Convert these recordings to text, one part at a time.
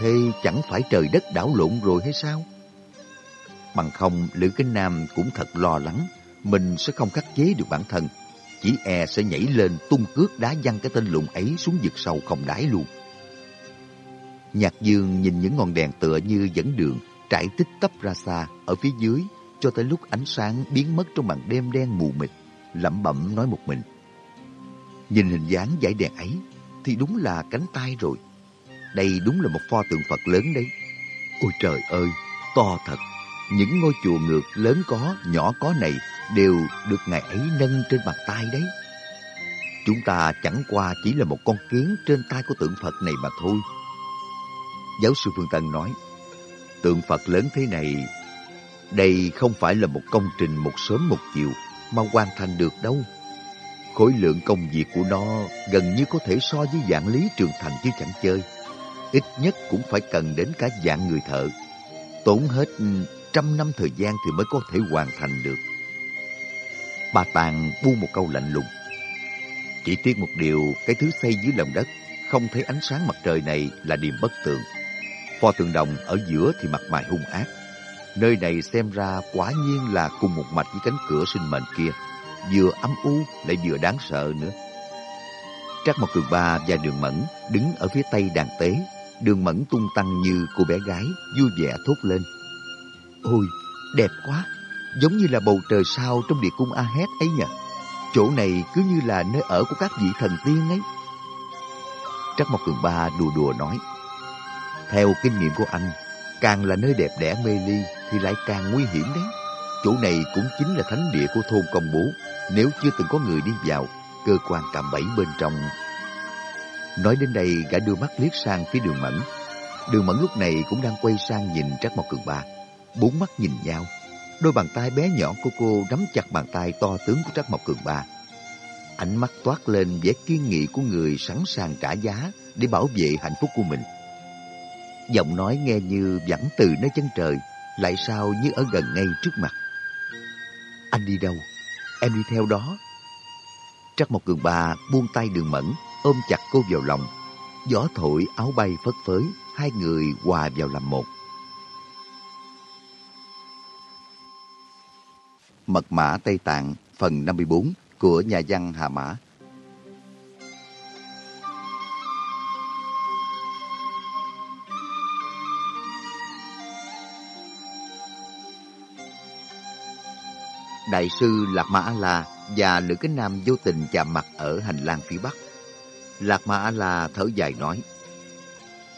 thế chẳng phải trời đất đảo lộn rồi hay sao? Bằng không, Lữ Kinh Nam cũng thật lo lắng, mình sẽ không khắc chế được bản thân. Chỉ e sẽ nhảy lên tung cước đá văng cái tên lùn ấy xuống vực sâu không đáy luôn. Nhạc dương nhìn những ngọn đèn tựa như dẫn đường trải tích tấp ra xa ở phía dưới cho tới lúc ánh sáng biến mất trong màn đêm đen mù mịt, lẩm bẩm nói một mình. Nhìn hình dáng dải đèn ấy thì đúng là cánh tay rồi. Đây đúng là một pho tượng Phật lớn đấy. Ôi trời ơi, to thật. Những ngôi chùa ngược lớn có, nhỏ có này đều được ngài ấy nâng trên bàn tay đấy. Chúng ta chẳng qua chỉ là một con kiến trên tay của tượng Phật này mà thôi. Giáo sư Phương Tân nói, tượng Phật lớn thế này, đây không phải là một công trình một sớm một chiều mà hoàn thành được đâu. Khối lượng công việc của nó gần như có thể so với dạng lý trường thành chứ chẳng chơi. Ít nhất cũng phải cần đến cả dạng người thợ. Tốn hết trăm năm thời gian thì mới có thể hoàn thành được. Bà Tàng buông một câu lạnh lùng. Chỉ tiếc một điều, cái thứ xây dưới lòng đất, không thấy ánh sáng mặt trời này là điềm bất tường. Pho tượng đồng ở giữa thì mặt mày hung ác. Nơi này xem ra quả nhiên là cùng một mạch với cánh cửa sinh mệnh kia. Vừa âm u lại vừa đáng sợ nữa. Trác Mộc Cường Ba và Đường Mẫn đứng ở phía tây đàn tế. Đường Mẫn tung tăng như cô bé gái, vui vẻ thốt lên. Ôi, đẹp quá! Giống như là bầu trời sao trong địa cung A-hét ấy nhỉ? Chỗ này cứ như là nơi ở của các vị thần tiên ấy. Trắc Mộc Cường Ba đùa đùa nói. Theo kinh nghiệm của anh, càng là nơi đẹp đẽ mê ly thì lại càng nguy hiểm đấy. Chỗ này cũng chính là thánh địa của thôn công bố. Nếu chưa từng có người đi vào, cơ quan cạm bẫy bên trong. Nói đến đây, gã đưa mắt liếc sang phía đường mẫn. Đường mẫn lúc này cũng đang quay sang nhìn Trắc Mộc Cường Ba. Bốn mắt nhìn nhau. Đôi bàn tay bé nhỏ của cô nắm chặt bàn tay to tướng của Trắc Mộc Cường Ba. Ánh mắt toát lên vẻ kiên nghị của người sẵn sàng trả giá để bảo vệ hạnh phúc của mình. Giọng nói nghe như vẳng từ nơi chân trời, lại sao như ở gần ngay trước mặt. Anh đi đâu? Em đi theo đó. Trắc một cường ba buông tay đường mẫn, ôm chặt cô vào lòng. Gió thổi áo bay phất phới, hai người hòa vào làm một. Mật mã Tây Tạng phần 54 của nhà văn Hà Mã Đại sư Lạc Mã A-La và Lữ Kính Nam vô tình chạm mặt ở hành lang phía Bắc. Lạc Ma A-La thở dài nói,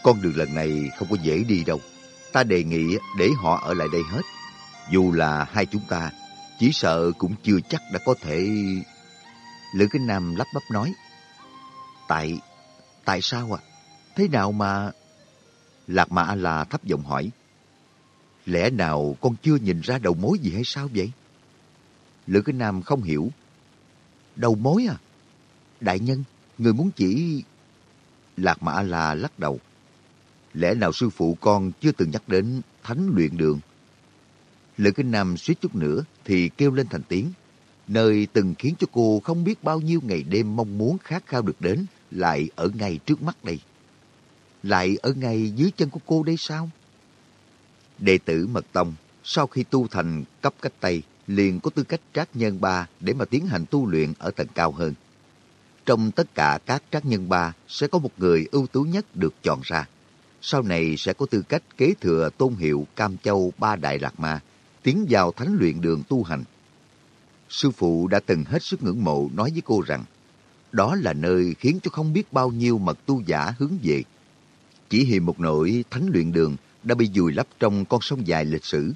Con đường lần này không có dễ đi đâu. Ta đề nghị để họ ở lại đây hết. Dù là hai chúng ta, chỉ sợ cũng chưa chắc đã có thể... Lữ Kinh Nam lắp bắp nói, Tại... tại sao à? Thế nào mà... Lạc Mã A-La thấp giọng hỏi, Lẽ nào con chưa nhìn ra đầu mối gì hay sao vậy? Lữ Kinh Nam không hiểu. Đầu mối à? Đại nhân, người muốn chỉ... Lạc Mã La lắc đầu. Lẽ nào sư phụ con chưa từng nhắc đến thánh luyện đường? Lữ Kinh Nam suýt chút nữa thì kêu lên thành tiếng. Nơi từng khiến cho cô không biết bao nhiêu ngày đêm mong muốn khát khao được đến lại ở ngay trước mắt đây. Lại ở ngay dưới chân của cô đây sao? Đệ tử Mật Tông sau khi tu thành cấp cách Tây liền có tư cách trác nhân ba để mà tiến hành tu luyện ở tầng cao hơn. Trong tất cả các trác nhân ba sẽ có một người ưu tú nhất được chọn ra. Sau này sẽ có tư cách kế thừa tôn hiệu Cam Châu Ba Đại Lạc Ma, tiến vào thánh luyện đường tu hành. Sư phụ đã từng hết sức ngưỡng mộ nói với cô rằng, đó là nơi khiến cho không biết bao nhiêu mật tu giả hướng về. Chỉ hiềm một nỗi thánh luyện đường đã bị vùi lấp trong con sông dài lịch sử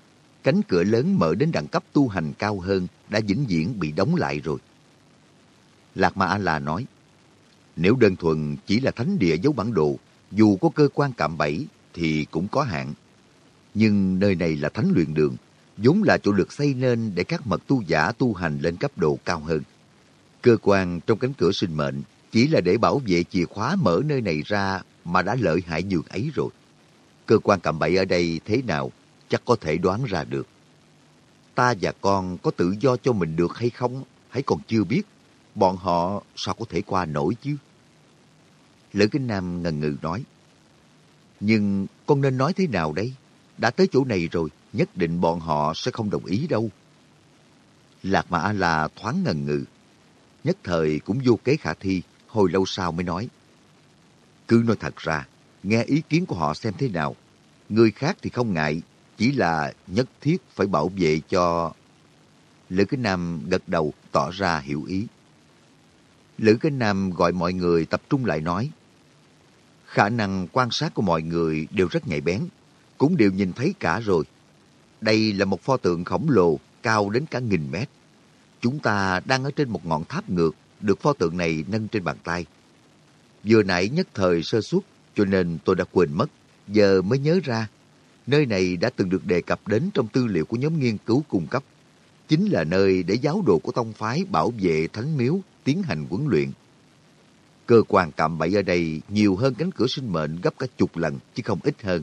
cánh cửa lớn mở đến đẳng cấp tu hành cao hơn đã vĩnh viễn bị đóng lại rồi. Lạc Ma A-la nói, nếu đơn thuần chỉ là thánh địa dấu bản đồ, dù có cơ quan cạm bẫy thì cũng có hạn. Nhưng nơi này là thánh luyện đường, vốn là chỗ được xây nên để các mật tu giả tu hành lên cấp độ cao hơn. Cơ quan trong cánh cửa sinh mệnh chỉ là để bảo vệ chìa khóa mở nơi này ra mà đã lợi hại nhường ấy rồi. Cơ quan cạm bẫy ở đây thế nào chắc có thể đoán ra được. Ta và con có tự do cho mình được hay không, hãy còn chưa biết. Bọn họ sao có thể qua nổi chứ? Lữ Kinh Nam ngần ngừ nói. Nhưng con nên nói thế nào đây? Đã tới chỗ này rồi, nhất định bọn họ sẽ không đồng ý đâu. Lạc Mã là thoáng ngần ngừ. Nhất thời cũng vô kế khả thi, hồi lâu sau mới nói. Cứ nói thật ra, nghe ý kiến của họ xem thế nào. Người khác thì không ngại, chỉ là nhất thiết phải bảo vệ cho... Lữ Kinh Nam gật đầu tỏ ra hiểu ý. Lữ Kinh Nam gọi mọi người tập trung lại nói. Khả năng quan sát của mọi người đều rất nhạy bén, cũng đều nhìn thấy cả rồi. Đây là một pho tượng khổng lồ, cao đến cả nghìn mét. Chúng ta đang ở trên một ngọn tháp ngược, được pho tượng này nâng trên bàn tay. Vừa nãy nhất thời sơ suất, cho nên tôi đã quên mất, giờ mới nhớ ra. Nơi này đã từng được đề cập đến trong tư liệu của nhóm nghiên cứu cung cấp. Chính là nơi để giáo đồ của tông phái bảo vệ thánh miếu tiến hành huấn luyện. Cơ quan cạm bẫy ở đây nhiều hơn cánh cửa sinh mệnh gấp cả chục lần, chứ không ít hơn.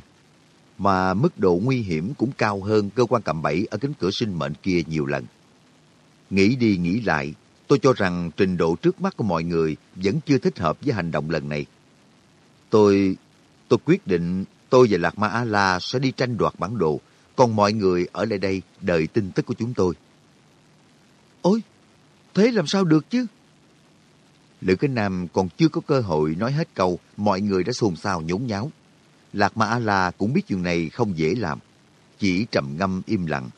Mà mức độ nguy hiểm cũng cao hơn cơ quan cạm bẫy ở cánh cửa sinh mệnh kia nhiều lần. Nghĩ đi nghĩ lại, tôi cho rằng trình độ trước mắt của mọi người vẫn chưa thích hợp với hành động lần này. Tôi, tôi quyết định tôi và Lạc Ma A-La sẽ đi tranh đoạt bản đồ, còn mọi người ở lại đây đợi tin tức của chúng tôi. Ôi, thế làm sao được chứ? Lữ Kinh Nam còn chưa có cơ hội nói hết câu, mọi người đã xôn xao nhốn nháo. Lạc Ma A-La cũng biết chuyện này không dễ làm, chỉ trầm ngâm im lặng.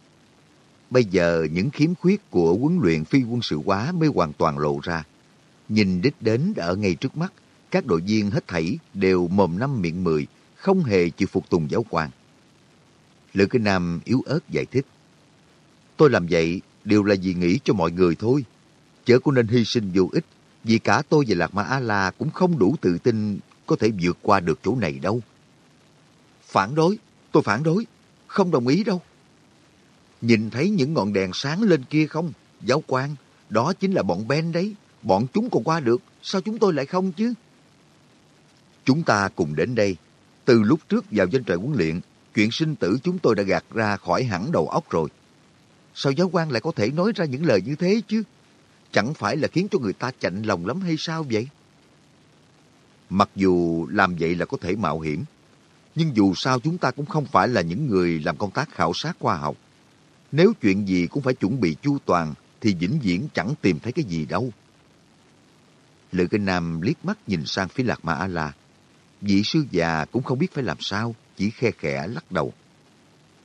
Bây giờ những khiếm khuyết của huấn luyện phi quân sự quá mới hoàn toàn lộ ra. Nhìn đích đến ở ngay trước mắt, các đội viên hết thảy đều mồm năm miệng mười, không hề chịu phục tùng giáo quan. Lữ Kinh Nam yếu ớt giải thích. Tôi làm vậy đều là vì nghĩ cho mọi người thôi. Chớ có nên hy sinh vô ích, vì cả tôi và Lạc Ma A-La cũng không đủ tự tin có thể vượt qua được chỗ này đâu. Phản đối, tôi phản đối, không đồng ý đâu. Nhìn thấy những ngọn đèn sáng lên kia không? Giáo quan, đó chính là bọn Ben đấy. Bọn chúng còn qua được, sao chúng tôi lại không chứ? Chúng ta cùng đến đây. Từ lúc trước vào danh trời huấn luyện, chuyện sinh tử chúng tôi đã gạt ra khỏi hẳn đầu óc rồi. Sao giáo quan lại có thể nói ra những lời như thế chứ? Chẳng phải là khiến cho người ta chạnh lòng lắm hay sao vậy? Mặc dù làm vậy là có thể mạo hiểm, nhưng dù sao chúng ta cũng không phải là những người làm công tác khảo sát khoa học. Nếu chuyện gì cũng phải chuẩn bị chu toàn, thì vĩnh viễn chẳng tìm thấy cái gì đâu. Lữ Kinh Nam liếc mắt nhìn sang phía Lạc Ma A-La. Vị sư già cũng không biết phải làm sao, chỉ khe khẽ lắc đầu.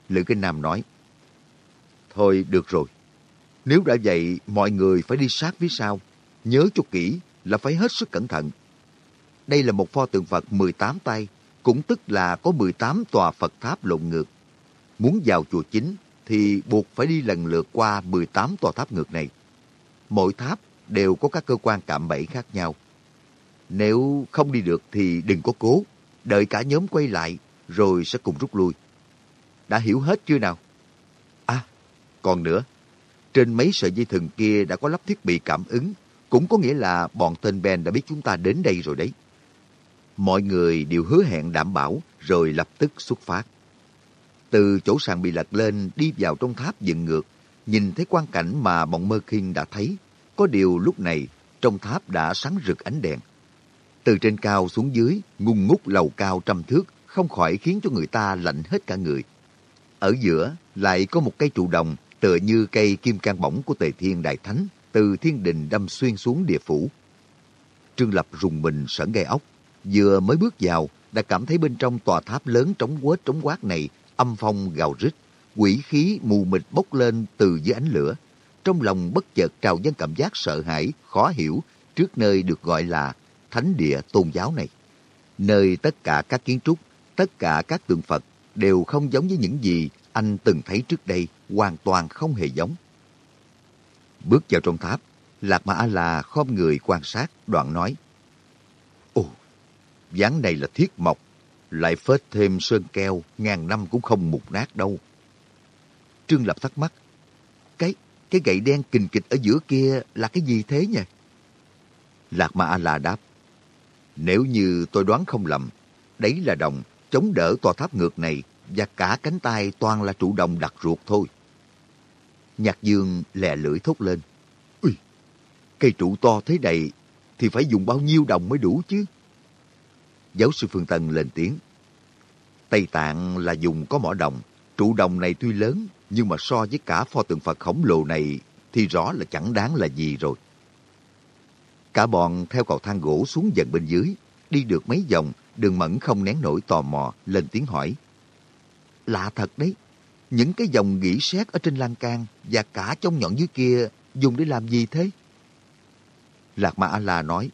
Lữ Kinh Nam nói, Thôi được rồi, nếu đã vậy mọi người phải đi sát phía sau, nhớ cho kỹ là phải hết sức cẩn thận. Đây là một pho tượng Phật 18 tay, cũng tức là có 18 tòa Phật tháp lộn ngược. Muốn vào chùa chính thì buộc phải đi lần lượt qua 18 tòa tháp ngược này. Mỗi tháp đều có các cơ quan cạm bẫy khác nhau. Nếu không đi được thì đừng có cố, đợi cả nhóm quay lại rồi sẽ cùng rút lui. Đã hiểu hết chưa nào? À, còn nữa, trên mấy sợi dây thừng kia đã có lắp thiết bị cảm ứng, cũng có nghĩa là bọn tên Ben đã biết chúng ta đến đây rồi đấy. Mọi người đều hứa hẹn đảm bảo rồi lập tức xuất phát. Từ chỗ sàn bị lật lên đi vào trong tháp dựng ngược, nhìn thấy quang cảnh mà bọn Mơ Kinh đã thấy. Có điều lúc này trong tháp đã sáng rực ánh đèn. Từ trên cao xuống dưới, ngung ngút lầu cao trăm thước, không khỏi khiến cho người ta lạnh hết cả người. Ở giữa lại có một cây trụ đồng tựa như cây kim can bổng của Tề Thiên Đại Thánh từ thiên đình đâm xuyên xuống địa phủ. Trương Lập rùng mình sởn gai ốc, vừa mới bước vào đã cảm thấy bên trong tòa tháp lớn trống quết trống quát này âm phong gào rít, quỷ khí mù mịt bốc lên từ dưới ánh lửa. Trong lòng bất chợt trào dân cảm giác sợ hãi, khó hiểu trước nơi được gọi là thánh địa tôn giáo này. Nơi tất cả các kiến trúc, tất cả các tượng Phật đều không giống với những gì anh từng thấy trước đây, hoàn toàn không hề giống. Bước vào trong tháp, Lạc Ma A-La khom người quan sát, đoạn nói. Ồ, dáng này là thiết mộc, lại phết thêm sơn keo, ngàn năm cũng không mục nát đâu. Trương Lập thắc mắc, cái cái gậy đen kình kịch ở giữa kia là cái gì thế nhỉ? Lạc Ma A-La đáp, nếu như tôi đoán không lầm, đấy là đồng chống đỡ tòa tháp ngược này và cả cánh tay toàn là trụ đồng đặt ruột thôi. Nhạc dương lè lưỡi thốt lên. Ui, cây trụ to thế này thì phải dùng bao nhiêu đồng mới đủ chứ? Giáo sư Phương Tân lên tiếng. Tây Tạng là dùng có mỏ đồng. Trụ đồng này tuy lớn, nhưng mà so với cả pho tượng Phật khổng lồ này thì rõ là chẳng đáng là gì rồi. Cả bọn theo cầu thang gỗ xuống dần bên dưới, đi được mấy vòng, đường mẫn không nén nổi tò mò, lên tiếng hỏi. Lạ thật đấy, những cái dòng nghĩ sét ở trên lan can và cả trong nhọn dưới kia dùng để làm gì thế? Lạc Ma A-la nói,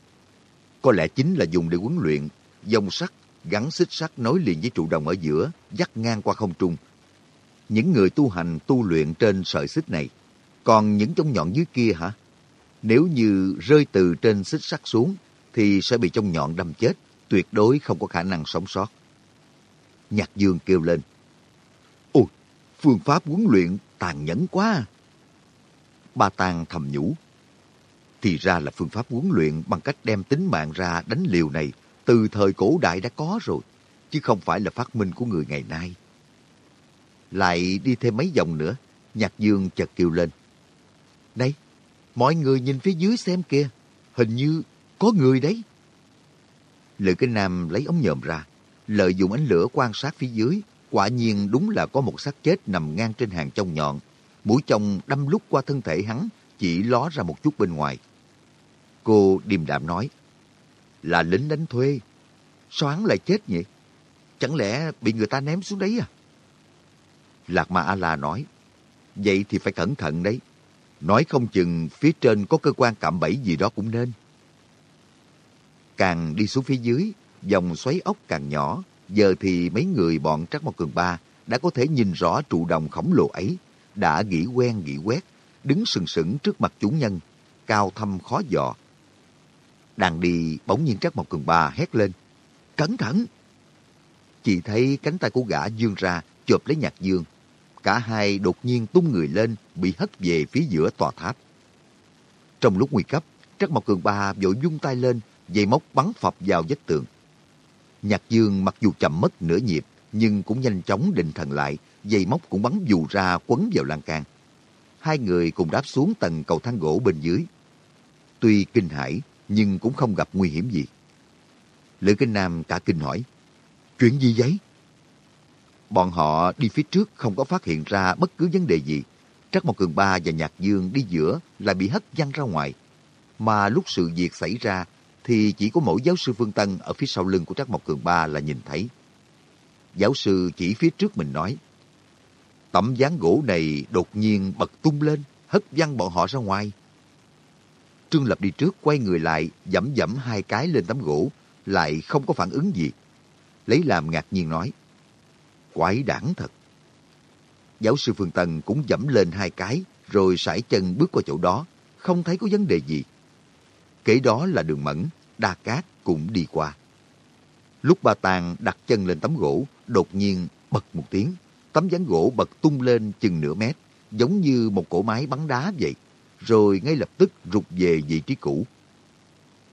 có lẽ chính là dùng để huấn luyện, dòng sắt gắn xích sắt nối liền với trụ đồng ở giữa, dắt ngang qua không trung. Những người tu hành tu luyện trên sợi xích này, còn những trong nhọn dưới kia hả? Nếu như rơi từ trên xích sắt xuống, thì sẽ bị trong nhọn đâm chết, tuyệt đối không có khả năng sống sót. Nhạc Dương kêu lên, phương pháp huấn luyện tàn nhẫn quá. Ba Tàng thầm nhủ, thì ra là phương pháp huấn luyện bằng cách đem tính mạng ra đánh liều này từ thời cổ đại đã có rồi, chứ không phải là phát minh của người ngày nay. Lại đi thêm mấy vòng nữa, Nhạc Dương chợt kêu lên. Này, mọi người nhìn phía dưới xem kìa, hình như có người đấy. Lữ Kinh Nam lấy ống nhòm ra, lợi dụng ánh lửa quan sát phía dưới, quả nhiên đúng là có một xác chết nằm ngang trên hàng trong nhọn. Mũi chồng đâm lúc qua thân thể hắn, chỉ ló ra một chút bên ngoài. Cô điềm đạm nói, là lính đánh thuê. Sao hắn lại chết nhỉ? Chẳng lẽ bị người ta ném xuống đấy à? Lạc Ma A-la nói, vậy thì phải cẩn thận đấy. Nói không chừng phía trên có cơ quan cạm bẫy gì đó cũng nên. Càng đi xuống phía dưới, dòng xoáy ốc càng nhỏ. Giờ thì mấy người bọn Trắc Mộc Cường Ba đã có thể nhìn rõ trụ đồng khổng lồ ấy, đã nghĩ quen nghĩ quét, đứng sừng sững trước mặt chủ nhân, cao thâm khó dò. Đang đi, bỗng nhiên Trắc Mộc Cường Ba hét lên, cẩn thận! Chỉ thấy cánh tay của gã dương ra, chộp lấy nhạc dương. Cả hai đột nhiên tung người lên, bị hất về phía giữa tòa tháp. Trong lúc nguy cấp, Trắc Mộc Cường Ba vội dung tay lên, dây móc bắn phập vào vách tường. Nhạc Dương mặc dù chậm mất nửa nhịp, nhưng cũng nhanh chóng định thần lại, dây móc cũng bắn dù ra quấn vào lan can. Hai người cùng đáp xuống tầng cầu thang gỗ bên dưới. Tuy kinh hãi, nhưng cũng không gặp nguy hiểm gì. Lữ Kinh Nam cả kinh hỏi, chuyện gì vậy? Bọn họ đi phía trước không có phát hiện ra bất cứ vấn đề gì. Trắc Mộc Cường Ba và Nhạc Dương đi giữa là bị hất văng ra ngoài. Mà lúc sự việc xảy ra thì chỉ có mỗi giáo sư Phương Tân ở phía sau lưng của trác Mộc Cường Ba là nhìn thấy. Giáo sư chỉ phía trước mình nói, tấm gián gỗ này đột nhiên bật tung lên, hất văng bọn họ ra ngoài. Trương Lập đi trước quay người lại, dẫm dẫm hai cái lên tấm gỗ, lại không có phản ứng gì. Lấy làm ngạc nhiên nói, quái đản thật. Giáo sư Phương Tân cũng dẫm lên hai cái, rồi sải chân bước qua chỗ đó, không thấy có vấn đề gì. Kế đó là đường mẫn, đa cát cũng đi qua. Lúc bà tàng đặt chân lên tấm gỗ, đột nhiên bật một tiếng. Tấm ván gỗ bật tung lên chừng nửa mét, giống như một cỗ máy bắn đá vậy. Rồi ngay lập tức rụt về vị trí cũ.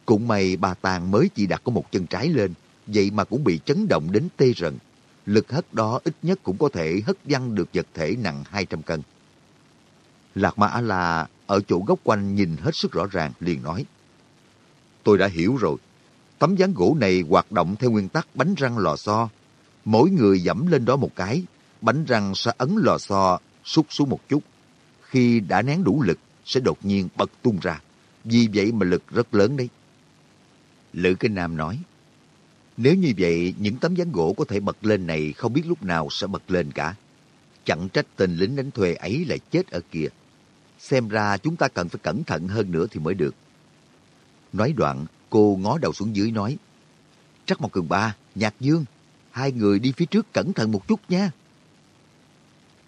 Cũng may bà Tàng mới chỉ đặt có một chân trái lên, vậy mà cũng bị chấn động đến tê rần. Lực hất đó ít nhất cũng có thể hất văng được vật thể nặng 200 cân. Lạc Ma A-la ở chỗ góc quanh nhìn hết sức rõ ràng, liền nói. Tôi đã hiểu rồi. Tấm ván gỗ này hoạt động theo nguyên tắc bánh răng lò xo. Mỗi người dẫm lên đó một cái, bánh răng sẽ ấn lò xo xúc xuống một chút. Khi đã nén đủ lực, sẽ đột nhiên bật tung ra. Vì vậy mà lực rất lớn đấy. Lữ Kinh Nam nói, nếu như vậy, những tấm ván gỗ có thể bật lên này không biết lúc nào sẽ bật lên cả. Chẳng trách tên lính đánh thuê ấy lại chết ở kia. Xem ra chúng ta cần phải cẩn thận hơn nữa thì mới được. Nói đoạn, cô ngó đầu xuống dưới nói, Trắc Mộc Cường Ba, Nhạc Dương, hai người đi phía trước cẩn thận một chút nha.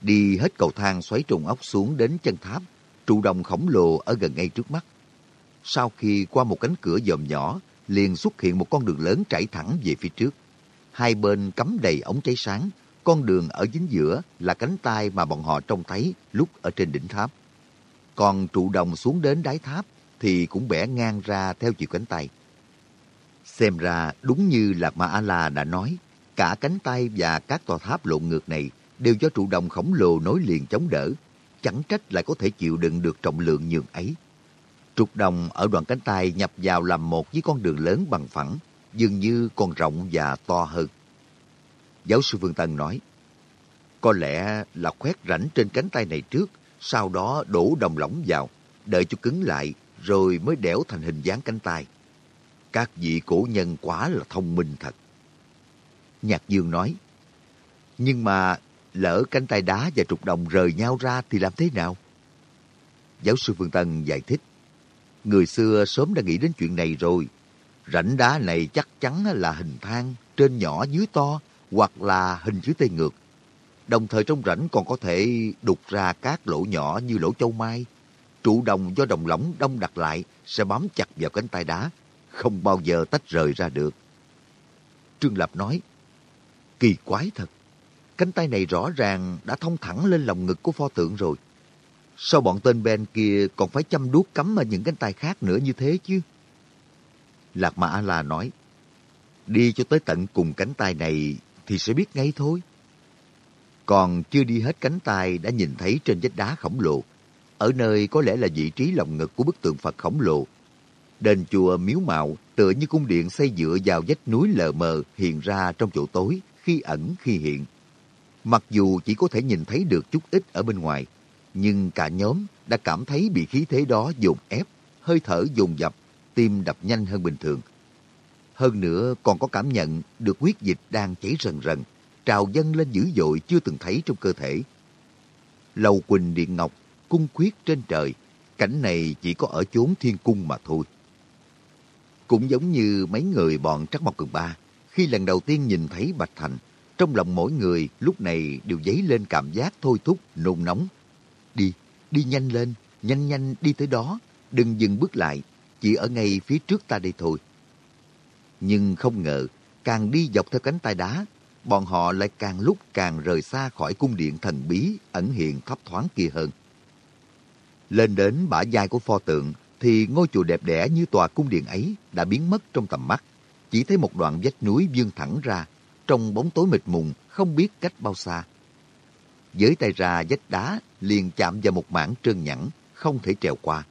Đi hết cầu thang xoáy trùng ốc xuống đến chân tháp, trụ đồng khổng lồ ở gần ngay trước mắt. Sau khi qua một cánh cửa dòm nhỏ, liền xuất hiện một con đường lớn chảy thẳng về phía trước. Hai bên cắm đầy ống cháy sáng, con đường ở chính giữa là cánh tay mà bọn họ trông thấy lúc ở trên đỉnh tháp. Còn trụ đồng xuống đến đáy tháp thì cũng bẻ ngang ra theo chiều cánh tay. Xem ra đúng như Lạc Ma A-la đã nói, cả cánh tay và các tòa tháp lộn ngược này đều do trụ đồng khổng lồ nối liền chống đỡ, chẳng trách lại có thể chịu đựng được trọng lượng nhường ấy. Trục đồng ở đoạn cánh tay nhập vào làm một với con đường lớn bằng phẳng, dường như còn rộng và to hơn. Giáo sư Vương Tân nói, có lẽ là khoét rãnh trên cánh tay này trước, sau đó đổ đồng lỏng vào, đợi cho cứng lại, rồi mới đẽo thành hình dáng cánh tay. Các vị cổ nhân quá là thông minh thật. Nhạc Dương nói, nhưng mà lỡ cánh tay đá và trục đồng rời nhau ra thì làm thế nào? Giáo sư Phương Tân giải thích, người xưa sớm đã nghĩ đến chuyện này rồi. Rãnh đá này chắc chắn là hình thang, trên nhỏ dưới to, hoặc là hình chữ T ngược. Đồng thời trong rãnh còn có thể đục ra các lỗ nhỏ như lỗ châu mai. Trụ đồng do đồng lỏng đông đặt lại sẽ bám chặt vào cánh tay đá, không bao giờ tách rời ra được. Trương Lập nói, kỳ quái thật, cánh tay này rõ ràng đã thông thẳng lên lòng ngực của pho tượng rồi. Sao bọn tên Ben kia còn phải chăm đuốc cắm ở những cánh tay khác nữa như thế chứ? Lạc Mã A-La nói, đi cho tới tận cùng cánh tay này thì sẽ biết ngay thôi. Còn chưa đi hết cánh tay đã nhìn thấy trên vách đá khổng lồ, ở nơi có lẽ là vị trí lòng ngực của bức tượng Phật khổng lồ. Đền chùa miếu mạo tựa như cung điện xây dựa vào vách núi lờ mờ hiện ra trong chỗ tối, khi ẩn khi hiện. Mặc dù chỉ có thể nhìn thấy được chút ít ở bên ngoài, nhưng cả nhóm đã cảm thấy bị khí thế đó dồn ép, hơi thở dồn dập, tim đập nhanh hơn bình thường. Hơn nữa còn có cảm nhận được huyết dịch đang chảy rần rần, trào dâng lên dữ dội chưa từng thấy trong cơ thể. Lầu Quỳnh Điện Ngọc, cung khuyết trên trời, cảnh này chỉ có ở chốn thiên cung mà thôi. Cũng giống như mấy người bọn Trắc Mộc Cường Ba, khi lần đầu tiên nhìn thấy Bạch Thành, trong lòng mỗi người lúc này đều dấy lên cảm giác thôi thúc, nôn nóng. Đi, đi nhanh lên, nhanh nhanh đi tới đó, đừng dừng bước lại, chỉ ở ngay phía trước ta đây thôi. Nhưng không ngờ, càng đi dọc theo cánh tay đá, bọn họ lại càng lúc càng rời xa khỏi cung điện thần bí ẩn hiện thấp thoáng kia hơn. Lên đến bả vai của pho tượng, thì ngôi chùa đẹp đẽ như tòa cung điện ấy đã biến mất trong tầm mắt. Chỉ thấy một đoạn vách núi vươn thẳng ra, trong bóng tối mịt mùng, không biết cách bao xa. Với tay ra vách đá liền chạm vào một mảng trơn nhẵn, không thể trèo qua.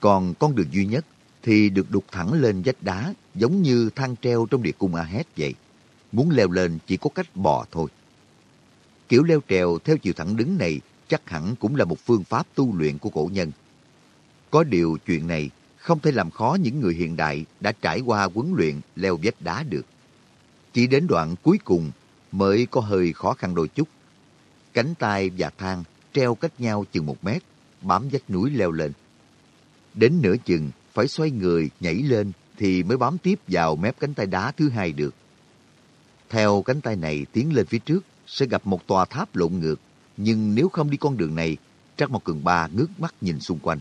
Còn con đường duy nhất thì được đục thẳng lên vách đá giống như thang treo trong địa cung A-hét vậy. Muốn leo lên chỉ có cách bò thôi. Kiểu leo trèo theo chiều thẳng đứng này chắc hẳn cũng là một phương pháp tu luyện của cổ nhân. Có điều chuyện này không thể làm khó những người hiện đại đã trải qua huấn luyện leo vách đá được. Chỉ đến đoạn cuối cùng mới có hơi khó khăn đôi chút. Cánh tay và thang treo cách nhau chừng một mét, bám vách núi leo lên. Đến nửa chừng, phải xoay người nhảy lên thì mới bám tiếp vào mép cánh tay đá thứ hai được. Theo cánh tay này tiến lên phía trước, sẽ gặp một tòa tháp lộn ngược. Nhưng nếu không đi con đường này, Trác Mộc Cường Ba ngước mắt nhìn xung quanh.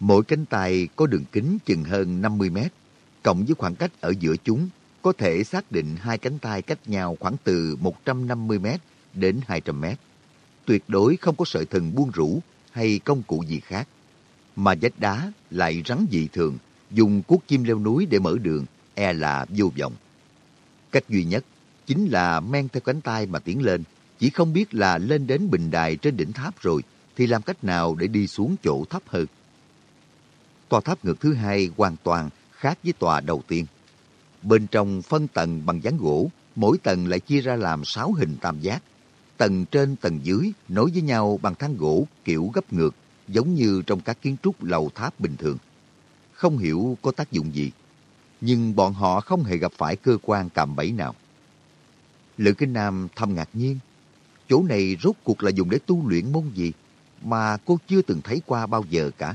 Mỗi cánh tay có đường kính chừng hơn 50 mét, cộng với khoảng cách ở giữa chúng, có thể xác định hai cánh tay cách nhau khoảng từ 150 mét đến 200 mét. Tuyệt đối không có sợi thừng buông rũ hay công cụ gì khác. Mà vách đá lại rắn dị thường, dùng cuốc chim leo núi để mở đường, e là vô vọng. Cách duy nhất chính là men theo cánh tay mà tiến lên, chỉ không biết là lên đến bình đài trên đỉnh tháp rồi, thì làm cách nào để đi xuống chỗ thấp hơn. Tòa tháp ngược thứ hai hoàn toàn khác với tòa đầu tiên. Bên trong phân tầng bằng dáng gỗ, mỗi tầng lại chia ra làm sáu hình tam giác. Tầng trên tầng dưới nối với nhau bằng thang gỗ kiểu gấp ngược, giống như trong các kiến trúc lầu tháp bình thường. Không hiểu có tác dụng gì, nhưng bọn họ không hề gặp phải cơ quan cạm bẫy nào. Lữ Kinh Nam thầm ngạc nhiên, chỗ này rốt cuộc là dùng để tu luyện môn gì mà cô chưa từng thấy qua bao giờ cả.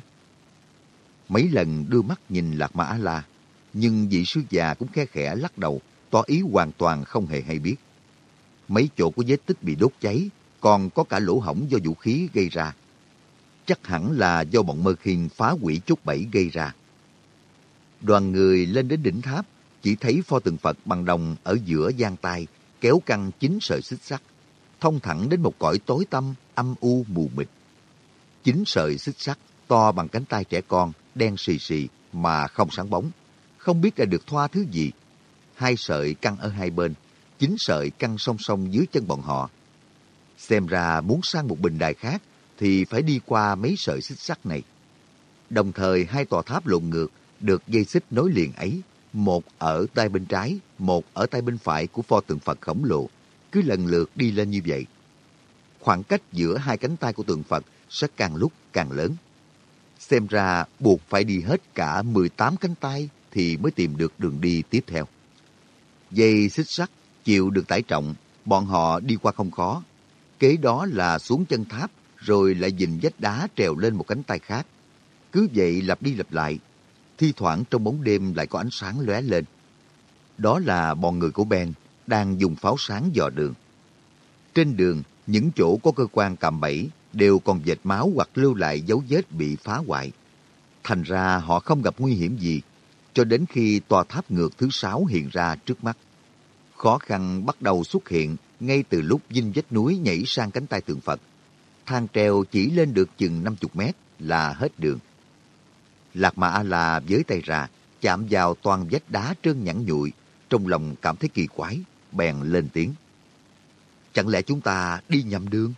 Mấy lần đưa mắt nhìn Lạc mã A-La, nhưng vị sư già cũng khe khẽ lắc đầu, tỏ ý hoàn toàn không hề hay biết. Mấy chỗ có vết tích bị đốt cháy, còn có cả lỗ hổng do vũ khí gây ra. Chắc hẳn là do bọn mơ khiên phá hủy chốt bẫy gây ra. Đoàn người lên đến đỉnh tháp, chỉ thấy pho tượng Phật bằng đồng ở giữa gian tay, kéo căng chín sợi xích sắt, thông thẳng đến một cõi tối tăm, âm u mù mịt. Chín sợi xích sắt to bằng cánh tay trẻ con, đen xì xì mà không sáng bóng. Không biết là được thoa thứ gì. Hai sợi căng ở hai bên, chín sợi căng song song dưới chân bọn họ. Xem ra muốn sang một bình đài khác thì phải đi qua mấy sợi xích sắt này. Đồng thời hai tòa tháp lộn ngược được dây xích nối liền ấy, một ở tay bên trái, một ở tay bên phải của pho tượng Phật khổng lồ, cứ lần lượt đi lên như vậy. Khoảng cách giữa hai cánh tay của tượng Phật sẽ càng lúc càng lớn. Xem ra buộc phải đi hết cả 18 cánh tay thì mới tìm được đường đi tiếp theo. Dây xích sắt chịu được tải trọng, bọn họ đi qua không khó. Kế đó là xuống chân tháp, rồi lại dình vách đá trèo lên một cánh tay khác. Cứ vậy lặp đi lặp lại, thi thoảng trong bóng đêm lại có ánh sáng lóe lên. Đó là bọn người của Ben đang dùng pháo sáng dò đường. Trên đường, những chỗ có cơ quan cầm bẫy đều còn vệt máu hoặc lưu lại dấu vết bị phá hoại. Thành ra họ không gặp nguy hiểm gì, cho đến khi tòa tháp ngược thứ sáu hiện ra trước mắt. Khó khăn bắt đầu xuất hiện ngay từ lúc dinh vách núi nhảy sang cánh tay tượng Phật. Thang treo chỉ lên được chừng 50 mét là hết đường. Lạc mã A-La với tay ra, chạm vào toàn vách đá trơn nhẵn nhụi, trong lòng cảm thấy kỳ quái, bèn lên tiếng. Chẳng lẽ chúng ta đi nhầm đường?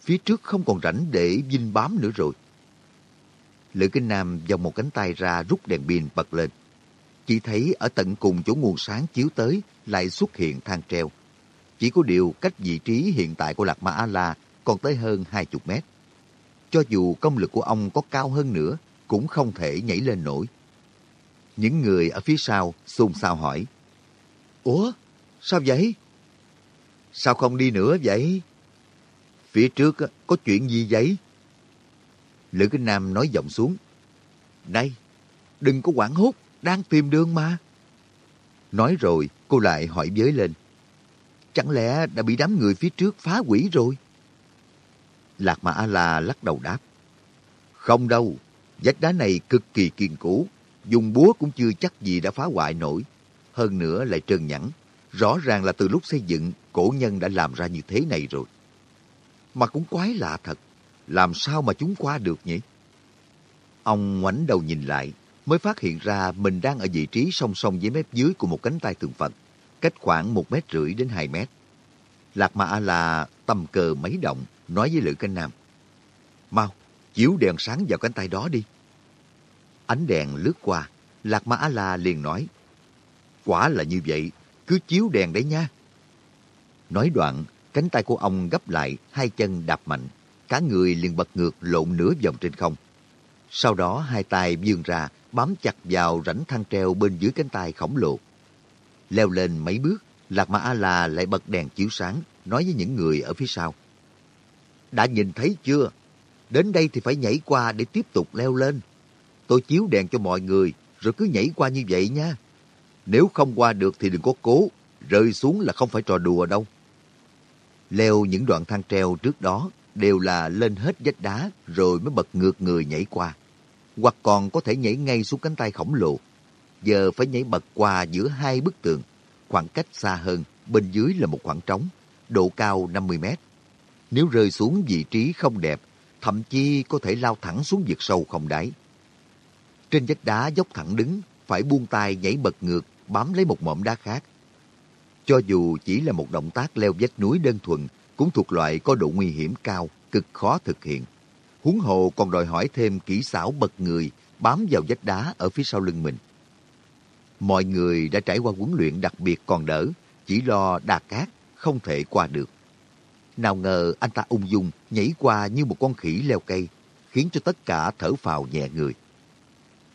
Phía trước không còn rảnh để dinh bám nữa rồi. Lữ Kinh Nam vòng một cánh tay ra rút đèn pin bật lên. Chỉ thấy ở tận cùng chỗ nguồn sáng chiếu tới lại xuất hiện thang treo. Chỉ có điều cách vị trí hiện tại của Lạc Ma A-La còn tới hơn 20 mét. Cho dù công lực của ông có cao hơn nữa, cũng không thể nhảy lên nổi. Những người ở phía sau xôn xao hỏi. Ủa, sao vậy? Sao không đi nữa vậy? Phía trước có chuyện gì vậy? Lữ Kinh Nam nói giọng xuống. Này, đừng có quảng hốt, đang tìm đường mà. Nói rồi, cô lại hỏi giới lên. Chẳng lẽ đã bị đám người phía trước phá hủy rồi? Lạc mã A-La lắc đầu đáp. Không đâu, vách đá này cực kỳ kiên cố. Dùng búa cũng chưa chắc gì đã phá hoại nổi. Hơn nữa lại trơn nhẵn. Rõ ràng là từ lúc xây dựng, cổ nhân đã làm ra như thế này rồi. Mà cũng quái lạ thật. Làm sao mà chúng qua được nhỉ? Ông ngoảnh đầu nhìn lại, mới phát hiện ra mình đang ở vị trí song song với mép dưới của một cánh tay tượng Phật, cách khoảng một mét rưỡi đến hai mét. Lạc Ma A-la tầm cờ mấy động, nói với Lữ Canh Nam. Mau, chiếu đèn sáng vào cánh tay đó đi. Ánh đèn lướt qua, Lạc Ma A-la liền nói. Quả là như vậy, cứ chiếu đèn đấy nha. Nói đoạn, cánh tay của ông gấp lại, hai chân đạp mạnh. Cả người liền bật ngược lộn nửa vòng trên không. Sau đó hai tay vươn ra, bám chặt vào rãnh thang treo bên dưới cánh tay khổng lồ. Leo lên mấy bước, Lạc Ma A-la lại bật đèn chiếu sáng, nói với những người ở phía sau. Đã nhìn thấy chưa? Đến đây thì phải nhảy qua để tiếp tục leo lên. Tôi chiếu đèn cho mọi người, rồi cứ nhảy qua như vậy nha. Nếu không qua được thì đừng có cố, rơi xuống là không phải trò đùa đâu. Leo những đoạn thang treo trước đó đều là lên hết vách đá rồi mới bật ngược người nhảy qua. Hoặc còn có thể nhảy ngay xuống cánh tay khổng lồ. Giờ phải nhảy bật qua giữa hai bức tường. Khoảng cách xa hơn, bên dưới là một khoảng trống, độ cao 50 mét. Nếu rơi xuống vị trí không đẹp, thậm chí có thể lao thẳng xuống vực sâu không đáy. Trên vách đá dốc thẳng đứng, phải buông tay nhảy bật ngược, bám lấy một mỏm đá khác. Cho dù chỉ là một động tác leo vách núi đơn thuần, cũng thuộc loại có độ nguy hiểm cao, cực khó thực hiện. Huống hồ còn đòi hỏi thêm kỹ xảo bật người, bám vào vách đá ở phía sau lưng mình. Mọi người đã trải qua huấn luyện đặc biệt còn đỡ, chỉ lo đà cát, không thể qua được. Nào ngờ anh ta ung dung nhảy qua như một con khỉ leo cây, khiến cho tất cả thở phào nhẹ người.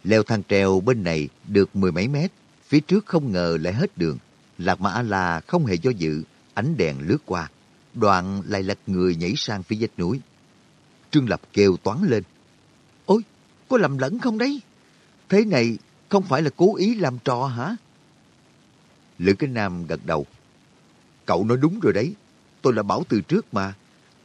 Leo thang treo bên này được mười mấy mét, phía trước không ngờ lại hết đường. Lạc Mã La không hề do dự, ánh đèn lướt qua, đoạn lại lật người nhảy sang phía vách núi. Trương Lập kêu toán lên. Ôi, có lầm lẫn không đấy? Thế này không phải là cố ý làm trò hả? Lữ Kinh Nam gật đầu. Cậu nói đúng rồi đấy. Tôi là bảo từ trước mà.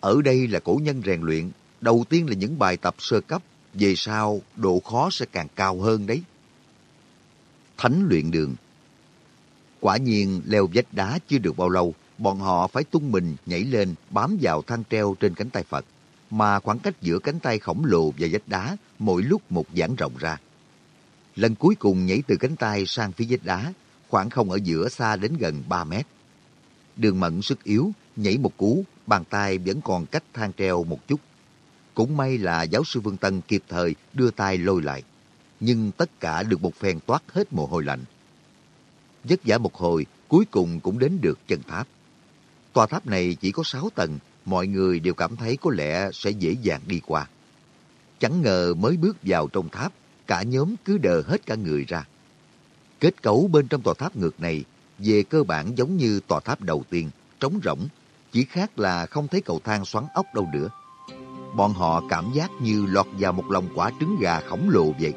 Ở đây là cổ nhân rèn luyện. Đầu tiên là những bài tập sơ cấp. Về sau, độ khó sẽ càng cao hơn đấy. Thánh luyện đường Quả nhiên leo vách đá chưa được bao lâu, bọn họ phải tung mình nhảy lên bám vào thang treo trên cánh tay Phật, mà khoảng cách giữa cánh tay khổng lồ và vách đá mỗi lúc một giãn rộng ra. Lần cuối cùng nhảy từ cánh tay sang phía vách đá, khoảng không ở giữa xa đến gần 3 mét. Đường mẫn sức yếu, nhảy một cú, bàn tay vẫn còn cách thang treo một chút. Cũng may là giáo sư Vương Tân kịp thời đưa tay lôi lại. Nhưng tất cả được một phen toát hết mồ hôi lạnh. Vất vả một hồi, cuối cùng cũng đến được chân tháp. Tòa tháp này chỉ có 6 tầng, mọi người đều cảm thấy có lẽ sẽ dễ dàng đi qua. Chẳng ngờ mới bước vào trong tháp, cả nhóm cứ đờ hết cả người ra. Kết cấu bên trong tòa tháp ngược này về cơ bản giống như tòa tháp đầu tiên, trống rỗng, chỉ khác là không thấy cầu thang xoắn ốc đâu nữa. Bọn họ cảm giác như lọt vào một lòng quả trứng gà khổng lồ vậy.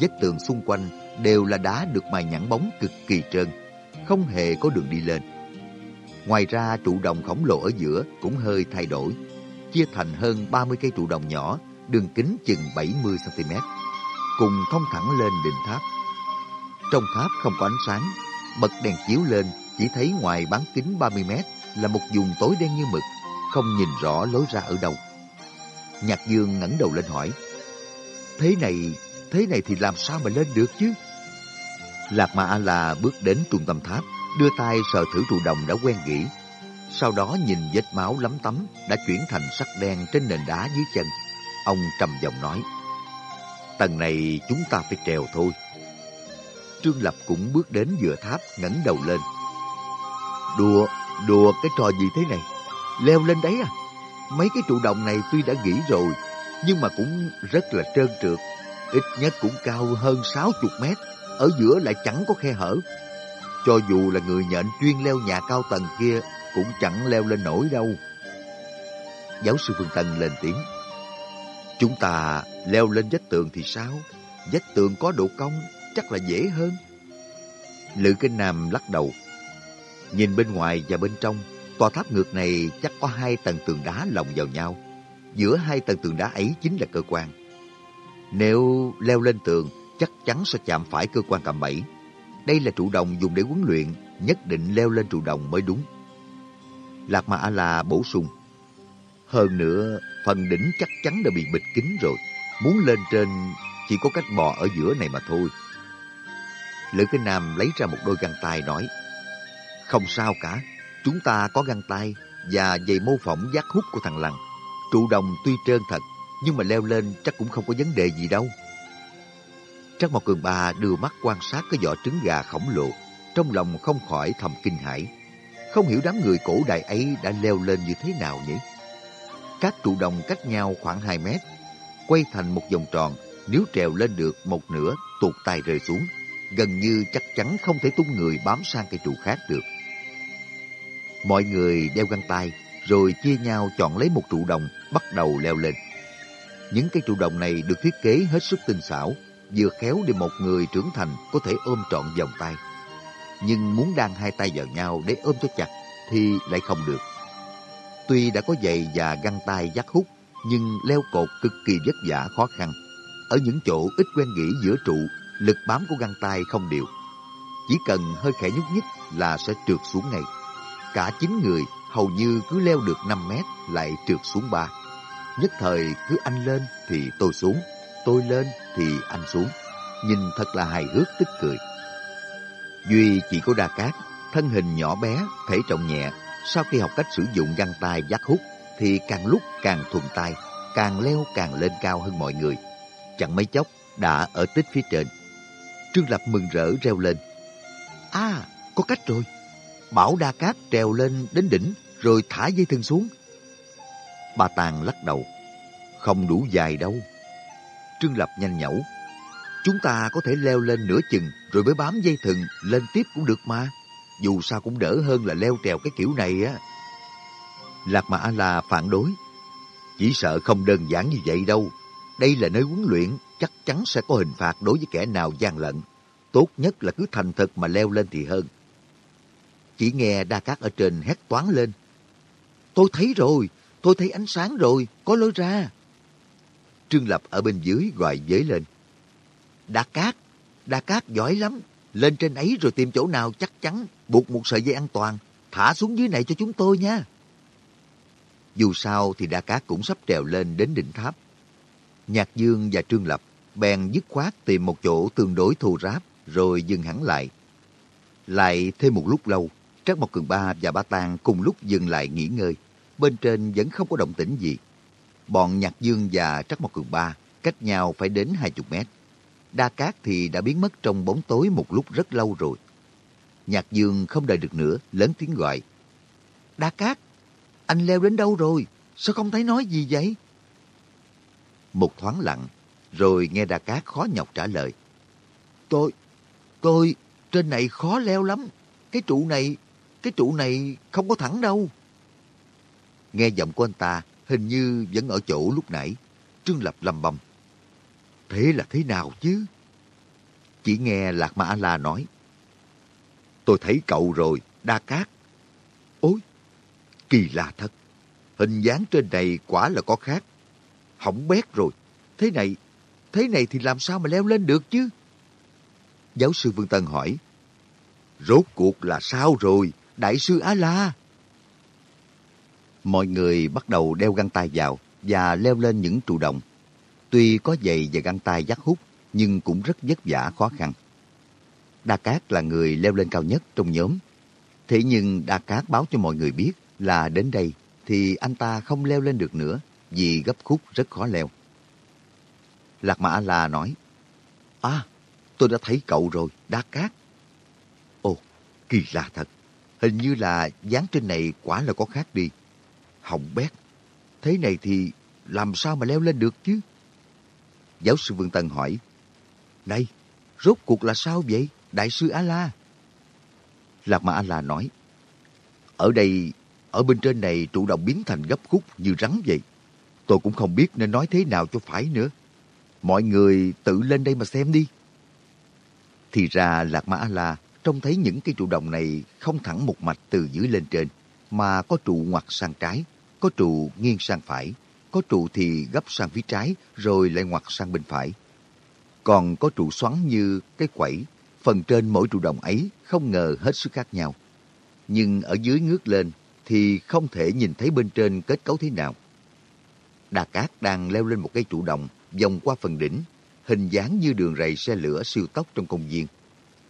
Vách tường xung quanh đều là đá được mài nhẵn bóng cực kỳ trơn, không hề có đường đi lên. Ngoài ra trụ đồng khổng lồ ở giữa cũng hơi thay đổi, chia thành hơn 30 cây trụ đồng nhỏ, đường kính chừng 70cm, cùng thông thẳng lên đỉnh tháp. Trong tháp không có ánh sáng, bật đèn chiếu lên chỉ thấy ngoài bán kính 30 mét là một vùng tối đen như mực, không nhìn rõ lối ra ở đâu. Nhạc Dương ngẩng đầu lên hỏi, Thế này, thế này thì làm sao mà lên được chứ? Lạc Ma A-la bước đến trung tâm tháp, đưa tay sờ thử trụ đồng đã quen nghĩ. Sau đó nhìn vết máu lấm tấm đã chuyển thành sắc đen trên nền đá dưới chân. Ông trầm giọng nói, Tầng này chúng ta phải trèo thôi. Trương Lập cũng bước đến giữa tháp ngẩng đầu lên. Đùa, đùa cái trò gì thế này? Leo lên đấy à? Mấy cái trụ đồng này tuy đã nghĩ rồi, nhưng mà cũng rất là trơn trượt. Ít nhất cũng cao hơn 60 mét, ở giữa lại chẳng có khe hở. Cho dù là người nhện chuyên leo nhà cao tầng kia, cũng chẳng leo lên nổi đâu. Giáo sư Phương Tân lên tiếng. Chúng ta leo lên vách tường thì sao? Vách tường có độ cong, chắc là dễ hơn. Lữ Kinh Nam lắc đầu. Nhìn bên ngoài và bên trong, tòa tháp ngược này chắc có hai tầng tường đá lồng vào nhau. Giữa hai tầng tường đá ấy chính là cơ quan. Nếu leo lên tường, chắc chắn sẽ chạm phải cơ quan cạm bẫy. Đây là trụ đồng dùng để huấn luyện, nhất định leo lên trụ đồng mới đúng. Lạc Ma A-la bổ sung. Hơn nữa, phần đỉnh chắc chắn đã bị bịt kín rồi. Muốn lên trên chỉ có cách bò ở giữa này mà thôi. Lữ Kinh Nam lấy ra một đôi găng tay nói. Không sao cả, chúng ta có găng tay và giày mô phỏng giác hút của thằng Lăng. Trụ đồng tuy trơn thật, nhưng mà leo lên chắc cũng không có vấn đề gì đâu. Trác Mộc Cường Ba đưa mắt quan sát cái vỏ trứng gà khổng lồ, trong lòng không khỏi thầm kinh hãi. Không hiểu đám người cổ đại ấy đã leo lên như thế nào nhỉ? Các trụ đồng cách nhau khoảng 2 mét, quay thành một vòng tròn, nếu trèo lên được một nửa tuột tay rơi xuống, gần như chắc chắn không thể tung người bám sang cây trụ khác được. Mọi người đeo găng tay, rồi chia nhau chọn lấy một trụ đồng, bắt đầu leo lên. Những cây trụ đồng này được thiết kế hết sức tinh xảo, vừa khéo để một người trưởng thành có thể ôm trọn vòng tay. Nhưng muốn đan hai tay vào nhau để ôm cho chặt thì lại không được. Tuy đã có giày và găng tay dắt hút, nhưng leo cột cực kỳ vất vả khó khăn. Ở những chỗ ít quen nghĩ giữa trụ, lực bám của găng tay không đều. Chỉ cần hơi khẽ nhúc nhích là sẽ trượt xuống ngay. Cả chín người hầu như cứ leo được 5 mét lại trượt xuống ba. Nhất thời cứ anh lên thì tôi xuống, tôi lên thì anh xuống. Nhìn thật là hài hước tức cười. Duy chỉ có đa cát, thân hình nhỏ bé, thể trọng nhẹ. Sau khi học cách sử dụng găng tay giác hút thì càng lúc càng thuận tay, càng leo càng lên cao hơn mọi người. Chẳng mấy chốc đã ở tích phía trên. Trương Lập mừng rỡ reo lên. À, có cách rồi. Bảo Đa Cát trèo lên đến đỉnh rồi thả dây thừng xuống. Bà Tàng lắc đầu. Không đủ dài đâu. Trương Lập nhanh nhẩu. Chúng ta có thể leo lên nửa chừng rồi mới bám dây thừng lên tiếp cũng được mà. Dù sao cũng đỡ hơn là leo trèo cái kiểu này á. Lạc Mã là phản đối. Chỉ sợ không đơn giản như vậy đâu. Đây là nơi huấn luyện, chắc chắn sẽ có hình phạt đối với kẻ nào gian lận. Tốt nhất là cứ thành thật mà leo lên thì hơn. Chỉ nghe Đa Cát ở trên hét toán lên. Tôi thấy rồi, tôi thấy ánh sáng rồi, có lối ra. Trương Lập ở bên dưới gọi giới lên. Đa Cát, Đa Cát giỏi lắm. Lên trên ấy rồi tìm chỗ nào chắc chắn, buộc một sợi dây an toàn, thả xuống dưới này cho chúng tôi nha. Dù sao thì Đa Cát cũng sắp trèo lên đến đỉnh tháp. Nhạc Dương và Trương Lập bèn dứt khoát tìm một chỗ tương đối thù ráp rồi dừng hẳn lại. Lại thêm một lúc lâu, Trác Mộc Cường Ba và Ba Tàng cùng lúc dừng lại nghỉ ngơi. Bên trên vẫn không có động tĩnh gì. Bọn Nhạc Dương và Trắc Mộc Cường Ba cách nhau phải đến hai chục mét. Đa Cát thì đã biến mất trong bóng tối một lúc rất lâu rồi. Nhạc Dương không đợi được nữa, lớn tiếng gọi. Đa Cát, anh leo đến đâu rồi? Sao không thấy nói gì vậy? Một thoáng lặng, rồi nghe Đa Cát khó nhọc trả lời. Tôi, tôi, trên này khó leo lắm. Cái trụ này, cái trụ này không có thẳng đâu. Nghe giọng của anh ta, hình như vẫn ở chỗ lúc nãy. Trương Lập lầm bầm. Thế là thế nào chứ? Chỉ nghe Lạc Ma A-la nói. Tôi thấy cậu rồi, Đa Cát. Ôi, kỳ lạ thật. Hình dáng trên này quả là có khác. Hỏng bét rồi. Thế này, thế này thì làm sao mà leo lên được chứ? Giáo sư Vương Tân hỏi. Rốt cuộc là sao rồi, Đại sư Á-la? Mọi người bắt đầu đeo găng tay vào và leo lên những trụ đồng. Tuy có giày và găng tay dắt hút, nhưng cũng rất vất vả khó khăn. Đa Cát là người leo lên cao nhất trong nhóm. Thế nhưng Đa Cát báo cho mọi người biết là đến đây thì anh ta không leo lên được nữa vì gấp khúc rất khó leo. Lạc Mã La nói, À, tôi đã thấy cậu rồi, Đa Cát. Ồ, kỳ lạ thật. Hình như là dáng trên này quả là có khác đi. Hỏng bét. Thế này thì làm sao mà leo lên được chứ? Giáo sư Vương Tân hỏi, Này, rốt cuộc là sao vậy, Đại sư A-La? Lạc Ma A-La nói, Ở đây, ở bên trên này trụ động biến thành gấp khúc như rắn vậy. Tôi cũng không biết nên nói thế nào cho phải nữa. Mọi người tự lên đây mà xem đi. Thì ra Lạc Ma A-La trông thấy những cái trụ đồng này không thẳng một mạch từ dưới lên trên, mà có trụ ngoặt sang trái, có trụ nghiêng sang phải, có trụ thì gấp sang phía trái rồi lại ngoặt sang bên phải. Còn có trụ xoắn như cái quẩy, phần trên mỗi trụ đồng ấy không ngờ hết sức khác nhau. Nhưng ở dưới ngước lên thì không thể nhìn thấy bên trên kết cấu thế nào. Đà Cát đang leo lên một cây trụ đồng vòng qua phần đỉnh, hình dáng như đường rầy xe lửa siêu tốc trong công viên.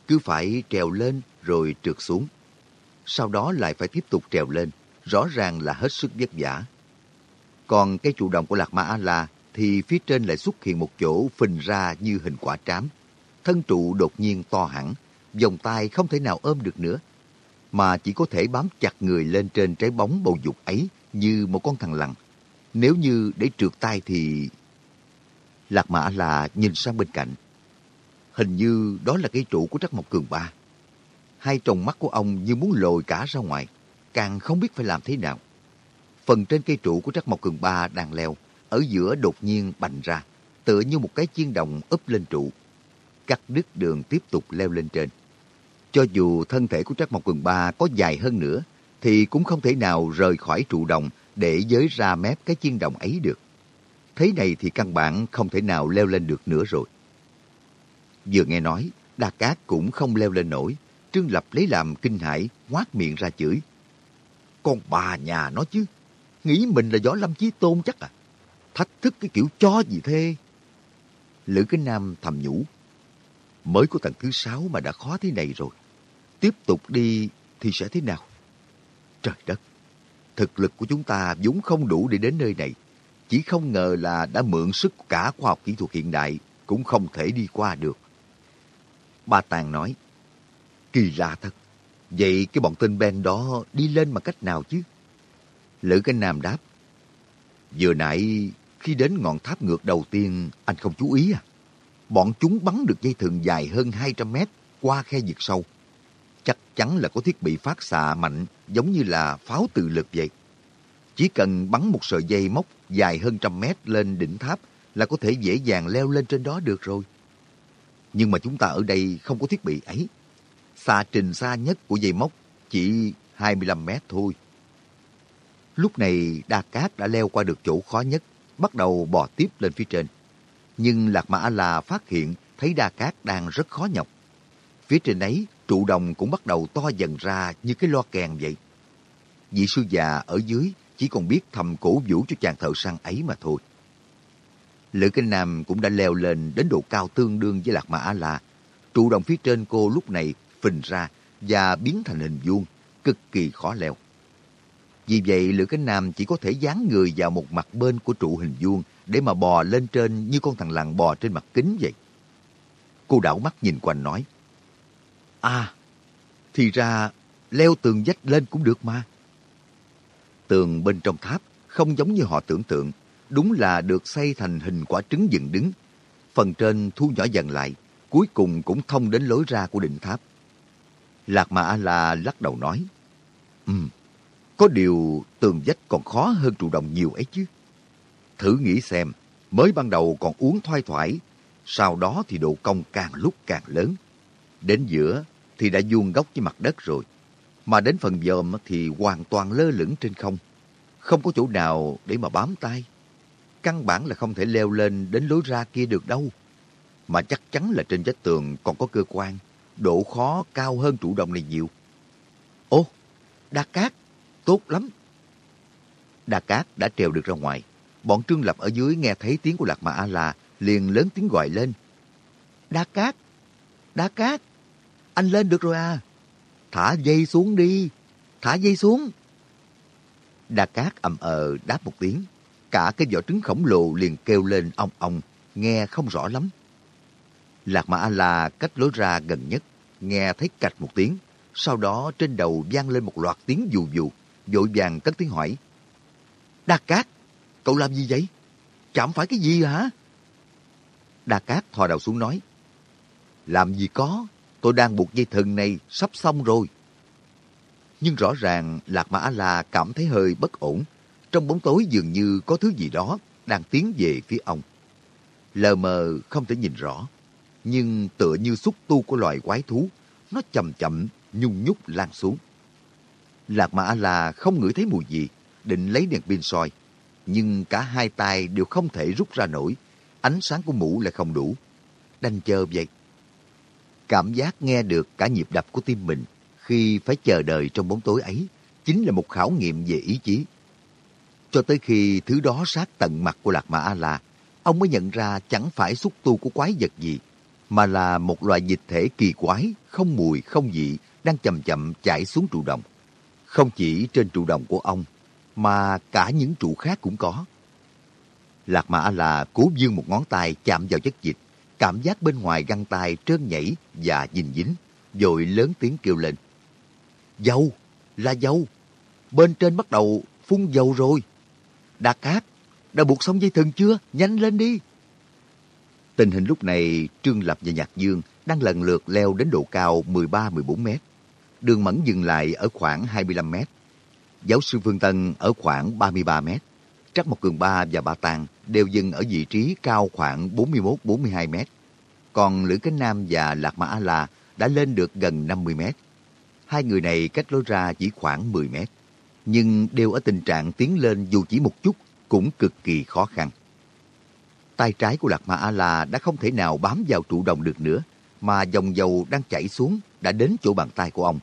Cứ phải trèo lên rồi trượt xuống. Sau đó lại phải tiếp tục trèo lên, rõ ràng là hết sức vất vả. Còn cái trụ đồng của Lạc Ma A-La thì phía trên lại xuất hiện một chỗ phình ra như hình quả trám. Thân trụ đột nhiên to hẳn, vòng tay không thể nào ôm được nữa, mà chỉ có thể bám chặt người lên trên trái bóng bầu dục ấy như một con thằng lằn. Nếu như để trượt tay thì... Lạc Mã là nhìn sang bên cạnh. Hình như đó là cây trụ của Trắc Mộc Cường Ba. Hai tròng mắt của ông như muốn lồi cả ra ngoài, càng không biết phải làm thế nào. Phần trên cây trụ của Trắc Mộc Cường Ba đang leo, ở giữa đột nhiên bành ra, tựa như một cái chiên đồng úp lên trụ. Cắt đứt đường tiếp tục leo lên trên. Cho dù thân thể của Trắc Mộc Cường Ba có dài hơn nữa, thì cũng không thể nào rời khỏi trụ đồng để giới ra mép cái chiên đồng ấy được. Thế này thì căn bản không thể nào leo lên được nữa rồi. Vừa nghe nói, Đa Cát cũng không leo lên nổi. Trương Lập lấy làm kinh hãi, ngoác miệng ra chửi. Con bà nhà nó chứ, nghĩ mình là võ lâm chí tôn chắc à. Thách thức cái kiểu cho gì thế? Lữ Kinh Nam thầm nhủ. Mới có tầng thứ sáu mà đã khó thế này rồi. Tiếp tục đi thì sẽ thế nào? Trời đất! Thực lực của chúng ta vốn không đủ để đến nơi này. Chỉ không ngờ là đã mượn sức cả khoa học kỹ thuật hiện đại cũng không thể đi qua được. Ba Tàng nói, kỳ lạ thật. Vậy cái bọn tên Ben đó đi lên bằng cách nào chứ? Lữ Canh Nam đáp, vừa nãy khi đến ngọn tháp ngược đầu tiên anh không chú ý à? Bọn chúng bắn được dây thừng dài hơn 200 mét qua khe vực sâu. Chắc chắn là có thiết bị phát xạ mạnh giống như là pháo tự lực vậy. Chỉ cần bắn một sợi dây móc dài hơn trăm mét lên đỉnh tháp là có thể dễ dàng leo lên trên đó được rồi. Nhưng mà chúng ta ở đây không có thiết bị ấy xa trình xa nhất của dây móc chỉ 25 mét thôi. Lúc này Đa Cát đã leo qua được chỗ khó nhất, bắt đầu bò tiếp lên phía trên. Nhưng Lạc Mã A-La phát hiện thấy Đa Cát đang rất khó nhọc. Phía trên ấy, trụ đồng cũng bắt đầu to dần ra như cái loa kèn vậy. Vị sư già ở dưới chỉ còn biết thầm cổ vũ cho chàng thợ săn ấy mà thôi. Lữ Kinh Nam cũng đã leo lên đến độ cao tương đương với Lạc Mã A-La. Trụ đồng phía trên cô lúc này phình ra và biến thành hình vuông, cực kỳ khó leo. Vì vậy Lữ cánh Nam chỉ có thể dán người vào một mặt bên của trụ hình vuông để mà bò lên trên như con thằng lằn bò trên mặt kính vậy. Cô đảo mắt nhìn quanh nói, À, thì ra leo tường dách lên cũng được mà. Tường bên trong tháp không giống như họ tưởng tượng, đúng là được xây thành hình quả trứng dựng đứng. Phần trên thu nhỏ dần lại, cuối cùng cũng thông đến lối ra của đỉnh tháp. Lạc Mà A-La lắc đầu nói, Ừ, um, có điều tường vách còn khó hơn trụ đồng nhiều ấy chứ. Thử nghĩ xem, mới ban đầu còn uống thoai thoải, sau đó thì độ công càng lúc càng lớn. Đến giữa thì đã vuông góc với mặt đất rồi. Mà đến phần dòm thì hoàn toàn lơ lửng trên không. Không có chỗ nào để mà bám tay. Căn bản là không thể leo lên đến lối ra kia được đâu. Mà chắc chắn là trên vách tường còn có cơ quan. Độ khó cao hơn trụ đồng này nhiều. Ô, Đa Cát, tốt lắm. Đa Cát đã trèo được ra ngoài. Bọn Trương Lập ở dưới nghe thấy tiếng của Lạc mã A-La liền lớn tiếng gọi lên. Đa Cát, Đa Cát, anh lên được rồi à. Thả dây xuống đi, thả dây xuống. Đa Cát ầm ờ đáp một tiếng. Cả cái vỏ trứng khổng lồ liền kêu lên ong ong, nghe không rõ lắm. Lạc mã A-La cách lối ra gần nhất, nghe thấy cạch một tiếng. Sau đó trên đầu vang lên một loạt tiếng dù dù, vội vàng cất tiếng hỏi. Đạt Cát, cậu làm gì vậy? Chạm phải cái gì hả? Đạt Cát thò đầu xuống nói. Làm gì có, tôi đang buộc dây thừng này sắp xong rồi. Nhưng rõ ràng Lạc Mã A-La cảm thấy hơi bất ổn. Trong bóng tối dường như có thứ gì đó đang tiến về phía ông. Lờ mờ không thể nhìn rõ, nhưng tựa như xúc tu của loài quái thú, nó chậm chậm nhung nhúc lan xuống. Lạc Mã A-La không ngửi thấy mùi gì, định lấy đèn pin soi, nhưng cả hai tay đều không thể rút ra nổi, ánh sáng của mũ lại không đủ. Đành chờ vậy. Cảm giác nghe được cả nhịp đập của tim mình khi phải chờ đợi trong bóng tối ấy chính là một khảo nghiệm về ý chí. Cho tới khi thứ đó sát tận mặt của Lạc Mã A-La, ông mới nhận ra chẳng phải xúc tu của quái vật gì, mà là một loài dịch thể kỳ quái, không mùi, không vị, đang chậm chậm chảy xuống trụ đồng. Không chỉ trên trụ đồng của ông, mà cả những trụ khác cũng có. Lạc Mã là cố dương một ngón tay chạm vào chất dịch, cảm giác bên ngoài găng tay trơn nhảy và dính dính, rồi lớn tiếng kêu lên. dâu là dâu, bên trên bắt đầu phun dầu rồi. Đạt cát, đã buộc xong dây thừng chưa? Nhanh lên đi. Tình hình lúc này, Trương Lập và Nhạc Dương đang lần lượt leo đến độ cao 13-14 mét. Đường Mẫn dừng lại ở khoảng 25 mét. Giáo sư Phương Tân ở khoảng 33 mét. Trắc Mộc Cường Ba và Ba Tàng đều dừng ở vị trí cao khoảng 41-42 mét. Còn Lữ Cánh Nam và Lạc Mã A-La đã lên được gần 50 mét. Hai người này cách lối ra chỉ khoảng 10 mét. Nhưng đều ở tình trạng tiến lên dù chỉ một chút cũng cực kỳ khó khăn. Tay trái của Lạc ma A-La đã không thể nào bám vào trụ đồng được nữa, mà dòng dầu đang chảy xuống đã đến chỗ bàn tay của ông.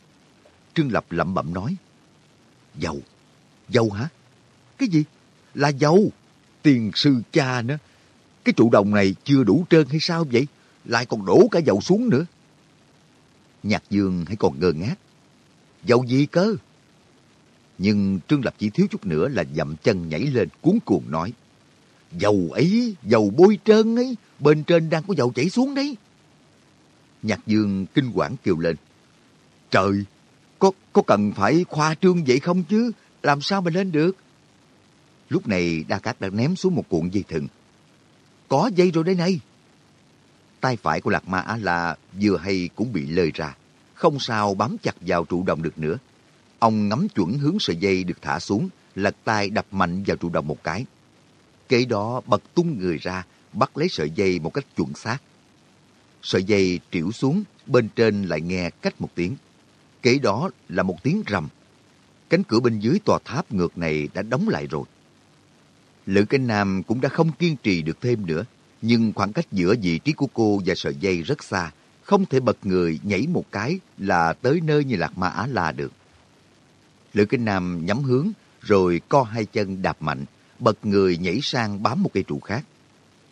Trương Lập lẩm bẩm nói, Dầu? Dầu hả? Cái gì? Là dầu? Tiền sư cha nữa. Cái trụ đồng này chưa đủ trơn hay sao vậy? Lại còn đổ cả dầu xuống nữa. Nhạc dương hãy còn ngơ ngác. Dầu gì cơ? Nhưng Trương Lập chỉ thiếu chút nữa là dậm chân nhảy lên cuốn cuồng nói. Dầu ấy, dầu bôi trơn ấy, bên trên đang có dầu chảy xuống đấy. Nhạc dương kinh quản kêu lên. Trời, có, có cần phải khoa trương vậy không chứ? Làm sao mà lên được? Lúc này Đa Cát đã ném xuống một cuộn dây thừng. Có dây rồi đây này. Tay phải của Lạc Ma Á La vừa hay cũng bị lơi ra. Không sao bám chặt vào trụ đồng được nữa. Ông ngắm chuẩn hướng sợi dây được thả xuống, lật tay đập mạnh vào trụ đồng một cái. Kế đó bật tung người ra, bắt lấy sợi dây một cách chuẩn xác. Sợi dây triểu xuống, bên trên lại nghe cách một tiếng. Kế đó là một tiếng rầm. Cánh cửa bên dưới tòa tháp ngược này đã đóng lại rồi. Lữ Cánh Nam cũng đã không kiên trì được thêm nữa, nhưng khoảng cách giữa vị trí của cô và sợi dây rất xa, không thể bật người nhảy một cái là tới nơi như Lạc Ma Á La được. Lữ Kinh Nam nhắm hướng, rồi co hai chân đạp mạnh, bật người nhảy sang bám một cây trụ khác.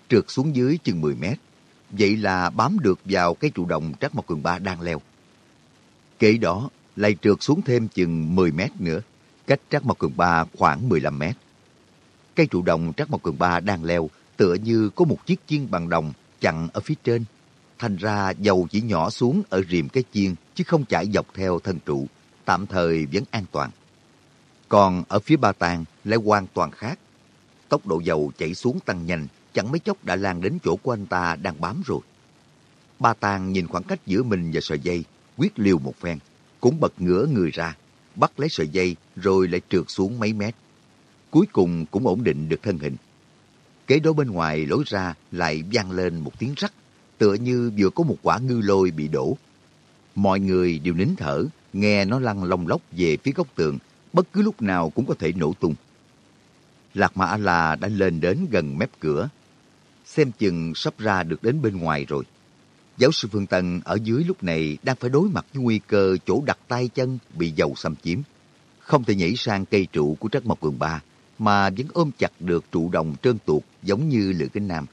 Trượt xuống dưới chừng 10 mét, vậy là bám được vào cây trụ đồng Trắc Mộc Cường Ba đang leo. Kế đó, lại trượt xuống thêm chừng 10 mét nữa, cách Trắc Mộc Cường Ba khoảng 15 mét. Cây trụ đồng Trắc Mộc Cường Ba đang leo, tựa như có một chiếc chiên bằng đồng chặn ở phía trên. Thành ra dầu chỉ nhỏ xuống ở rìm cái chiên, chứ không chảy dọc theo thân trụ, tạm thời vẫn an toàn. Còn ở phía Ba Tàng lại hoàn toàn khác. Tốc độ dầu chảy xuống tăng nhanh, chẳng mấy chốc đã lan đến chỗ của anh ta đang bám rồi. Ba Tàng nhìn khoảng cách giữa mình và sợi dây, quyết liều một phen, cũng bật ngửa người ra, bắt lấy sợi dây rồi lại trượt xuống mấy mét. Cuối cùng cũng ổn định được thân hình. Kế đó bên ngoài lối ra lại vang lên một tiếng rắc, tựa như vừa có một quả ngư lôi bị đổ. Mọi người đều nín thở, nghe nó lăn lông lóc về phía góc tường, bất cứ lúc nào cũng có thể nổ tung. Lạc Mã La đã lên đến gần mép cửa, xem chừng sắp ra được đến bên ngoài rồi. Giáo sư Phương Tân ở dưới lúc này đang phải đối mặt với nguy cơ chỗ đặt tay chân bị dầu xâm chiếm. Không thể nhảy sang cây trụ của Trắc Mộc Cường Ba, mà vẫn ôm chặt được trụ đồng trơn tuột giống như lửa Kinh Nam.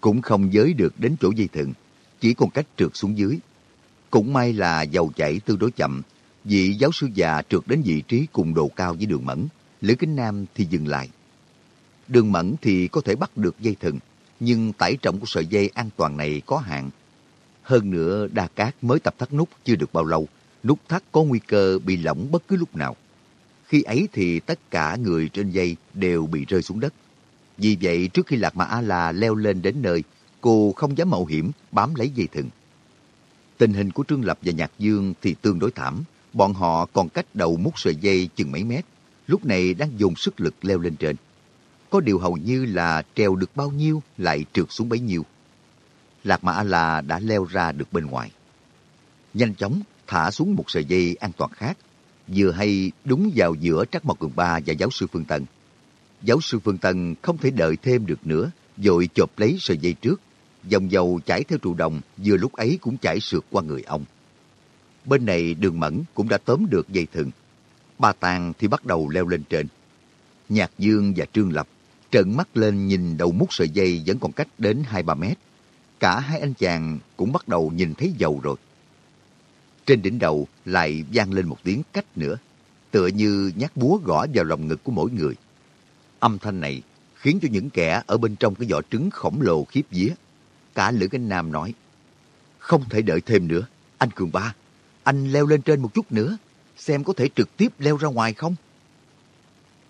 Cũng không giới được đến chỗ dây thừng, chỉ còn cách trượt xuống dưới. Cũng may là dầu chảy tương đối chậm, vị giáo sư già trượt đến vị trí cùng độ cao với đường mẫn. Lữ kính Nam thì dừng lại. Đường mẫn thì có thể bắt được dây thừng, nhưng tải trọng của sợi dây an toàn này có hạn. Hơn nữa, Đa Cát mới tập thắt nút chưa được bao lâu, nút thắt có nguy cơ bị lỏng bất cứ lúc nào. Khi ấy thì tất cả người trên dây đều bị rơi xuống đất. Vì vậy, trước khi Lạc Mà A-La leo lên đến nơi, cô không dám mạo hiểm bám lấy dây thừng. Tình hình của Trương Lập và Nhạc Dương thì tương đối thảm. Bọn họ còn cách đầu mút sợi dây chừng mấy mét, lúc này đang dùng sức lực leo lên trên. Có điều hầu như là treo được bao nhiêu lại trượt xuống bấy nhiêu. Lạc Mã là đã leo ra được bên ngoài. Nhanh chóng thả xuống một sợi dây an toàn khác, vừa hay đúng vào giữa Trắc Mộc Cường Ba và giáo sư Phương Tân. Giáo sư Phương Tân không thể đợi thêm được nữa, vội chộp lấy sợi dây trước. Dòng dầu chảy theo trụ đồng vừa lúc ấy cũng chảy sượt qua người ông. Bên này đường mẫn cũng đã tóm được dây thừng. Ba Tàng thì bắt đầu leo lên trên. Nhạc Dương và Trương Lập trợn mắt lên nhìn đầu mút sợi dây vẫn còn cách đến 2-3 mét. Cả hai anh chàng cũng bắt đầu nhìn thấy dầu rồi. Trên đỉnh đầu lại vang lên một tiếng cách nữa, tựa như nhát búa gõ vào lòng ngực của mỗi người. Âm thanh này khiến cho những kẻ ở bên trong cái vỏ trứng khổng lồ khiếp vía. Cả Lữ Anh Nam nói, không thể đợi thêm nữa. Anh Cường Ba, anh leo lên trên một chút nữa, xem có thể trực tiếp leo ra ngoài không?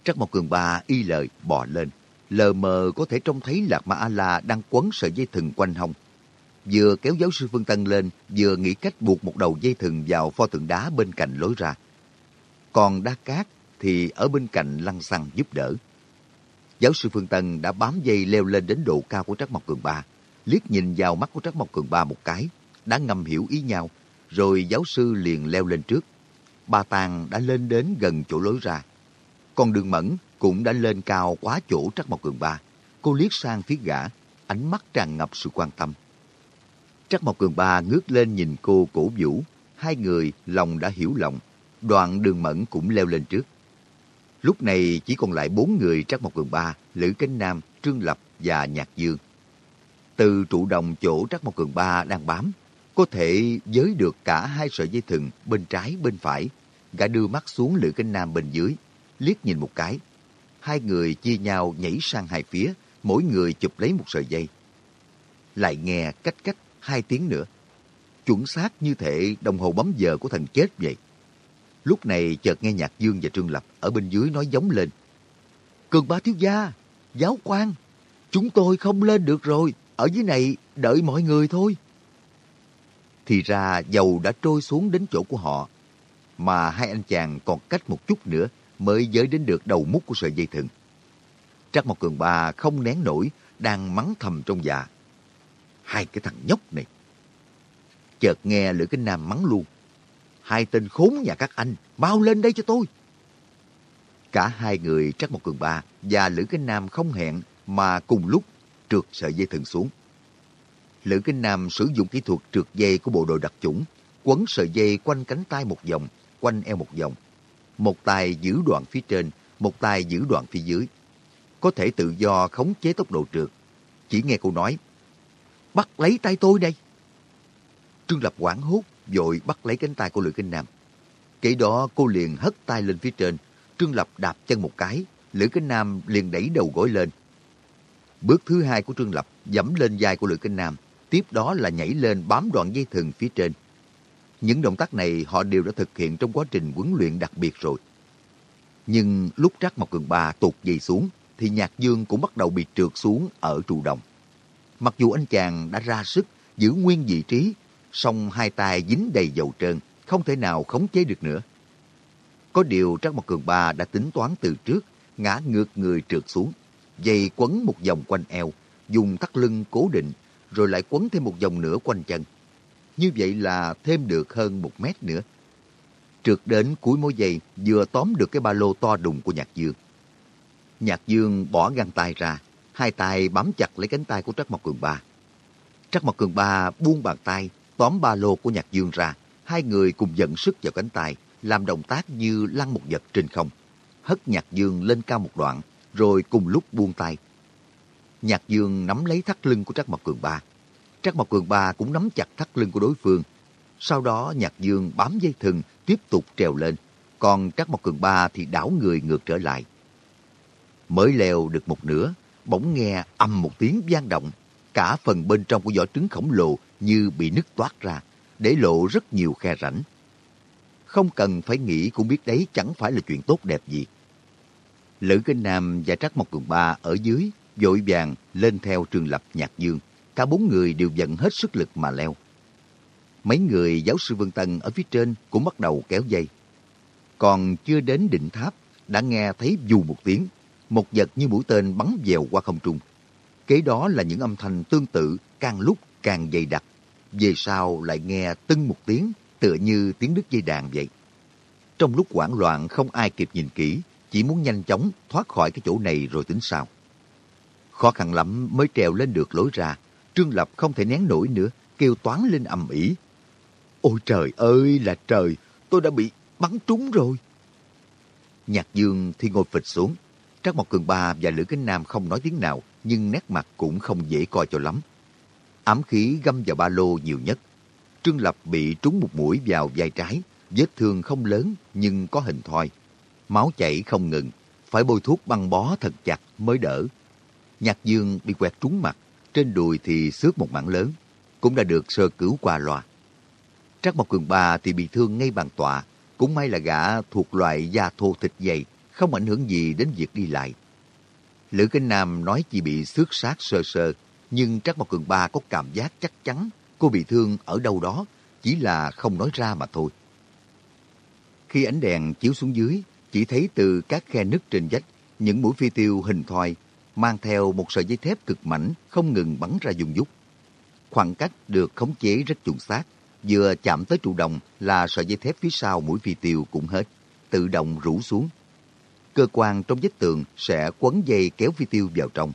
Trắc Mộc Cường Ba y lời bò lên, lờ mờ có thể trông thấy Lạc Ma A-La đang quấn sợi dây thừng quanh hông. Vừa kéo giáo sư Phương Tân lên, vừa nghĩ cách buộc một đầu dây thừng vào pho tượng đá bên cạnh lối ra. Còn Đa Cát thì ở bên cạnh lăn xăng giúp đỡ. Giáo sư Phương Tân đã bám dây leo lên đến độ cao của Trắc Mộc Cường Ba, liếc nhìn vào mắt của Trắc Mộc Cường Ba một cái, đã ngầm hiểu ý nhau, rồi giáo sư liền leo lên trước. Ba Tàng đã lên đến gần chỗ lối ra. Còn đường mẫn cũng đã lên cao quá chỗ Trắc Mộc Cường Ba. Cô liếc sang phía gã, ánh mắt tràn ngập sự quan tâm. Trắc Mộc Cường Ba ngước lên nhìn cô cổ vũ. Hai người lòng đã hiểu lòng. Đoạn đường mẫn cũng leo lên trước. Lúc này chỉ còn lại bốn người Trắc Mộc Cường Ba, Lữ Cánh Nam, Trương Lập và Nhạc Dương. Từ trụ đồng chỗ Trắc Mộc Cường Ba đang bám, có thể giới được cả hai sợi dây thừng bên trái bên phải. Gã đưa mắt xuống Lữ Cánh Nam bên dưới, liếc nhìn một cái. Hai người chia nhau nhảy sang hai phía, mỗi người chụp lấy một sợi dây. Lại nghe cách cách hai tiếng nữa. Chuẩn xác như thể đồng hồ bấm giờ của thần chết vậy. Lúc này chợt nghe Nhạc Dương và Trương Lập ở bên dưới nói giống lên. Cường ba thiếu gia, giáo quan, chúng tôi không lên được rồi, ở dưới này đợi mọi người thôi. Thì ra dầu đã trôi xuống đến chỗ của họ, mà hai anh chàng còn cách một chút nữa mới giới đến được đầu mút của sợi dây thừng. Trắc Mộc Cường Ba không nén nổi, đang mắng thầm trong dạ. Hai cái thằng nhóc này. Chợt nghe Lữ Kinh Nam mắng luôn. Hai tên khốn nhà các anh, mau lên đây cho tôi. Cả hai người Trắc Mộc Cường Ba và Lữ Kinh Nam không hẹn mà cùng lúc trượt sợi dây thừng xuống. Lữ Kinh Nam sử dụng kỹ thuật trượt dây của bộ đội đặc chủng, quấn sợi dây quanh cánh tay một vòng, quanh eo một vòng. Một tay giữ đoạn phía trên, một tay giữ đoạn phía dưới. Có thể tự do khống chế tốc độ trượt. Chỉ nghe cô nói, bắt lấy tay tôi đây. Trương Lập quảng hốt, vội bắt lấy cánh tay của Lữ Kinh Nam. Kể đó cô liền hất tay lên phía trên, Trương Lập đạp chân một cái, Lữ Kinh Nam liền đẩy đầu gối lên. Bước thứ hai của Trương Lập dẫm lên vai của Lữ Kinh Nam, tiếp đó là nhảy lên bám đoạn dây thừng phía trên. Những động tác này họ đều đã thực hiện trong quá trình huấn luyện đặc biệt rồi. Nhưng lúc Trác Mộc Cường Ba tụt dây xuống, thì Nhạc Dương cũng bắt đầu bị trượt xuống ở trụ đồng. Mặc dù anh chàng đã ra sức giữ nguyên vị trí, song hai tay dính đầy dầu trơn, không thể nào khống chế được nữa. Có điều Trác Mộc Cường Ba đã tính toán từ trước, ngã ngược người trượt xuống, dây quấn một vòng quanh eo, dùng thắt lưng cố định, rồi lại quấn thêm một vòng nữa quanh chân. Như vậy là thêm được hơn một mét nữa. Trượt đến cuối mối dây, vừa tóm được cái ba lô to đùng của Nhạc Dương. Nhạc Dương bỏ găng tay ra, hai tay bám chặt lấy cánh tay của Trắc Mộc Cường Ba. Trắc Mộc Cường Ba buông bàn tay, tóm ba lô của Nhạc Dương ra, hai người cùng dẫn sức vào cánh tay, làm động tác như lăn một vật trên không. Hất Nhạc Dương lên cao một đoạn, rồi cùng lúc buông tay. Nhạc Dương nắm lấy thắt lưng của Trắc Mộc Cường Ba. Trắc Mộc Cường Ba cũng nắm chặt thắt lưng của đối phương. Sau đó Nhạc Dương bám dây thừng tiếp tục trèo lên, còn Trắc Mộc Cường Ba thì đảo người ngược trở lại. Mới leo được một nửa, bỗng nghe âm một tiếng vang động. Cả phần bên trong của vỏ trứng khổng lồ như bị nứt toát ra, để lộ rất nhiều khe rãnh. Không cần phải nghĩ cũng biết đấy chẳng phải là chuyện tốt đẹp gì. Lữ Kinh Nam và Trắc Mộc Cường Ba ở dưới, vội vàng lên theo trường lập Nhạc Dương. Cả bốn người đều dần hết sức lực mà leo. Mấy người giáo sư Vương Tân ở phía trên cũng bắt đầu kéo dây. Còn chưa đến đỉnh tháp, đã nghe thấy dù một tiếng, một vật như mũi tên bắn dèo qua không trung. Kế đó là những âm thanh tương tự càng lúc càng dày đặc. Về sau lại nghe tưng một tiếng tựa như tiếng đứt dây đàn vậy. Trong lúc hoảng loạn không ai kịp nhìn kỹ, chỉ muốn nhanh chóng thoát khỏi cái chỗ này rồi tính sao. Khó khăn lắm mới trèo lên được lối ra, Trương Lập không thể nén nổi nữa, kêu toán lên ầm ĩ. Ôi trời ơi là trời, tôi đã bị bắn trúng rồi. Nhạc Dương thì ngồi phịch xuống, Trác Mộc Cường Ba và Lữ Kính Nam không nói tiếng nào, nhưng nét mặt cũng không dễ coi cho lắm. Ám khí găm vào ba lô nhiều nhất. Trương Lập bị trúng một mũi vào vai trái, vết thương không lớn nhưng có hình thoi. Máu chảy không ngừng, phải bôi thuốc băng bó thật chặt mới đỡ. Nhạc Dương bị quẹt trúng mặt, trên đùi thì xước một mảng lớn, cũng đã được sơ cứu qua loa. Trác Mộc Cường Ba thì bị thương ngay bàn tọa, cũng may là gã thuộc loại da thô thịt dày, không ảnh hưởng gì đến việc đi lại. Lữ Kinh Nam nói chỉ bị xước sát sơ sơ, nhưng Trác Mộc Cường Ba có cảm giác chắc chắn cô bị thương ở đâu đó, chỉ là không nói ra mà thôi. Khi ánh đèn chiếu xuống dưới, chỉ thấy từ các khe nứt trên vách, những mũi phi tiêu hình thoi mang theo một sợi dây thép cực mảnh không ngừng bắn ra dùng dút. Khoảng cách được khống chế rất chuẩn xác, vừa chạm tới trụ đồng là sợi dây thép phía sau mũi phi tiêu cũng hết, tự động rủ xuống cơ quan trong vách tường sẽ quấn dây kéo phi tiêu vào trong.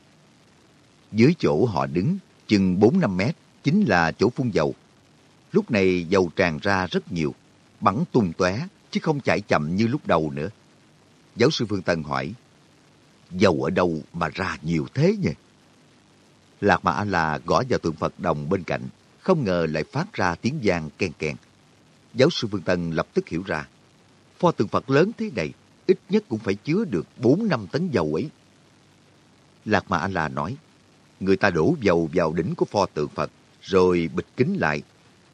Dưới chỗ họ đứng, chừng 4-5 mét, chính là chỗ phun dầu. Lúc này dầu tràn ra rất nhiều, bắn tung tóe chứ không chạy chậm như lúc đầu nữa. Giáo sư Phương Tân hỏi, dầu ở đâu mà ra nhiều thế nhỉ? Lạc Mã là gõ vào tượng Phật đồng bên cạnh, không ngờ lại phát ra tiếng vang ken ken. Giáo sư Phương Tân lập tức hiểu ra, pho tượng Phật lớn thế này ít nhất cũng phải chứa được 4 năm tấn dầu ấy. Lạc Mã là La nói, người ta đổ dầu vào đỉnh của pho tượng Phật, rồi bịch kính lại.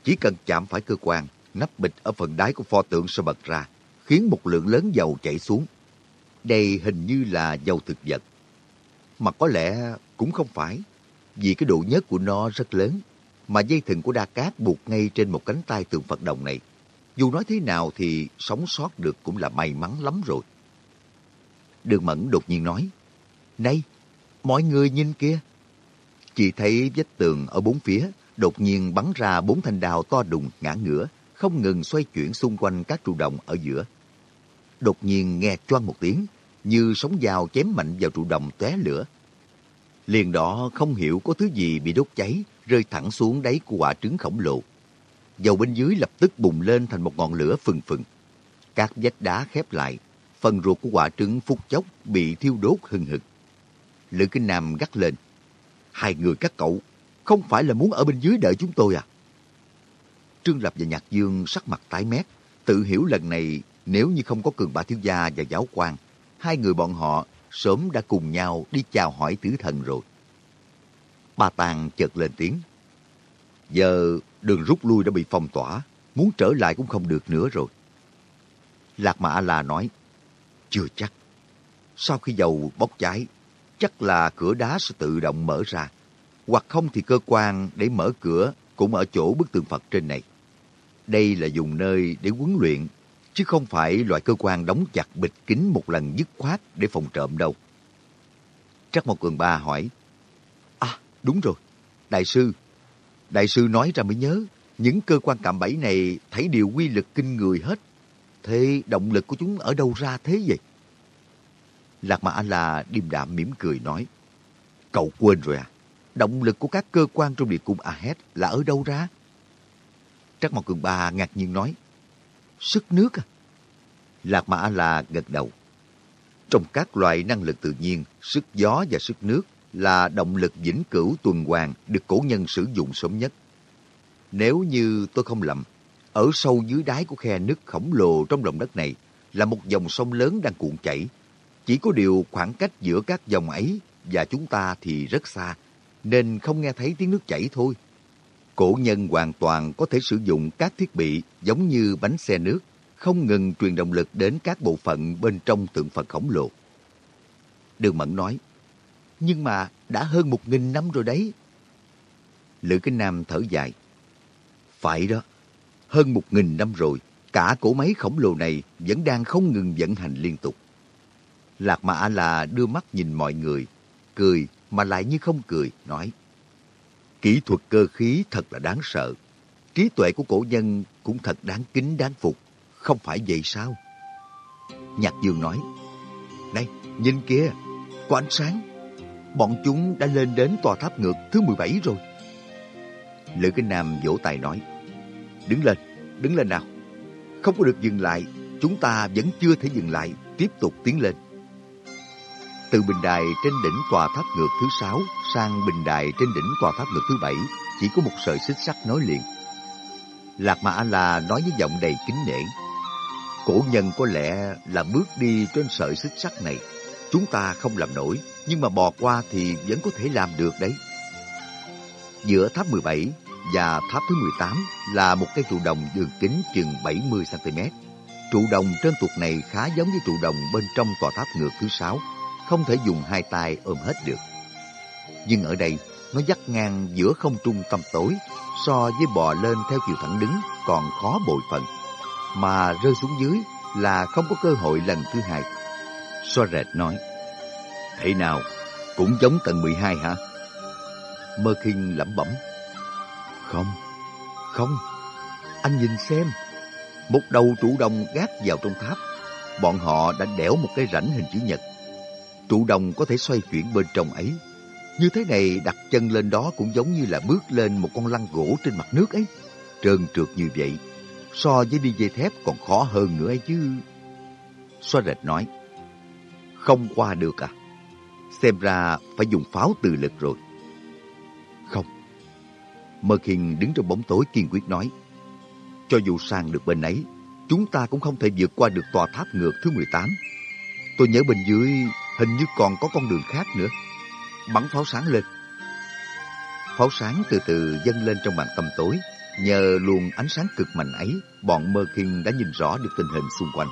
Chỉ cần chạm phải cơ quan, nắp bịch ở phần đáy của pho tượng sẽ bật ra, khiến một lượng lớn dầu chảy xuống. Đây hình như là dầu thực vật. Mà có lẽ cũng không phải, vì cái độ nhớt của nó rất lớn, mà dây thừng của Đa Cát buộc ngay trên một cánh tay tượng Phật đồng này. Dù nói thế nào thì sống sót được cũng là may mắn lắm rồi. Đường Mẫn đột nhiên nói, Này, mọi người nhìn kia. Chỉ thấy vách tường ở bốn phía đột nhiên bắn ra bốn thanh đào to đùng ngã ngửa, không ngừng xoay chuyển xung quanh các trụ đồng ở giữa. Đột nhiên nghe choang một tiếng, như sóng dao chém mạnh vào trụ đồng tóe lửa. Liền đó không hiểu có thứ gì bị đốt cháy, rơi thẳng xuống đáy của quả trứng khổng lồ dầu bên dưới lập tức bùng lên thành một ngọn lửa phừng phừng. Các vách đá khép lại, phần ruột của quả trứng phút chốc bị thiêu đốt hừng hực. Lữ Kinh Nam gắt lên. Hai người các cậu, không phải là muốn ở bên dưới đợi chúng tôi à? Trương Lập và Nhạc Dương sắc mặt tái mét, tự hiểu lần này nếu như không có cường bá thiếu gia và giáo quan, hai người bọn họ sớm đã cùng nhau đi chào hỏi tứ thần rồi. Bà Tàng chợt lên tiếng. Giờ đường rút lui đã bị phong tỏa, muốn trở lại cũng không được nữa rồi. Lạc Mã La nói, Chưa chắc. Sau khi dầu bốc cháy, chắc là cửa đá sẽ tự động mở ra. Hoặc không thì cơ quan để mở cửa cũng ở chỗ bức tường Phật trên này. Đây là dùng nơi để huấn luyện, chứ không phải loại cơ quan đóng chặt bịch kín một lần dứt khoát để phòng trộm đâu. Trắc Mộc Cường Ba hỏi, À, đúng rồi, Đại sư, Đại sư nói ra mới nhớ, những cơ quan cạm bẫy này thấy điều quy lực kinh người hết. Thế động lực của chúng ở đâu ra thế vậy? Lạc Mã là điềm đạm mỉm cười nói, Cậu quên rồi à? Động lực của các cơ quan trong địa cung Ahed là ở đâu ra? Trắc Mộc Cường Ba ngạc nhiên nói, Sức nước à? Lạc mã A-La gật đầu. Trong các loại năng lực tự nhiên, sức gió và sức nước là động lực vĩnh cửu tuần hoàn được cổ nhân sử dụng sớm nhất. Nếu như tôi không lầm, ở sâu dưới đáy của khe nước khổng lồ trong lòng đất này là một dòng sông lớn đang cuộn chảy. Chỉ có điều khoảng cách giữa các dòng ấy và chúng ta thì rất xa, nên không nghe thấy tiếng nước chảy thôi. Cổ nhân hoàn toàn có thể sử dụng các thiết bị giống như bánh xe nước, không ngừng truyền động lực đến các bộ phận bên trong tượng Phật khổng lồ. Đường Mẫn nói, nhưng mà đã hơn một nghìn năm rồi đấy. Lữ Kinh Nam thở dài. Phải đó, hơn một nghìn năm rồi, cả cổ máy khổng lồ này vẫn đang không ngừng vận hành liên tục. Lạc mã A-La đưa mắt nhìn mọi người, cười mà lại như không cười, nói. Kỹ thuật cơ khí thật là đáng sợ. Trí tuệ của cổ nhân cũng thật đáng kính đáng phục. Không phải vậy sao? Nhạc Dương nói. đây, nhìn kia, có ánh sáng. Bọn chúng đã lên đến tòa tháp ngược thứ 17 rồi. Lữ Kinh Nam vỗ tay nói. Đứng lên, đứng lên nào. Không có được dừng lại, chúng ta vẫn chưa thể dừng lại, tiếp tục tiến lên. Từ bình đài trên đỉnh tòa tháp ngược thứ sáu sang bình đài trên đỉnh tòa tháp ngược thứ bảy chỉ có một sợi xích sắt nối liền. Lạc Mà A-La nói với giọng đầy kính nể. Cổ nhân có lẽ là bước đi trên sợi xích sắt này. Chúng ta không làm nổi, nhưng mà bò qua thì vẫn có thể làm được đấy. Giữa tháp 17 và tháp thứ 18 là một cây trụ đồng đường kính chừng 70cm. Trụ đồng trên tuột này khá giống với trụ đồng bên trong tòa tháp ngược thứ sáu không thể dùng hai tay ôm hết được. Nhưng ở đây, nó dắt ngang giữa không trung tăm tối, so với bò lên theo chiều thẳng đứng còn khó bội phần. Mà rơi xuống dưới là không có cơ hội lần thứ hai. So rệt nói, Thế nào, cũng giống tầng 12 hả? Mơ khinh lẩm bẩm. Không, không, anh nhìn xem. Một đầu trụ đồng gác vào trong tháp. Bọn họ đã đẽo một cái rãnh hình chữ nhật. Trụ đồng có thể xoay chuyển bên trong ấy. Như thế này đặt chân lên đó cũng giống như là bước lên một con lăn gỗ trên mặt nước ấy. Trơn trượt như vậy, so với đi dây thép còn khó hơn nữa ấy chứ. Xoa rệt nói, không qua được à? Xem ra phải dùng pháo từ lực rồi. Không. Mơ Khiên đứng trong bóng tối kiên quyết nói. Cho dù sang được bên ấy, chúng ta cũng không thể vượt qua được tòa tháp ngược thứ 18. Tôi nhớ bên dưới hình như còn có con đường khác nữa. Bắn pháo sáng lên. Pháo sáng từ từ dâng lên trong màn tầm tối. Nhờ luồng ánh sáng cực mạnh ấy, bọn Mơ kinh đã nhìn rõ được tình hình xung quanh.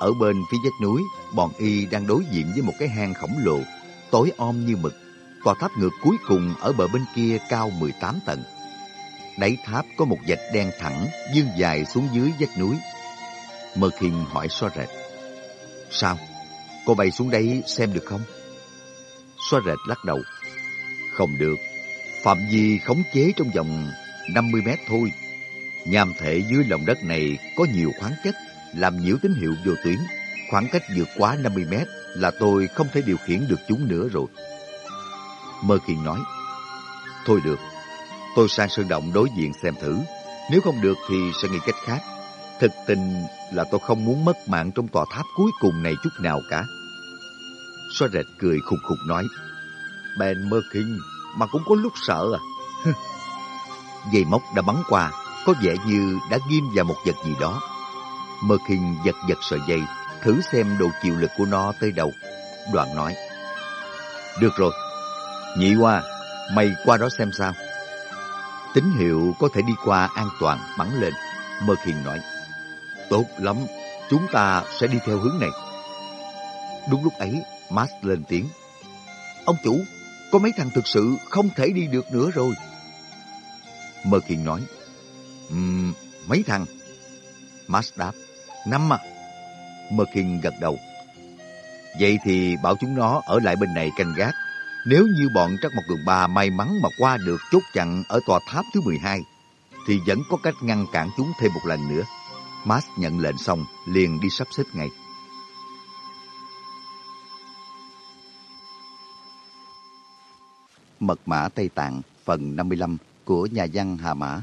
Ở bên phía vách núi, bọn y đang đối diện với một cái hang khổng lồ, tối om như mực. Tòa tháp ngược cuối cùng ở bờ bên kia cao 18 tầng. Đáy tháp có một vạch đen thẳng, dương dài xuống dưới vách núi. Mơ Kinh hỏi so rệt. Sao? Cô bay xuống đây xem được không? Xoa rệt lắc đầu. Không được. Phạm vi khống chế trong vòng 50 mét thôi. Nham thể dưới lòng đất này có nhiều khoáng chất làm nhiễu tín hiệu vô tuyến. Khoảng cách vượt quá 50 mét là tôi không thể điều khiển được chúng nữa rồi. Mơ kiền nói, Thôi được, tôi sang sơn động đối diện xem thử. Nếu không được thì sẽ nghĩ cách khác. Thực tình là tôi không muốn mất mạng trong tòa tháp cuối cùng này chút nào cả. Xoa rệt cười khùng khục nói, Ben Mơ Kinh mà cũng có lúc sợ à. Dây móc đã bắn qua, có vẻ như đã ghim vào một vật gì đó. Mơ Kinh giật giật sợi dây, thử xem độ chịu lực của nó tới đâu. Đoàn nói, Được rồi, nhị qua, mày qua đó xem sao. Tín hiệu có thể đi qua an toàn bắn lên. Mơ Kinh nói, Tốt lắm, chúng ta sẽ đi theo hướng này. Đúng lúc ấy, Max lên tiếng. Ông chủ, có mấy thằng thực sự không thể đi được nữa rồi. Mơ Kiên nói. Um, mấy thằng? Max đáp. Năm à. Mơ Kiên gật đầu. Vậy thì bảo chúng nó ở lại bên này canh gác. Nếu như bọn Trắc Mộc Cường Ba may mắn mà qua được chốt chặn ở tòa tháp thứ 12, thì vẫn có cách ngăn cản chúng thêm một lần nữa. Max nhận lệnh xong, liền đi sắp xếp ngay. Mật mã Tây Tạng phần 55 của nhà văn Hà Mã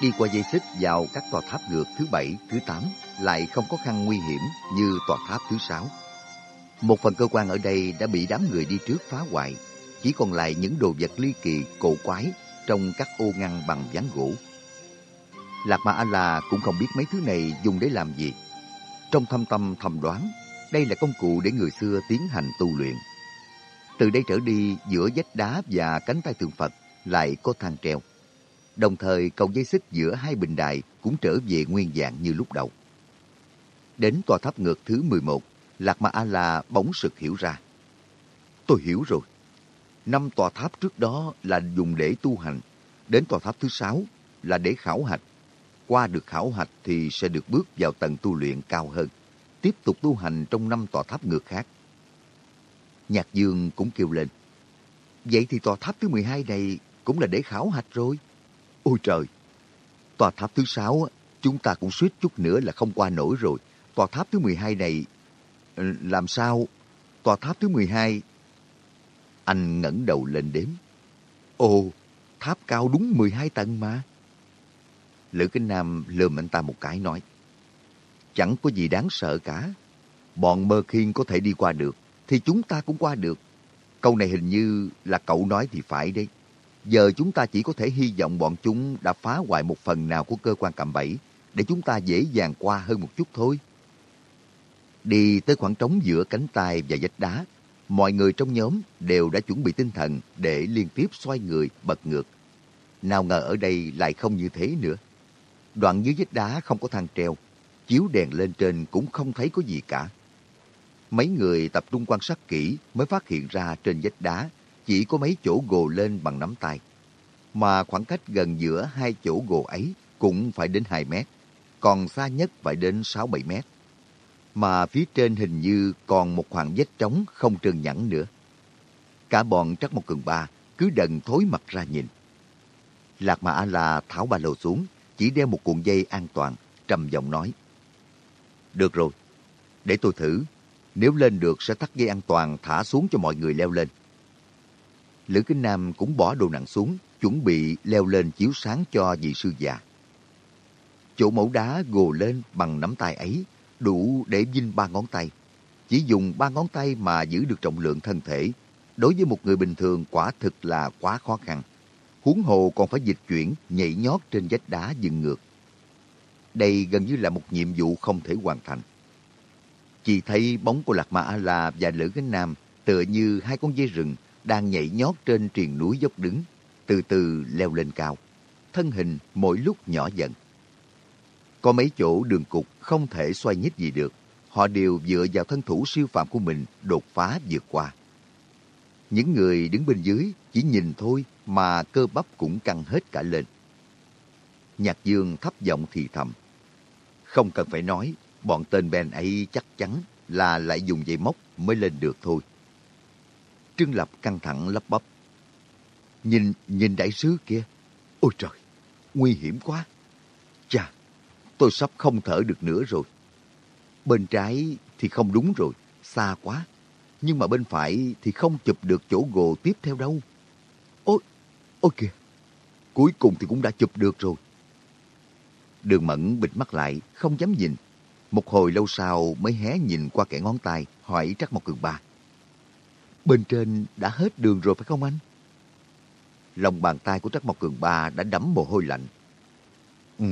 Đi qua dây xích vào các tòa tháp ngược thứ bảy, thứ tám lại không có khăn nguy hiểm như tòa tháp thứ sáu. Một phần cơ quan ở đây đã bị đám người đi trước phá hoại, chỉ còn lại những đồ vật ly kỳ, cổ quái trong các ô ngăn bằng ván gỗ. Lạc Ma A-la cũng không biết mấy thứ này dùng để làm gì. Trong thâm tâm thầm đoán, đây là công cụ để người xưa tiến hành tu luyện. Từ đây trở đi, giữa vách đá và cánh tay tượng Phật lại có thang treo. Đồng thời cầu dây xích giữa hai bình đài cũng trở về nguyên dạng như lúc đầu. Đến tòa tháp ngược thứ 11, Lạc Ma A-la bỗng sực hiểu ra. Tôi hiểu rồi. Năm tòa tháp trước đó là dùng để tu hành. Đến tòa tháp thứ sáu là để khảo hạch. Qua được khảo hạch thì sẽ được bước vào tầng tu luyện cao hơn. Tiếp tục tu hành trong năm tòa tháp ngược khác. Nhạc Dương cũng kêu lên. Vậy thì tòa tháp thứ 12 này cũng là để khảo hạch rồi. Ôi trời! Tòa tháp thứ sáu, chúng ta cũng suýt chút nữa là không qua nổi rồi. Tòa tháp thứ 12 này ừ, làm sao? Tòa tháp thứ 12 anh ngẩng đầu lên đếm. Ồ, tháp cao đúng 12 tầng mà. Lữ Kinh Nam lườm anh ta một cái nói. Chẳng có gì đáng sợ cả. Bọn mơ khiên có thể đi qua được, thì chúng ta cũng qua được. Câu này hình như là cậu nói thì phải đấy. Giờ chúng ta chỉ có thể hy vọng bọn chúng đã phá hoại một phần nào của cơ quan cạm bẫy để chúng ta dễ dàng qua hơn một chút thôi. Đi tới khoảng trống giữa cánh tay và vách đá, mọi người trong nhóm đều đã chuẩn bị tinh thần để liên tiếp xoay người bật ngược. Nào ngờ ở đây lại không như thế nữa. Đoạn dưới vách đá không có thang treo, chiếu đèn lên trên cũng không thấy có gì cả. Mấy người tập trung quan sát kỹ mới phát hiện ra trên vách đá chỉ có mấy chỗ gồ lên bằng nắm tay. Mà khoảng cách gần giữa hai chỗ gồ ấy cũng phải đến 2 mét, còn xa nhất phải đến 6-7 mét. Mà phía trên hình như còn một khoảng vết trống không trơn nhẵn nữa. Cả bọn trắc một cường ba cứ đần thối mặt ra nhìn. Lạc Mà A-La tháo ba lô xuống, chỉ đeo một cuộn dây an toàn, trầm giọng nói. Được rồi, để tôi thử. Nếu lên được sẽ thắt dây an toàn thả xuống cho mọi người leo lên. Lữ Kinh Nam cũng bỏ đồ nặng xuống, chuẩn bị leo lên chiếu sáng cho vị sư già. Chỗ mẫu đá gồ lên bằng nắm tay ấy, đủ để vinh ba ngón tay. Chỉ dùng ba ngón tay mà giữ được trọng lượng thân thể, đối với một người bình thường quả thực là quá khó khăn. Huống hồ còn phải dịch chuyển, nhảy nhót trên vách đá dừng ngược. Đây gần như là một nhiệm vụ không thể hoàn thành. Chỉ thấy bóng của Lạc Ma A-La và Lữ Gánh Nam tựa như hai con dây rừng đang nhảy nhót trên triền núi dốc đứng, từ từ leo lên cao. Thân hình mỗi lúc nhỏ dần. Có mấy chỗ đường cục không thể xoay nhích gì được. Họ đều dựa vào thân thủ siêu phạm của mình đột phá vượt qua. Những người đứng bên dưới chỉ nhìn thôi mà cơ bắp cũng căng hết cả lên. Nhạc Dương thấp giọng thì thầm. Không cần phải nói, bọn tên Ben ấy chắc chắn là lại dùng dây móc mới lên được thôi. Trương Lập căng thẳng lấp bắp. Nhìn, nhìn đại sứ kia. Ôi trời, nguy hiểm quá. Tôi sắp không thở được nữa rồi. Bên trái thì không đúng rồi, xa quá. Nhưng mà bên phải thì không chụp được chỗ gồ tiếp theo đâu. Ôi, ôi kìa, cuối cùng thì cũng đã chụp được rồi. Đường Mẫn bịt mắt lại, không dám nhìn. Một hồi lâu sau mới hé nhìn qua kẻ ngón tay, hỏi Trắc Mộc Cường Ba. Bên trên đã hết đường rồi phải không anh? Lòng bàn tay của Trắc Mộc Cường Ba đã đẫm mồ hôi lạnh. Ừ,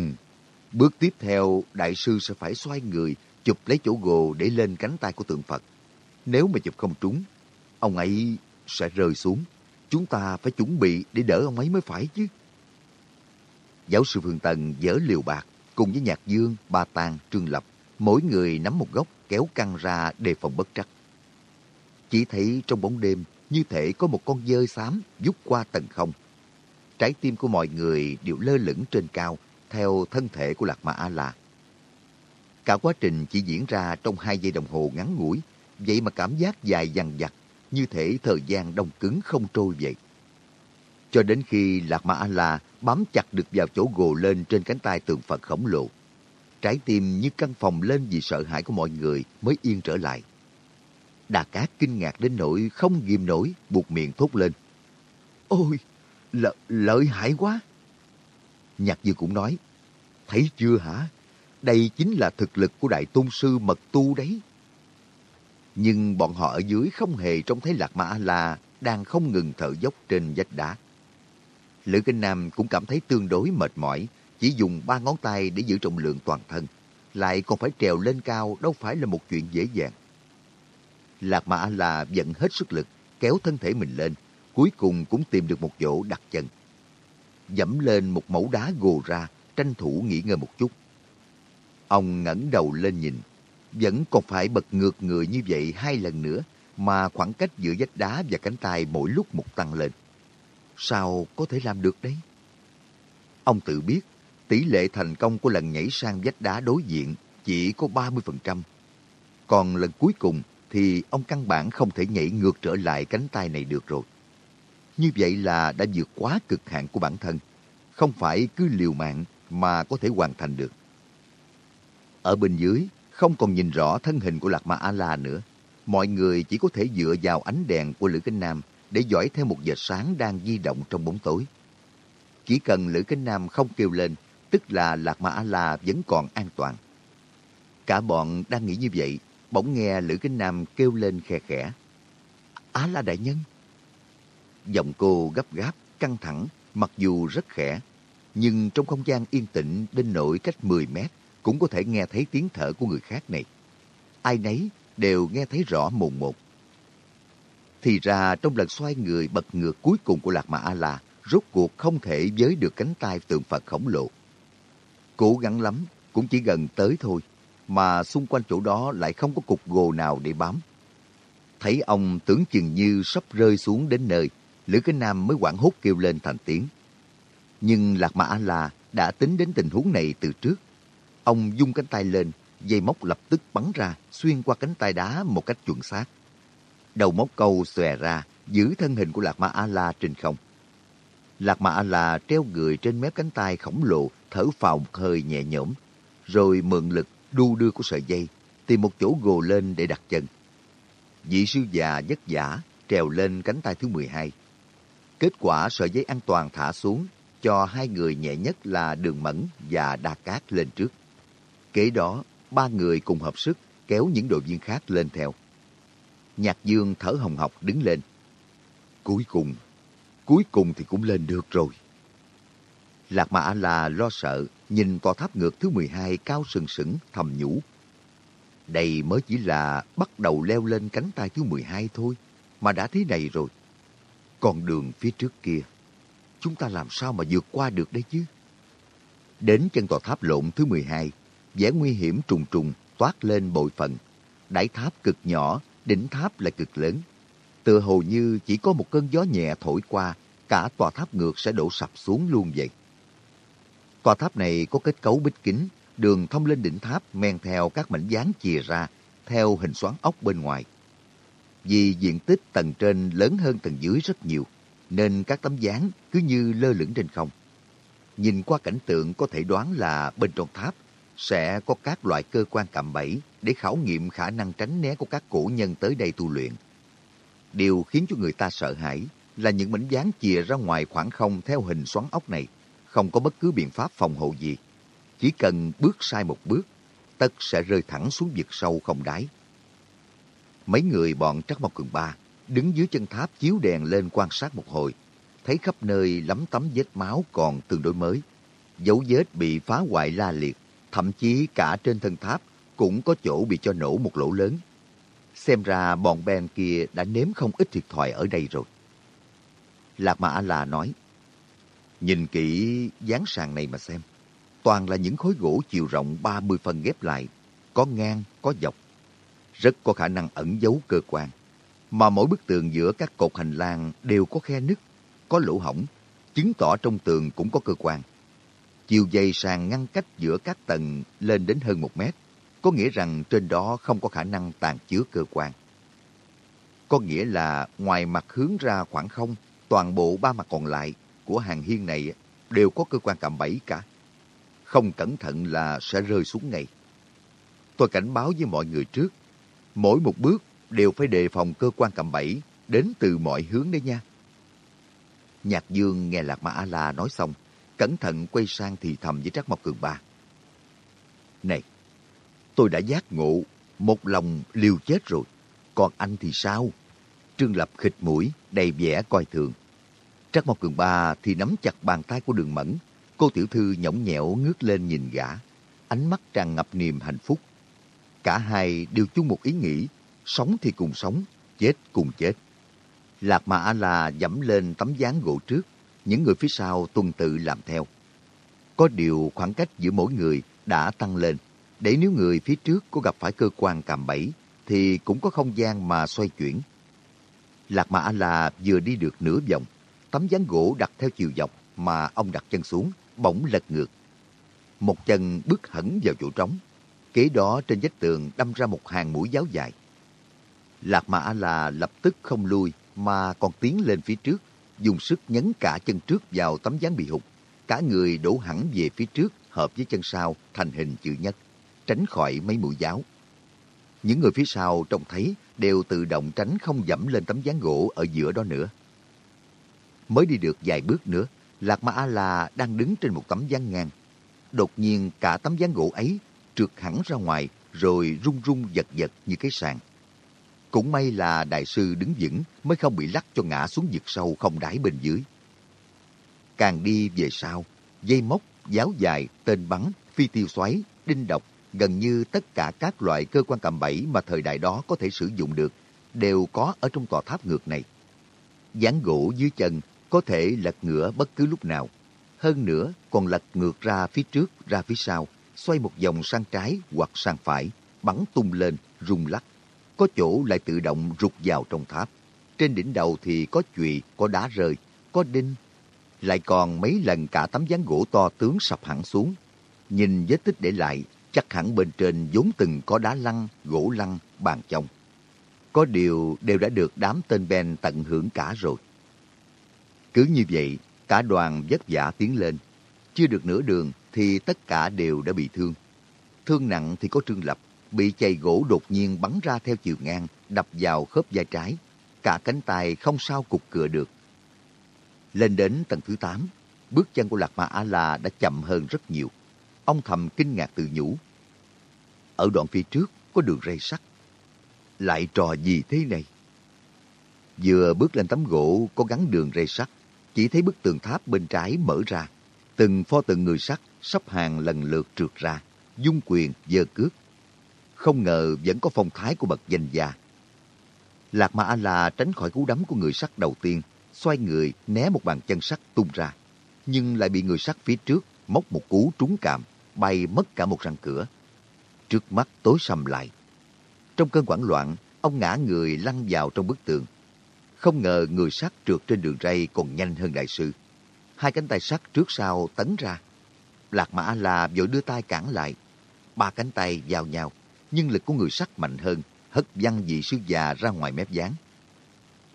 bước tiếp theo đại sư sẽ phải xoay người chụp lấy chỗ gồ để lên cánh tay của tượng Phật. Nếu mà chụp không trúng, ông ấy sẽ rơi xuống. Chúng ta phải chuẩn bị để đỡ ông ấy mới phải chứ. Giáo sư Phương Tần dở liều bạc cùng với Nhạc Dương, Ba Tàng, Trương Lập, mỗi người nắm một góc kéo căng ra đề phòng bất trắc. Chỉ thấy trong bóng đêm như thể có một con dơi xám vút qua tầng không. Trái tim của mọi người đều lơ lửng trên cao theo thân thể của Lạc Ma A-La. Cả quá trình chỉ diễn ra trong hai giây đồng hồ ngắn ngủi, vậy mà cảm giác dài dằng dặc, như thể thời gian đông cứng không trôi vậy. Cho đến khi Lạc Ma A-La bám chặt được vào chỗ gồ lên trên cánh tay tượng Phật khổng lồ, trái tim như căn phòng lên vì sợ hãi của mọi người mới yên trở lại. Đà Cát kinh ngạc đến nỗi không ghim nổi, buộc miệng thốt lên. Ôi, lợi, lợi hại quá! Nhạc Dư cũng nói, thấy chưa hả? Đây chính là thực lực của Đại Tôn Sư Mật Tu đấy. Nhưng bọn họ ở dưới không hề trông thấy Lạc mã A-La đang không ngừng thở dốc trên vách đá. Lữ Kinh Nam cũng cảm thấy tương đối mệt mỏi, chỉ dùng ba ngón tay để giữ trọng lượng toàn thân. Lại còn phải trèo lên cao đâu phải là một chuyện dễ dàng. Lạc mã la dẫn hết sức lực, kéo thân thể mình lên, cuối cùng cũng tìm được một chỗ đặt chân. Dẫm lên một mẫu đá gồ ra, tranh thủ nghỉ ngơi một chút. Ông ngẩng đầu lên nhìn, vẫn còn phải bật ngược người như vậy hai lần nữa, mà khoảng cách giữa vách đá và cánh tay mỗi lúc một tăng lên. Sao có thể làm được đấy? Ông tự biết, tỷ lệ thành công của lần nhảy sang vách đá đối diện chỉ có 30%. Còn lần cuối cùng thì ông căn bản không thể nhảy ngược trở lại cánh tay này được rồi. Như vậy là đã vượt quá cực hạn của bản thân, không phải cứ liều mạng mà có thể hoàn thành được. Ở bên dưới, không còn nhìn rõ thân hình của Lạc Ma A-La nữa. Mọi người chỉ có thể dựa vào ánh đèn của Lữ Kinh Nam để dõi theo một vệt sáng đang di động trong bóng tối. Chỉ cần Lữ Kinh Nam không kêu lên, tức là Lạc Ma A-La vẫn còn an toàn. Cả bọn đang nghĩ như vậy, bỗng nghe Lữ Kinh Nam kêu lên khe khẽ. Á-La đại nhân! Giọng cô gấp gáp, căng thẳng, mặc dù rất khẽ, nhưng trong không gian yên tĩnh đến nỗi cách 10 mét cũng có thể nghe thấy tiếng thở của người khác này. Ai nấy đều nghe thấy rõ mồn một. Thì ra trong lần xoay người bật ngược cuối cùng của Lạc mã A-La, rốt cuộc không thể giới được cánh tay tượng Phật khổng lồ. Cố gắng lắm, cũng chỉ gần tới thôi, mà xung quanh chỗ đó lại không có cục gồ nào để bám. Thấy ông tưởng chừng như sắp rơi xuống đến nơi, Lữ Kinh Nam mới quảng hốt kêu lên thành tiếng. Nhưng Lạc mã A-La đã tính đến tình huống này từ trước. Ông dung cánh tay lên, dây móc lập tức bắn ra, xuyên qua cánh tay đá một cách chuẩn xác. Đầu móc câu xòe ra, giữ thân hình của Lạc mã A-La trên không. Lạc mã A-La treo người trên mép cánh tay khổng lồ, thở phào một hơi nhẹ nhõm, rồi mượn lực đu đưa của sợi dây, tìm một chỗ gồ lên để đặt chân. Vị sư già vất giả trèo lên cánh tay thứ 12. Kết quả sợi dây an toàn thả xuống, cho hai người nhẹ nhất là Đường Mẫn và Đa Cát lên trước. Kế đó, ba người cùng hợp sức kéo những đội viên khác lên theo. Nhạc Dương thở hồng hộc đứng lên. Cuối cùng, cuối cùng thì cũng lên được rồi. Lạc mã là lo sợ, nhìn tòa tháp ngược thứ 12 cao sừng sững thầm nhủ. Đây mới chỉ là bắt đầu leo lên cánh tay thứ 12 thôi, mà đã thế này rồi. Còn đường phía trước kia, chúng ta làm sao mà vượt qua được đấy chứ? Đến chân tòa tháp lộn thứ 12, vẻ nguy hiểm trùng trùng toát lên bội phần. Đáy tháp cực nhỏ, đỉnh tháp lại cực lớn. Tựa hồ như chỉ có một cơn gió nhẹ thổi qua, cả tòa tháp ngược sẽ đổ sập xuống luôn vậy. Tòa tháp này có kết cấu bích kính, đường thông lên đỉnh tháp men theo các mảnh dáng chìa ra, theo hình xoắn ốc bên ngoài. Vì diện tích tầng trên lớn hơn tầng dưới rất nhiều, nên các tấm dáng cứ như lơ lửng trên không. Nhìn qua cảnh tượng có thể đoán là bên trong tháp sẽ có các loại cơ quan cạm bẫy để khảo nghiệm khả năng tránh né của các cổ nhân tới đây tu luyện. Điều khiến cho người ta sợ hãi là những mảnh dáng chìa ra ngoài khoảng không theo hình xoắn ốc này không có bất cứ biện pháp phòng hộ gì. Chỉ cần bước sai một bước, tất sẽ rơi thẳng xuống vực sâu không đáy. Mấy người bọn Trắc Mộc Cường Ba đứng dưới chân tháp chiếu đèn lên quan sát một hồi, thấy khắp nơi lắm tấm vết máu còn tương đối mới. Dấu vết bị phá hoại la liệt, thậm chí cả trên thân tháp cũng có chỗ bị cho nổ một lỗ lớn. Xem ra bọn Ben kia đã nếm không ít thiệt thòi ở đây rồi. Lạc Mã La nói, Nhìn kỹ dáng sàn này mà xem. Toàn là những khối gỗ chiều rộng 30 phân ghép lại, có ngang, có dọc. Rất có khả năng ẩn giấu cơ quan. Mà mỗi bức tường giữa các cột hành lang đều có khe nứt, có lỗ hổng, chứng tỏ trong tường cũng có cơ quan. Chiều dày sàn ngăn cách giữa các tầng lên đến hơn một mét, có nghĩa rằng trên đó không có khả năng tàn chứa cơ quan. Có nghĩa là ngoài mặt hướng ra khoảng không, toàn bộ ba mặt còn lại của hàng hiên này đều có cơ quan cạm bẫy cả. Không cẩn thận là sẽ rơi xuống ngay. Tôi cảnh báo với mọi người trước, mỗi một bước đều phải đề phòng cơ quan cạm bẫy đến từ mọi hướng đấy nha. Nhạc Dương nghe Lạc Ma A-La nói xong, cẩn thận quay sang thì thầm với Trác Mộc Cường Ba. Này, tôi đã giác ngộ, một lòng liều chết rồi, còn anh thì sao? Trương Lập khịt mũi, đầy vẻ coi thường. Trác Mộc Cường Ba thì nắm chặt bàn tay của đường mẫn. Cô tiểu thư nhõng nhẽo ngước lên nhìn gã. Ánh mắt tràn ngập niềm hạnh phúc. Cả hai đều chung một ý nghĩ. Sống thì cùng sống, chết cùng chết. Lạc mã là dẫm lên tấm dáng gỗ trước. Những người phía sau tuân tự làm theo. Có điều khoảng cách giữa mỗi người đã tăng lên. Để nếu người phía trước có gặp phải cơ quan cạm bẫy thì cũng có không gian mà xoay chuyển. Lạc mã là vừa đi được nửa vòng Tấm ván gỗ đặt theo chiều dọc mà ông đặt chân xuống, bỗng lật ngược. Một chân bước hẳn vào chỗ trống. Kế đó trên vách tường đâm ra một hàng mũi giáo dài. Lạc mã là lập tức không lui mà còn tiến lên phía trước, dùng sức nhấn cả chân trước vào tấm ván bị hụt. Cả người đổ hẳn về phía trước hợp với chân sau thành hình chữ nhất, tránh khỏi mấy mũi giáo. Những người phía sau trông thấy đều tự động tránh không dẫm lên tấm ván gỗ ở giữa đó nữa. Mới đi được vài bước nữa, Lạc Ma A-La đang đứng trên một tấm ván ngang. Đột nhiên cả tấm ván gỗ ấy trượt hẳn ra ngoài rồi rung rung giật giật như cái sàn. Cũng may là đại sư đứng vững mới không bị lắc cho ngã xuống vực sâu không đáy bên dưới. Càng đi về sau, dây móc, giáo dài, tên bắn, phi tiêu xoáy, đinh độc, gần như tất cả các loại cơ quan cầm bẫy mà thời đại đó có thể sử dụng được đều có ở trong tòa tháp ngược này. Dán gỗ dưới chân có thể lật ngửa bất cứ lúc nào. Hơn nữa, còn lật ngược ra phía trước, ra phía sau, xoay một vòng sang trái hoặc sang phải, bắn tung lên, rung lắc. Có chỗ lại tự động rụt vào trong tháp. Trên đỉnh đầu thì có chùy, có đá rơi, có đinh. Lại còn mấy lần cả tấm ván gỗ to tướng sập hẳn xuống. Nhìn vết tích để lại, chắc hẳn bên trên vốn từng có đá lăn, gỗ lăn, bàn chông. Có điều đều đã được đám tên Ben tận hưởng cả rồi. Cứ như vậy, cả đoàn vất vả tiến lên. Chưa được nửa đường thì tất cả đều đã bị thương. Thương nặng thì có Trương Lập, bị chày gỗ đột nhiên bắn ra theo chiều ngang, đập vào khớp vai trái. Cả cánh tay không sao cục cựa được. Lên đến tầng thứ 8, bước chân của Lạc Ma A-La đã chậm hơn rất nhiều. Ông thầm kinh ngạc tự nhủ. Ở đoạn phía trước có đường ray sắt. Lại trò gì thế này? Vừa bước lên tấm gỗ có gắn đường ray sắt, chỉ thấy bức tường tháp bên trái mở ra. Từng pho tượng người sắt sắp hàng lần lượt trượt ra, dung quyền, dơ cước. Không ngờ vẫn có phong thái của bậc danh gia. Lạc Ma A-La tránh khỏi cú đấm của người sắt đầu tiên, xoay người né một bàn chân sắt tung ra, nhưng lại bị người sắt phía trước móc một cú trúng cạm, bay mất cả một răng cửa. Trước mắt tối sầm lại. Trong cơn hoảng loạn, ông ngã người lăn vào trong bức tường. Không ngờ người sắt trượt trên đường ray còn nhanh hơn đại sư. Hai cánh tay sắt trước sau tấn ra. Lạc Mã là vội đưa tay cản lại. Ba cánh tay vào nhau, nhưng lực của người sắt mạnh hơn, hất văng vị sư già ra ngoài mép dáng.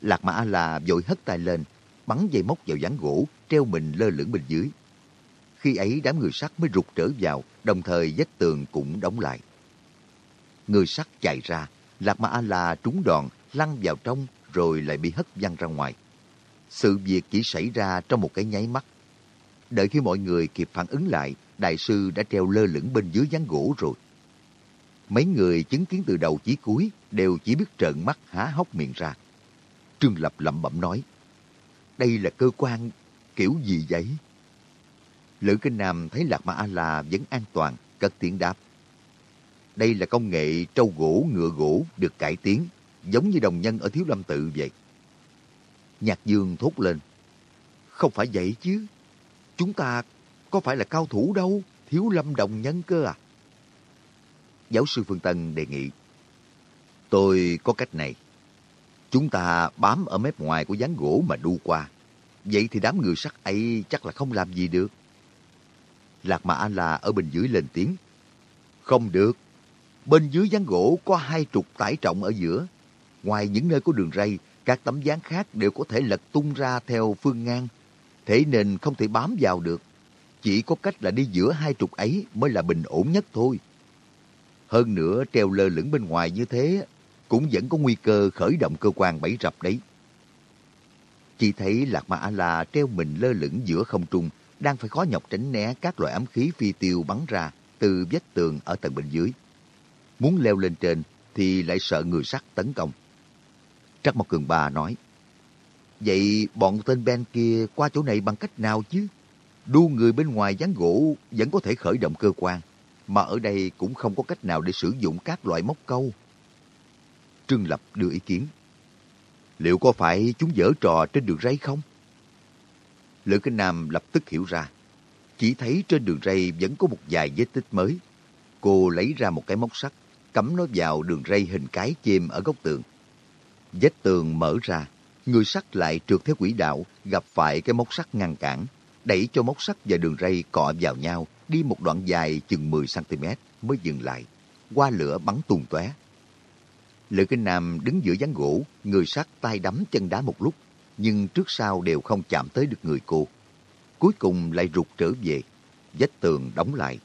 Lạc Mã là vội hất tay lên, bắn dây móc vào dáng gỗ, treo mình lơ lửng bên dưới. Khi ấy đám người sắt mới rụt trở vào, đồng thời vách tường cũng đóng lại. Người sắt chạy ra, Lạc Mã La trúng đòn, lăn vào trong rồi lại bị hất văng ra ngoài. Sự việc chỉ xảy ra trong một cái nháy mắt. Đợi khi mọi người kịp phản ứng lại, đại sư đã treo lơ lửng bên dưới gián gỗ rồi. Mấy người chứng kiến từ đầu chí cuối đều chỉ biết trợn mắt há hốc miệng ra. Trương Lập lẩm bẩm nói, đây là cơ quan kiểu gì vậy? Lữ Kinh Nam thấy Lạc Ma A-La vẫn an toàn, cất tiếng đáp. Đây là công nghệ trâu gỗ, ngựa gỗ được cải tiến, giống như đồng nhân ở Thiếu Lâm Tự vậy. Nhạc Dương thốt lên. Không phải vậy chứ chúng ta có phải là cao thủ đâu, thiếu lâm đồng nhân cơ à? Giáo sư Phương Tân đề nghị. Tôi có cách này. Chúng ta bám ở mép ngoài của gián gỗ mà đu qua. Vậy thì đám người sắt ấy chắc là không làm gì được. Lạc Mà anh là ở bên dưới lên tiếng. Không được. Bên dưới gián gỗ có hai trục tải trọng ở giữa. Ngoài những nơi có đường ray, các tấm dáng khác đều có thể lật tung ra theo phương ngang. Thế nên không thể bám vào được. Chỉ có cách là đi giữa hai trục ấy mới là bình ổn nhất thôi. Hơn nữa treo lơ lửng bên ngoài như thế cũng vẫn có nguy cơ khởi động cơ quan bẫy rập đấy. Chỉ thấy Lạc Ma A-La treo mình lơ lửng giữa không trung, đang phải khó nhọc tránh né các loại ám khí phi tiêu bắn ra từ vách tường ở tầng bên dưới. Muốn leo lên trên thì lại sợ người sắt tấn công. Trắc Mộc Cường Ba nói, Vậy bọn tên Ben kia qua chỗ này bằng cách nào chứ? Đu người bên ngoài gián gỗ vẫn có thể khởi động cơ quan, mà ở đây cũng không có cách nào để sử dụng các loại móc câu. Trương Lập đưa ý kiến. Liệu có phải chúng dở trò trên đường ray không? Lữ Kinh Nam lập tức hiểu ra. Chỉ thấy trên đường ray vẫn có một vài vết tích mới. Cô lấy ra một cái móc sắt, cắm nó vào đường ray hình cái chim ở góc tường. Vết tường mở ra, người sắt lại trượt theo quỹ đạo, gặp phải cái móc sắt ngăn cản, đẩy cho móc sắt và đường ray cọ vào nhau, đi một đoạn dài chừng 10cm mới dừng lại. Qua lửa bắn tung tóe. Lữ Kinh Nam đứng giữa gián gỗ, người sắt tay đấm chân đá một lúc, nhưng trước sau đều không chạm tới được người cô. Cuối cùng lại rụt trở về, vách tường đóng lại.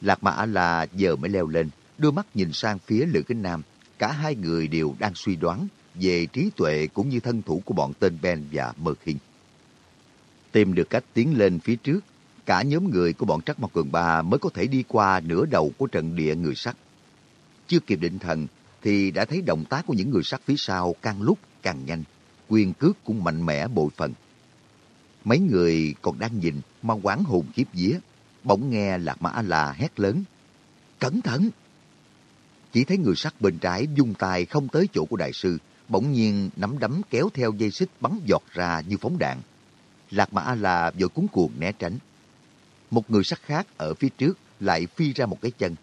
Lạc Mã A-La giờ mới leo lên, đưa mắt nhìn sang phía Lữ Kinh Nam. Cả hai người đều đang suy đoán về trí tuệ cũng như thân thủ của bọn tên Ben và Mơ Khinh. Tìm được cách tiến lên phía trước, cả nhóm người của bọn Trắc Mộc Cường Ba mới có thể đi qua nửa đầu của trận địa người sắt. Chưa kịp định thần, thì đã thấy động tác của những người sắt phía sau càng lúc càng nhanh, quyền cước cũng mạnh mẽ bội phần. Mấy người còn đang nhìn mà quán hồn khiếp vía, bỗng nghe Lạc Mã A-La hét lớn. Cẩn thận! Chỉ thấy người sắt bên trái dung tay không tới chỗ của đại sư, bỗng nhiên nắm đấm kéo theo dây xích bắn giọt ra như phóng đạn. Lạc Mã A-La vội cuốn cuồng né tránh. Một người sắt khác ở phía trước lại phi ra một cái chân,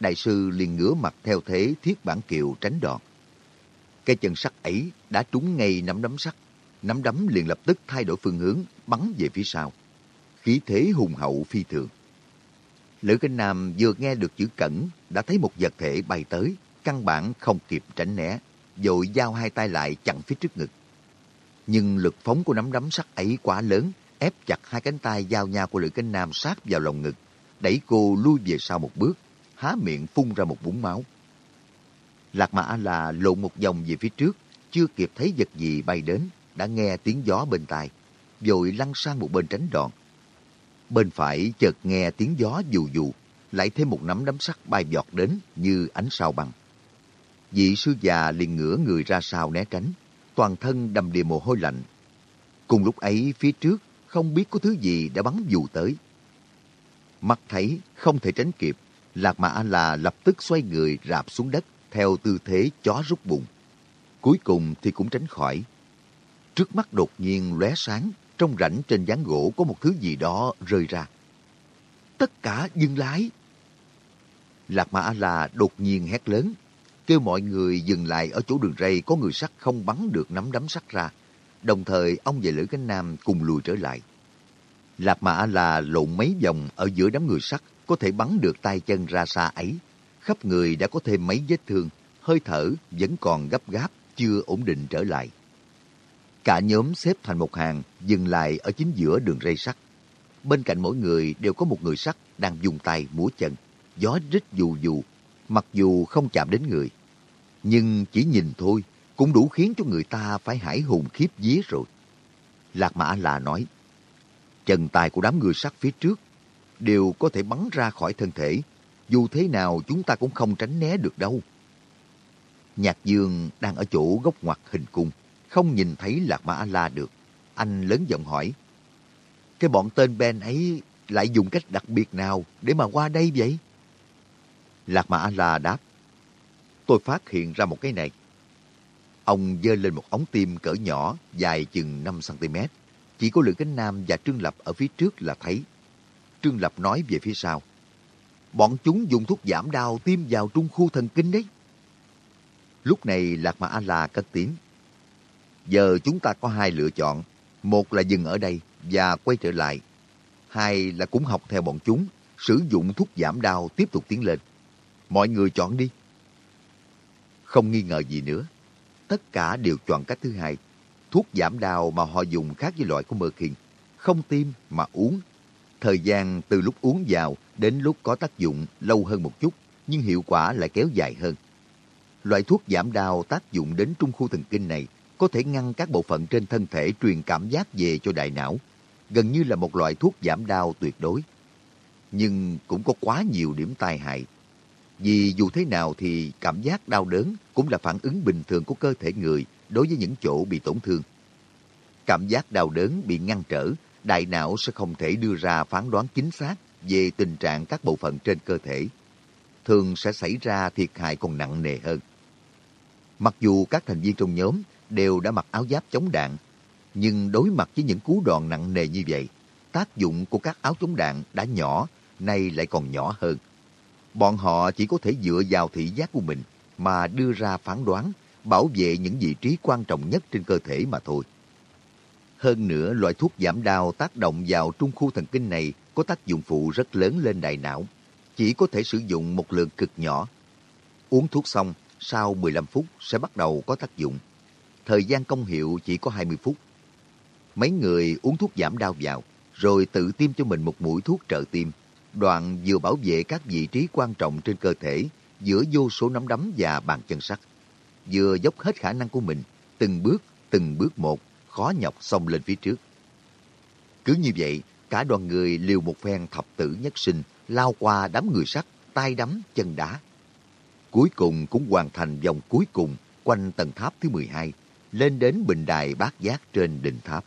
đại sư liền ngửa mặt theo thế thiết bản kiều tránh đòn. Cái chân sắt ấy đã trúng ngay nắm đấm sắt, nắm đấm liền lập tức thay đổi phương hướng, bắn về phía sau. Khí thế hùng hậu phi thường. Lữ Kinh Nam vừa nghe được chữ cẩn, đã thấy một vật thể bay tới, căn bản không kịp tránh né, vội giao hai tay lại chặn phía trước ngực. Nhưng lực phóng của nắm đấm sắt ấy quá lớn, ép chặt hai cánh tay giao nhau của Lữ Kinh Nam sát vào lòng ngực, đẩy cô lui về sau một bước, há miệng phun ra một búng máu. Lạc Mã là lộn một vòng về phía trước, chưa kịp thấy vật gì bay đến, đã nghe tiếng gió bên tai, rồi lăn sang một bên tránh đòn. Bên phải chợt nghe tiếng gió dù dù, lại thêm một nắm đấm sắt bay giọt đến như ánh sao băng. Vị sư già liền ngửa người ra sau né tránh, toàn thân đầm đìa mồ hôi lạnh. Cùng lúc ấy phía trước không biết có thứ gì đã bắn dù tới. Mắt thấy không thể tránh kịp, Lạc Mã A-La lập tức xoay người rạp xuống đất theo tư thế chó rút bụng. Cuối cùng thì cũng tránh khỏi. Trước mắt đột nhiên lóe sáng, trong rãnh trên gián gỗ có một thứ gì đó rơi ra. Tất cả dừng lái. Lạc Mã A-La đột nhiên hét lớn, kêu mọi người dừng lại ở chỗ đường ray có người sắt không bắn được nắm đấm sắt ra. Đồng thời ông và Lữ Cánh Nam cùng lùi trở lại. Lạc Mã là lộn mấy vòng ở giữa đám người sắt có thể bắn được tay chân ra xa ấy. Khắp người đã có thêm mấy vết thương, hơi thở vẫn còn gấp gáp, chưa ổn định trở lại. Cả nhóm xếp thành một hàng, dừng lại ở chính giữa đường ray sắt. Bên cạnh mỗi người đều có một người sắt đang dùng tay múa chân, gió rít dù dù, mặc dù không chạm đến người. Nhưng chỉ nhìn thôi, cũng đủ khiến cho người ta phải hải hùng khiếp vía rồi. Lạc Mã là nói, chân tài của đám người sắt phía trước đều có thể bắn ra khỏi thân thể. Dù thế nào chúng ta cũng không tránh né được đâu. Nhạc Dương đang ở chỗ góc ngoặt hình cung, không nhìn thấy Lạc Mã la được. Anh lớn giọng hỏi, cái bọn tên Ben ấy lại dùng cách đặc biệt nào để mà qua đây vậy? Lạc Mã la đáp, tôi phát hiện ra một cái này. Ông dơ lên một ống tim cỡ nhỏ, dài chừng 5cm, Chỉ có Lữ Cánh Nam và Trương Lập ở phía trước là thấy. Trương Lập nói về phía sau. Bọn chúng dùng thuốc giảm đau tiêm vào trung khu thần kinh đấy. Lúc này Lạc Mà A-La cất tiếng. Giờ chúng ta có hai lựa chọn. Một là dừng ở đây và quay trở lại. Hai là cũng học theo bọn chúng, sử dụng thuốc giảm đau tiếp tục tiến lên. Mọi người chọn đi. Không nghi ngờ gì nữa. Tất cả đều chọn cách thứ hai. Thuốc giảm đau mà họ dùng khác với loại của Mơ Khiên. Không tiêm mà uống. Thời gian từ lúc uống vào đến lúc có tác dụng lâu hơn một chút, nhưng hiệu quả lại kéo dài hơn. Loại thuốc giảm đau tác dụng đến trung khu thần kinh này có thể ngăn các bộ phận trên thân thể truyền cảm giác về cho đại não, gần như là một loại thuốc giảm đau tuyệt đối. Nhưng cũng có quá nhiều điểm tai hại. Vì dù thế nào thì cảm giác đau đớn cũng là phản ứng bình thường của cơ thể người đối với những chỗ bị tổn thương. Cảm giác đau đớn bị ngăn trở, đại não sẽ không thể đưa ra phán đoán chính xác về tình trạng các bộ phận trên cơ thể. Thường sẽ xảy ra thiệt hại còn nặng nề hơn. Mặc dù các thành viên trong nhóm đều đã mặc áo giáp chống đạn, nhưng đối mặt với những cú đòn nặng nề như vậy, tác dụng của các áo chống đạn đã nhỏ, nay lại còn nhỏ hơn. Bọn họ chỉ có thể dựa vào thị giác của mình mà đưa ra phán đoán, bảo vệ những vị trí quan trọng nhất trên cơ thể mà thôi. Hơn nữa, loại thuốc giảm đau tác động vào trung khu thần kinh này có tác dụng phụ rất lớn lên đại não. Chỉ có thể sử dụng một lượng cực nhỏ. Uống thuốc xong, sau 15 phút sẽ bắt đầu có tác dụng. Thời gian công hiệu chỉ có 20 phút. Mấy người uống thuốc giảm đau vào, rồi tự tiêm cho mình một mũi thuốc trợ tim. Đoạn vừa bảo vệ các vị trí quan trọng trên cơ thể giữa vô số nắm đấm và bàn chân sắt. Vừa dốc hết khả năng của mình, từng bước, từng bước một, khó nhọc xông lên phía trước. Cứ như vậy, cả đoàn người liều một phen thập tử nhất sinh, lao qua đám người sắt, tay đấm, chân đá. Cuối cùng cũng hoàn thành vòng cuối cùng quanh tầng tháp thứ 12, lên đến bình đài bát giác trên đỉnh tháp.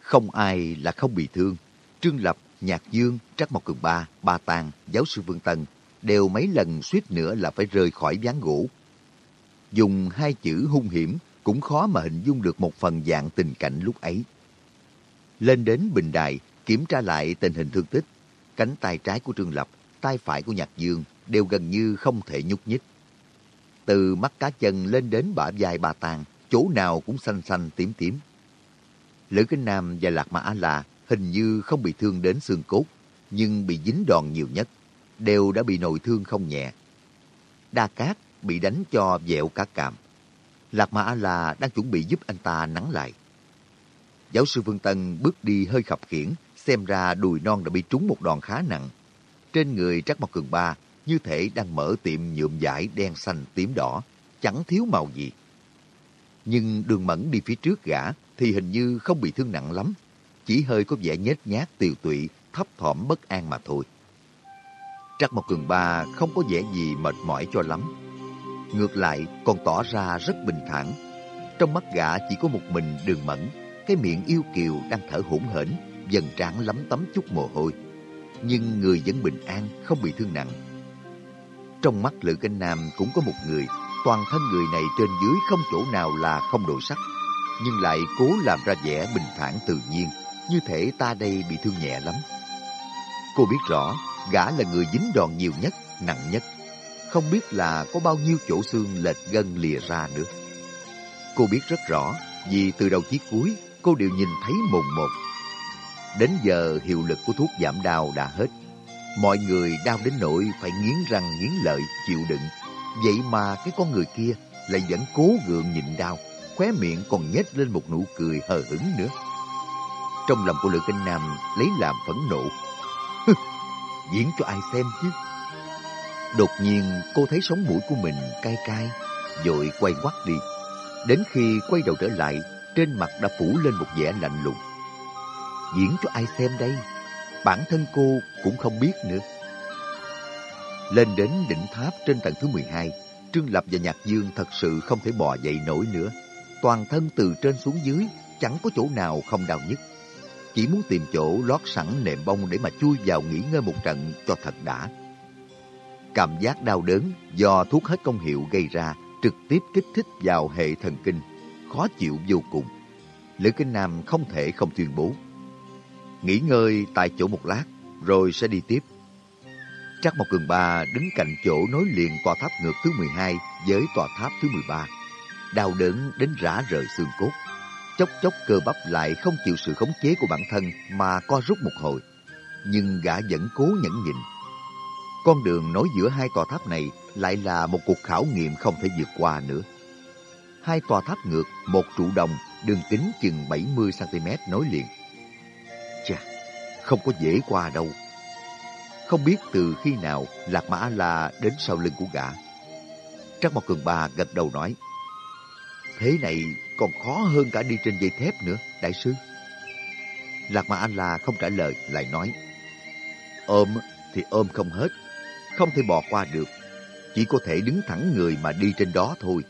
Không ai là không bị thương. Trương Lập, Nhạc Dương, Trắc Mộc Cường Ba, Ba Tàng, giáo sư Vương Tân đều mấy lần suýt nữa là phải rơi khỏi ván gỗ. Dùng hai chữ hung hiểm cũng khó mà hình dung được một phần dạng tình cảnh lúc ấy. Lên đến bình đài, kiểm tra lại tình hình thương tích. Cánh tay trái của Trương Lập, tay phải của Nhạc Dương đều gần như không thể nhúc nhích. Từ mắt cá chân lên đến bả vai bà tàng, chỗ nào cũng xanh xanh tím tím. Lữ Kinh Nam và Lạc Mã A-La hình như không bị thương đến xương cốt, nhưng bị dính đòn nhiều nhất, đều đã bị nội thương không nhẹ. Đa Cát bị đánh cho dẹo cả càm. Lạc Mã A-La đang chuẩn bị giúp anh ta nắng lại. Giáo sư Vương Tân bước đi hơi khập khiển, xem ra đùi non đã bị trúng một đòn khá nặng. Trên người Trắc Mộc Cường Ba như thể đang mở tiệm nhuộm vải đen xanh tím đỏ, chẳng thiếu màu gì. Nhưng đường mẫn đi phía trước gã thì hình như không bị thương nặng lắm, chỉ hơi có vẻ nhếch nhác tiều tụy, thấp thỏm bất an mà thôi. Trắc Mộc Cường Ba không có vẻ gì mệt mỏi cho lắm. Ngược lại còn tỏ ra rất bình thản. Trong mắt gã chỉ có một mình đường mẫn, cái miệng yêu kiều đang thở hổn hển, dần trán lắm tấm chút mồ hôi. Nhưng người vẫn bình an, không bị thương nặng. Trong mắt Lữ Canh Nam cũng có một người, toàn thân người này trên dưới không chỗ nào là không độ sắc, nhưng lại cố làm ra vẻ bình thản tự nhiên, như thể ta đây bị thương nhẹ lắm. Cô biết rõ, gã là người dính đòn nhiều nhất, nặng nhất. Không biết là có bao nhiêu chỗ xương lệch gân lìa ra nữa. Cô biết rất rõ, vì từ đầu chí cuối, cô đều nhìn thấy mồn một. Đến giờ hiệu lực của thuốc giảm đau đã hết. Mọi người đau đến nỗi phải nghiến răng nghiến lợi chịu đựng. Vậy mà cái con người kia lại vẫn cố gượng nhịn đau, khóe miệng còn nhếch lên một nụ cười hờ hững nữa. Trong lòng của Lữ Kinh Nam lấy làm phẫn nộ. Diễn cho ai xem chứ? Đột nhiên cô thấy sống mũi của mình cay cay, rồi quay quắt đi. Đến khi quay đầu trở lại, trên mặt đã phủ lên một vẻ lạnh lùng. Diễn cho ai xem đây? bản thân cô cũng không biết nữa. Lên đến đỉnh tháp trên tầng thứ 12, Trương Lập và Nhạc Dương thật sự không thể bò dậy nổi nữa. Toàn thân từ trên xuống dưới, chẳng có chỗ nào không đau nhức. Chỉ muốn tìm chỗ lót sẵn nệm bông để mà chui vào nghỉ ngơi một trận cho thật đã. Cảm giác đau đớn do thuốc hết công hiệu gây ra trực tiếp kích thích vào hệ thần kinh, khó chịu vô cùng. Lữ Kinh Nam không thể không tuyên bố. Nghỉ ngơi tại chỗ một lát, rồi sẽ đi tiếp. Trác Mộc Cường Ba đứng cạnh chỗ nối liền tòa tháp ngược thứ 12 với tòa tháp thứ 13. Đau đớn đến rã rời xương cốt. Chốc chốc cơ bắp lại không chịu sự khống chế của bản thân mà co rút một hồi. Nhưng gã vẫn cố nhẫn nhịn. Con đường nối giữa hai tòa tháp này lại là một cuộc khảo nghiệm không thể vượt qua nữa. Hai tòa tháp ngược, một trụ đồng, đường kính chừng 70cm nối liền. Chà, không có dễ qua đâu. Không biết từ khi nào Lạc Mã La đến sau lưng của gã. Trắc Mộc Cường Ba gật đầu nói, Thế này còn khó hơn cả đi trên dây thép nữa, đại sư. Lạc mà anh La không trả lời, lại nói, Ôm thì ôm không hết, không thể bò qua được. Chỉ có thể đứng thẳng người mà đi trên đó thôi.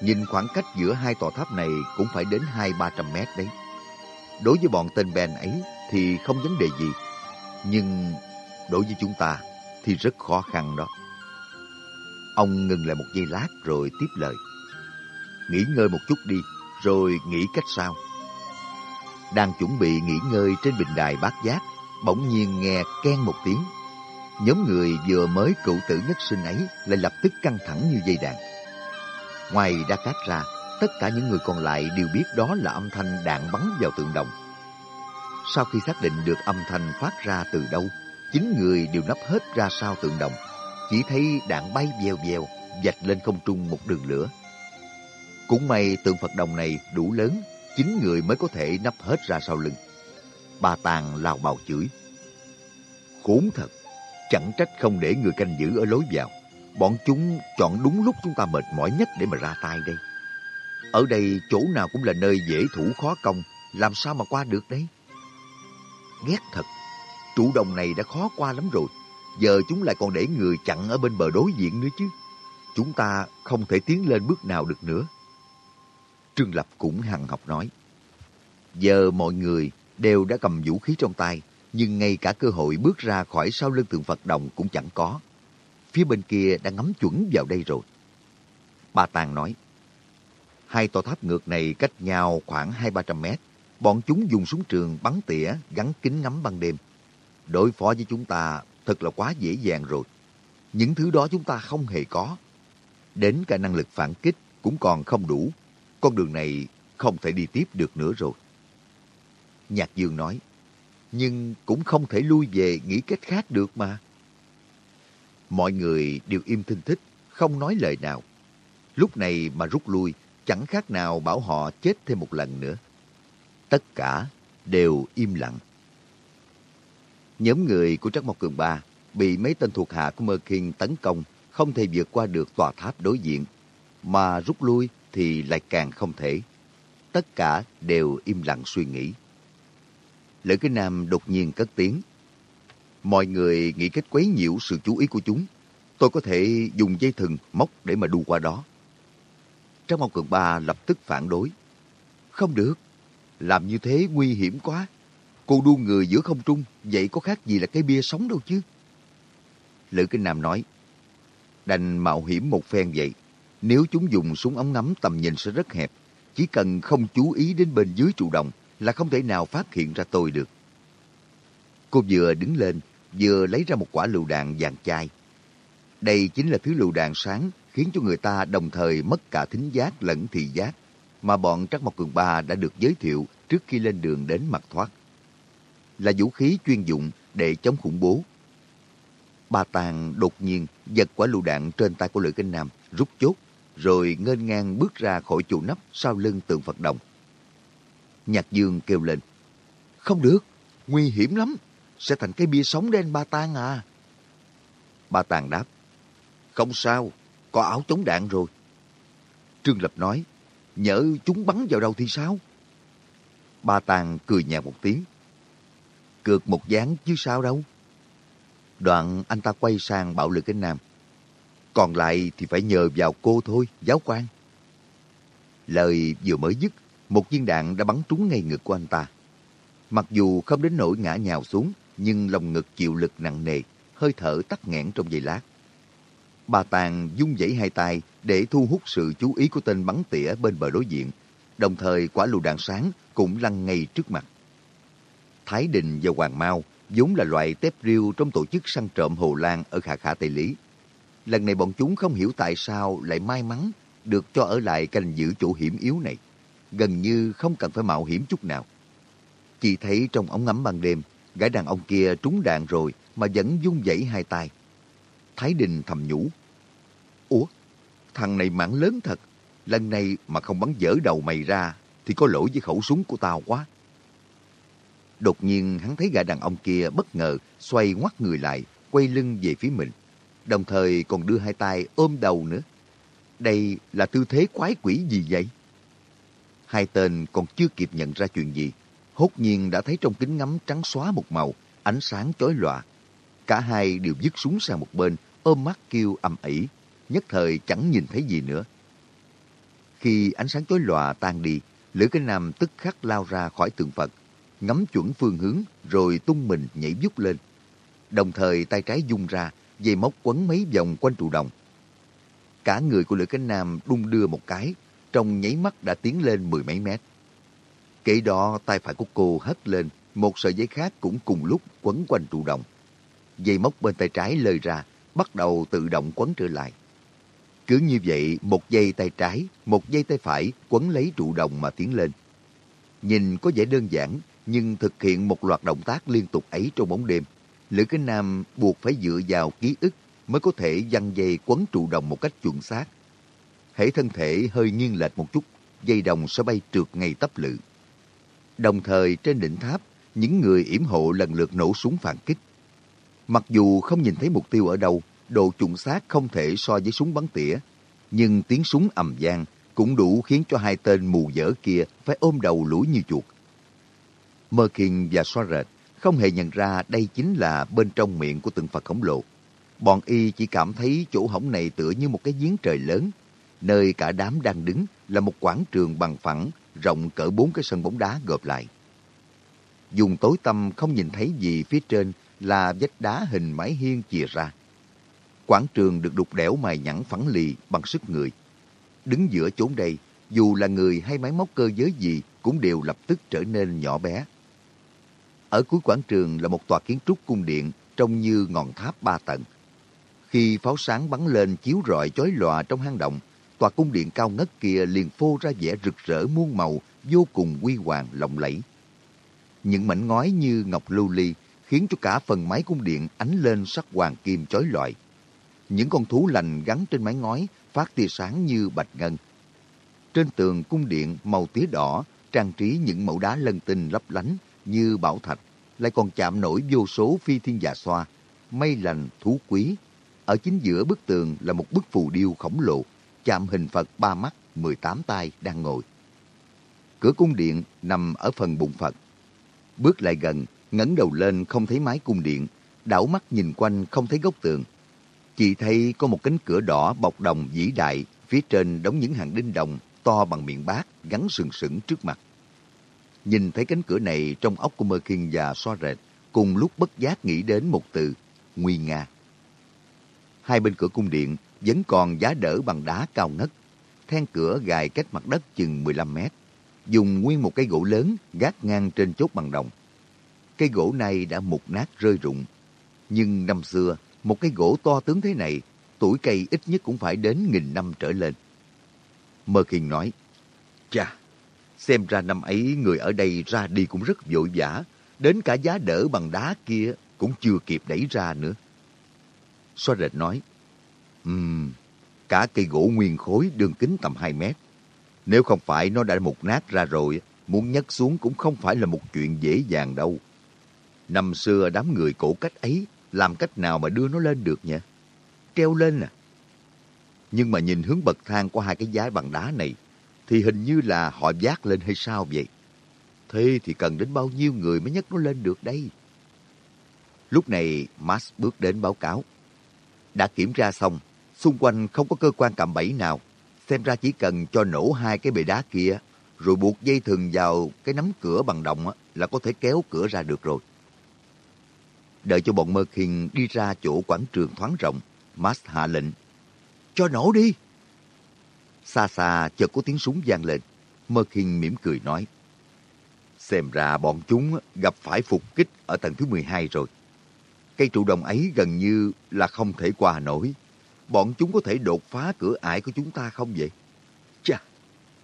Nhìn khoảng cách giữa hai tòa tháp này cũng phải đến hai ba trăm mét đấy. Đối với bọn tên Ben ấy thì không vấn đề gì. Nhưng đối với chúng ta thì rất khó khăn đó. Ông ngừng lại một giây lát rồi tiếp lời. Nghỉ ngơi một chút đi, rồi nghĩ cách sao. Đang chuẩn bị nghỉ ngơi trên bình đài bát giác, bỗng nhiên nghe ken một tiếng. Nhóm người vừa mới cựu tử nhất sinh ấy lại lập tức căng thẳng như dây đàn. Ngoài Đa Cát ra, tất cả những người còn lại đều biết đó là âm thanh đạn bắn vào tượng đồng. Sau khi xác định được âm thanh phát ra từ đâu, chín người đều nấp hết ra sau tượng đồng. Chỉ thấy đạn bay vèo vèo, dạch lên không trung một đường lửa. Cũng may tượng Phật đồng này đủ lớn, chín người mới có thể nấp hết ra sau lưng. Bà Tàng lao bào chửi. Khốn thật, chẳng trách không để người canh giữ ở lối vào. Bọn chúng chọn đúng lúc chúng ta mệt mỏi nhất để mà ra tay đây. Ở đây chỗ nào cũng là nơi dễ thủ khó công, làm sao mà qua được đấy? Ghét thật, trụ đồng này đã khó qua lắm rồi. Giờ chúng lại còn để người chặn ở bên bờ đối diện nữa chứ. Chúng ta không thể tiến lên bước nào được nữa. Trương Lập cũng hằng học nói. Giờ mọi người đều đã cầm vũ khí trong tay, nhưng ngay cả cơ hội bước ra khỏi sau lưng tượng Phật đồng cũng chẳng có. Phía bên kia đã ngắm chuẩn vào đây rồi. Bà Tàng nói, hai tòa tháp ngược này cách nhau khoảng hai ba trăm mét. Bọn chúng dùng súng trường bắn tỉa gắn kính ngắm ban đêm. Đối phó với chúng ta thật là quá dễ dàng rồi. Những thứ đó chúng ta không hề có. Đến cả năng lực phản kích cũng còn không đủ. Con đường này không thể đi tiếp được nữa rồi. Nhạc Dương nói, nhưng cũng không thể lui về nghĩ cách khác được mà. Mọi người đều im thinh thích, không nói lời nào. Lúc này mà rút lui, chẳng khác nào bảo họ chết thêm một lần nữa. Tất cả đều im lặng. Nhóm người của Trắc Mộc Cường Ba bị mấy tên thuộc hạ của Mơ Kinh tấn công, không thể vượt qua được tòa tháp đối diện, mà rút lui thì lại càng không thể. Tất cả đều im lặng suy nghĩ. Lữ cái Nam đột nhiên cất tiếng. Mọi người nghĩ cách quấy nhiễu sự chú ý của chúng. Tôi có thể dùng dây thừng móc để mà đu qua đó. Trang Mong Cường Ba lập tức phản đối. Không được, làm như thế nguy hiểm quá. Cô đu người giữa không trung, vậy có khác gì là cái bia sống đâu chứ. Lữ Kinh Nam nói, đành mạo hiểm một phen vậy. Nếu chúng dùng súng ống ngắm tầm nhìn sẽ rất hẹp. Chỉ cần không chú ý đến bên dưới trụ đồng là không thể nào phát hiện ra tôi được. Cô vừa đứng lên, vừa lấy ra một quả lựu đạn vàng chai. Đây chính là thứ lựu đạn sáng khiến cho người ta đồng thời mất cả thính giác lẫn thị giác mà bọn Trắc Mộc Cường Ba đã được giới thiệu trước khi lên đường đến mặt thoát. Là vũ khí chuyên dụng để chống khủng bố. Ba Tàng đột nhiên giật quả lựu đạn trên tay của Lữ Kinh Nam, rút chốt, rồi ngênh ngang bước ra khỏi trụ nắp sau lưng tượng Phật đồng. Nhạc Dương kêu lên. Không được, nguy hiểm lắm, sẽ thành cái bia sống đen Ba tang à. Ba Tàng đáp. Không sao, có áo chống đạn rồi. Trương Lập nói, nhỡ chúng bắn vào đâu thì sao? Ba Tàng cười nhạt một tiếng. Cược một dáng chứ sao đâu. Đoạn anh ta quay sang bạo lực cái nam. Còn lại thì phải nhờ vào cô thôi, giáo quan. Lời vừa mới dứt, một viên đạn đã bắn trúng ngay ngực của anh ta. Mặc dù không đến nỗi ngã nhào xuống, nhưng lòng ngực chịu lực nặng nề, hơi thở tắt nghẽn trong giây lát. Bà Tàng dung dãy hai tay để thu hút sự chú ý của tên bắn tỉa bên bờ đối diện. đồng thời quả lựu đạn sáng cũng lăn ngay trước mặt. Thái Đình và Hoàng Mao vốn là loại tép riêu trong tổ chức săn trộm Hồ Lan ở Khả Khả Tây Lý. Lần này bọn chúng không hiểu tại sao lại may mắn được cho ở lại canh giữ chỗ hiểm yếu này. Gần như không cần phải mạo hiểm chút nào. Chỉ thấy trong ống ngắm ban đêm, gã đàn ông kia trúng đạn rồi mà vẫn dung dãy hai tay. Thái Đình thầm nhủ. Ủa, thằng này mạng lớn thật. Lần này mà không bắn dở đầu mày ra thì có lỗi với khẩu súng của tao quá. Đột nhiên hắn thấy gã đàn ông kia bất ngờ xoay ngoắt người lại, quay lưng về phía mình. Đồng thời còn đưa hai tay ôm đầu nữa. Đây là tư thế quái quỷ gì vậy? Hai tên còn chưa kịp nhận ra chuyện gì. Hốt nhiên đã thấy trong kính ngắm trắng xóa một màu, ánh sáng chói lòa. Cả hai đều dứt súng sang một bên, ôm mắt kêu ầm ĩ, nhất thời chẳng nhìn thấy gì nữa. Khi ánh sáng chói lòa tan đi, Lữ Cái Nam tức khắc lao ra khỏi tượng Phật, ngắm chuẩn phương hướng rồi tung mình nhảy vút lên. Đồng thời tay trái dung ra, dây móc quấn mấy vòng quanh trụ đồng. Cả người của Lữ cánh Nam đung đưa một cái, trong nháy mắt đã tiến lên mười mấy mét. Kể đó tay phải của cô hất lên, một sợi dây khác cũng cùng lúc quấn quanh trụ đồng. Dây móc bên tay trái lơi ra, bắt đầu tự động quấn trở lại. Cứ như vậy, một dây tay trái, một dây tay phải quấn lấy trụ đồng mà tiến lên. Nhìn có vẻ đơn giản, nhưng thực hiện một loạt động tác liên tục ấy trong bóng đêm, Lữ Cái Nam buộc phải dựa vào ký ức mới có thể dăng dây quấn trụ đồng một cách chuẩn xác. Hễ thân thể hơi nghiêng lệch một chút, dây đồng sẽ bay trượt ngay tấp lự. Đồng thời trên đỉnh tháp, những người yểm hộ lần lượt nổ súng phản kích. Mặc dù không nhìn thấy mục tiêu ở đâu, độ chuẩn xác không thể so với súng bắn tỉa, nhưng tiếng súng ầm vang cũng đủ khiến cho hai tên mù dở kia phải ôm đầu lũi như chuột. Merkin và Soaret không hề nhận ra đây chính là bên trong miệng của tượng Phật khổng lồ. Bọn y chỉ cảm thấy chỗ hổng này tựa như một cái giếng trời lớn, nơi cả đám đang đứng là một quảng trường bằng phẳng, rộng cỡ bốn cái sân bóng đá gộp lại. Dùng tối tâm không nhìn thấy gì phía trên là vách đá hình mái hiên chìa ra. Quảng trường được đục đẽo mài nhẵn phẳng lì bằng sức người. Đứng giữa chốn đây, dù là người hay máy móc cơ giới gì cũng đều lập tức trở nên nhỏ bé. Ở cuối quảng trường là một tòa kiến trúc cung điện trông như ngọn tháp ba tầng. Khi pháo sáng bắn lên chiếu rọi chói lòa trong hang động, tòa cung điện cao ngất kia liền phô ra vẻ rực rỡ muôn màu, vô cùng huy hoàng lộng lẫy. Những mảnh ngói như ngọc lưu ly khiến cho cả phần mái cung điện ánh lên sắc hoàng kim chói lọi. Những con thú lành gắn trên mái ngói phát tia sáng như bạch ngân. Trên tường cung điện màu tía đỏ trang trí những mẫu đá lân tinh lấp lánh như bảo thạch, lại còn chạm nổi vô số phi thiên già xoa, mây lành, thú quý. Ở chính giữa bức tường là một bức phù điêu khổng lồ, chạm hình Phật ba mắt, 18 tay đang ngồi. Cửa cung điện nằm ở phần bụng Phật. Bước lại gần, ngẩng đầu lên không thấy mái cung điện, đảo mắt nhìn quanh không thấy góc tường. Chỉ thấy có một cánh cửa đỏ bọc đồng vĩ đại, phía trên đóng những hàng đinh đồng to bằng miệng bát gắn sừng sững trước mặt. Nhìn thấy cánh cửa này trong óc của Mơ Kinh và xoa rệt, cùng lúc bất giác nghĩ đến một từ, nguy nga. Hai bên cửa cung điện vẫn còn giá đỡ bằng đá cao ngất. Then cửa gài cách mặt đất chừng 15 mét. Dùng nguyên một cây gỗ lớn gác ngang trên chốt bằng đồng. Cây gỗ này đã mục nát rơi rụng. Nhưng năm xưa, một cây gỗ to tướng thế này, tuổi cây ít nhất cũng phải đến nghìn năm trở lên. Mơ Khiên nói, Chà, xem ra năm ấy người ở đây ra đi cũng rất vội vã, đến cả giá đỡ bằng đá kia cũng chưa kịp đẩy ra nữa. Xoa rệt nói, Ừm, cả cây gỗ nguyên khối đường kính tầm 2 mét. Nếu không phải nó đã mục nát ra rồi, muốn nhấc xuống cũng không phải là một chuyện dễ dàng đâu. Năm xưa đám người cổ cách ấy làm cách nào mà đưa nó lên được nhỉ? Treo lên à? Nhưng mà nhìn hướng bậc thang của hai cái giá bằng đá này, thì hình như là họ vác lên hay sao vậy? Thế thì cần đến bao nhiêu người mới nhấc nó lên được đây? Lúc này, Max bước đến báo cáo. Đã kiểm tra xong, xung quanh không có cơ quan cạm bẫy nào. Xem ra chỉ cần cho nổ hai cái bề đá kia, rồi buộc dây thừng vào cái nắm cửa bằng đồng là có thể kéo cửa ra được rồi. Đợi cho bọn Mơ Khiên đi ra chỗ quảng trường thoáng rộng, Max hạ lệnh. Cho nổ đi! Xa xa chợt có tiếng súng vang lên. Mơ Kinh mỉm cười nói. Xem ra bọn chúng gặp phải phục kích ở tầng thứ 12 rồi. Cây trụ đồng ấy gần như là không thể qua nổi. Bọn chúng có thể đột phá cửa ải của chúng ta không vậy? Chà,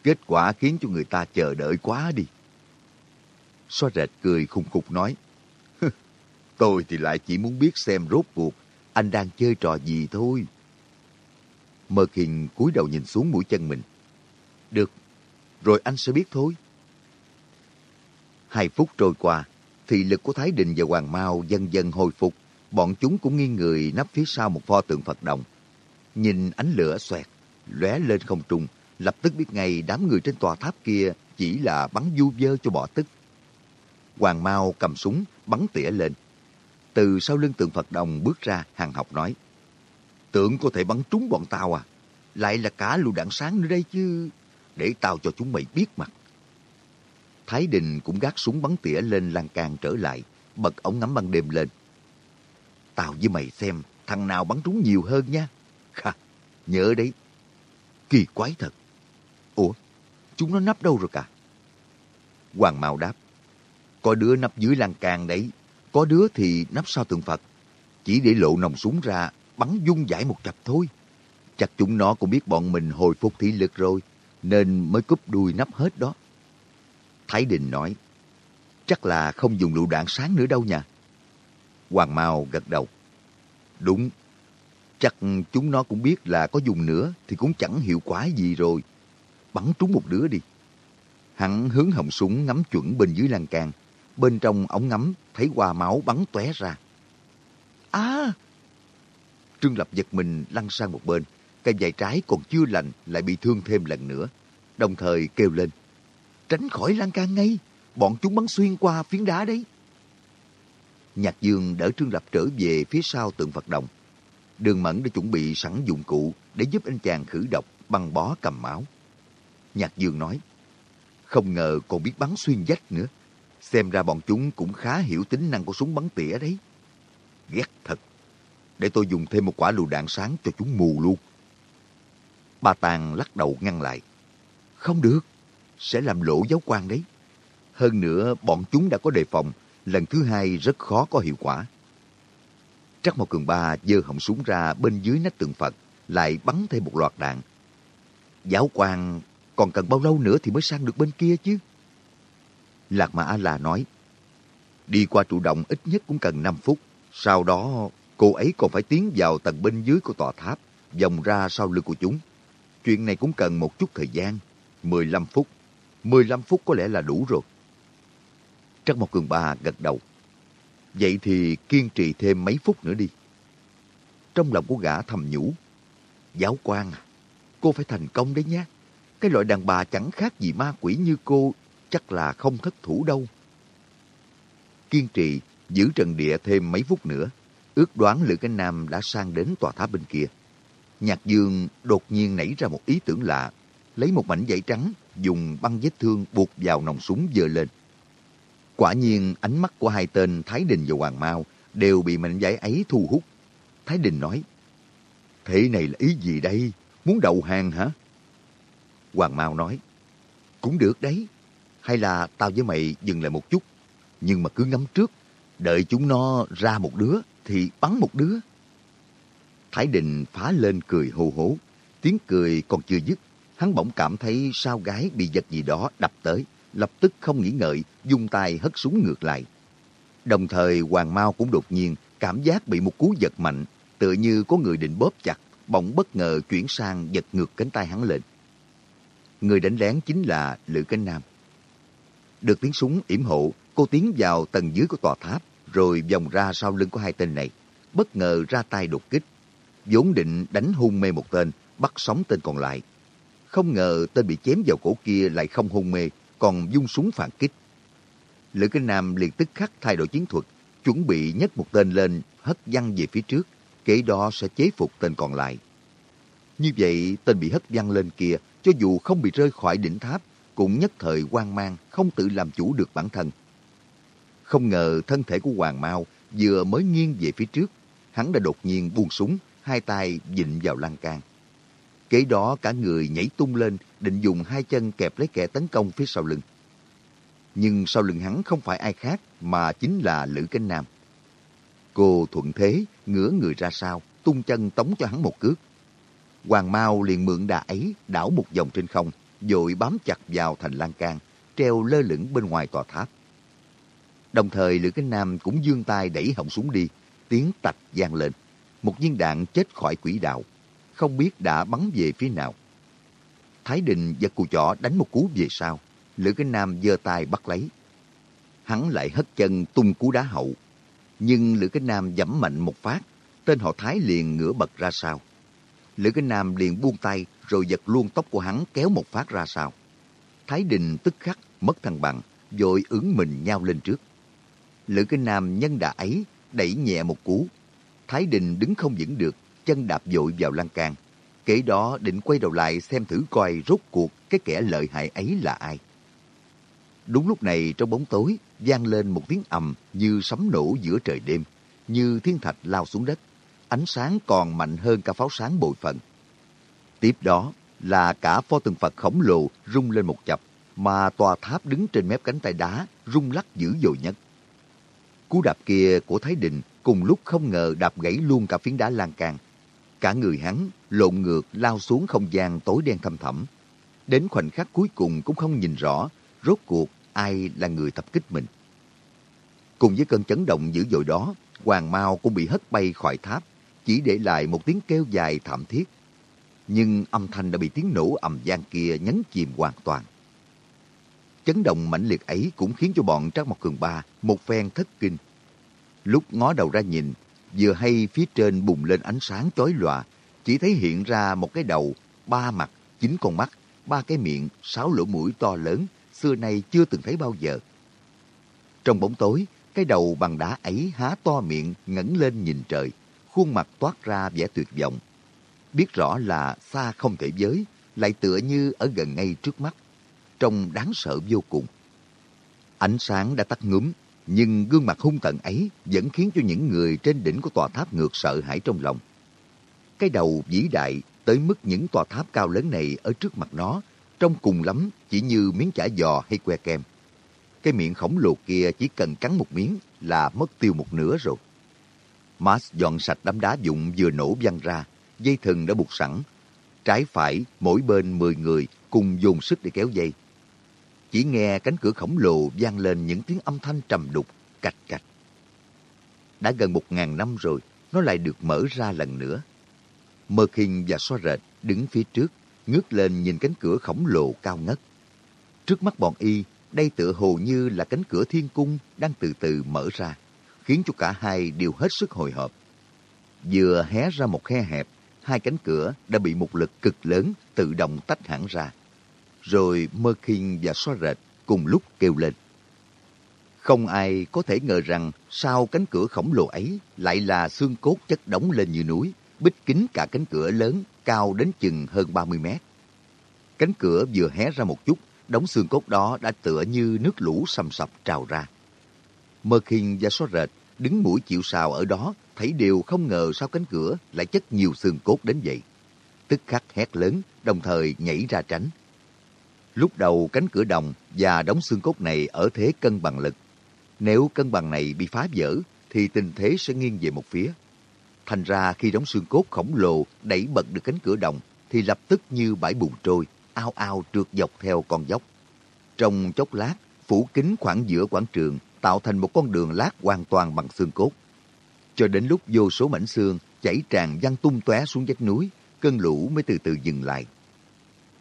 kết quả khiến cho người ta chờ đợi quá đi. Xoa rệt cười khùng khục nói. Tôi thì lại chỉ muốn biết xem rốt cuộc anh đang chơi trò gì thôi. Mơ Kinh cúi đầu nhìn xuống mũi chân mình. Được, rồi anh sẽ biết thôi. Hai phút trôi qua, thì lực của Thái Đình và Hoàng Mao dần dần hồi phục. Bọn chúng cũng nghiêng người nấp phía sau một pho tượng Phật đồng. Nhìn ánh lửa xoẹt, lóe lên không trung, lập tức biết ngay đám người trên tòa tháp kia chỉ là bắn du vơ cho bỏ tức. Hoàng Mao cầm súng, bắn tỉa lên. Từ sau lưng tượng Phật đồng bước ra, hàng học nói. Tượng có thể bắn trúng bọn tao à? Lại là cả lũ đạn sáng nữa đây chứ. Để tao cho chúng mày biết mặt. Thái Đình cũng gác súng bắn tỉa lên lan can trở lại, bật ống ngắm ban đêm lên. Tao với mày xem thằng nào bắn trúng nhiều hơn nha. Khà, nhớ đấy. Kỳ quái thật. Ủa, chúng nó nắp đâu rồi cả? Hoàng Mao đáp. Có đứa nắp dưới lan can đấy, có đứa thì nắp sau tượng Phật. Chỉ để lộ nòng súng ra, bắn dung giải một chập thôi. Chắc chúng nó cũng biết bọn mình hồi phục thị lực rồi, nên mới cúp đuôi nắp hết đó. Thái Đình nói, chắc là không dùng lựu đạn sáng nữa đâu nha. Hoàng Mao gật đầu. Đúng, chắc chúng nó cũng biết là có dùng nữa thì cũng chẳng hiệu quả gì rồi. Bắn trúng một đứa đi. Hắn hướng họng súng ngắm chuẩn bên dưới lan can. Bên trong ống ngắm thấy hoa máu bắn tóe ra. À! Trương Lập giật mình lăn sang một bên. Cây dài trái còn chưa lành lại bị thương thêm lần nữa. Đồng thời kêu lên. Tránh khỏi lan can ngay. Bọn chúng bắn xuyên qua phiến đá đấy. Nhạc Dương đỡ Trương Lập trở về phía sau tượng Phật đồng. Đường Mẫn đã chuẩn bị sẵn dụng cụ để giúp anh chàng khử độc băng bó cầm máu. Nhạc Dương nói, không ngờ còn biết bắn xuyên vách nữa. Xem ra bọn chúng cũng khá hiểu tính năng của súng bắn tỉa đấy. Ghét thật. Để tôi dùng thêm một quả lựu đạn sáng cho chúng mù luôn. Bà Tàng lắc đầu ngăn lại. Không được, sẽ làm lộ giáo quan đấy. Hơn nữa, bọn chúng đã có đề phòng, lần thứ hai rất khó có hiệu quả. Trắc Mộc Cường Ba dơ họng súng ra bên dưới nách tượng Phật, lại bắn thêm một loạt đạn. Giáo quan còn cần bao lâu nữa thì mới sang được bên kia chứ? Lạc Mã A-La nói, đi qua trụ động ít nhất cũng cần 5 phút. Sau đó, cô ấy còn phải tiến vào tầng bên dưới của tòa tháp, vòng ra sau lưng của chúng. Chuyện này cũng cần một chút thời gian, 15 phút. 15 phút có lẽ là đủ rồi. Trắc Mộc Cường Ba gật đầu. Vậy thì kiên trì thêm mấy phút nữa đi. Trong lòng của gã thầm nhủ. Giáo quan à, cô phải thành công đấy nhé. Cái loại đàn bà chẳng khác gì ma quỷ như cô, chắc là không thất thủ đâu. Kiên trì, giữ trần địa thêm mấy phút nữa. Ước đoán Lữ Cánh Nam đã sang đến tòa tháp bên kia. Nhạc Dương đột nhiên nảy ra một ý tưởng lạ. Lấy một mảnh giấy trắng, dùng băng vết thương buộc vào nòng súng dơ lên. Quả nhiên ánh mắt của hai tên Thái Đình và Hoàng Mao đều bị mảnh giấy ấy thu hút. Thái Đình nói, Thế này là ý gì đây? Muốn đầu hàng hả? Hoàng Mao nói, Cũng được đấy. Hay là tao với mày dừng lại một chút, nhưng mà cứ ngắm trước, đợi chúng nó ra một đứa thì bắn một đứa. Thái Đình phá lên cười hô hố, tiếng cười còn chưa dứt, hắn bỗng cảm thấy sao gái bị vật gì đó đập tới lập tức không nghĩ ngợi, dùng tay hất súng ngược lại. Đồng thời Hoàng Mao cũng đột nhiên cảm giác bị một cú giật mạnh, tựa như có người định bóp chặt, bỗng bất ngờ chuyển sang giật ngược cánh tay hắn lên. Người đánh lén chính là Lữ Cánh Nam. Được tiếng súng yểm hộ, cô tiến vào tầng dưới của tòa tháp, rồi vòng ra sau lưng của hai tên này, bất ngờ ra tay đột kích. vốn định đánh hôn mê một tên, bắt sống tên còn lại. Không ngờ tên bị chém vào cổ kia lại không hôn mê, còn dung súng phản kích. Lữ Kinh Nam liền tức khắc thay đổi chiến thuật, chuẩn bị nhấc một tên lên, hất văng về phía trước, kế đó sẽ chế phục tên còn lại. Như vậy, tên bị hất văng lên kia, cho dù không bị rơi khỏi đỉnh tháp, cũng nhất thời hoang mang, không tự làm chủ được bản thân. Không ngờ thân thể của Hoàng Mao vừa mới nghiêng về phía trước, hắn đã đột nhiên buông súng, hai tay dịnh vào lan can. Kế đó cả người nhảy tung lên, định dùng hai chân kẹp lấy kẻ tấn công phía sau lưng. Nhưng sau lưng hắn không phải ai khác mà chính là Lữ Cánh Nam. Cô thuận thế, ngửa người ra sau, tung chân tống cho hắn một cước. Hoàng Mao liền mượn đà ấy đảo một vòng trên không, rồi bám chặt vào thành lan can, treo lơ lửng bên ngoài tòa tháp. Đồng thời Lữ Cánh Nam cũng dương tay đẩy họng súng đi, tiếng tạch vang lên. Một viên đạn chết khỏi quỹ đạo, không biết đã bắn về phía nào. Thái Đình giật cù chỏ đánh một cú về sau, Lữ Cánh Nam giơ tay bắt lấy. Hắn lại hất chân tung cú đá hậu, nhưng Lữ Cánh Nam giẫm mạnh một phát, tên họ Thái liền ngửa bật ra sau. Lữ Cánh Nam liền buông tay rồi giật luôn tóc của hắn kéo một phát ra sau. Thái Đình tức khắc mất thăng bằng, rồi ứng mình nhau lên trước. Lữ Kinh Nam nhân đà ấy đẩy nhẹ một cú. Thái Đình đứng không vững được, chân đạp dội vào lan can. Kể đó định quay đầu lại xem thử coi rốt cuộc cái kẻ lợi hại ấy là ai. Đúng lúc này trong bóng tối vang lên một tiếng ầm như sấm nổ giữa trời đêm, như thiên thạch lao xuống đất. Ánh sáng còn mạnh hơn cả pháo sáng bội phận. Tiếp đó là cả pho tượng Phật khổng lồ rung lên một chập, mà tòa tháp đứng trên mép cánh tay đá rung lắc dữ dội nhất. Cú đạp kia của Thái Đình cùng lúc không ngờ đạp gãy luôn cả phiến đá lan can. Cả người hắn lộn ngược lao xuống không gian tối đen thâm thẳm. Đến khoảnh khắc cuối cùng cũng không nhìn rõ rốt cuộc ai là người tập kích mình. Cùng với cơn chấn động dữ dội đó, Hoàng Mao cũng bị hất bay khỏi tháp, chỉ để lại một tiếng kêu dài thảm thiết. Nhưng âm thanh đã bị tiếng nổ ầm vang kia nhấn chìm hoàn toàn. Chấn động mãnh liệt ấy cũng khiến cho bọn Trác Mộc Cường Ba một phen thất kinh. Lúc ngó đầu ra nhìn, vừa hay phía trên bùng lên ánh sáng chói lòa, chỉ thấy hiện ra một cái đầu, ba mặt, chín con mắt, ba cái miệng, sáu lỗ mũi to lớn, xưa nay chưa từng thấy bao giờ. Trong bóng tối, cái đầu bằng đá ấy há to miệng ngẩng lên nhìn trời, khuôn mặt toát ra vẻ tuyệt vọng. Biết rõ là xa không thể giới, lại tựa như ở gần ngay trước mắt trông đáng sợ vô cùng. Ánh sáng đã tắt ngúm, nhưng gương mặt hung tận ấy vẫn khiến cho những người trên đỉnh của tòa tháp ngược sợ hãi trong lòng. Cái đầu vĩ đại tới mức những tòa tháp cao lớn này ở trước mặt nó, trông cùng lắm chỉ như miếng chả giò hay que kem. Cái miệng khổng lồ kia chỉ cần cắn một miếng là mất tiêu một nửa rồi. Mars dọn sạch đám đá dụng vừa nổ văng ra, dây thừng đã buộc sẵn. Trái phải, mỗi bên 10 người cùng dùng sức để kéo dây. Chỉ nghe cánh cửa khổng lồ vang lên những tiếng âm thanh trầm đục, cạch cạch. Đã gần một ngàn năm rồi, nó lại được mở ra lần nữa. Mơ khinh và xoa rệt đứng phía trước, ngước lên nhìn cánh cửa khổng lồ cao ngất. Trước mắt bọn y, đây tựa hồ như là cánh cửa thiên cung đang từ từ mở ra, khiến cho cả hai đều hết sức hồi hộp. Vừa hé ra một khe hẹp, hai cánh cửa đã bị một lực cực lớn tự động tách hẳn ra rồi Mơ Kinh và Xoa Rệt cùng lúc kêu lên. Không ai có thể ngờ rằng sau cánh cửa khổng lồ ấy lại là xương cốt chất đóng lên như núi, bích kín cả cánh cửa lớn cao đến chừng hơn 30 mét. Cánh cửa vừa hé ra một chút, đống xương cốt đó đã tựa như nước lũ sầm sập trào ra. Mơ Kinh và Xoa Rệt đứng mũi chịu sào ở đó, thấy đều không ngờ sau cánh cửa lại chất nhiều xương cốt đến vậy. Tức khắc hét lớn, đồng thời nhảy ra tránh. Lúc đầu cánh cửa đồng và đóng xương cốt này ở thế cân bằng lực. Nếu cân bằng này bị phá vỡ, thì tình thế sẽ nghiêng về một phía. Thành ra khi đóng xương cốt khổng lồ đẩy bật được cánh cửa đồng, thì lập tức như bãi bùn trôi, ao ao trượt dọc theo con dốc. Trong chốc lát, phủ kính khoảng giữa quảng trường tạo thành một con đường lát hoàn toàn bằng xương cốt. Cho đến lúc vô số mảnh xương chảy tràn văng tung tóe xuống vách núi, cơn lũ mới từ từ dừng lại.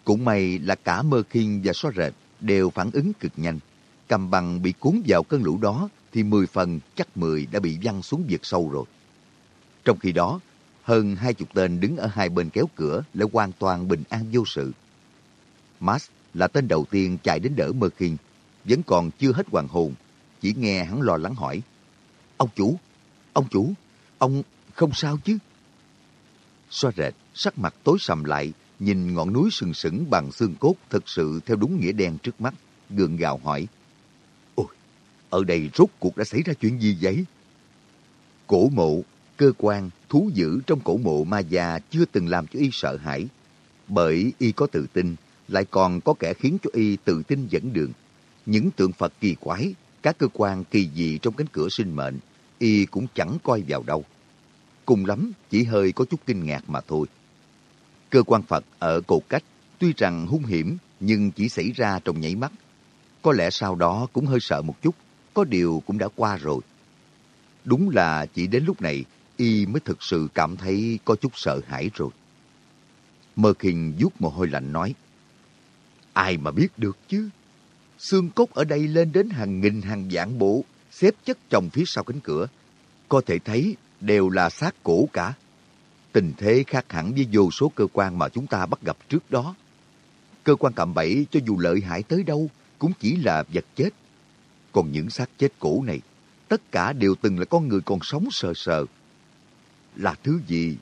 Cũng may là cả Mơ Khiên và Xóa Rệt đều phản ứng cực nhanh. Cầm bằng bị cuốn vào cơn lũ đó thì 10 phần chắc 10 đã bị văng xuống vực sâu rồi. Trong khi đó, hơn hai chục tên đứng ở hai bên kéo cửa lại hoàn toàn bình an vô sự. Max là tên đầu tiên chạy đến đỡ Mơ Khiên, vẫn còn chưa hết hoàng hồn, chỉ nghe hắn lo lắng hỏi. Ông chủ, ông chủ, ông không sao chứ? Xoa rệt, sắc mặt tối sầm lại, nhìn ngọn núi sừng sững bằng xương cốt thực sự theo đúng nghĩa đen trước mắt, gượng gạo hỏi. Ôi, ở đây rốt cuộc đã xảy ra chuyện gì vậy? Cổ mộ, cơ quan, thú dữ trong cổ mộ ma già chưa từng làm cho y sợ hãi. Bởi y có tự tin, lại còn có kẻ khiến cho y tự tin dẫn đường. Những tượng Phật kỳ quái, các cơ quan kỳ dị trong cánh cửa sinh mệnh, y cũng chẳng coi vào đâu. Cùng lắm, chỉ hơi có chút kinh ngạc mà thôi. Cơ quan Phật ở cột cách, tuy rằng hung hiểm, nhưng chỉ xảy ra trong nháy mắt. Có lẽ sau đó cũng hơi sợ một chút, có điều cũng đã qua rồi. Đúng là chỉ đến lúc này, y mới thực sự cảm thấy có chút sợ hãi rồi. Mơ khình vuốt mồ hôi lạnh nói, Ai mà biết được chứ? Xương cốt ở đây lên đến hàng nghìn hàng vạn bộ, xếp chất chồng phía sau cánh cửa. Có thể thấy đều là xác cổ cả. Tình thế khác hẳn với vô số cơ quan mà chúng ta bắt gặp trước đó. Cơ quan cạm bẫy cho dù lợi hại tới đâu cũng chỉ là vật chết. Còn những xác chết cổ này, tất cả đều từng là con người còn sống sờ sờ. Là thứ gì?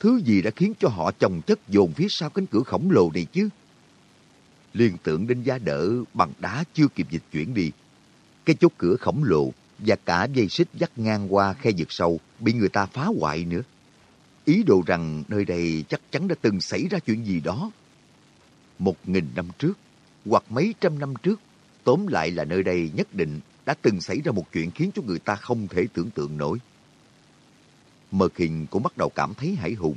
Thứ gì đã khiến cho họ chồng chất dồn phía sau cánh cửa khổng lồ này chứ? Liên tưởng đến giá đỡ bằng đá chưa kịp dịch chuyển đi. Cái chốt cửa khổng lồ và cả dây xích dắt ngang qua khe vực sâu bị người ta phá hoại nữa. Ý đồ rằng nơi đây chắc chắn đã từng xảy ra chuyện gì đó. Một nghìn năm trước, hoặc mấy trăm năm trước, tóm lại là nơi đây nhất định đã từng xảy ra một chuyện khiến cho người ta không thể tưởng tượng nổi. Mơ Kinh cũng bắt đầu cảm thấy hải hùng.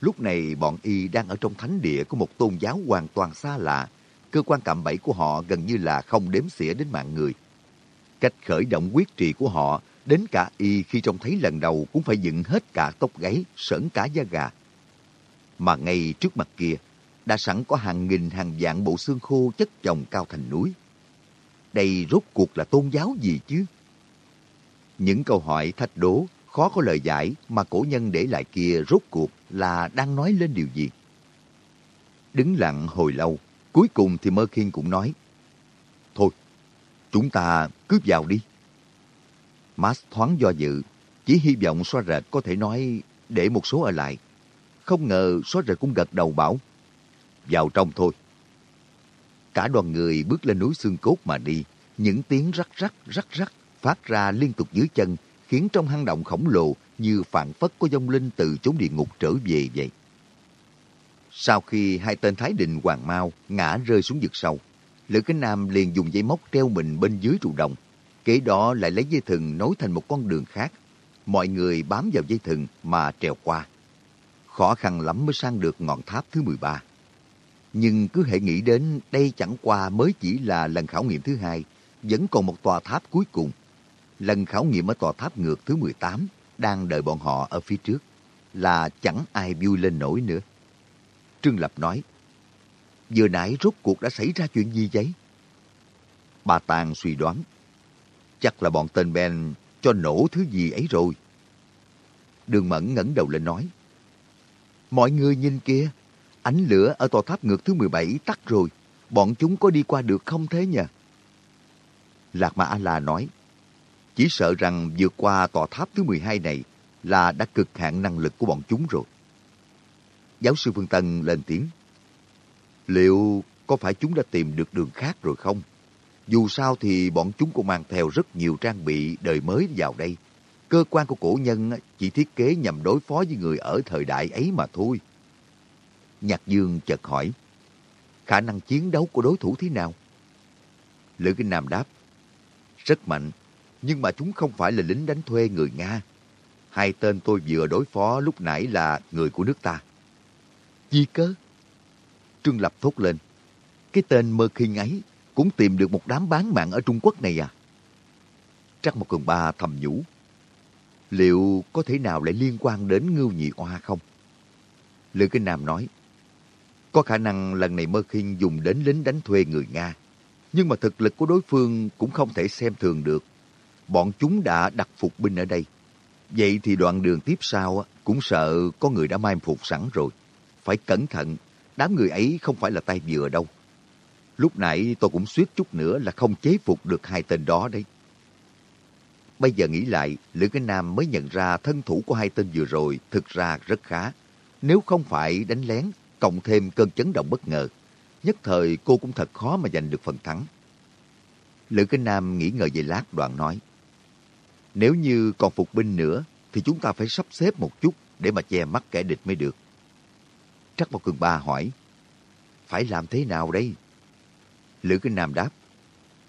Lúc này bọn y đang ở trong thánh địa của một tôn giáo hoàn toàn xa lạ. Cơ quan cạm bẫy của họ gần như là không đếm xỉa đến mạng người. Cách khởi động quyết trì của họ, đến cả y khi trông thấy lần đầu cũng phải dựng hết cả tóc gáy, sởn cả da gà. Mà ngay trước mặt kia, đã sẵn có hàng nghìn hàng vạn bộ xương khô chất chồng cao thành núi. Đây rốt cuộc là tôn giáo gì chứ? Những câu hỏi thách đố, khó có lời giải mà cổ nhân để lại kia rốt cuộc là đang nói lên điều gì? Đứng lặng hồi lâu, cuối cùng thì Mơ Khiên cũng nói, Thôi, chúng ta cứ vào đi. Max thoáng do dự, chỉ hy vọng xoa rệt có thể nói để một số ở lại. Không ngờ xoa rệt cũng gật đầu bảo, vào trong thôi. Cả đoàn người bước lên núi xương cốt mà đi, những tiếng rắc rắc rắc rắc phát ra liên tục dưới chân, khiến trong hang động khổng lồ như phản phất có dông linh từ chốn địa ngục trở về vậy. Sau khi hai tên Thái đình Hoàng Mao ngã rơi xuống vực sâu, Lữ Kính Nam liền dùng dây móc treo mình bên dưới trụ đồng. Kế đó lại lấy dây thừng nối thành một con đường khác. Mọi người bám vào dây thừng mà trèo qua. Khó khăn lắm mới sang được ngọn tháp thứ 13. Nhưng cứ hệ nghĩ đến đây chẳng qua mới chỉ là lần khảo nghiệm thứ hai, vẫn còn một tòa tháp cuối cùng. Lần khảo nghiệm ở tòa tháp ngược thứ 18 đang đợi bọn họ ở phía trước, là chẳng ai vui lên nổi nữa. Trương Lập nói, vừa nãy rốt cuộc đã xảy ra chuyện gì vậy? Bà Tàng suy đoán, chắc là bọn tên Ben cho nổ thứ gì ấy rồi. Đường Mẫn ngẩng đầu lên nói, mọi người nhìn kia, Ánh lửa ở tòa tháp ngược thứ 17 tắt rồi. Bọn chúng có đi qua được không thế nhỉ? Lạc Mã A-la nói, chỉ sợ rằng vượt qua tòa tháp thứ 12 này là đã cực hạn năng lực của bọn chúng rồi. Giáo sư Phương Tân lên tiếng. Liệu có phải chúng đã tìm được đường khác rồi không? Dù sao thì bọn chúng cũng mang theo rất nhiều trang bị đời mới vào đây. Cơ quan của cổ nhân chỉ thiết kế nhằm đối phó với người ở thời đại ấy mà thôi. Nhạc Dương chợt hỏi, khả năng chiến đấu của đối thủ thế nào? Lữ Kinh Nam đáp, rất mạnh, nhưng mà chúng không phải là lính đánh thuê người Nga. Hai tên tôi vừa đối phó lúc nãy là người của nước ta. Gì cơ? Trương Lập thốt lên, cái tên Mơ Kinh ấy cũng tìm được một đám bán mạng ở Trung Quốc này à? Trắc một cường ba thầm nhủ, liệu có thể nào lại liên quan đến ngưu nhị oa không? Lữ Kinh Nam nói, có khả năng lần này Mơ Kinh dùng đến lính đánh thuê người Nga. Nhưng mà thực lực của đối phương cũng không thể xem thường được. Bọn chúng đã đặt phục binh ở đây. Vậy thì đoạn đường tiếp sau cũng sợ có người đã mai phục sẵn rồi. Phải cẩn thận, đám người ấy không phải là tay vừa đâu. Lúc nãy tôi cũng suýt chút nữa là không chế phục được hai tên đó đấy. Bây giờ nghĩ lại, Lữ Cái Nam mới nhận ra thân thủ của hai tên vừa rồi thực ra rất khá. Nếu không phải đánh lén cộng thêm cơn chấn động bất ngờ. Nhất thời cô cũng thật khó mà giành được phần thắng. Lữ Kinh Nam nghĩ ngợi về lát đoạn nói. Nếu như còn phục binh nữa, thì chúng ta phải sắp xếp một chút để mà che mắt kẻ địch mới được. Trắc Bảo Cường Ba hỏi, phải làm thế nào đây? Lữ Kinh Nam đáp.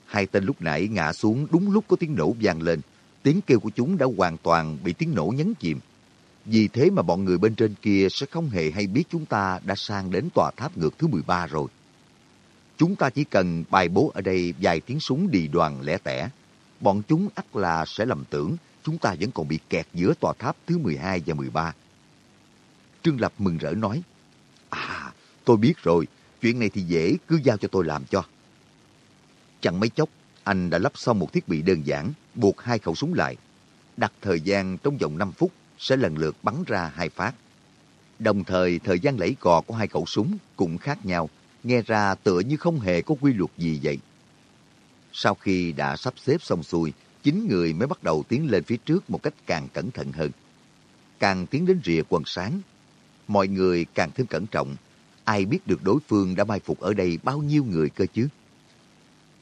Hai tên lúc nãy ngã xuống đúng lúc có tiếng nổ vang lên. Tiếng kêu của chúng đã hoàn toàn bị tiếng nổ nhấn chìm. Vì thế mà bọn người bên trên kia sẽ không hề hay biết chúng ta đã sang đến tòa tháp ngược thứ 13 rồi. Chúng ta chỉ cần bài bố ở đây vài tiếng súng đi đoàn lẻ tẻ. Bọn chúng ắt là sẽ lầm tưởng chúng ta vẫn còn bị kẹt giữa tòa tháp thứ 12 và 13. Trương Lập mừng rỡ nói, À, tôi biết rồi, chuyện này thì dễ, cứ giao cho tôi làm cho. Chẳng mấy chốc, anh đã lắp xong một thiết bị đơn giản, buộc hai khẩu súng lại. Đặt thời gian trong vòng 5 phút sẽ lần lượt bắn ra hai phát. Đồng thời, thời gian lẫy cò của hai khẩu súng cũng khác nhau, nghe ra tựa như không hề có quy luật gì vậy. Sau khi đã sắp xếp xong xuôi, chín người mới bắt đầu tiến lên phía trước một cách càng cẩn thận hơn. Càng tiến đến rìa quần sáng, mọi người càng thêm cẩn trọng. Ai biết được đối phương đã mai phục ở đây bao nhiêu người cơ chứ?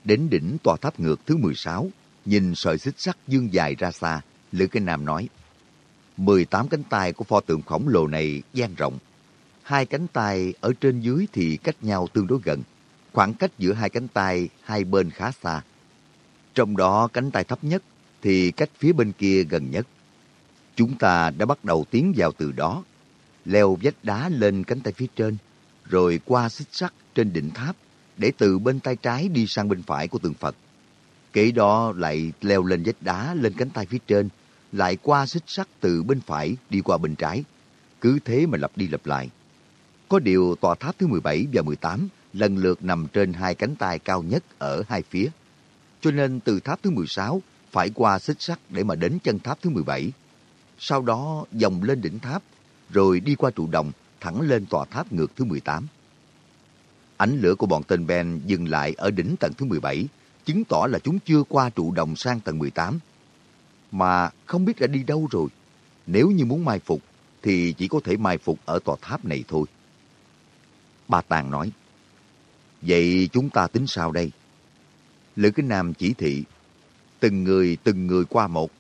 Đến đỉnh tòa tháp ngược thứ 16, nhìn sợi xích sắt dương dài ra xa, Lữ Kinh Nam nói, 18 cánh tay của pho tượng khổng lồ này dang rộng. Hai cánh tay ở trên dưới thì cách nhau tương đối gần. Khoảng cách giữa hai cánh tay hai bên khá xa. Trong đó cánh tay thấp nhất thì cách phía bên kia gần nhất. Chúng ta đã bắt đầu tiến vào từ đó, leo vách đá lên cánh tay phía trên, rồi qua xích sắt trên đỉnh tháp để từ bên tay trái đi sang bên phải của tượng Phật. Kế đó lại leo lên vách đá lên cánh tay phía trên, lại qua xích sắt từ bên phải đi qua bên trái. Cứ thế mà lặp đi lặp lại. Có điều tòa tháp thứ 17 và 18 lần lượt nằm trên hai cánh tay cao nhất ở hai phía. Cho nên từ tháp thứ 16 phải qua xích sắt để mà đến chân tháp thứ 17. Sau đó dòng lên đỉnh tháp, rồi đi qua trụ đồng thẳng lên tòa tháp ngược thứ 18. Ánh lửa của bọn tên Ben dừng lại ở đỉnh tầng thứ 17, chứng tỏ là chúng chưa qua trụ đồng sang tầng 18. Mà không biết đã đi đâu rồi. Nếu như muốn mai phục, thì chỉ có thể mai phục ở tòa tháp này thôi. Ba Tàng nói, Vậy chúng ta tính sao đây? Lữ Kinh Nam chỉ thị, từng người từng người qua một,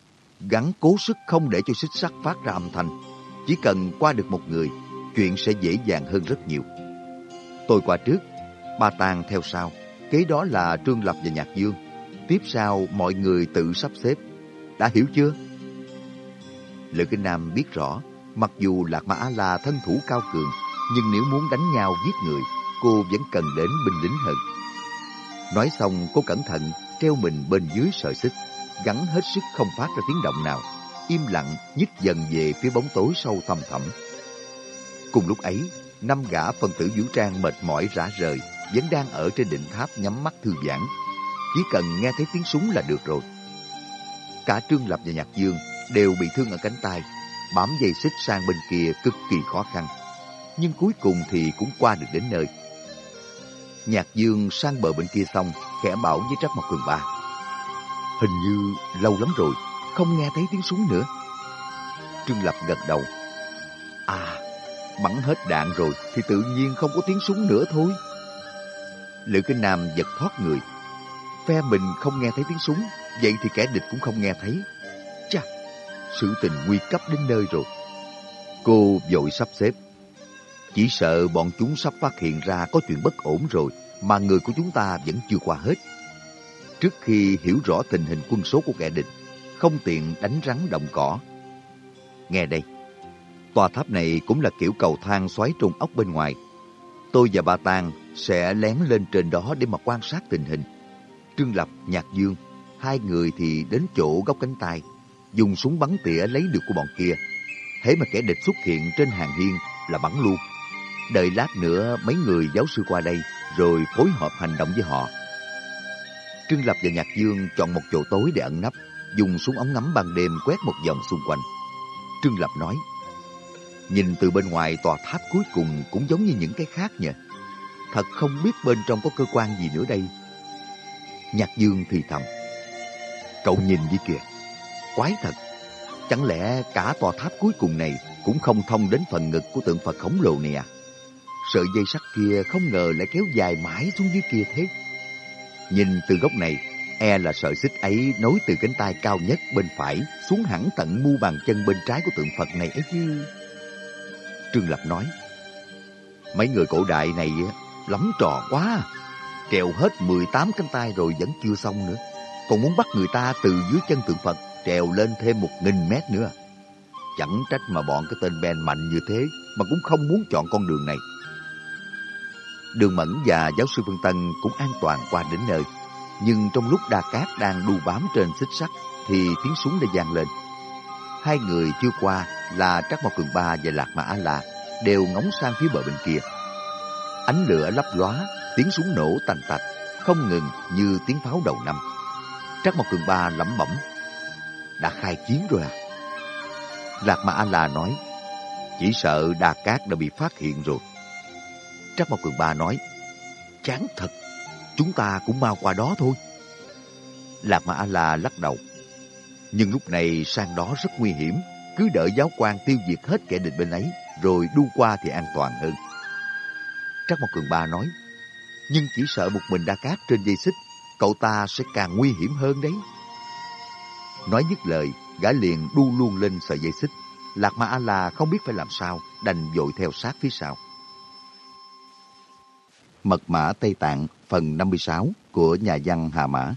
gắn cố sức không để cho xích sắt phát ra âm thanh. Chỉ cần qua được một người, chuyện sẽ dễ dàng hơn rất nhiều. Tôi qua trước, Ba Tàng theo sau, kế đó là Trương Lập và Nhạc Dương. Tiếp sau mọi người tự sắp xếp. Đã hiểu chưa? Lữ Kinh Nam biết rõ, mặc dù Lạc mã A-La thân thủ cao cường, nhưng nếu muốn đánh nhau giết người, cô vẫn cần đến binh lính hơn. Nói xong, cô cẩn thận treo mình bên dưới sợi xích, gắn hết sức không phát ra tiếng động nào, im lặng nhích dần về phía bóng tối sâu thầm thẳm. Cùng lúc ấy, năm gã phần tử vũ trang mệt mỏi rã rời vẫn đang ở trên đỉnh tháp nhắm mắt thư giãn. Chỉ cần nghe thấy tiếng súng là được rồi. Cả Trương Lập và Nhạc Dương đều bị thương ở cánh tay, bám dây xích sang bên kia cực kỳ khó khăn. Nhưng cuối cùng thì cũng qua được đến nơi. Nhạc Dương sang bờ bên kia xong, khẽ bảo với Trắc Mặt Quần Ba. Hình như lâu lắm rồi, không nghe thấy tiếng súng nữa. Trương Lập gật đầu. À, bắn hết đạn rồi thì tự nhiên không có tiếng súng nữa thôi. Lữ Kinh Nam giật thoát người. Phe mình không nghe thấy tiếng súng, vậy thì kẻ địch cũng không nghe thấy. Chà, sự tình nguy cấp đến nơi rồi. Cô vội sắp xếp. Chỉ sợ bọn chúng sắp phát hiện ra có chuyện bất ổn rồi mà người của chúng ta vẫn chưa qua hết. Trước khi hiểu rõ tình hình quân số của kẻ địch, không tiện đánh rắn động cỏ. Nghe đây, tòa tháp này cũng là kiểu cầu thang xoáy trùng ốc bên ngoài. Tôi và bà Tàng sẽ lén lên trên đó để mà quan sát tình hình. Trương Lập, Nhạc Dương, hai người thì đến chỗ góc cánh tay, dùng súng bắn tỉa lấy được của bọn kia. Thế mà kẻ địch xuất hiện trên hàng hiên là bắn luôn. Đợi lát nữa mấy người giáo sư qua đây rồi phối hợp hành động với họ. Trương Lập và Nhạc Dương chọn một chỗ tối để ẩn nấp, dùng súng ống ngắm ban đêm quét một vòng xung quanh. Trương Lập nói, nhìn từ bên ngoài tòa tháp cuối cùng cũng giống như những cái khác nhỉ. Thật không biết bên trong có cơ quan gì nữa đây. Nhạc Dương thì thầm, cậu nhìn đi kìa, quái thật. Chẳng lẽ cả tòa tháp cuối cùng này cũng không thông đến phần ngực của tượng Phật khổng lồ này à? Sợi dây sắt kia không ngờ lại kéo dài mãi xuống dưới kia thế. Nhìn từ góc này, e là sợi xích ấy nối từ cánh tay cao nhất bên phải xuống hẳn tận mu bàn chân bên trái của tượng Phật này ấy chứ. Trương Lập nói, mấy người cổ đại này lắm trò quá. Trèo hết 18 cánh tay rồi vẫn chưa xong nữa. Còn muốn bắt người ta từ dưới chân tượng Phật trèo lên thêm một nghìn mét nữa. Chẳng trách mà bọn cái tên Ben mạnh như thế mà cũng không muốn chọn con đường này. Đường Mẫn và giáo sư Vân Tân cũng an toàn qua đến nơi. Nhưng trong lúc Đa Cát đang đu bám trên xích sắt thì tiếng súng đã vang lên. Hai người chưa qua là Trắc Mộc Cường Ba và Lạc Mã A-La đều ngóng sang phía bờ bên kia. Ánh lửa lấp lóa, tiếng súng nổ tành tạch, không ngừng như tiếng pháo đầu năm. Trắc Mộc Cường Ba lẩm bẩm, đã khai chiến rồi à? Lạc Mã A-La nói, chỉ sợ Đà Cát đã bị phát hiện rồi. Trắc Mộc Cường Ba nói, chán thật, chúng ta cũng mau qua đó thôi. Lạc Mã A-La lắc đầu, nhưng lúc này sang đó rất nguy hiểm, cứ đợi giáo quan tiêu diệt hết kẻ địch bên ấy, rồi đu qua thì an toàn hơn. Trắc Mộc Cường Ba nói, nhưng chỉ sợ một mình Đa Cát trên dây xích, cậu ta sẽ càng nguy hiểm hơn đấy. Nói dứt lời, gã liền đu luôn lên sợi dây xích. Lạc Ma A-la không biết phải làm sao, đành dội theo sát phía sau. Mật mã Tây Tạng phần 56 của nhà văn Hà Mã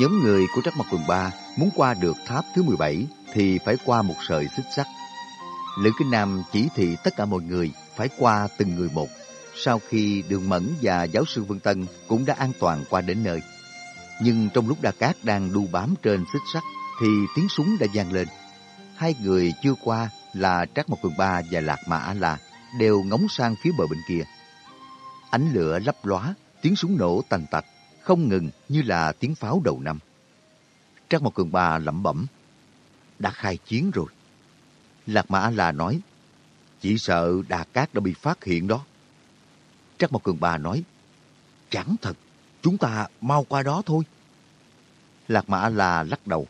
Nhóm người của Trắc Mặt Quần Ba muốn qua được tháp thứ 17 thì phải qua một sợi xích sắt. Lữ Kinh Nam chỉ thị tất cả mọi người phải qua từng người một. Sau khi Đường Mẫn và giáo sư Vân Tân cũng đã an toàn qua đến nơi. Nhưng trong lúc Đa Cát đang đu bám trên xích sắt thì tiếng súng đã vang lên. Hai người chưa qua là Trác Mộc Cường Ba và Lạc Mã A-La đều ngóng sang phía bờ bên kia. Ánh lửa lấp lóa, tiếng súng nổ tành tạch, không ngừng như là tiếng pháo đầu năm. Trác Mộc Cường Ba lẩm bẩm, đã khai chiến rồi. Lạc Mã A-La nói, chỉ sợ Đà Cát đã bị phát hiện đó. Trác Mộc Cường Ba nói, chẳng thật, chúng ta mau qua đó thôi. Lạc Mã A-La lắc đầu,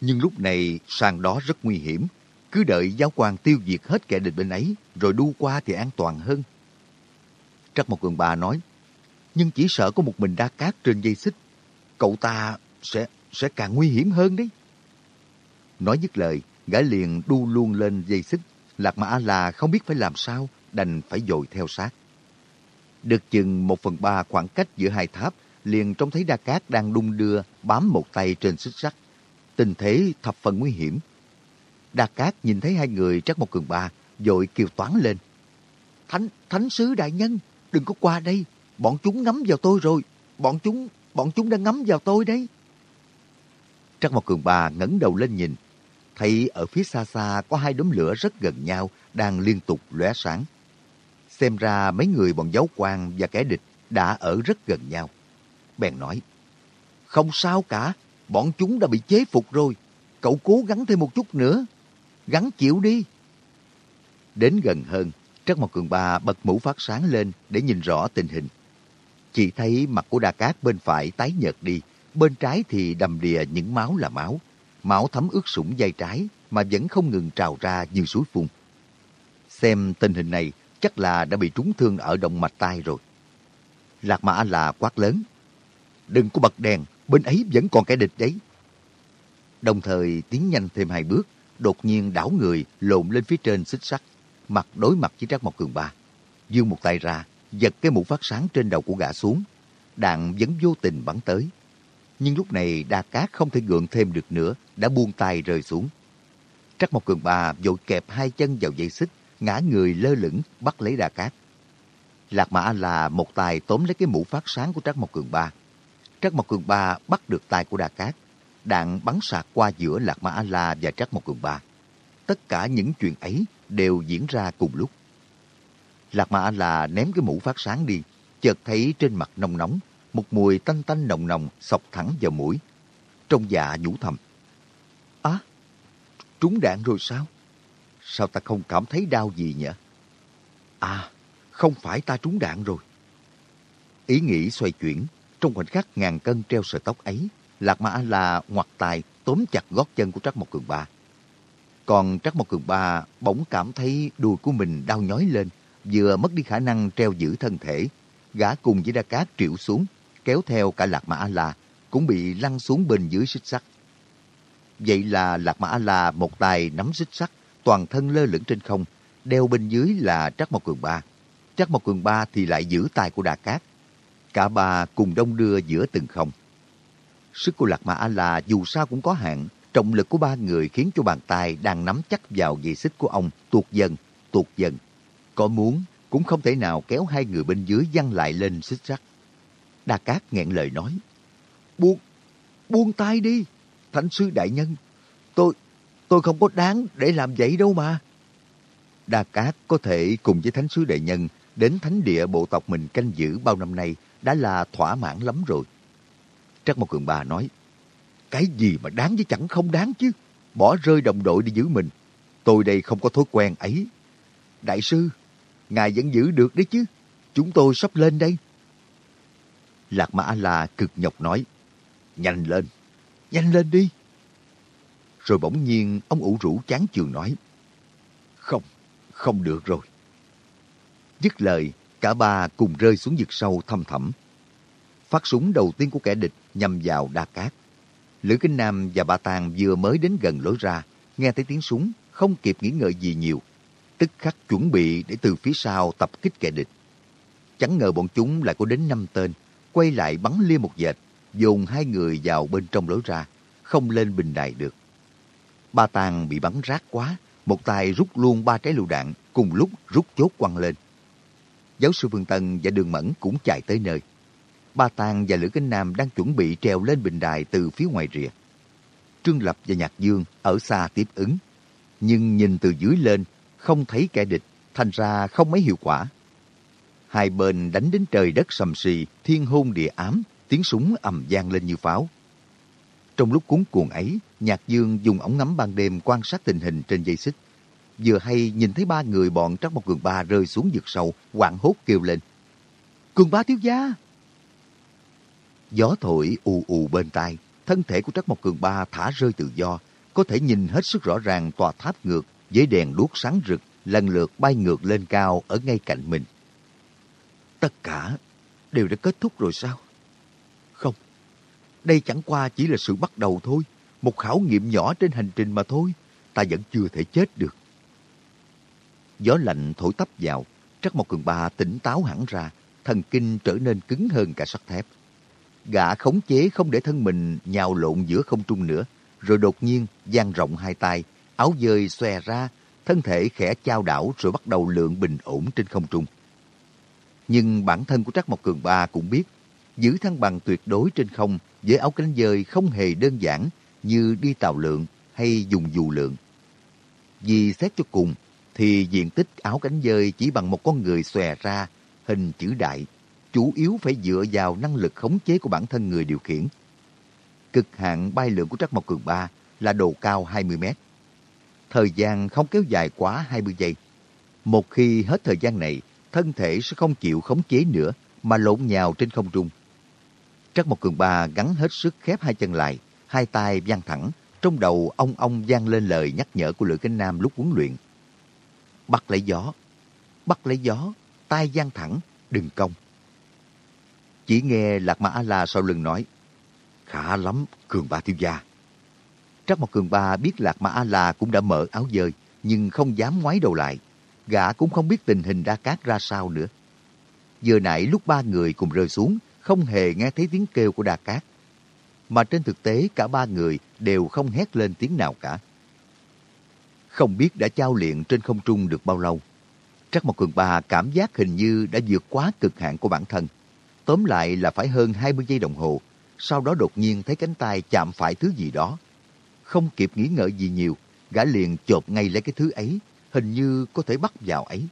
nhưng lúc này sang đó rất nguy hiểm, cứ đợi giáo quan tiêu diệt hết kẻ địch bên ấy, rồi đu qua thì an toàn hơn. Trắc Mộc Cường Ba nói, nhưng chỉ sợ có một mình đa cát trên dây xích, cậu ta sẽ sẽ càng nguy hiểm hơn đấy. Nói dứt lời, gã liền đu luôn lên dây xích, Lạc Mã là không biết phải làm sao, đành phải dội theo sát. Được chừng một phần ba khoảng cách giữa hai tháp, liền trông thấy Đa Cát đang đung đưa, bám một tay trên xích sắt. Tình thế thập phần nguy hiểm. Đa Cát nhìn thấy hai người trắc một cường ba, dội kêu toán lên. Thánh, thánh sứ đại nhân, đừng có qua đây, bọn chúng ngắm vào tôi rồi, bọn chúng, bọn chúng đang ngắm vào tôi đấy. Trắc một cường ba ngẩng đầu lên nhìn, thấy ở phía xa xa có hai đốm lửa rất gần nhau đang liên tục lóe sáng. Xem ra mấy người bọn giáo quan và kẻ địch đã ở rất gần nhau. Bèn nói, không sao cả, bọn chúng đã bị chế phục rồi. Cậu cố gắng thêm một chút nữa. Gắn chịu đi. Đến gần hơn, Trắc Mộc Cường Ba bật mũ phát sáng lên để nhìn rõ tình hình. Chỉ thấy mặt của Đa Cát bên phải tái nhợt đi, bên trái thì đầm đìa những máu là máu. Máu thấm ướt sũng dây trái mà vẫn không ngừng trào ra như suối phun. Xem tình hình này chắc là đã bị trúng thương ở động mạch tai rồi. Lạc Mã là quát lớn. Đừng có bật đèn, bên ấy vẫn còn kẻ địch đấy. Đồng thời tiến nhanh thêm hai bước, đột nhiên đảo người lộn lên phía trên xích sắt, mặt đối mặt với Trác Mộc Cường Ba. Dương một tay ra, giật cái mũ phát sáng trên đầu của gã xuống. Đạn vẫn vô tình bắn tới. Nhưng lúc này Đa Cát không thể gượng thêm được nữa, đã buông tay rơi xuống. Trắc Mộc Cường Ba vội kẹp hai chân vào dây xích, ngã người lơ lửng bắt lấy Đa Cát. Lạc Mã là một tay tóm lấy cái mũ phát sáng của Trắc Mộc Cường Ba. Trắc Mộc Cường Ba bắt được tay của Đa Cát. Đạn bắn sạc qua giữa Lạc Mã A-La và Trắc Mộc Cường Ba. Tất cả những chuyện ấy đều diễn ra cùng lúc. Lạc mã là ném cái mũ phát sáng đi, chợt thấy trên mặt nông nóng, một mùi tanh tanh nồng nồng sọc thẳng vào mũi. Trong dạ nhủ thầm. Á, trúng đạn rồi sao? Sao ta không cảm thấy đau gì nhỉ? À, không phải ta trúng đạn rồi. Ý nghĩ xoay chuyển, trong khoảnh khắc ngàn cân treo sợi tóc ấy, Lạc mã là ngoặt tài tóm chặt gót chân của Trắc Mộc Cường Ba. Còn Trắc Mộc Cường Ba bỗng cảm thấy đùi của mình đau nhói lên, vừa mất đi khả năng treo giữ thân thể. Gã cùng với Đa Cát triệu xuống, kéo theo cả Lạc Mã A-La, cũng bị lăn xuống bên dưới xích sắt. Vậy là Lạc Mã A-La một tay nắm xích sắt, toàn thân lơ lửng trên không, đeo bên dưới là Trắc Mộc Cường Ba. Trắc Mộc Cường Ba thì lại giữ tay của Đà Cát. Cả ba cùng đông đưa giữa từng không. Sức của Lạc mã A-La dù sao cũng có hạn, trọng lực của ba người khiến cho bàn tay đang nắm chắc vào dây xích của ông tuột dần, tuột dần. Có muốn cũng không thể nào kéo hai người bên dưới văng lại lên xích sắt. Đa Cát nghẹn lời nói, Buông, buông tay đi, thánh sư đại nhân. Tôi, tôi không có đáng để làm vậy đâu mà. Đa Cát có thể cùng với thánh sứ đại nhân đến thánh địa bộ tộc mình canh giữ bao năm nay đã là thỏa mãn lắm rồi. Trắc Mộc Cường Bà nói, cái gì mà đáng với chẳng không đáng chứ. Bỏ rơi đồng đội đi giữ mình. Tôi đây không có thói quen ấy. Đại sư, ngài vẫn giữ được đấy chứ. Chúng tôi sắp lên đây. Lạc Mã La cực nhọc nói, nhanh lên, nhanh lên đi. Rồi bỗng nhiên ông ủ rũ chán chường nói, không, không được rồi. Dứt lời, cả ba cùng rơi xuống vực sâu thăm thẳm. Phát súng đầu tiên của kẻ địch nhằm vào Đa Cát. Lữ Kinh Nam và bà Tàng vừa mới đến gần lối ra, nghe thấy tiếng súng, không kịp nghĩ ngợi gì nhiều. Tức khắc chuẩn bị để từ phía sau tập kích kẻ địch. Chẳng ngờ bọn chúng lại có đến năm tên, quay lại bắn liên một dệt, dồn hai người vào bên trong lối ra, không lên bình đài được. Ba Tàng bị bắn rác quá, một tay rút luôn ba trái lựu đạn, cùng lúc rút chốt quăng lên. Giáo sư Phương Tân và Đường Mẫn cũng chạy tới nơi. Ba Tàng và Lữ Kinh Nam đang chuẩn bị trèo lên bình đài từ phía ngoài rìa. Trương Lập và Nhạc Dương ở xa tiếp ứng. Nhưng nhìn từ dưới lên, không thấy kẻ địch, thành ra không mấy hiệu quả. Hai bên đánh đến trời đất sầm sì, thiên hôn địa ám, tiếng súng ầm vang lên như pháo. Trong lúc cuốn cuồng ấy, Nhạc Dương dùng ống ngắm ban đêm quan sát tình hình trên dây xích. Vừa hay nhìn thấy ba người bọn Trắc một Cường Ba rơi xuống vực sâu, hoảng hốt kêu lên. Cường Ba thiếu gia! Gió thổi ù ù bên tai, thân thể của Trắc Mộc Cường Ba thả rơi tự do, có thể nhìn hết sức rõ ràng tòa tháp ngược với đèn đuốc sáng rực lần lượt bay ngược lên cao ở ngay cạnh mình. Tất cả đều đã kết thúc rồi sao? Không, đây chẳng qua chỉ là sự bắt đầu thôi, một khảo nghiệm nhỏ trên hành trình mà thôi, ta vẫn chưa thể chết được. Gió lạnh thổi tấp vào, Trắc Mộc Cường Ba tỉnh táo hẳn ra, thần kinh trở nên cứng hơn cả sắt thép. Gã khống chế không để thân mình nhào lộn giữa không trung nữa, rồi đột nhiên dang rộng hai tay, áo dơi xòe ra, thân thể khẽ trao đảo rồi bắt đầu lượn bình ổn trên không trung. Nhưng bản thân của Trắc Mộc Cường Ba cũng biết, giữ thăng bằng tuyệt đối trên không với áo cánh dơi không hề đơn giản như đi tàu lượn hay dùng dù lượn. Vì xét cho cùng, thì diện tích áo cánh dơi chỉ bằng một con người xòe ra, hình chữ đại, chủ yếu phải dựa vào năng lực khống chế của bản thân người điều khiển. Cực hạn bay lượn của Trắc Mộc Cường Ba là độ cao 20 mét. Thời gian không kéo dài quá 20 giây. Một khi hết thời gian này, thân thể sẽ không chịu khống chế nữa mà lộn nhào trên không trung. Trắc Mộc Cường Ba gắn hết sức khép hai chân lại, hai tay vang thẳng, trong đầu ông ông vang lên lời nhắc nhở của Lữ Kinh Nam lúc huấn luyện. Bắt lấy gió, bắt lấy gió, tay dang thẳng, đừng cong. Chỉ nghe Lạc mã A-La sau lưng nói, khá lắm, Cường Ba thiếu gia. Trắc Mộc Cường Ba biết Lạc Mã A-La cũng đã mở áo dời, nhưng không dám ngoái đầu lại. Gã cũng không biết tình hình Đa Cát ra sao nữa. Giờ nãy lúc ba người cùng rơi xuống, không hề nghe thấy tiếng kêu của Đa Cát. Mà trên thực tế cả ba người đều không hét lên tiếng nào cả. Không biết đã trao luyện trên không trung được bao lâu. Trắc Mộc Cường Ba cảm giác hình như đã vượt quá cực hạn của bản thân. Tóm lại là phải hơn 20 giây đồng hồ. Sau đó đột nhiên thấy cánh tay chạm phải thứ gì đó. Không kịp nghĩ ngợi gì nhiều, gã liền chộp ngay lấy cái thứ ấy, hình như có thể bắt vào ấy.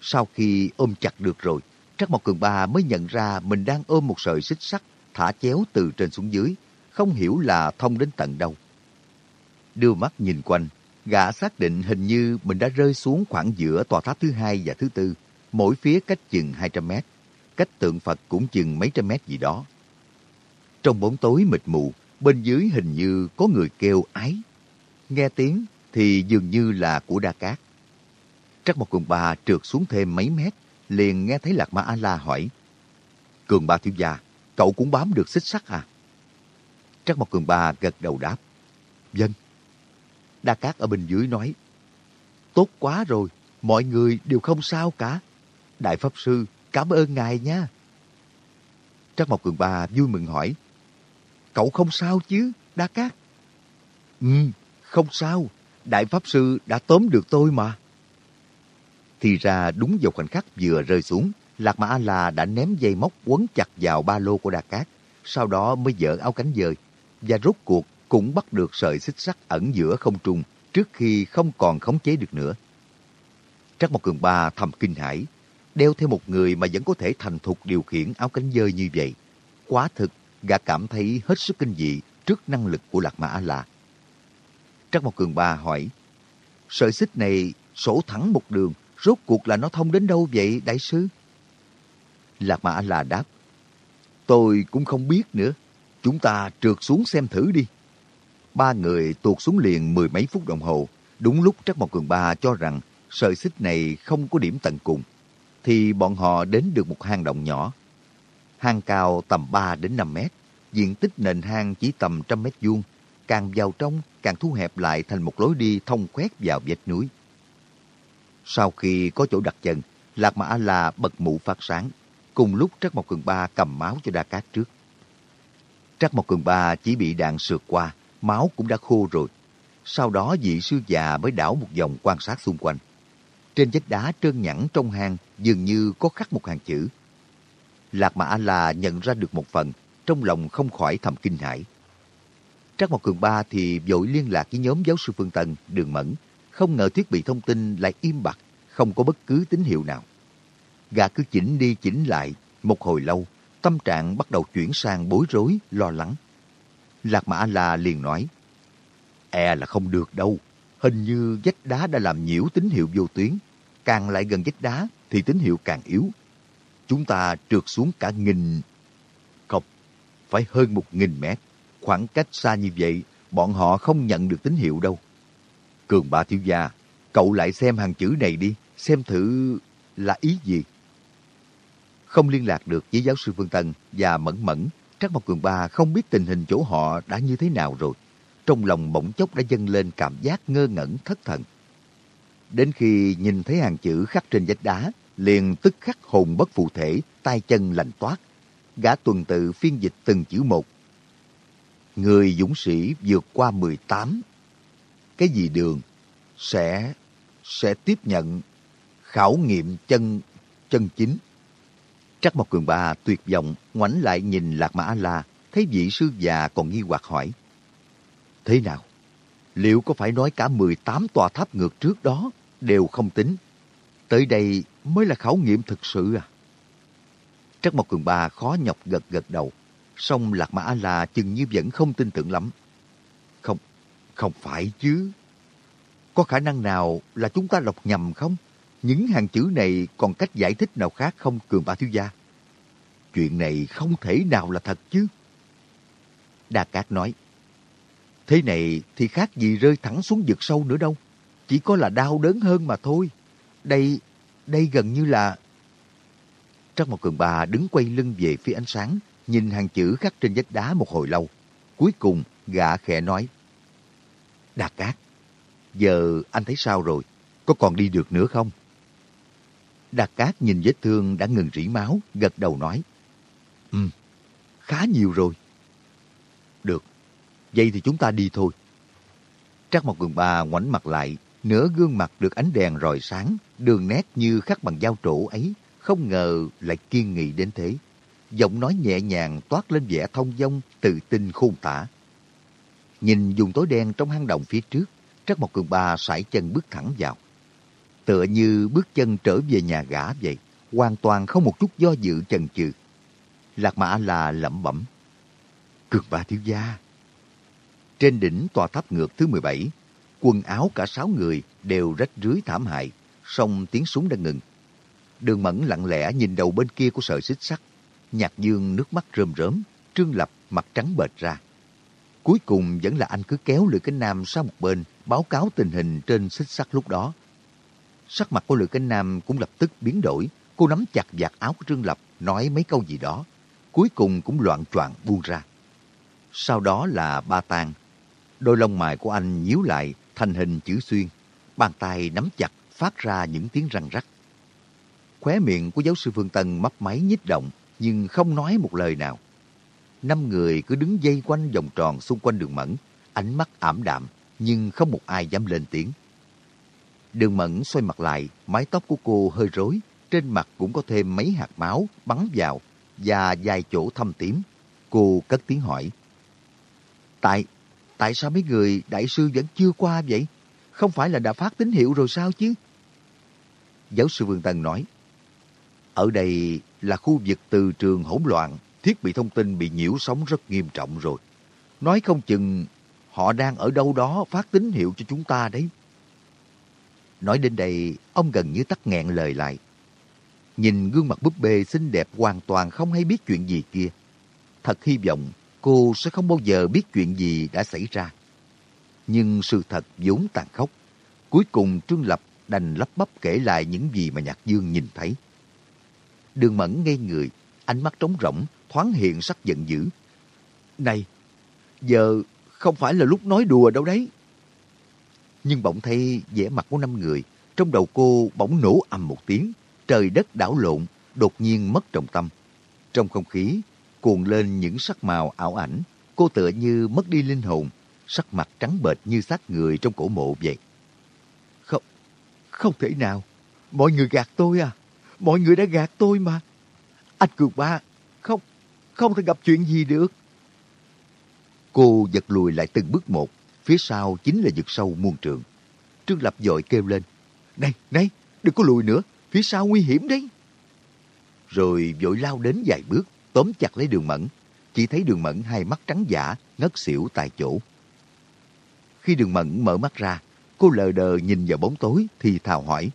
Sau khi ôm chặt được rồi, Trắc Mộc Cường Ba mới nhận ra mình đang ôm một sợi xích sắt thả chéo từ trên xuống dưới, không hiểu là thông đến tận đâu. Đưa mắt nhìn quanh, gã xác định hình như mình đã rơi xuống khoảng giữa tòa tháp thứ hai và thứ tư, mỗi phía cách chừng 200 mét, cách tượng Phật cũng chừng mấy trăm mét gì đó. Trong bóng tối mịt mù, bên dưới hình như có người kêu ái. Nghe tiếng thì dường như là của Đa Cát. Trắc một cường bà trượt xuống thêm mấy mét, liền nghe thấy Lạc Ma A-La hỏi. Cường bà thiếu gia, cậu cũng bám được xích sắt à? Trắc một cường bà gật đầu đáp. Dân. Đa Cát ở bên dưới nói. tốt quá rồi, mọi người đều không sao cả. Đại Pháp Sư, cảm ơn ngài nha. Trắc Mộc Cường Ba vui mừng hỏi, cậu không sao chứ, Đa Cát? Ừ, không sao, Đại Pháp Sư đã tóm được tôi mà. Thì ra đúng vào khoảnh khắc vừa rơi xuống, Lạc Mã A-La đã ném dây móc quấn chặt vào ba lô của Đa Cát, sau đó mới dỡ áo cánh dời, và rốt cuộc cũng bắt được sợi xích sắt ẩn giữa không trung trước khi không còn khống chế được nữa. Trắc Mộc Cường Ba thầm kinh hãi, đeo theo một người mà vẫn có thể thành thục điều khiển áo cánh dơi như vậy. Quá thực, gã cảm thấy hết sức kinh dị trước năng lực của Lạc Mã A-La. Trắc Mộc Cường Ba hỏi, sợi xích này sổ thẳng một đường, rốt cuộc là nó thông đến đâu vậy, đại sư? Lạc Mã A-La đáp, tôi cũng không biết nữa, chúng ta trượt xuống xem thử đi. Ba người tuột xuống liền mười mấy phút đồng hồ, đúng lúc Trắc Mộc Cường Ba cho rằng sợi xích này không có điểm tận cùng, thì bọn họ đến được một hang động nhỏ. Hang cao tầm 3 đến 5 mét, diện tích nền hang chỉ tầm trăm mét vuông, càng vào trong càng thu hẹp lại thành một lối đi thông khoét vào vách núi. Sau khi có chỗ đặt chân, Lạc Mã là bật mũ phát sáng, cùng lúc Trắc Mộc Cường Ba cầm máu cho Đa Cát trước. Trắc Mộc Cường Ba chỉ bị đạn sượt qua, máu cũng đã khô rồi. Sau đó vị sư già mới đảo một vòng quan sát xung quanh. Trên vách đá trơn nhẵn trong hang dường như có khắc một hàng chữ. Lạc Mã là nhận ra được một phần, trong lòng không khỏi thầm kinh hãi. Trác Mộc Cường Ba thì vội liên lạc với nhóm giáo sư Phương Tân, Đường Mẫn. Không ngờ thiết bị thông tin lại im bặt, không có bất cứ tín hiệu nào. Gã cứ chỉnh đi chỉnh lại, một hồi lâu, tâm trạng bắt đầu chuyển sang bối rối, lo lắng. Lạc Mã La liền nói, E là không được đâu, hình như vách đá đã làm nhiễu tín hiệu vô tuyến. Càng lại gần vách đá thì tín hiệu càng yếu. Chúng ta trượt xuống cả nghìn... Không, phải hơn một nghìn mét. Khoảng cách xa như vậy, bọn họ không nhận được tín hiệu đâu. Cường ba thiếu gia, cậu lại xem hàng chữ này đi, xem thử là ý gì. Không liên lạc được với giáo sư Phương Tân và Mẫn Mẫn, Trắc Mộc Cường Ba không biết tình hình chỗ họ đã như thế nào rồi. Trong lòng bỗng chốc đã dâng lên cảm giác ngơ ngẩn thất thần. Đến khi nhìn thấy hàng chữ khắc trên vách đá, liền tức khắc hồn bất phụ thể, tay chân lành toát. Gã tuần tự phiên dịch từng chữ một. Người dũng sĩ vượt qua 18. Cái gì đường? Sẽ, sẽ tiếp nhận khảo nghiệm chân, chân chính. Trắc Mộc Cường Ba tuyệt vọng, ngoảnh lại nhìn Lạc Mã La, thấy vị sư già còn nghi hoặc hỏi. Thế nào? Liệu có phải nói cả 18 tòa tháp ngược trước đó đều không tính? Tới đây mới là khảo nghiệm thực sự à? Trắc Mộc Cường Ba khó nhọc gật gật đầu. Song Lạc Mã La chừng như vẫn không tin tưởng lắm. Không, không phải chứ. Có khả năng nào là chúng ta đọc nhầm không? Những hàng chữ này còn cách giải thích nào khác không Cường Ba Thiếu Gia? Chuyện này không thể nào là thật chứ. Đa Cát nói, Thế này thì khác gì rơi thẳng xuống vực sâu nữa đâu. Chỉ có là đau đớn hơn mà thôi. Đây, đây gần như là... Trắc một Cường Ba đứng quay lưng về phía ánh sáng, nhìn hàng chữ khắc trên vách đá một hồi lâu. Cuối cùng, gã khẽ nói. Đạt Cát, giờ anh thấy sao rồi? Có còn đi được nữa không? Đạt Cát nhìn vết thương đã ngừng rỉ máu, gật đầu nói. Ừ, khá nhiều rồi. Được, vậy thì chúng ta đi thôi. Trác một Cường Ba ngoảnh mặt lại, nửa gương mặt được ánh đèn rọi sáng, đường nét như khắc bằng dao trổ ấy, không ngờ lại kiên nghị đến thế. Giọng nói nhẹ nhàng toát lên vẻ thông dong, tự tin khôn tả. Nhìn dùng tối đen trong hang động phía trước, Trác một Cường Ba sải chân bước thẳng vào. Tựa như bước chân trở về nhà gã vậy, hoàn toàn không một chút do dự chần chừ. Lạc Mã là lẩm bẩm. Cường Ba thiếu gia, trên đỉnh tòa tháp ngược thứ 17, quần áo cả sáu người đều rách rưới thảm hại, song tiếng súng đã ngừng. Đường Mẫn lặng lẽ nhìn đầu bên kia của sợi xích sắt. Nhạc Dương nước mắt rơm rớm, Trương Lập mặt trắng bệch ra. Cuối cùng vẫn là anh cứ kéo Lữ Cánh Nam sang một bên, báo cáo tình hình trên xích sắt lúc đó. Sắc mặt của Lữ Cánh Nam cũng lập tức biến đổi. Cô nắm chặt vạt áo của Trương Lập, nói mấy câu gì đó. Cuối cùng cũng loạn choạng buông ra. Sau đó là ba tang Đôi lông mày của anh nhíu lại thành hình chữ xuyên. Bàn tay nắm chặt, phát ra những tiếng răng rắc. Khóe miệng của giáo sư Phương Tân mấp máy nhích động, nhưng không nói một lời nào. Năm người cứ đứng dây quanh vòng tròn xung quanh đường mẫn, ánh mắt ảm đạm, nhưng không một ai dám lên tiếng. Đường mẫn xoay mặt lại, mái tóc của cô hơi rối, trên mặt cũng có thêm mấy hạt máu bắn vào và vài chỗ thâm tím. Cô cất tiếng hỏi. Tại, tại sao mấy người đại sư vẫn chưa qua vậy? Không phải là đã phát tín hiệu rồi sao chứ? Giáo sư Vương Tân nói. Ở đây là khu vực từ trường hỗn loạn, thiết bị thông tin bị nhiễu sóng rất nghiêm trọng rồi. Nói không chừng họ đang ở đâu đó phát tín hiệu cho chúng ta đấy. Nói đến đây, ông gần như tắt nghẹn lời lại. Nhìn gương mặt búp bê xinh đẹp hoàn toàn không hay biết chuyện gì kia. Thật hy vọng cô sẽ không bao giờ biết chuyện gì đã xảy ra. Nhưng sự thật vốn tàn khốc. Cuối cùng Trương Lập đành lắp bắp kể lại những gì mà Nhạc Dương nhìn thấy. Đường Mẫn ngây người, ánh mắt trống rỗng, thoáng hiện sắc giận dữ. Này, giờ không phải là lúc nói đùa đâu đấy. Nhưng bỗng thấy vẻ mặt của năm người, trong đầu cô bỗng nổ ầm một tiếng, trời đất đảo lộn, đột nhiên mất trọng tâm. Trong không khí, cuồn lên những sắc màu ảo ảnh, cô tựa như mất đi linh hồn, sắc mặt trắng bệch như xác người trong cổ mộ vậy. Không, không thể nào. Mọi người gạt tôi à? Mọi người đã gạt tôi mà. Anh Cường Ba, không, không thể gặp chuyện gì được. Cô giật lùi lại từng bước một, phía sau chính là vực sâu muôn trường. Trương Lập dội kêu lên, Này, này, đừng có lùi nữa, phía sau nguy hiểm đấy. Rồi vội lao đến vài bước, tóm chặt lấy đường mẫn. Chỉ thấy đường mẫn hai mắt trắng giả, ngất xỉu tại chỗ. Khi đường mẫn mở mắt ra, cô lờ đờ nhìn vào bóng tối thì thào hỏi.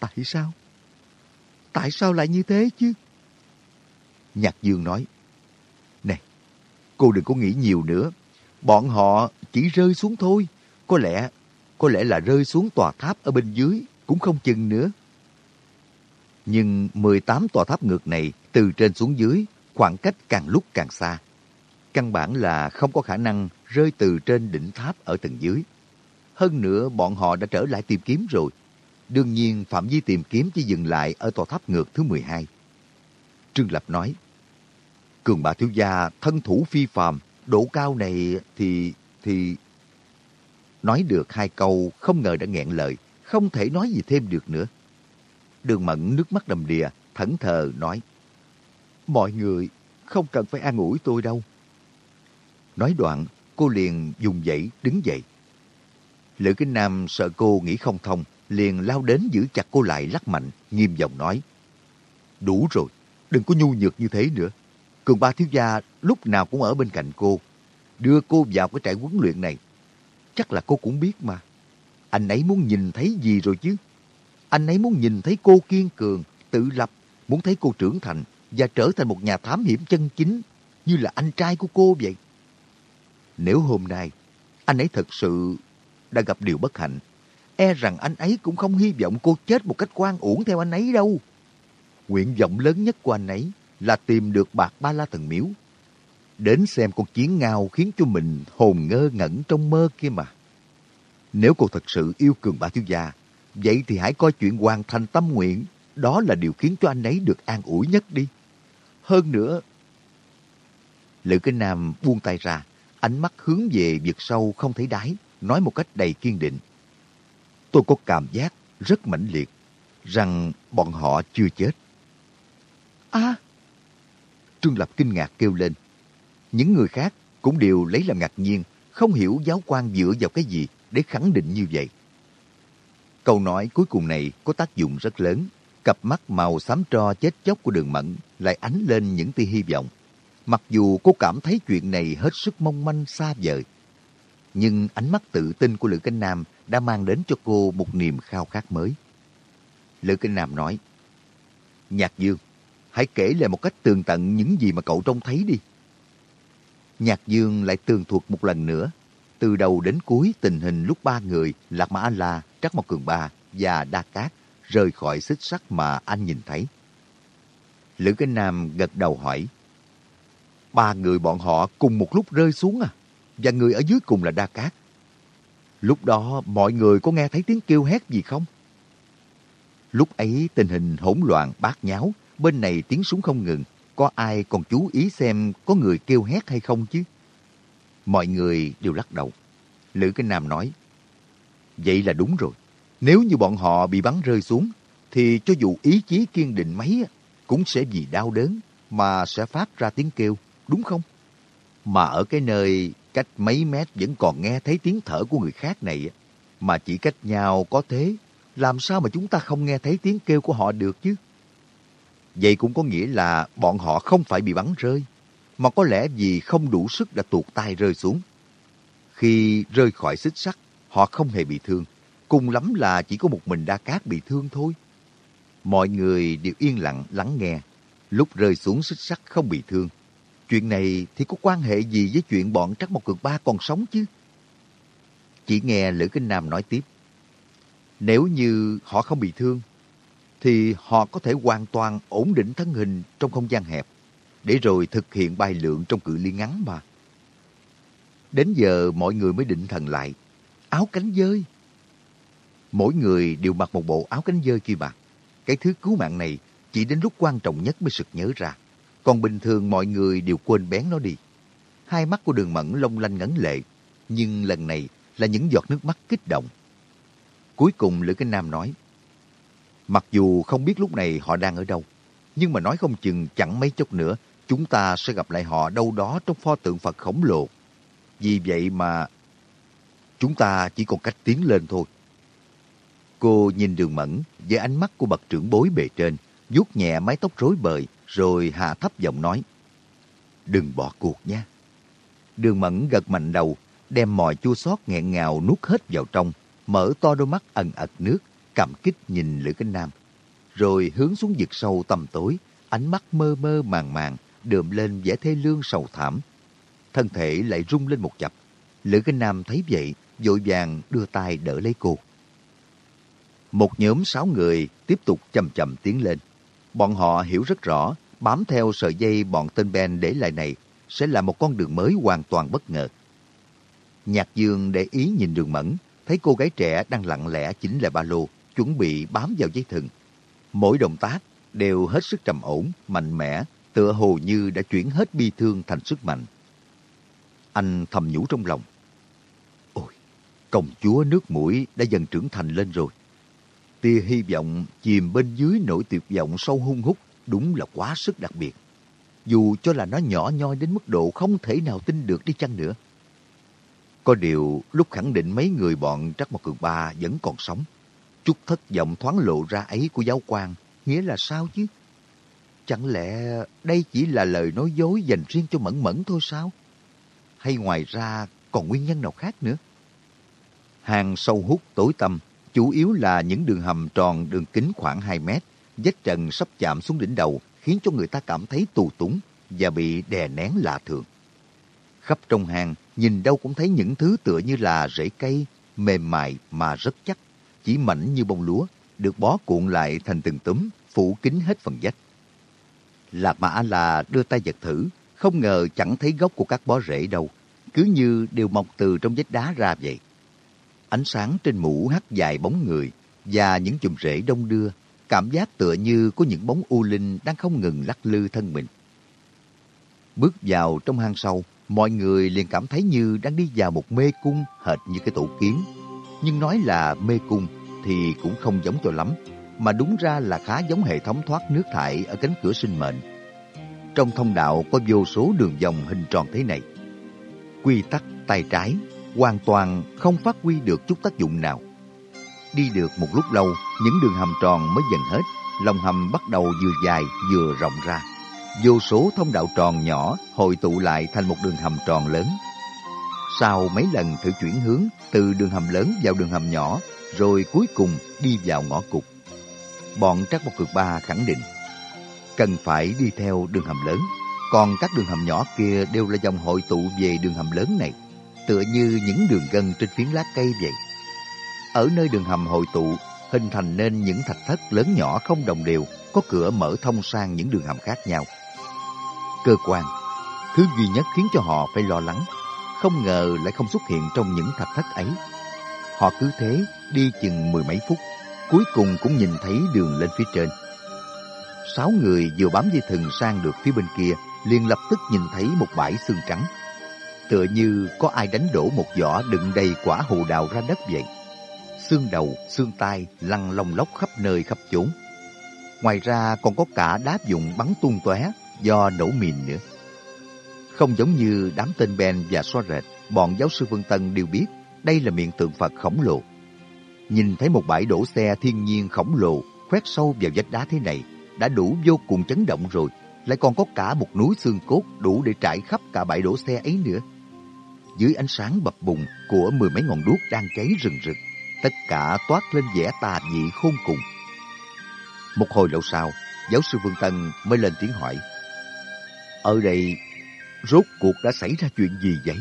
Tại sao? Tại sao lại như thế chứ? Nhạc Dương nói. Này, cô đừng có nghĩ nhiều nữa. Bọn họ chỉ rơi xuống thôi. Có lẽ, có lẽ là rơi xuống tòa tháp ở bên dưới, cũng không chừng nữa. Nhưng 18 tòa tháp ngược này, từ trên xuống dưới, khoảng cách càng lúc càng xa. Căn bản là không có khả năng rơi từ trên đỉnh tháp ở tầng dưới. Hơn nữa, bọn họ đã trở lại tìm kiếm rồi. Đương nhiên, phạm vi tìm kiếm chỉ dừng lại ở tòa tháp ngược thứ 12. Trương Lập nói, Cường bà thiếu gia thân thủ phi phàm, độ cao này thì... thì... Nói được hai câu, không ngờ đã nghẹn lời, không thể nói gì thêm được nữa. Đường Mẫn nước mắt đầm đìa, thẫn thờ nói, Mọi người không cần phải an ủi tôi đâu. Nói đoạn, cô liền dùng dậy đứng dậy. Lữ Kinh Nam sợ cô nghĩ không thông, liền lao đến giữ chặt cô lại lắc mạnh, nghiêm giọng nói. Đủ rồi, đừng có nhu nhược như thế nữa. Cường ba thiếu gia lúc nào cũng ở bên cạnh cô. Đưa cô vào cái trại huấn luyện này. Chắc là cô cũng biết mà. Anh ấy muốn nhìn thấy gì rồi chứ? Anh ấy muốn nhìn thấy cô kiên cường, tự lập, muốn thấy cô trưởng thành và trở thành một nhà thám hiểm chân chính như là anh trai của cô vậy. Nếu hôm nay anh ấy thật sự đã gặp điều bất hạnh, e rằng anh ấy cũng không hy vọng cô chết một cách quan uổng theo anh ấy đâu. Nguyện vọng lớn nhất của anh ấy là tìm được bạc ba la thần miếu. Đến xem con chiến ngao khiến cho mình hồn ngơ ngẩn trong mơ kia mà. Nếu cô thật sự yêu cường bà thiếu gia, vậy thì hãy coi chuyện hoàn thành tâm nguyện. Đó là điều khiến cho anh ấy được an ủi nhất đi. Hơn nữa... Lữ Kinh Nam buông tay ra, ánh mắt hướng về vực sâu không thấy đáy, nói một cách đầy kiên định. Tôi có cảm giác rất mãnh liệt rằng bọn họ chưa chết. À! Trương Lập kinh ngạc kêu lên. Những người khác cũng đều lấy làm ngạc nhiên, không hiểu giáo quan dựa vào cái gì để khẳng định như vậy. Câu nói cuối cùng này có tác dụng rất lớn. Cặp mắt màu xám tro chết chóc của đường mẫn lại ánh lên những tia hy vọng. Mặc dù cô cảm thấy chuyện này hết sức mong manh xa vời. Nhưng ánh mắt tự tin của Lữ Cánh Nam đã mang đến cho cô một niềm khao khát mới. Lữ Kinh Nam nói, Nhạc Dương, hãy kể lại một cách tường tận những gì mà cậu trông thấy đi. Nhạc Dương lại tường thuật một lần nữa, từ đầu đến cuối tình hình lúc ba người Lạc Mã A-La, Trắc Mộc Cường Ba và Đa Cát rời khỏi xích sắt mà anh nhìn thấy. Lữ Cái Nam gật đầu hỏi, Ba người bọn họ cùng một lúc rơi xuống à? Và người ở dưới cùng là Đa Cát. Lúc đó mọi người có nghe thấy tiếng kêu hét gì không? Lúc ấy tình hình hỗn loạn bát nháo, bên này tiếng súng không ngừng. Có ai còn chú ý xem có người kêu hét hay không chứ? Mọi người đều lắc đầu. Lữ Kinh Nam nói, Vậy là đúng rồi. Nếu như bọn họ bị bắn rơi xuống, thì cho dù ý chí kiên định mấy, cũng sẽ vì đau đớn mà sẽ phát ra tiếng kêu, đúng không? Mà ở cái nơi cách mấy mét vẫn còn nghe thấy tiếng thở của người khác này, mà chỉ cách nhau có thế, làm sao mà chúng ta không nghe thấy tiếng kêu của họ được chứ? Vậy cũng có nghĩa là bọn họ không phải bị bắn rơi, mà có lẽ vì không đủ sức đã tuột tay rơi xuống. Khi rơi khỏi xích sắt, họ không hề bị thương. Cùng lắm là chỉ có một mình Đa Cát bị thương thôi. Mọi người đều yên lặng lắng nghe. Lúc rơi xuống xích sắt không bị thương. Chuyện này thì có quan hệ gì với chuyện bọn Trắc Mộc Cực Ba còn sống chứ? Chỉ nghe Lữ Kinh Nam nói tiếp. Nếu như họ không bị thương, thì họ có thể hoàn toàn ổn định thân hình trong không gian hẹp, để rồi thực hiện bay lượn trong cự ly ngắn mà. Đến giờ mọi người mới định thần lại. Áo cánh dơi. Mỗi người đều mặc một bộ áo cánh dơi kia mà. Cái thứ cứu mạng này chỉ đến lúc quan trọng nhất mới sực nhớ ra. Còn bình thường mọi người đều quên bén nó đi. Hai mắt của đường mẫn long lanh ngấn lệ. Nhưng lần này là những giọt nước mắt kích động. Cuối cùng Lữ Kinh Nam nói, Mặc dù không biết lúc này họ đang ở đâu, nhưng mà nói không chừng chẳng mấy chốc nữa chúng ta sẽ gặp lại họ đâu đó trong pho tượng Phật khổng lồ. Vì vậy mà chúng ta chỉ còn cách tiến lên thôi. Cô nhìn đường mẫn với ánh mắt của bậc trưởng bối bề trên, vuốt nhẹ mái tóc rối bời, rồi hạ thấp giọng nói. Đừng bỏ cuộc nha. Đường mẫn gật mạnh đầu, đem mọi chua xót nghẹn ngào nuốt hết vào trong, mở to đôi mắt ẩn ật nước, cảm kích nhìn Lữ Kinh Nam. Rồi hướng xuống vực sâu tầm tối, ánh mắt mơ mơ màng màng, đượm lên vẻ thê lương sầu thảm. Thân thể lại rung lên một chập. Lữ Kinh Nam thấy vậy, vội vàng đưa tay đỡ lấy cô. Một nhóm sáu người tiếp tục chậm chậm tiến lên. Bọn họ hiểu rất rõ, bám theo sợi dây bọn tên Ben để lại này sẽ là một con đường mới hoàn toàn bất ngờ. Nhạc Dương để ý nhìn đường mẫn, thấy cô gái trẻ đang lặng lẽ chính là ba lô, chuẩn bị bám vào dây thừng. Mỗi động tác đều hết sức trầm ổn, mạnh mẽ, tựa hồ như đã chuyển hết bi thương thành sức mạnh. Anh thầm nhủ trong lòng. Ôi, công chúa nước mũi đã dần trưởng thành lên rồi. Tia hy vọng chìm bên dưới nỗi tuyệt vọng sâu hung hút đúng là quá sức đặc biệt. Dù cho là nó nhỏ nhoi đến mức độ không thể nào tin được đi chăng nữa. Có điều lúc khẳng định mấy người bọn Trắc Mộc Cường Ba vẫn còn sống. Chút thất vọng thoáng lộ ra ấy của giáo quan, nghĩa là sao chứ? Chẳng lẽ đây chỉ là lời nói dối dành riêng cho Mẫn Mẫn thôi sao? Hay ngoài ra còn nguyên nhân nào khác nữa? Hàng sâu hút tối tăm, chủ yếu là những đường hầm tròn đường kính khoảng 2 mét, vách trần sắp chạm xuống đỉnh đầu khiến cho người ta cảm thấy tù túng và bị đè nén lạ thường. Khắp trong hang, nhìn đâu cũng thấy những thứ tựa như là rễ cây, mềm mại mà rất chắc, chỉ mảnh như bông lúa, được bó cuộn lại thành từng túm, phủ kín hết phần vách. Lạc Mã là đưa tay giật thử, không ngờ chẳng thấy gốc của các bó rễ đâu, cứ như đều mọc từ trong vách đá ra vậy. Ánh sáng trên mũ hắt dài bóng người và những chùm rễ đông đưa, cảm giác tựa như có những bóng u linh đang không ngừng lắc lư thân mình. Bước vào trong hang sâu, mọi người liền cảm thấy như đang đi vào một mê cung hệt như cái tổ kiến. Nhưng nói là mê cung thì cũng không giống cho lắm, mà đúng ra là khá giống hệ thống thoát nước thải ở cánh cửa sinh mệnh. Trong thông đạo có vô số đường vòng hình tròn thế này. Quy tắc tay trái hoàn toàn không phát huy được chút tác dụng nào. Đi được một lúc lâu, những đường hầm tròn mới dần hết, lòng hầm bắt đầu vừa dài vừa rộng ra vô số thông đạo tròn nhỏ hội tụ lại thành một đường hầm tròn lớn. Sau mấy lần thử chuyển hướng từ đường hầm lớn vào đường hầm nhỏ, rồi cuối cùng đi vào ngõ cụt. Bọn Trác Mộc Cực Ba khẳng định, cần phải đi theo đường hầm lớn, còn các đường hầm nhỏ kia đều là dòng hội tụ về đường hầm lớn này, tựa như những đường gân trên phiến lá cây vậy. Ở nơi đường hầm hội tụ, hình thành nên những thạch thất lớn nhỏ không đồng đều, có cửa mở thông sang những đường hầm khác nhau cơ quan. Thứ duy nhất khiến cho họ phải lo lắng, không ngờ lại không xuất hiện trong những thạch thất ấy. Họ cứ thế đi chừng mười mấy phút, cuối cùng cũng nhìn thấy đường lên phía trên. Sáu người vừa bám dây thừng sang được phía bên kia, liền lập tức nhìn thấy một bãi xương trắng. Tựa như có ai đánh đổ một giỏ đựng đầy quả hồ đào ra đất vậy. Xương đầu, xương tai lăn lông lóc khắp nơi khắp chốn. Ngoài ra còn có cả đá dụng bắn tung tóe do nổ mìn nữa. Không giống như đám tên Ben và xoa rệt, bọn giáo sư Vân Tân đều biết đây là miệng tượng Phật khổng lồ. Nhìn thấy một bãi đổ xe thiên nhiên khổng lồ khoét sâu vào vách đá thế này đã đủ vô cùng chấn động rồi. Lại còn có cả một núi xương cốt đủ để trải khắp cả bãi đổ xe ấy nữa. Dưới ánh sáng bập bùng của mười mấy ngọn đuốc đang cháy rừng rực, tất cả toát lên vẻ tà dị khôn cùng. Một hồi lâu sau, giáo sư Vương Tân mới lên tiếng hỏi. Ở đây, rốt cuộc đã xảy ra chuyện gì vậy?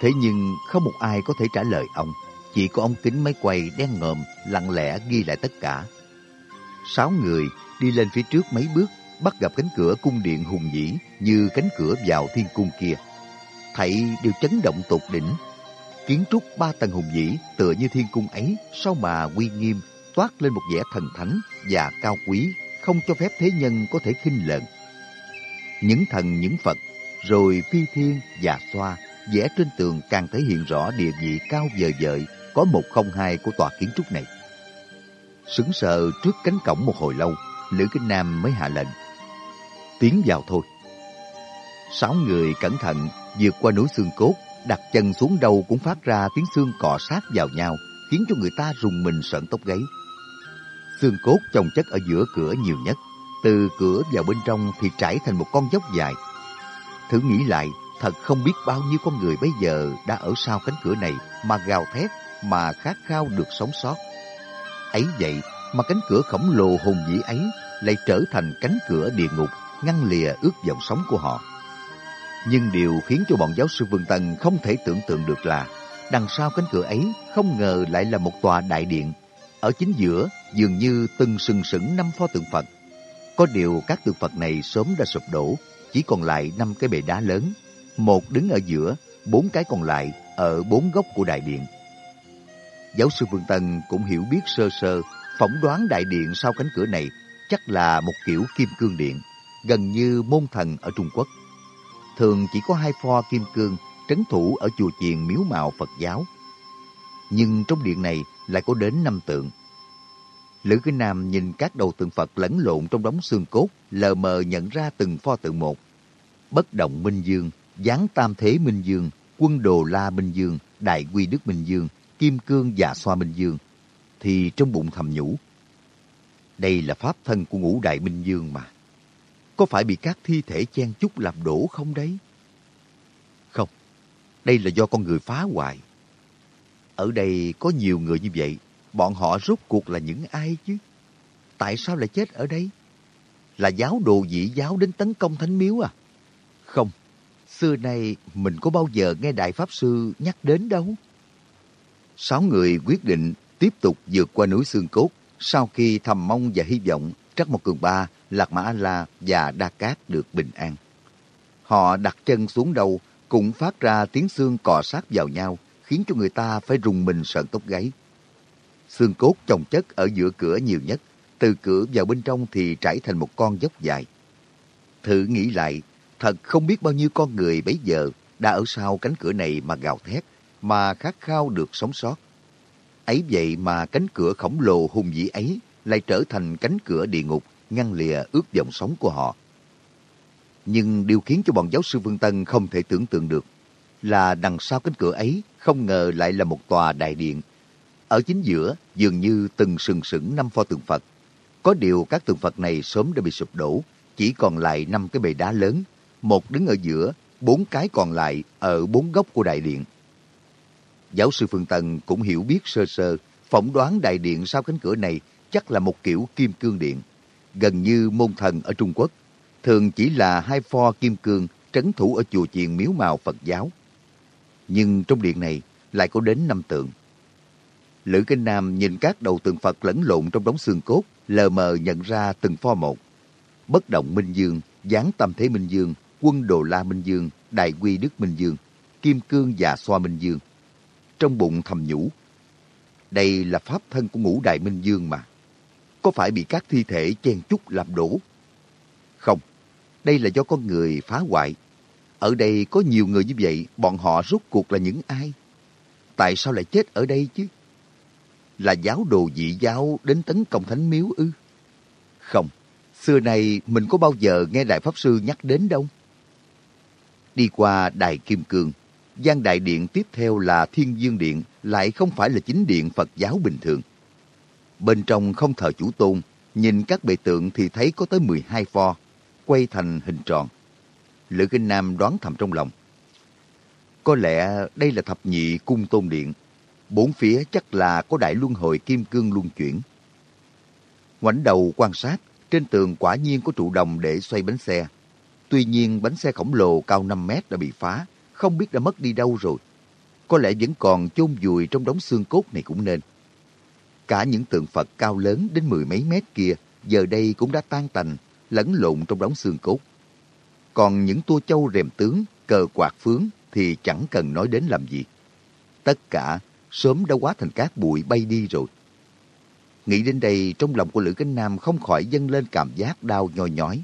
Thế nhưng không một ai có thể trả lời ông. Chỉ có ông kính máy quay đen ngòm lặng lẽ ghi lại tất cả. Sáu người đi lên phía trước mấy bước bắt gặp cánh cửa cung điện hùng vĩ như cánh cửa vào thiên cung kia. Thảy đều chấn động tột đỉnh. Kiến trúc ba tầng hùng vĩ tựa như thiên cung ấy sao mà uy nghiêm toát lên một vẻ thần thánh và cao quý không cho phép thế nhân có thể khinh lợn. Những thần những Phật rồi phi thiên và xoa vẽ trên tường càng thể hiện rõ địa vị cao vời vợi có một không hai của tòa kiến trúc này. Sững sờ trước cánh cổng một hồi lâu, Lữ Kinh Nam mới hạ lệnh. Tiến vào thôi. Sáu người cẩn thận vượt qua núi xương cốt, đặt chân xuống đầu cũng phát ra tiếng xương cọ sát vào nhau, khiến cho người ta rùng mình sợn tóc gáy. Xương cốt chồng chất ở giữa cửa nhiều nhất, từ cửa vào bên trong thì trải thành một con dốc dài. Thử nghĩ lại, thật không biết bao nhiêu con người bây giờ đã ở sau cánh cửa này mà gào thét, mà khát khao được sống sót. Ấy vậy mà cánh cửa khổng lồ hùng vĩ ấy lại trở thành cánh cửa địa ngục ngăn lìa ước vọng sống của họ. Nhưng điều khiến cho bọn giáo sư Vương Tân không thể tưởng tượng được là đằng sau cánh cửa ấy không ngờ lại là một tòa đại điện. Ở chính giữa dường như từng sừng sững năm pho tượng Phật. Có điều các tượng Phật này sớm đã sụp đổ, chỉ còn lại năm cái bệ đá lớn. Một đứng ở giữa, bốn cái còn lại ở bốn góc của đại điện. Giáo sư Vương Tân cũng hiểu biết sơ sơ, phỏng đoán đại điện sau cánh cửa này chắc là một kiểu kim cương điện, gần như môn thần ở Trung Quốc. Thường chỉ có hai pho kim cương trấn thủ ở chùa chiền miếu mạo Phật giáo. Nhưng trong điện này lại có đến năm tượng. Lữ Kinh Nam nhìn các đầu tượng Phật lẫn lộn trong đống xương cốt, lờ mờ nhận ra từng pho tượng một. Bất động Minh Dương, Giáng Tam Thế Minh Dương, Quân Đồ La Minh Dương, Đại Quy Đức Minh Dương, Kim Cương và Xoa Minh Dương, thì trong bụng thầm nhủ. Đây là pháp thân của ngũ đại Minh Dương mà. Có phải bị các thi thể chen chúc làm đổ không đấy? Không, đây là do con người phá hoại. Ở đây có nhiều người như vậy, bọn họ rốt cuộc là những ai chứ? Tại sao lại chết ở đây? Là giáo đồ dị giáo đến tấn công thánh miếu à? Không, xưa nay mình có bao giờ nghe Đại Pháp Sư nhắc đến đâu. Sáu người quyết định tiếp tục vượt qua núi xương cốt sau khi thầm mong và hy vọng Trắc Một Cường Ba, Lạc Mã La và Đa Cát được bình an. Họ đặt chân xuống đầu cũng phát ra tiếng xương cọ sát vào nhau khiến cho người ta phải rùng mình sợn tóc gáy. Xương cốt chồng chất ở giữa cửa nhiều nhất, từ cửa vào bên trong thì trải thành một con dốc dài. Thử nghĩ lại, thật không biết bao nhiêu con người bấy giờ đã ở sau cánh cửa này mà gào thét, mà khát khao được sống sót. Ấy vậy mà cánh cửa khổng lồ hùng vĩ ấy lại trở thành cánh cửa địa ngục ngăn lìa ước vọng sống của họ. Nhưng điều khiến cho bọn giáo sư Vương Tân không thể tưởng tượng được là đằng sau cánh cửa ấy không ngờ lại là một tòa đại điện. Ở chính giữa dường như từng sừng sững năm pho tượng Phật. Có điều các tượng Phật này sớm đã bị sụp đổ, chỉ còn lại năm cái bệ đá lớn, một đứng ở giữa, bốn cái còn lại ở bốn góc của đại điện. Giáo sư Phương Tân cũng hiểu biết sơ sơ, phỏng đoán đại điện sau cánh cửa này chắc là một kiểu kim cương điện, gần như môn thần ở Trung Quốc. Thường chỉ là hai pho kim cương trấn thủ ở chùa chiền miếu màu Phật giáo. Nhưng trong điện này lại có đến năm tượng. Lữ Kinh Nam nhìn các đầu tượng Phật lẫn lộn trong đống xương cốt, lờ mờ nhận ra từng pho một. Bất động Minh Dương, Giáng Tâm Thế Minh Dương, Quân Đồ La Minh Dương, Đại Quy Đức Minh Dương, Kim Cương và Xoa Minh Dương. trong bụng thầm nhủ. Đây là pháp thân của ngũ đại minh dương mà. Có phải bị các thi thể chen chúc làm đổ? Không, đây là do con người phá hoại. Ở đây có nhiều người như vậy, bọn họ rốt cuộc là những ai? Tại sao lại chết ở đây chứ? Là giáo đồ dị giáo đến tấn công thánh miếu ư? Không, xưa nay mình có bao giờ nghe Đại Pháp Sư nhắc đến đâu. Đi qua Đài Kim Cương, gian đại điện tiếp theo là Thiên Dương Điện, lại không phải là chính điện Phật giáo bình thường. Bên trong không thờ chủ tôn, nhìn các bệ tượng thì thấy có tới 12 pho, quay thành hình tròn. Lữ Kinh Nam đoán thầm trong lòng. Có lẽ đây là thập nhị cung tôn điện. Bốn phía chắc là có đại luân hồi kim cương luân chuyển. Ngoảnh đầu quan sát, trên tường quả nhiên có trụ đồng để xoay bánh xe. Tuy nhiên bánh xe khổng lồ cao 5 mét đã bị phá, không biết đã mất đi đâu rồi. Có lẽ vẫn còn chôn vùi trong đống xương cốt này cũng nên. Cả những tượng Phật cao lớn đến mười mấy mét kia, giờ đây cũng đã tan tành, lẫn lộn trong đống xương cốt. Còn những tua châu rèm tướng, cờ quạt phướng thì chẳng cần nói đến làm gì. Tất cả sớm đã quá thành cát bụi bay đi rồi. Nghĩ đến đây, trong lòng của Lữ Cánh Nam không khỏi dâng lên cảm giác đau nhoi nhói.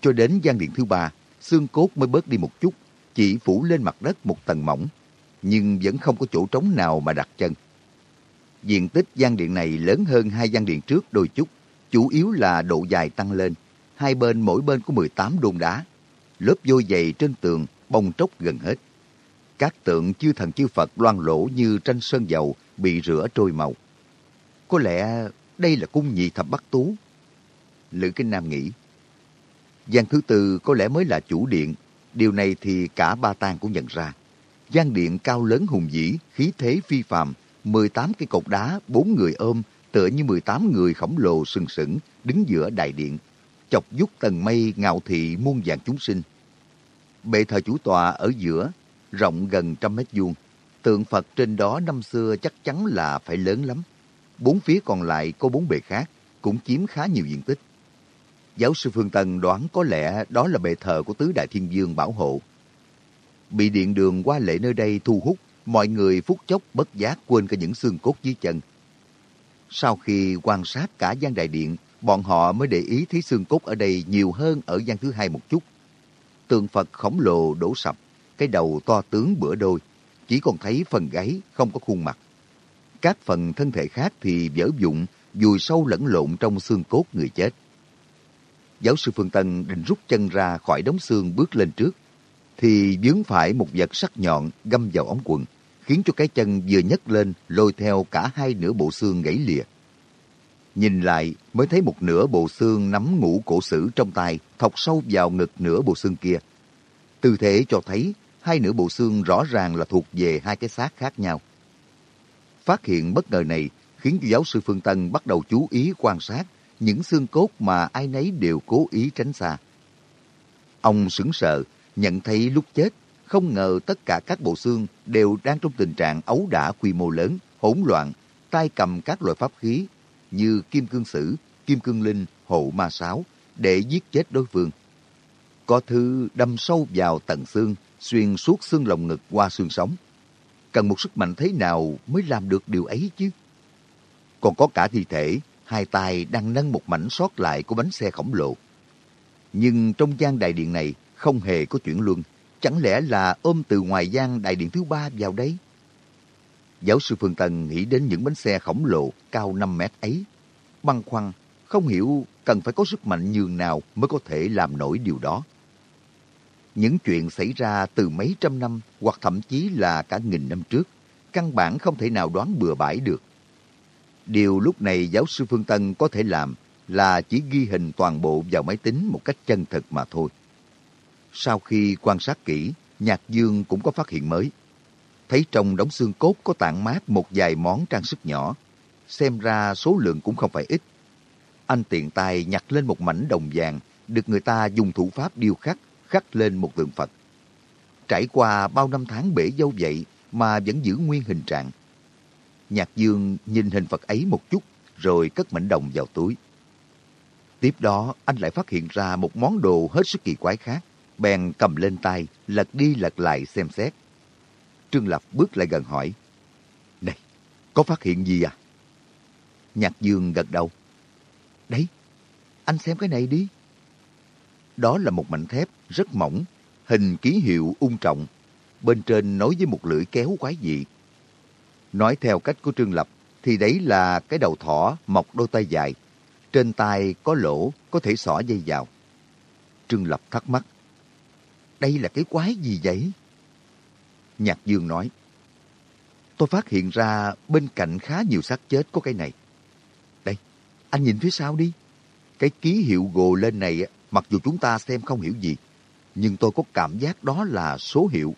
Cho đến gian điện thứ ba, xương cốt mới bớt đi một chút, chỉ phủ lên mặt đất một tầng mỏng, nhưng vẫn không có chỗ trống nào mà đặt chân. Diện tích gian điện này lớn hơn hai gian điện trước đôi chút, chủ yếu là độ dài tăng lên. Hai bên mỗi bên có 18 đôn đá. Lớp vôi dày trên tường bong tróc gần hết. Các tượng chư thần chư Phật loang lỗ như tranh sơn dầu bị rửa trôi màu. Có lẽ đây là cung nhị thập bắc tú. Lữ Kinh Nam nghĩ. Gian thứ tư có lẽ mới là chủ điện. Điều này thì cả ba tang cũng nhận ra. Gian điện cao lớn hùng vĩ, khí thế phi phàm, 18 cái cột đá, bốn người ôm, tựa như 18 người khổng lồ sừng sững đứng giữa đại điện, chọc dút tầng mây ngạo thị muôn vàng chúng sinh. Bệ thờ chủ tọa ở giữa, rộng gần trăm mét vuông, tượng Phật trên đó năm xưa chắc chắn là phải lớn lắm. Bốn phía còn lại có bốn bệ khác, cũng chiếm khá nhiều diện tích. Giáo sư Phương Tân đoán có lẽ đó là bệ thờ của Tứ Đại Thiên Dương bảo hộ. Bị điện đường qua lệ nơi đây thu hút, mọi người phút chốc bất giác quên cả những xương cốt dưới chân. Sau khi quan sát cả gian đại điện, bọn họ mới để ý thấy xương cốt ở đây nhiều hơn ở gian thứ hai một chút. Tượng Phật khổng lồ đổ sập, cái đầu to tướng bữa đôi, chỉ còn thấy phần gáy không có khuôn mặt. Các phần thân thể khác thì vỡ vụn, vùi sâu lẫn lộn trong xương cốt người chết. Giáo sư Phương Tân định rút chân ra khỏi đống xương bước lên trước, thì vướng phải một vật sắc nhọn găm vào ống quần khiến cho cái chân vừa nhấc lên lôi theo cả hai nửa bộ xương gãy lìa. Nhìn lại mới thấy một nửa bộ xương nắm ngũ cổ sử trong tay thọc sâu vào ngực nửa bộ xương kia. Tư thế cho thấy hai nửa bộ xương rõ ràng là thuộc về hai cái xác khác nhau. Phát hiện bất ngờ này khiến giáo sư Phương Tân bắt đầu chú ý quan sát những xương cốt mà ai nấy đều cố ý tránh xa. Ông sững sờ, nhận thấy lúc chết không ngờ tất cả các bộ xương đều đang trong tình trạng ấu đả quy mô lớn, hỗn loạn, tay cầm các loại pháp khí như kim cương sử, kim cương linh, hộ ma sáo để giết chết đối phương. Có thứ đâm sâu vào tận xương, xuyên suốt xương lồng ngực qua xương sống. Cần một sức mạnh thế nào mới làm được điều ấy chứ? Còn có cả thi thể, hai tay đang nâng một mảnh sót lại của bánh xe khổng lồ. Nhưng trong gian đại điện này không hề có chuyển luân, Chẳng lẽ là ôm từ ngoài gian đại điện thứ ba vào đấy Giáo sư Phương Tân nghĩ đến những bánh xe khổng lồ cao 5 mét ấy. băng khoăn, không hiểu cần phải có sức mạnh nhường nào mới có thể làm nổi điều đó. Những chuyện xảy ra từ mấy trăm năm hoặc thậm chí là cả nghìn năm trước, căn bản không thể nào đoán bừa bãi được. Điều lúc này giáo sư Phương Tân có thể làm là chỉ ghi hình toàn bộ vào máy tính một cách chân thực mà thôi. Sau khi quan sát kỹ, Nhạc Dương cũng có phát hiện mới. Thấy trong đống xương cốt có tản mát một vài món trang sức nhỏ. Xem ra số lượng cũng không phải ít. Anh tiện tay nhặt lên một mảnh đồng vàng, được người ta dùng thủ pháp điêu khắc, khắc lên một tượng Phật. Trải qua bao năm tháng bể dâu vậy mà vẫn giữ nguyên hình trạng. Nhạc Dương nhìn hình Phật ấy một chút, rồi cất mảnh đồng vào túi. Tiếp đó, anh lại phát hiện ra một món đồ hết sức kỳ quái khác bèn cầm lên tay, lật đi lật lại xem xét. Trương Lập bước lại gần hỏi. Này, có phát hiện gì à? Nhạc Dương gật đầu. Đấy, anh xem cái này đi. Đó là một mảnh thép rất mỏng, hình ký hiệu ung trọng. Bên trên nối với một lưỡi kéo quái dị. Nói theo cách của Trương Lập, thì đấy là cái đầu thỏ mọc đôi tay dài. Trên tay có lỗ, có thể xỏ dây vào. Trương Lập thắc mắc. Đây là cái quái gì vậy? Nhạc Dương nói. Tôi phát hiện ra bên cạnh khá nhiều xác chết có cái này. Đây, anh nhìn phía sau đi. Cái ký hiệu gồ lên này, mặc dù chúng ta xem không hiểu gì, nhưng tôi có cảm giác đó là số hiệu.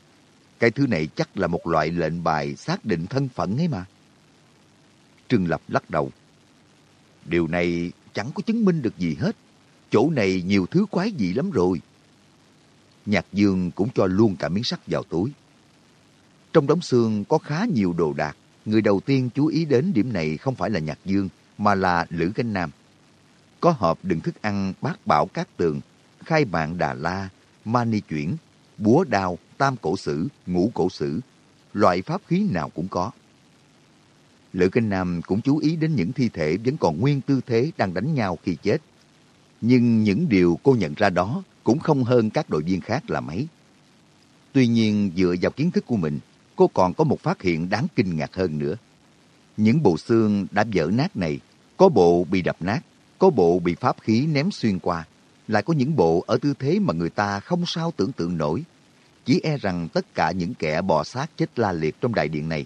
Cái thứ này chắc là một loại lệnh bài xác định thân phận ấy mà. Trương Lập lắc đầu. Điều này chẳng có chứng minh được gì hết. Chỗ này nhiều thứ quái dị lắm rồi. Nhạc Dương cũng cho luôn cả miếng sắt vào túi. Trong đống xương có khá nhiều đồ đạc. Người đầu tiên chú ý đến điểm này không phải là Nhạc Dương, mà là Lữ Canh Nam. Có hộp đựng thức ăn bát bảo cát tường, khai mạng Đà La, mani chuyển, búa đao, tam cổ sử, ngũ cổ sử. Loại pháp khí nào cũng có. Lữ Kinh Nam cũng chú ý đến những thi thể vẫn còn nguyên tư thế đang đánh nhau khi chết. Nhưng những điều cô nhận ra đó cũng không hơn các đội viên khác là mấy. Tuy nhiên dựa vào kiến thức của mình, cô còn có một phát hiện đáng kinh ngạc hơn nữa. Những bộ xương đã vỡ nát này, có bộ bị đập nát, có bộ bị pháp khí ném xuyên qua, lại có những bộ ở tư thế mà người ta không sao tưởng tượng nổi. Chỉ e rằng tất cả những kẻ bò sát chết la liệt trong đại điện này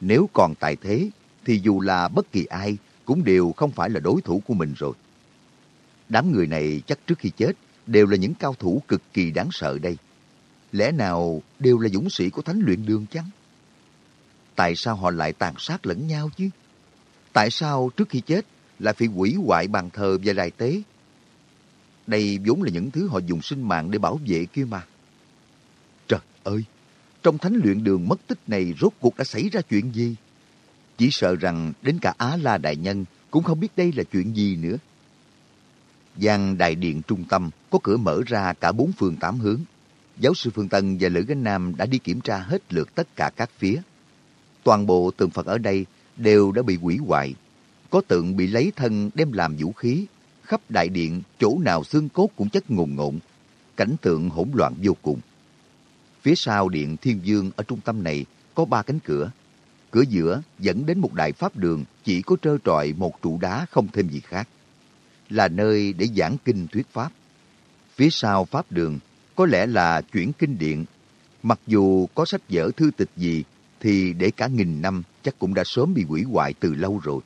nếu còn tại thế, thì dù là bất kỳ ai cũng đều không phải là đối thủ của mình rồi. Đám người này chắc trước khi chết đều là những cao thủ cực kỳ đáng sợ đây. Lẽ nào đều là dũng sĩ của thánh luyện đường chăng? Tại sao họ lại tàn sát lẫn nhau chứ? Tại sao trước khi chết lại phải quỷ hoại bàn thờ và đài tế? Đây vốn là những thứ họ dùng sinh mạng để bảo vệ kia mà. Trời ơi! trong thánh luyện đường mất tích này rốt cuộc đã xảy ra chuyện gì? Chỉ sợ rằng đến cả Á La Đại Nhân cũng không biết đây là chuyện gì nữa gian đại điện trung tâm có cửa mở ra cả bốn phương tám hướng. Giáo sư Phương Tân và Lữ Gánh Nam đã đi kiểm tra hết lượt tất cả các phía. Toàn bộ tượng Phật ở đây đều đã bị hủy hoại. Có tượng bị lấy thân đem làm vũ khí. Khắp đại điện, chỗ nào xương cốt cũng chất ngồn ngộn. Cảnh tượng hỗn loạn vô cùng. Phía sau điện Thiên Dương ở trung tâm này có ba cánh cửa. Cửa giữa dẫn đến một đại pháp đường chỉ có trơ trọi một trụ đá không thêm gì khác. Là nơi để giảng kinh thuyết pháp. Phía sau pháp đường có lẽ là chuyển kinh điện. Mặc dù có sách vở thư tịch gì thì để cả nghìn năm chắc cũng đã sớm bị hủy hoại từ lâu rồi.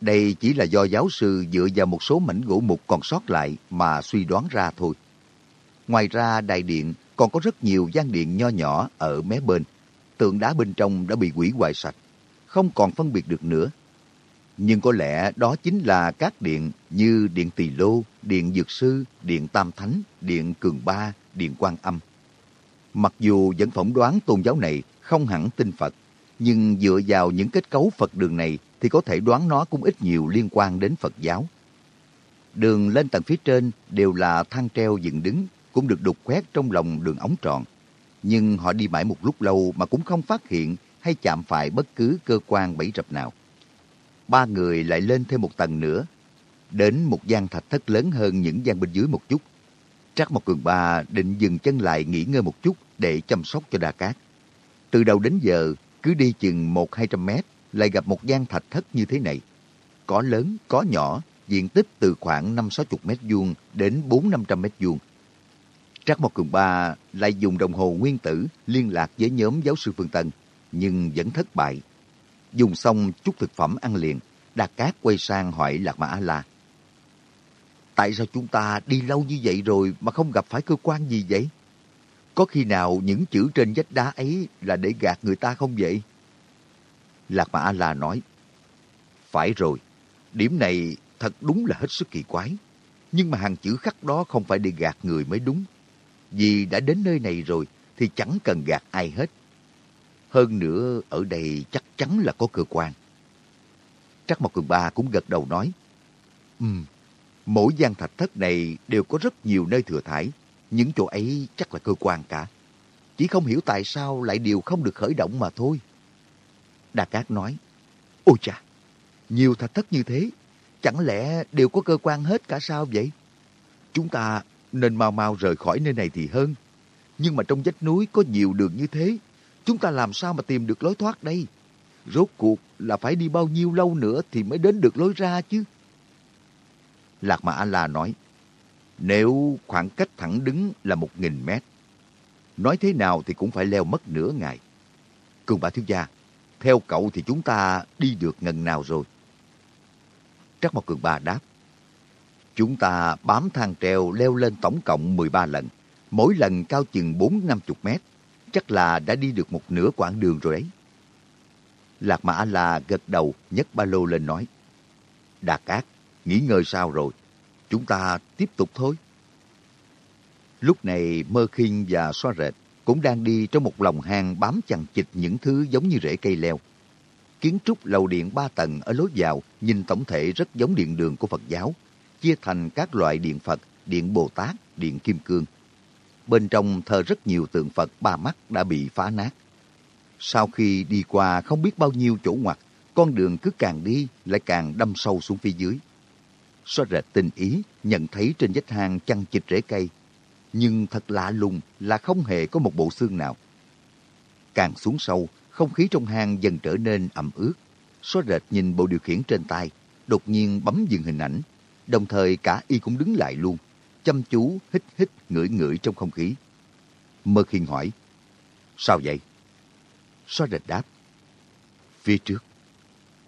Đây chỉ là do giáo sư dựa vào một số mảnh gỗ mục còn sót lại mà suy đoán ra thôi. Ngoài ra đại điện còn có rất nhiều gian điện nho nhỏ ở mé bên. Tượng đá bên trong đã bị hủy hoại sạch, không còn phân biệt được nữa. Nhưng có lẽ đó chính là các điện như điện Tỳ Lô, điện Dược Sư, điện Tam Thánh, điện Cường Ba, điện Quan Âm. Mặc dù vẫn phỏng đoán tôn giáo này không hẳn tin Phật, nhưng dựa vào những kết cấu Phật đường này thì có thể đoán nó cũng ít nhiều liên quan đến Phật giáo. Đường lên tầng phía trên đều là thang treo dựng đứng cũng được đục khoét trong lòng đường ống tròn. Nhưng họ đi mãi một lúc lâu mà cũng không phát hiện hay chạm phải bất cứ cơ quan bẫy rập nào. Ba người lại lên thêm một tầng nữa, đến một gian thạch thất lớn hơn những gian bên dưới một chút. Trắc một cường ba định dừng chân lại nghỉ ngơi một chút để chăm sóc cho Đa Cát. Từ đầu đến giờ, cứ đi chừng một hai trăm mét lại gặp một gian thạch thất như thế này. Có lớn, có nhỏ, diện tích từ khoảng năm sáu chục mét vuông đến bốn năm trăm mét vuông Trác Mộc Cường Ba lại dùng đồng hồ nguyên tử liên lạc với nhóm giáo sư Phương Tân, nhưng vẫn thất bại. Dùng xong chút thực phẩm ăn liền, Đạt Cát quay sang hỏi Lạc Mã A-La. Tại sao chúng ta đi lâu như vậy rồi mà không gặp phải cơ quan gì vậy? Có khi nào những chữ trên vách đá ấy là để gạt người ta không vậy? Lạc Mã A-La nói, Phải rồi, điểm này thật đúng là hết sức kỳ quái. Nhưng mà hàng chữ khắc đó không phải để gạt người mới đúng. Vì đã đến nơi này rồi thì chẳng cần gạt ai hết. Hơn nữa ở đây chắc chắn là có cơ quan. Trắc Mộc Cường Ba cũng gật đầu nói. Ừm, mỗi gian thạch thất này đều có rất nhiều nơi thừa thải. Những chỗ ấy chắc là cơ quan cả. chỉ không hiểu tại sao lại điều không được khởi động mà thôi. Đà Cát nói, Ôi chà, nhiều thạch thất như thế, chẳng lẽ đều có cơ quan hết cả sao vậy? Chúng ta nên mau mau rời khỏi nơi này thì hơn. Nhưng mà trong vách núi có nhiều đường như thế, chúng ta làm sao mà tìm được lối thoát đây? Rốt cuộc là phải đi bao nhiêu lâu nữa thì mới đến được lối ra chứ? Lạc Mà A-La nói, nếu khoảng cách thẳng đứng là một nghìn mét, nói thế nào thì cũng phải leo mất nửa ngày. Cường bà thiếu gia, theo cậu thì chúng ta đi được ngần nào rồi? Trắc Mộc Cường bà đáp, chúng ta bám thang treo leo lên tổng cộng 13 lần, mỗi lần cao chừng 4-50 mét, chắc là đã đi được một nửa quãng đường rồi đấy. Lạc Mã La gật đầu nhấc ba lô lên nói, Đạt ác nghỉ ngơi sao rồi? Chúng ta tiếp tục thôi. Lúc này Mơ Kinh và Xoa Rệt cũng đang đi trong một lòng hang bám chằng chịt những thứ giống như rễ cây leo. Kiến trúc lầu điện ba tầng ở lối vào nhìn tổng thể rất giống điện đường của Phật giáo, chia thành các loại điện Phật, điện Bồ Tát, điện Kim Cương. Bên trong thờ rất nhiều tượng Phật ba mắt đã bị phá nát. Sau khi đi qua không biết bao nhiêu chỗ ngoặt, con đường cứ càng đi lại càng đâm sâu xuống phía dưới. Xóa rệt tình ý, nhận thấy trên vách hang chăn chịch rễ cây. Nhưng thật lạ lùng là không hề có một bộ xương nào. Càng xuống sâu, không khí trong hang dần trở nên ẩm ướt. Xóa rệt nhìn bộ điều khiển trên tay, đột nhiên bấm dừng hình ảnh. Đồng thời cả y cũng đứng lại luôn, chăm chú hít hít ngửi ngửi trong không khí. Mơ khiên hỏi, sao vậy? Xoa rệt đáp, phía trước,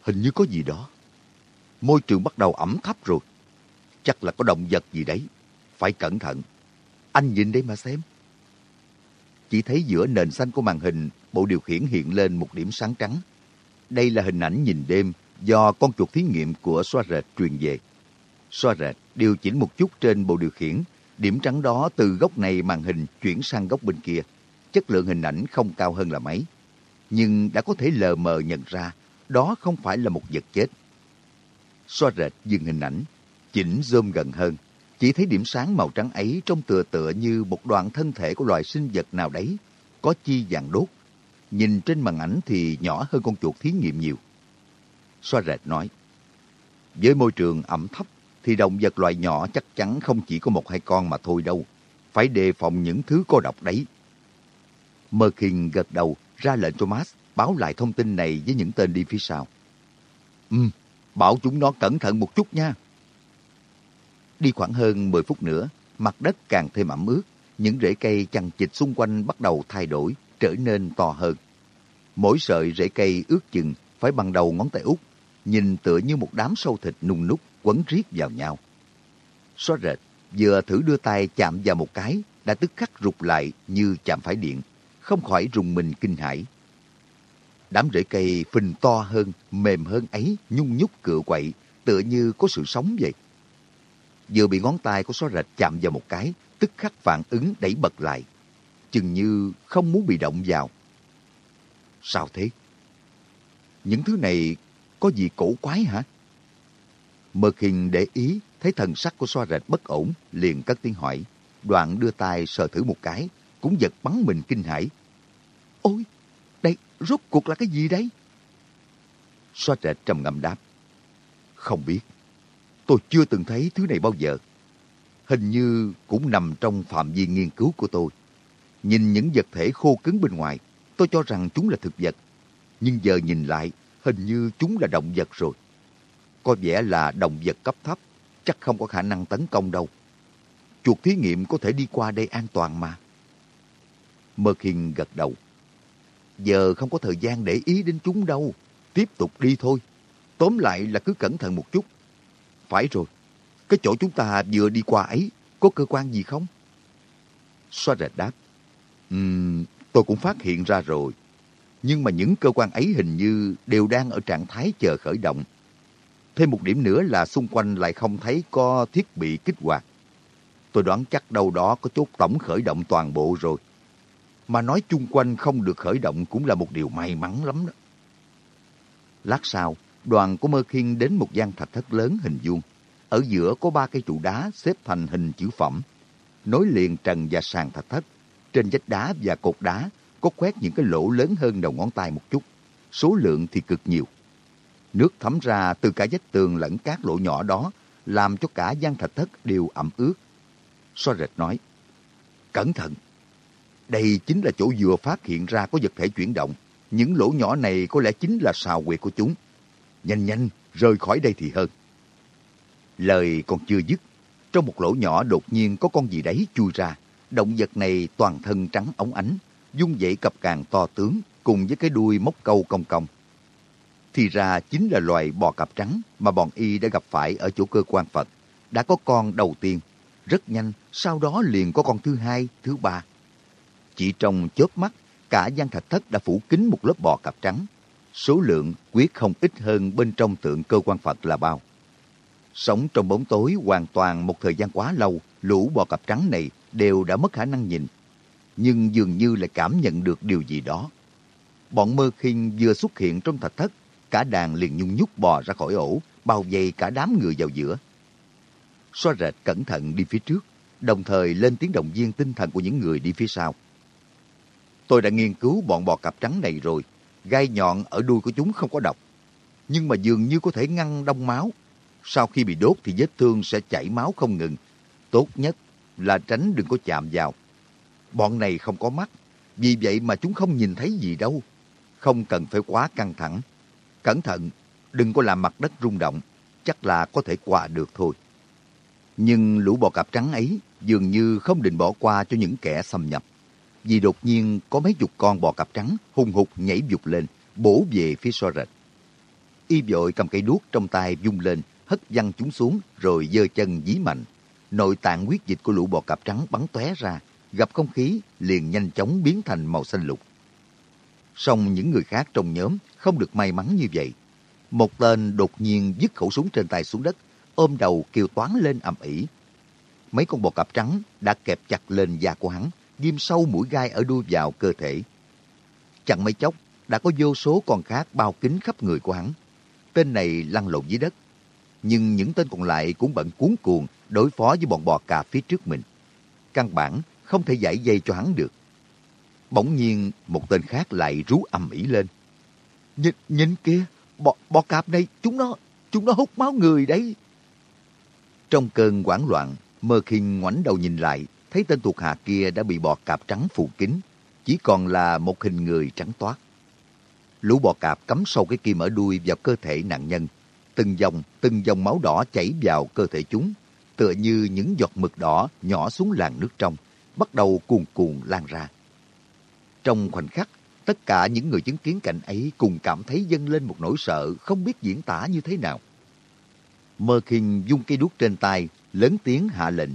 hình như có gì đó môi trường bắt đầu ẩm thấp rồi. Chắc là có động vật gì đấy. Phải cẩn thận. Anh nhìn đây mà xem. Chỉ thấy giữa nền xanh của màn hình, bộ điều khiển hiện lên một điểm sáng trắng. Đây là hình ảnh nhìn đêm do con chuột thí nghiệm của xoa rệt truyền về. Xoa rệt điều chỉnh một chút trên bộ điều khiển, điểm trắng đó từ góc này màn hình chuyển sang góc bên kia. Chất lượng hình ảnh không cao hơn là mấy. Nhưng đã có thể lờ mờ nhận ra đó không phải là một vật chết xoa rệt dừng hình ảnh, chỉnh zoom gần hơn. Chỉ thấy điểm sáng màu trắng ấy trông tựa tựa như một đoạn thân thể của loài sinh vật nào đấy, có chi dạng đốt. Nhìn trên màn ảnh thì nhỏ hơn con chuột thí nghiệm nhiều. Xoa rệt nói, với môi trường ẩm thấp thì động vật loài nhỏ chắc chắn không chỉ có một hai con mà thôi đâu. Phải đề phòng những thứ có độc đấy. Merkin gật đầu ra lệnh cho Max báo lại thông tin này với những tên đi phía sau. Ừm, Bảo chúng nó cẩn thận một chút nha. Đi khoảng hơn 10 phút nữa, mặt đất càng thêm ẩm ướt. Những rễ cây chằng chịt xung quanh bắt đầu thay đổi, trở nên to hơn. Mỗi sợi rễ cây ướt chừng phải bằng đầu ngón tay út, nhìn tựa như một đám sâu thịt nung nút quấn riết vào nhau. Xóa rệt, vừa thử đưa tay chạm vào một cái, đã tức khắc rụt lại như chạm phải điện, không khỏi rùng mình kinh hãi. Đám rễ cây phình to hơn, mềm hơn ấy, nhung nhúc cựa quậy, tựa như có sự sống vậy. Vừa bị ngón tay của xóa rệt chạm vào một cái, tức khắc phản ứng đẩy bật lại. Chừng như không muốn bị động vào. Sao thế? Những thứ này có gì cổ quái hả? Mơ khinh để ý, thấy thần sắc của xoa rệt bất ổn, liền cất tiếng hỏi. Đoạn đưa tay sờ thử một cái, cũng giật bắn mình kinh hãi. Ôi, đây, rốt cuộc là cái gì đấy? Xoa Rệt trầm ngâm đáp. Không biết. Tôi chưa từng thấy thứ này bao giờ. Hình như cũng nằm trong phạm vi nghiên cứu của tôi. Nhìn những vật thể khô cứng bên ngoài, tôi cho rằng chúng là thực vật. Nhưng giờ nhìn lại, hình như chúng là động vật rồi. Có vẻ là động vật cấp thấp, chắc không có khả năng tấn công đâu. Chuột thí nghiệm có thể đi qua đây an toàn mà. Mơ Khiên gật đầu. Giờ không có thời gian để ý đến chúng đâu. Tiếp tục đi thôi. Tóm lại là cứ cẩn thận một chút. Phải rồi. Cái chỗ chúng ta vừa đi qua ấy có cơ quan gì không? Xoa rệt đáp. Uhm, tôi cũng phát hiện ra rồi. Nhưng mà những cơ quan ấy hình như đều đang ở trạng thái chờ khởi động. Thêm một điểm nữa là xung quanh lại không thấy có thiết bị kích hoạt. Tôi đoán chắc đâu đó có chốt tổng khởi động toàn bộ rồi mà nói chung quanh không được khởi động cũng là một điều may mắn lắm đó. Lát sau, đoàn của Mơ Khiên đến một gian thạch thất lớn hình vuông. Ở giữa có ba cây trụ đá xếp thành hình chữ phẩm, nối liền trần và sàn thạch thất. trên vách đá và cột đá có khoét những cái lỗ lớn hơn đầu ngón tay một chút. Số lượng thì cực nhiều. Nước thấm ra từ cả vách tường lẫn các lỗ nhỏ đó làm cho cả gian thạch thất đều ẩm ướt. So rệt nói, Cẩn thận! Đây chính là chỗ vừa phát hiện ra có vật thể chuyển động. Những lỗ nhỏ này có lẽ chính là sào quyệt của chúng. Nhanh nhanh, rời khỏi đây thì hơn. Lời còn chưa dứt, trong một lỗ nhỏ đột nhiên có con gì đấy chui ra. Động vật này toàn thân trắng ống ánh, dung dậy cặp càng to tướng cùng với cái đuôi móc câu cong cong. Thì ra chính là loài bò cạp trắng mà bọn y đã gặp phải ở chỗ cơ quan Phật. Đã có con đầu tiên, rất nhanh, sau đó liền có con thứ hai, thứ ba. Chỉ trong chớp mắt, cả gian thạch thất đã phủ kín một lớp bò cạp trắng. Số lượng quyết không ít hơn bên trong tượng cơ quan Phật là bao. Sống trong bóng tối hoàn toàn một thời gian quá lâu, lũ bò cạp trắng này đều đã mất khả năng nhìn. Nhưng dường như lại cảm nhận được điều gì đó. Bọn mơ khinh vừa xuất hiện trong thạch thất, cả đàn liền nhung nhúc bò ra khỏi ổ, bao vây cả đám người vào giữa. Xoa rệt cẩn thận đi phía trước, đồng thời lên tiếng động viên tinh thần của những người đi phía sau. Tôi đã nghiên cứu bọn bò cặp trắng này rồi, gai nhọn ở đuôi của chúng không có độc. Nhưng mà dường như có thể ngăn đông máu. Sau khi bị đốt thì vết thương sẽ chảy máu không ngừng. Tốt nhất là tránh đừng có chạm vào. Bọn này không có mắt, vì vậy mà chúng không nhìn thấy gì đâu. Không cần phải quá căng thẳng. Cẩn thận, đừng có làm mặt đất rung động, chắc là có thể qua được thôi. Nhưng lũ bò cạp trắng ấy dường như không định bỏ qua cho những kẻ xâm nhập. Vì đột nhiên có mấy chục con bò cạp trắng hung hục nhảy dục lên, bổ về phía so rệt. Y vội cầm cây đuốc trong tay vung lên, hất văng chúng xuống rồi giơ chân dí mạnh. Nội tạng huyết dịch của lũ bò cạp trắng bắn tóe ra, gặp không khí liền nhanh chóng biến thành màu xanh lục. Song những người khác trong nhóm không được may mắn như vậy. Một tên đột nhiên dứt khẩu súng trên tay xuống đất, ôm đầu kêu toán lên ầm ĩ. Mấy con bò cạp trắng đã kẹp chặt lên da của hắn, ghim sâu mũi gai ở đuôi vào cơ thể. Chẳng mấy chốc, đã có vô số con khác bao kín khắp người của hắn. Tên này lăn lộn dưới đất. Nhưng những tên còn lại cũng bận cuốn cuồng đối phó với bọn bò cạp phía trước mình. Căn bản không thể giải dây cho hắn được. Bỗng nhiên một tên khác lại rú ầm ĩ lên. Nhìn, nhìn kia, bọ bọ cạp này, chúng nó, chúng nó hút máu người đấy. Trong cơn hoảng loạn, Mơ Kinh ngoảnh đầu nhìn lại, thấy tên thuộc hạ kia đã bị bọ cạp trắng phủ kín, chỉ còn là một hình người trắng toát. Lũ bọ cạp cắm sâu cái kim ở đuôi vào cơ thể nạn nhân, từng dòng, từng dòng máu đỏ chảy vào cơ thể chúng, tựa như những giọt mực đỏ nhỏ xuống làn nước trong, bắt đầu cuồn cuộn lan ra. Trong khoảnh khắc, tất cả những người chứng kiến cảnh ấy cùng cảm thấy dâng lên một nỗi sợ không biết diễn tả như thế nào. Mơ Kinh dung cây đuốc trên tay, lớn tiếng hạ lệnh.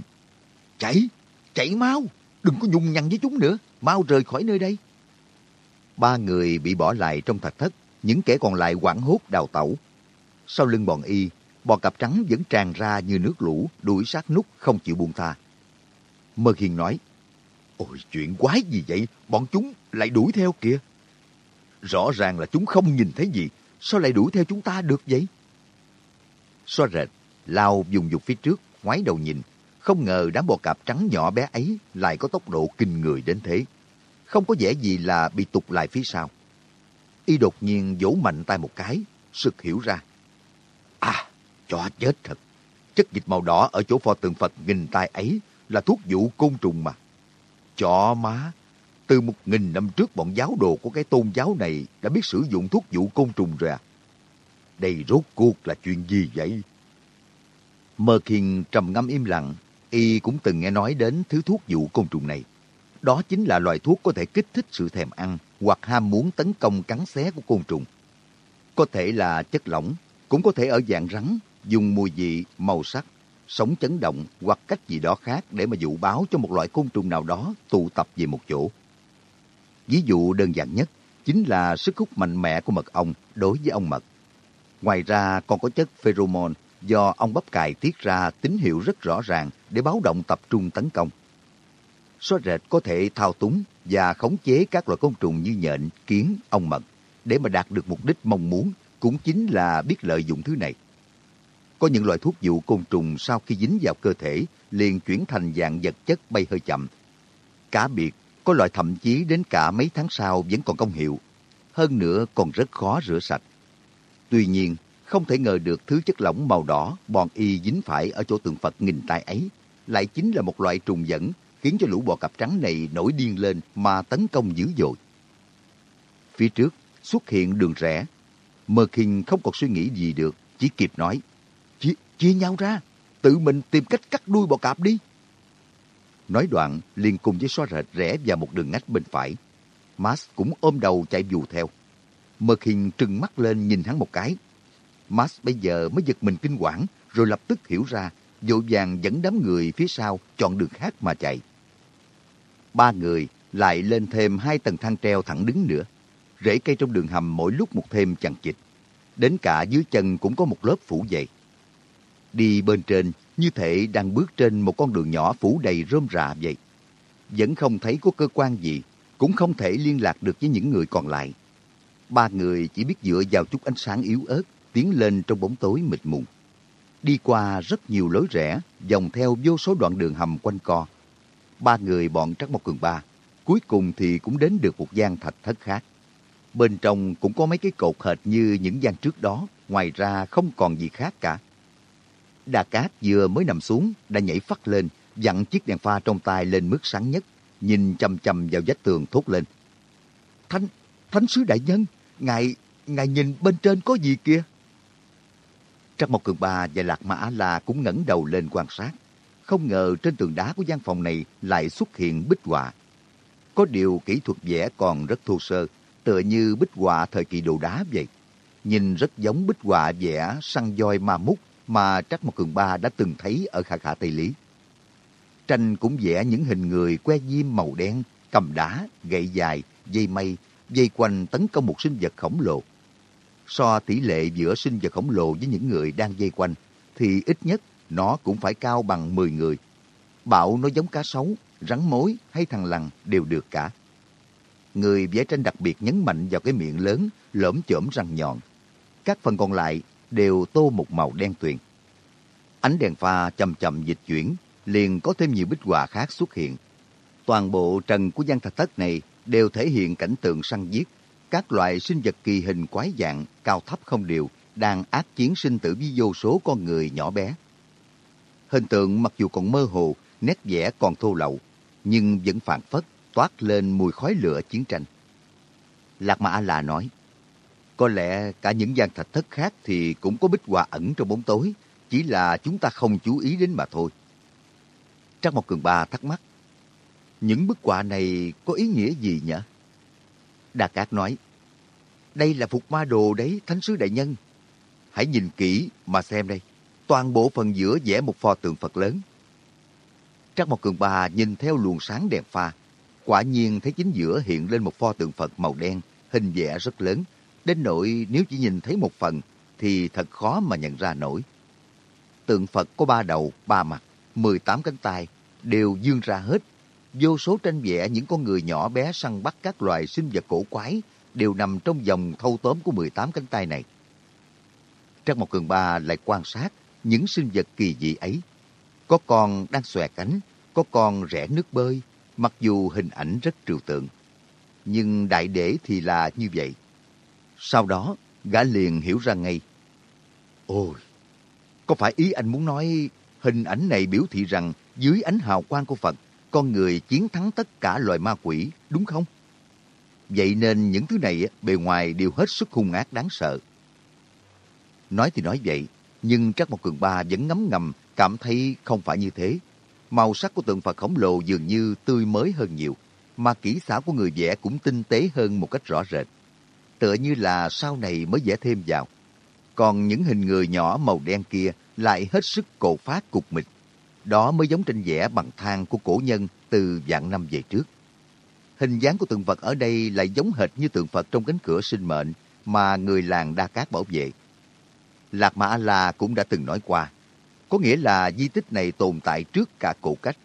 Chạy, chạy mau, đừng có nhung nhằn với chúng nữa, mau rời khỏi nơi đây. Ba người bị bỏ lại trong thạch thất, những kẻ còn lại quảng hốt đào tẩu. Sau lưng bọn y, bò cặp trắng vẫn tràn ra như nước lũ, đuổi sát nút không chịu buông tha. Mơ Hiền nói, Ôi chuyện quái gì vậy, bọn chúng lại đuổi theo kìa. Rõ ràng là chúng không nhìn thấy gì, sao lại đuổi theo chúng ta được vậy? Xoa rệt, lao dùng dục phía trước, ngoái đầu nhìn. Không ngờ đám bò cạp trắng nhỏ bé ấy lại có tốc độ kinh người đến thế. Không có vẻ gì là bị tụt lại phía sau. Y đột nhiên vỗ mạnh tay một cái, sực hiểu ra. À, cho chết thật. Chất dịch màu đỏ ở chỗ pho tượng Phật nghìn tay ấy là thuốc vụ côn trùng mà. Chó má, từ một nghìn năm trước bọn giáo đồ của cái tôn giáo này đã biết sử dụng thuốc dụ côn trùng rồi à. Đây rốt cuộc là chuyện gì vậy? Mơ Kiên trầm ngâm im lặng, y cũng từng nghe nói đến thứ thuốc dụ côn trùng này. Đó chính là loại thuốc có thể kích thích sự thèm ăn hoặc ham muốn tấn công cắn xé của côn trùng. Có thể là chất lỏng, cũng có thể ở dạng rắn, dùng mùi vị, màu sắc, sống chấn động hoặc cách gì đó khác để mà dụ báo cho một loại côn trùng nào đó tụ tập về một chỗ. Ví dụ đơn giản nhất chính là sức hút mạnh mẽ của mật ong đối với ong mật. Ngoài ra còn có chất pheromone do ong bắp cài tiết ra tín hiệu rất rõ ràng để báo động tập trung tấn công. Xóa rệt có thể thao túng và khống chế các loại côn trùng như nhện, kiến, ong mật để mà đạt được mục đích mong muốn cũng chính là biết lợi dụng thứ này. Có những loại thuốc dụ côn trùng sau khi dính vào cơ thể liền chuyển thành dạng vật chất bay hơi chậm. Cá biệt có loại thậm chí đến cả mấy tháng sau vẫn còn công hiệu. Hơn nữa còn rất khó rửa sạch. Tuy nhiên, không thể ngờ được thứ chất lỏng màu đỏ bọn y dính phải ở chỗ tượng Phật nghìn tay ấy lại chính là một loại trùng dẫn khiến cho lũ bò cặp trắng này nổi điên lên mà tấn công dữ dội. Phía trước xuất hiện đường rẽ. Mơ Kinh không còn suy nghĩ gì được, chỉ kịp nói. Chia, chia nhau ra, tự mình tìm cách cắt đuôi bò cạp đi. Nói đoạn, liền cùng với xóa rệt rẽ vào một đường ngách bên phải. Max cũng ôm đầu chạy dù theo. Mơ Hiền trừng mắt lên nhìn hắn một cái. Max bây giờ mới giật mình kinh quản, rồi lập tức hiểu ra, vội vàng dẫn đám người phía sau chọn đường khác mà chạy. Ba người lại lên thêm hai tầng thang treo thẳng đứng nữa. Rễ cây trong đường hầm mỗi lúc một thêm chằng chịt. Đến cả dưới chân cũng có một lớp phủ dày. Đi bên trên, như thể đang bước trên một con đường nhỏ phủ đầy rơm rạ vậy. Vẫn không thấy có cơ quan gì, cũng không thể liên lạc được với những người còn lại. Ba người chỉ biết dựa vào chút ánh sáng yếu ớt, tiến lên trong bóng tối mịt mùng. Đi qua rất nhiều lối rẽ, dòng theo vô số đoạn đường hầm quanh co. Ba người bọn Trắc Mộc Cường Ba, cuối cùng thì cũng đến được một gian thạch thất khác. Bên trong cũng có mấy cái cột hệt như những gian trước đó, ngoài ra không còn gì khác cả. Đà Cát vừa mới nằm xuống, đã nhảy phát lên, dặn chiếc đèn pha trong tay lên mức sáng nhất, nhìn chầm chầm vào vách tường thốt lên. Thánh, Thánh sứ đại nhân, ngài, ngài nhìn bên trên có gì kìa? Trắc Mộc Cường Ba và Lạc Mã La cũng ngẩng đầu lên quan sát. Không ngờ trên tường đá của gian phòng này lại xuất hiện bích họa. Có điều kỹ thuật vẽ còn rất thô sơ, tựa như bích họa thời kỳ đồ đá vậy. Nhìn rất giống bích họa vẽ săn voi ma mút mà Trắc Mộc Cường Ba đã từng thấy ở Khả Khả Tây Lý. Tranh cũng vẽ những hình người que diêm màu đen, cầm đá, gậy dài, dây mây, dây quanh tấn công một sinh vật khổng lồ. So tỷ lệ giữa sinh vật khổng lồ với những người đang dây quanh, thì ít nhất nó cũng phải cao bằng 10 người. Bảo nó giống cá sấu, rắn mối hay thằng lằn đều được cả. Người vẽ tranh đặc biệt nhấn mạnh vào cái miệng lớn, lõm chởm răng nhọn. Các phần còn lại đều tô một màu đen tuyền. Ánh đèn pha chậm chậm dịch chuyển, liền có thêm nhiều bích họa khác xuất hiện. Toàn bộ trần của gian thạch thất này đều thể hiện cảnh tượng săn giết. Các loại sinh vật kỳ hình quái dạng, cao thấp không đều, đang ác chiến sinh tử với vô số con người nhỏ bé. Hình tượng mặc dù còn mơ hồ, nét vẽ còn thô lậu, nhưng vẫn phản phất, toát lên mùi khói lửa chiến tranh. Lạc Mã A-La nói, có lẽ cả những gian thạch thất khác thì cũng có bích họa ẩn trong bóng tối, chỉ là chúng ta không chú ý đến mà thôi. Trác Mộc Cường Ba thắc mắc, những bức họa này có ý nghĩa gì nhỉ? Đà Cát nói, đây là phục ma đồ đấy, Thánh sứ Đại Nhân. Hãy nhìn kỹ mà xem đây. Toàn bộ phần giữa vẽ một pho tượng Phật lớn. Trác Mộc Cường Ba nhìn theo luồng sáng đèn pha. Quả nhiên thấy chính giữa hiện lên một pho tượng Phật màu đen, hình vẽ rất lớn. Đến nỗi nếu chỉ nhìn thấy một phần thì thật khó mà nhận ra nổi. Tượng Phật có ba đầu, ba mặt, 18 cánh tay, đều dương ra hết. Vô số tranh vẽ những con người nhỏ bé săn bắt các loài sinh vật cổ quái đều nằm trong vòng thâu tóm của 18 cánh tay này. Trác Mộc Cường Ba lại quan sát những sinh vật kỳ dị ấy. Có con đang xòe cánh, có con rẽ nước bơi, mặc dù hình ảnh rất trừu tượng. Nhưng đại để thì là như vậy. Sau đó, gã liền hiểu ra ngay. Ôi, có phải ý anh muốn nói hình ảnh này biểu thị rằng dưới ánh hào quang của Phật, con người chiến thắng tất cả loài ma quỷ, đúng không? Vậy nên những thứ này bề ngoài đều hết sức hung ác đáng sợ. Nói thì nói vậy, nhưng chắc Mộc Cường Ba vẫn ngấm ngầm cảm thấy không phải như thế. Màu sắc của tượng Phật khổng lồ dường như tươi mới hơn nhiều, mà kỹ xảo của người vẽ cũng tinh tế hơn một cách rõ rệt. Tựa như là sau này mới vẽ thêm vào. Còn những hình người nhỏ màu đen kia lại hết sức cổ phát cục mịch. Đó mới giống tranh vẽ bằng thang của cổ nhân từ vạn năm về trước. Hình dáng của tượng Phật ở đây lại giống hệt như tượng Phật trong cánh cửa sinh mệnh mà người làng Đa Cát bảo vệ. Lạc Mã La cũng đã từng nói qua, có nghĩa là di tích này tồn tại trước cả cổ cách.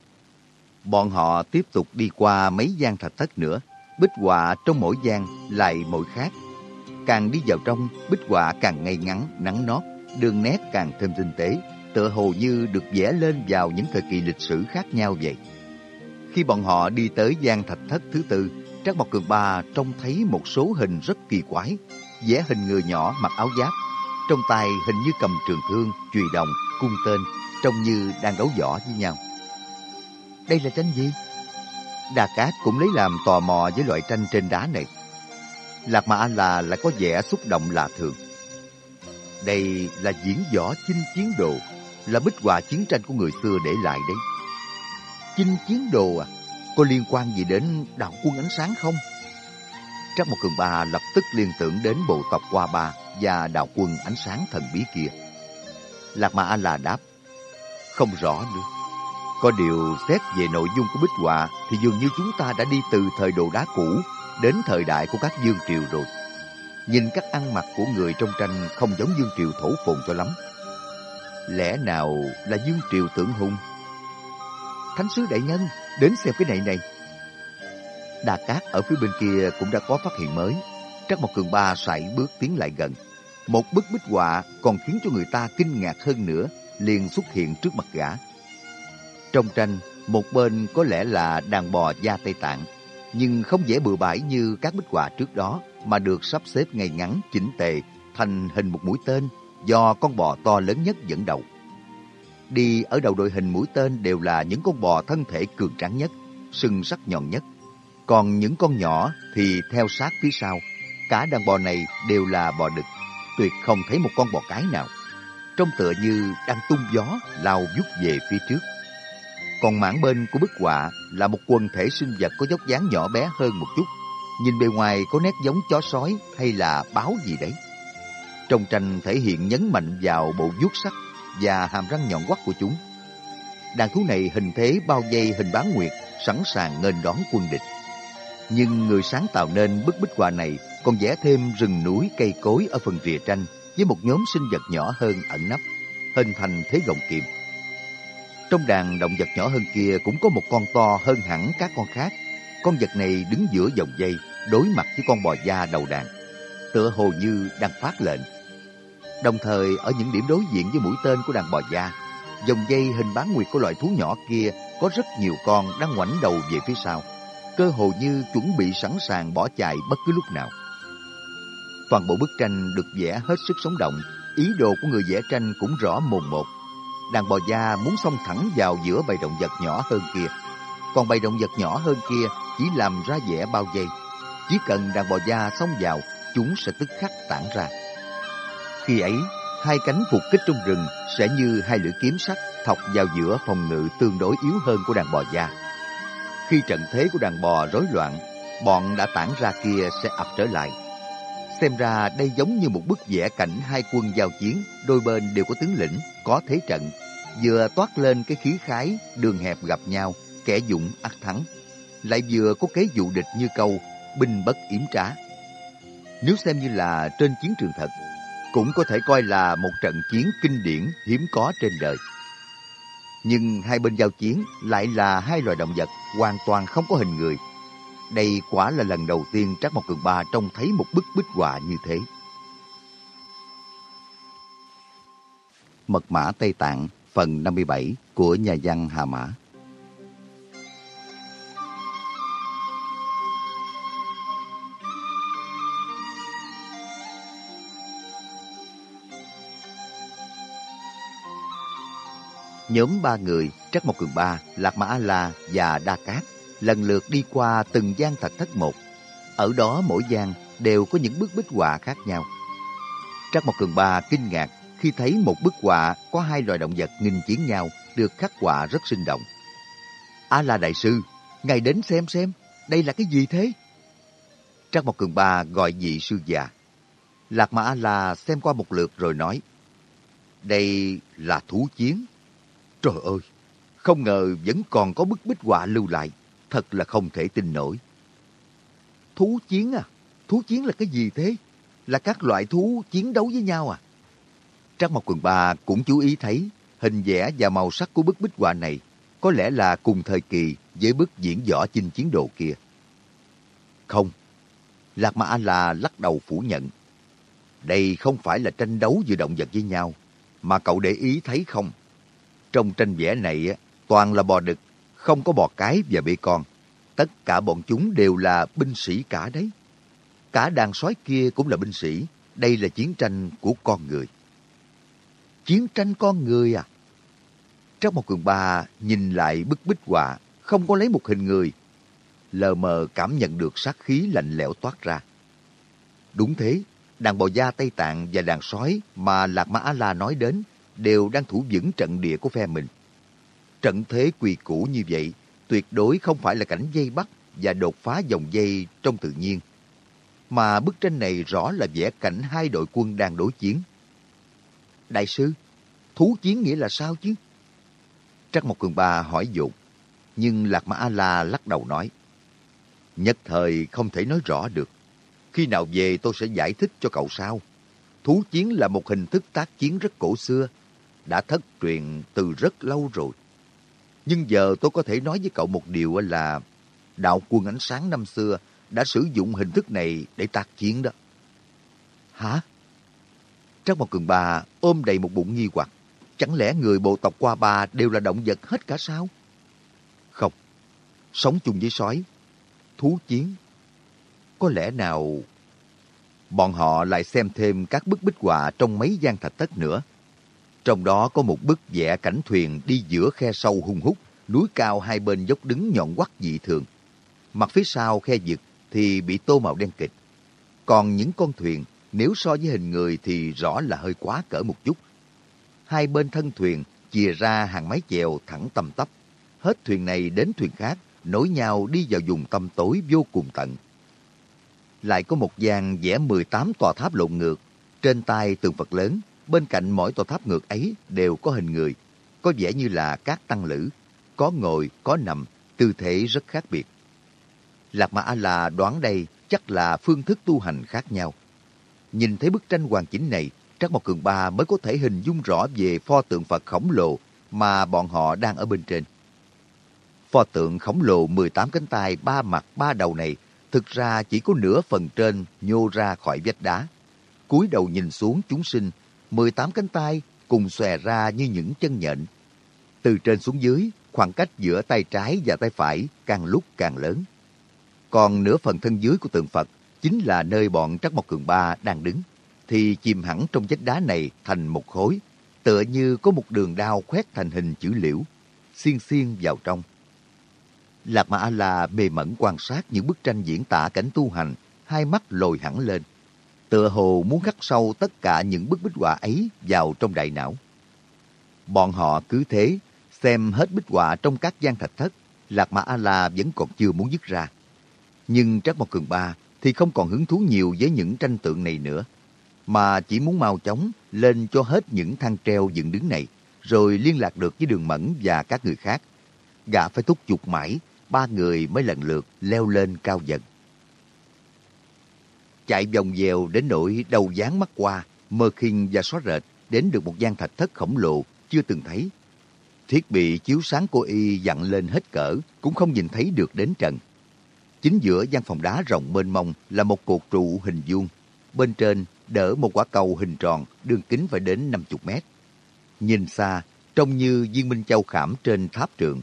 Bọn họ tiếp tục đi qua mấy gian thạch thất nữa, bích họa trong mỗi gian lại mỗi khác. Càng đi vào trong, bích họa càng ngay ngắn, nắng nót, đường nét càng thêm tinh tế, tựa hồ như được vẽ lên vào những thời kỳ lịch sử khác nhau vậy. Khi bọn họ đi tới gian thạch thất thứ tư, Trác Mộc Cường Ba trông thấy một số hình rất kỳ quái, vẽ hình người nhỏ mặc áo giáp, trong tay hình như cầm trường thương, chùy đồng, cung tên, trông như đang đấu võ với nhau. Đây là tranh gì? Đà Cát cũng lấy làm tò mò với loại tranh trên đá này. Lạc Mà là lại có vẻ xúc động lạ thường. Đây là diễn võ chinh chiến đồ, là bích họa chiến tranh của người xưa để lại đấy. Chinh chiến đồ à? Có liên quan gì đến đạo quân ánh sáng không? Trác Mộc Cường Ba lập tức liên tưởng đến bộ tộc Hoa Ba và đạo quân ánh sáng thần bí kia. Lạc Ma A-la đáp, không rõ nữa. Có điều xét về nội dung của bích họa thì dường như chúng ta đã đi từ thời đồ đá cũ đến thời đại của các dương triều rồi. Nhìn cách ăn mặc của người trong tranh không giống dương triều thổ phồn cho lắm. Lẽ nào là dương triều tưởng hùng? Thánh sứ đại nhân, đến xem cái này này. Đà Cát ở phía bên kia cũng đã có phát hiện mới. Trắc một cường ba sải bước tiến lại gần. Một bức bích họa còn khiến cho người ta kinh ngạc hơn nữa liền xuất hiện trước mặt gã. Trong tranh, một bên có lẽ là đàn bò da Tây Tạng, nhưng không dễ bừa bãi như các bích họa trước đó mà được sắp xếp ngay ngắn, chỉnh tề, thành hình một mũi tên do con bò to lớn nhất dẫn đầu. Đi ở đầu đội hình mũi tên đều là những con bò thân thể cường tráng nhất, sừng sắc nhọn nhất. Còn những con nhỏ thì theo sát phía sau. Cả đàn bò này đều là bò đực, tuyệt không thấy một con bò cái nào. Trông tựa như đang tung gió lao vút về phía trước. Còn mảng bên của bức họa là một quần thể sinh vật có dốc dáng nhỏ bé hơn một chút. Nhìn bề ngoài có nét giống chó sói hay là báo gì đấy. Trong tranh thể hiện nhấn mạnh vào bộ vuốt sắc và hàm răng nhọn quắc của chúng. Đàn thú này hình thế bao dây hình bán nguyệt, sẵn sàng nghênh đón quân địch. Nhưng người sáng tạo nên bức bích họa này còn vẽ thêm rừng núi cây cối ở phần rìa tranh với một nhóm sinh vật nhỏ hơn ẩn nấp, hình thành thế gọng kiềm. Trong đàn động vật nhỏ hơn kia cũng có một con to hơn hẳn các con khác. Con vật này đứng giữa dòng dây, đối mặt với con bò da đầu đàn. Tựa hồ như đang phát lệnh. Đồng thời ở những điểm đối diện với mũi tên của đàn bò da, dòng dây hình bán nguyệt của loại thú nhỏ kia có rất nhiều con đang ngoảnh đầu về phía sau, cơ hồ như chuẩn bị sẵn sàng bỏ chạy bất cứ lúc nào. Toàn bộ bức tranh được vẽ hết sức sống động, ý đồ của người vẽ tranh cũng rõ mồn một. Đàn bò da muốn xông thẳng vào giữa bầy động vật nhỏ hơn kia. Còn bầy động vật nhỏ hơn kia chỉ làm ra vẻ bao dây. Chỉ cần đàn bò da xông vào, chúng sẽ tức khắc tản ra. Khi ấy, hai cánh phục kích trong rừng sẽ như hai lưỡi kiếm sắt thọc vào giữa phòng ngự tương đối yếu hơn của đàn bò da. Khi trận thế của đàn bò rối loạn, bọn đã tản ra kia sẽ ập trở lại. Xem ra đây giống như một bức vẽ cảnh hai quân giao chiến, đôi bên đều có tướng lĩnh, có thế trận, vừa toát lên cái khí khái, đường hẹp gặp nhau, kẻ dũng ắt thắng, lại vừa có kế dụ địch như câu, binh bất yểm trá. Nếu xem như là trên chiến trường thật, cũng có thể coi là một trận chiến kinh điển hiếm có trên đời. Nhưng hai bên giao chiến lại là hai loài động vật hoàn toàn không có hình người. Đây quả là lần đầu tiên Trác Mộc Cường Ba trông thấy một bức bích họa như thế. Mật mã Tây Tạng phần 57 của nhà văn Hà Mã Nhóm ba người, Trắc Mộc Cường Ba, Lạc Mã A-La và Đa Cát lần lượt đi qua từng gian thạch thất một. Ở đó mỗi gian đều có những bức bích họa khác nhau. Trác Mộc Cường Ba kinh ngạc khi thấy một bức họa có hai loài động vật nghinh chiến nhau được khắc họa rất sinh động. A-La Đại Sư, ngài đến xem xem, đây là cái gì thế? Trác Mộc Cường Ba gọi vị sư già. Lạc Mã A-La xem qua một lượt rồi nói, đây là thú chiến. Trời ơi, không ngờ vẫn còn có bức bích họa lưu lại. Thật là không thể tin nổi. Thú chiến à? Thú chiến là cái gì thế? Là các loại thú chiến đấu với nhau à? Trác Mộc Quần Ba cũng chú ý thấy hình vẽ và màu sắc của bức bích họa này có lẽ là cùng thời kỳ với bức diễn võ chinh chiến đồ kia. Không, Lạc Ma La lắc đầu phủ nhận. Đây không phải là tranh đấu giữa động vật với nhau, mà cậu để ý thấy không? Trong tranh vẽ này toàn là bò đực, không có bò cái và bê con. Tất cả bọn chúng đều là binh sĩ cả đấy. Cả đàn sói kia cũng là binh sĩ. Đây là chiến tranh của con người. Chiến tranh con người à? Trong một cường ba nhìn lại bức bích họa, không có lấy một hình người. Lờ mờ cảm nhận được sát khí lạnh lẽo toát ra. Đúng thế, đàn bò da Tây Tạng và đàn sói mà Lạc Ma A-La nói đến đều đang thủ vững trận địa của phe mình. Trận thế quỳ cũ như vậy tuyệt đối không phải là cảnh dây bắt và đột phá dòng dây trong tự nhiên. Mà bức tranh này rõ là vẽ cảnh hai đội quân đang đối chiến. Đại sư, thú chiến nghĩa là sao chứ? Trắc Mộc Cường Ba hỏi dồn, nhưng Lạc mã A-La lắc đầu nói. Nhất thời không thể nói rõ được. Khi nào về tôi sẽ giải thích cho cậu sao. Thú chiến là một hình thức tác chiến rất cổ xưa, đã thất truyền từ rất lâu rồi. Nhưng giờ tôi có thể nói với cậu một điều là đạo quân ánh sáng năm xưa đã sử dụng hình thức này để tác chiến đó. Hả? Trang một cường bà ôm đầy một bụng nghi hoặc. Chẳng lẽ người bộ tộc qua ba đều là động vật hết cả sao? Không. Sống chung với sói. Thú chiến. Có lẽ nào... Bọn họ lại xem thêm các bức bích họa trong mấy gian thạch thất nữa. Trong đó có một bức vẽ cảnh thuyền đi giữa khe sâu hung hút, núi cao hai bên dốc đứng nhọn quắc dị thường. Mặt phía sau khe vực thì bị tô màu đen kịch. Còn những con thuyền, nếu so với hình người thì rõ là hơi quá cỡ một chút. Hai bên thân thuyền chìa ra hàng mái chèo thẳng tầm tấp. Hết thuyền này đến thuyền khác, nối nhau đi vào vùng tâm tối vô cùng tận. Lại có một gian vẽ 18 tòa tháp lộn ngược, trên tay tượng Phật lớn, bên cạnh mỗi tòa tháp ngược ấy đều có hình người, có vẻ như là các tăng lữ, có ngồi, có nằm, tư thế rất khác biệt. Lạc Mã A-La đoán đây chắc là phương thức tu hành khác nhau. Nhìn thấy bức tranh hoàn chỉnh này, Trác Mộc Cường Ba mới có thể hình dung rõ về pho tượng Phật khổng lồ mà bọn họ đang ở bên trên. Pho tượng khổng lồ 18 cánh tay, ba mặt, ba đầu này thực ra chỉ có nửa phần trên nhô ra khỏi vách đá. cúi đầu nhìn xuống chúng sinh, 18 cánh tay cùng xòe ra như những chân nhện. Từ trên xuống dưới, khoảng cách giữa tay trái và tay phải càng lúc càng lớn. Còn nửa phần thân dưới của tượng Phật chính là nơi bọn Trắc Mộc Cường Ba đang đứng, thì chìm hẳn trong vách đá này thành một khối, tựa như có một đường đao khoét thành hình chữ liễu, xiên xiên vào trong. Lạc Mã A-La mê mẩn quan sát những bức tranh diễn tả cảnh tu hành, hai mắt lồi hẳn lên. Tựa hồ muốn khắc sâu tất cả những bức bích họa ấy vào trong đại não. Bọn họ cứ thế, xem hết bích họa trong các gian thạch thất, Lạc Mã A-La vẫn còn chưa muốn dứt ra. Nhưng Trác Mộc Cường Ba thì không còn hứng thú nhiều với những tranh tượng này nữa, mà chỉ muốn mau chóng lên cho hết những thang treo dựng đứng này, rồi liên lạc được với Đường Mẫn và các người khác. Gã phải thúc giục mãi, ba người mới lần lượt leo lên cao dần. Chạy vòng dèo đến nỗi đầu dán mắt qua, Mơ khinh và xóa rệt đến được một gian thạch thất khổng lồ chưa từng thấy. Thiết bị chiếu sáng của y dặn lên hết cỡ, cũng không nhìn thấy được đến trần. Chính giữa gian phòng đá rộng mênh mông là một cột trụ hình vuông. Bên trên đỡ một quả cầu hình tròn, đường kính phải đến 50 mét. Nhìn xa, trông như viên minh châu khảm trên tháp trượng.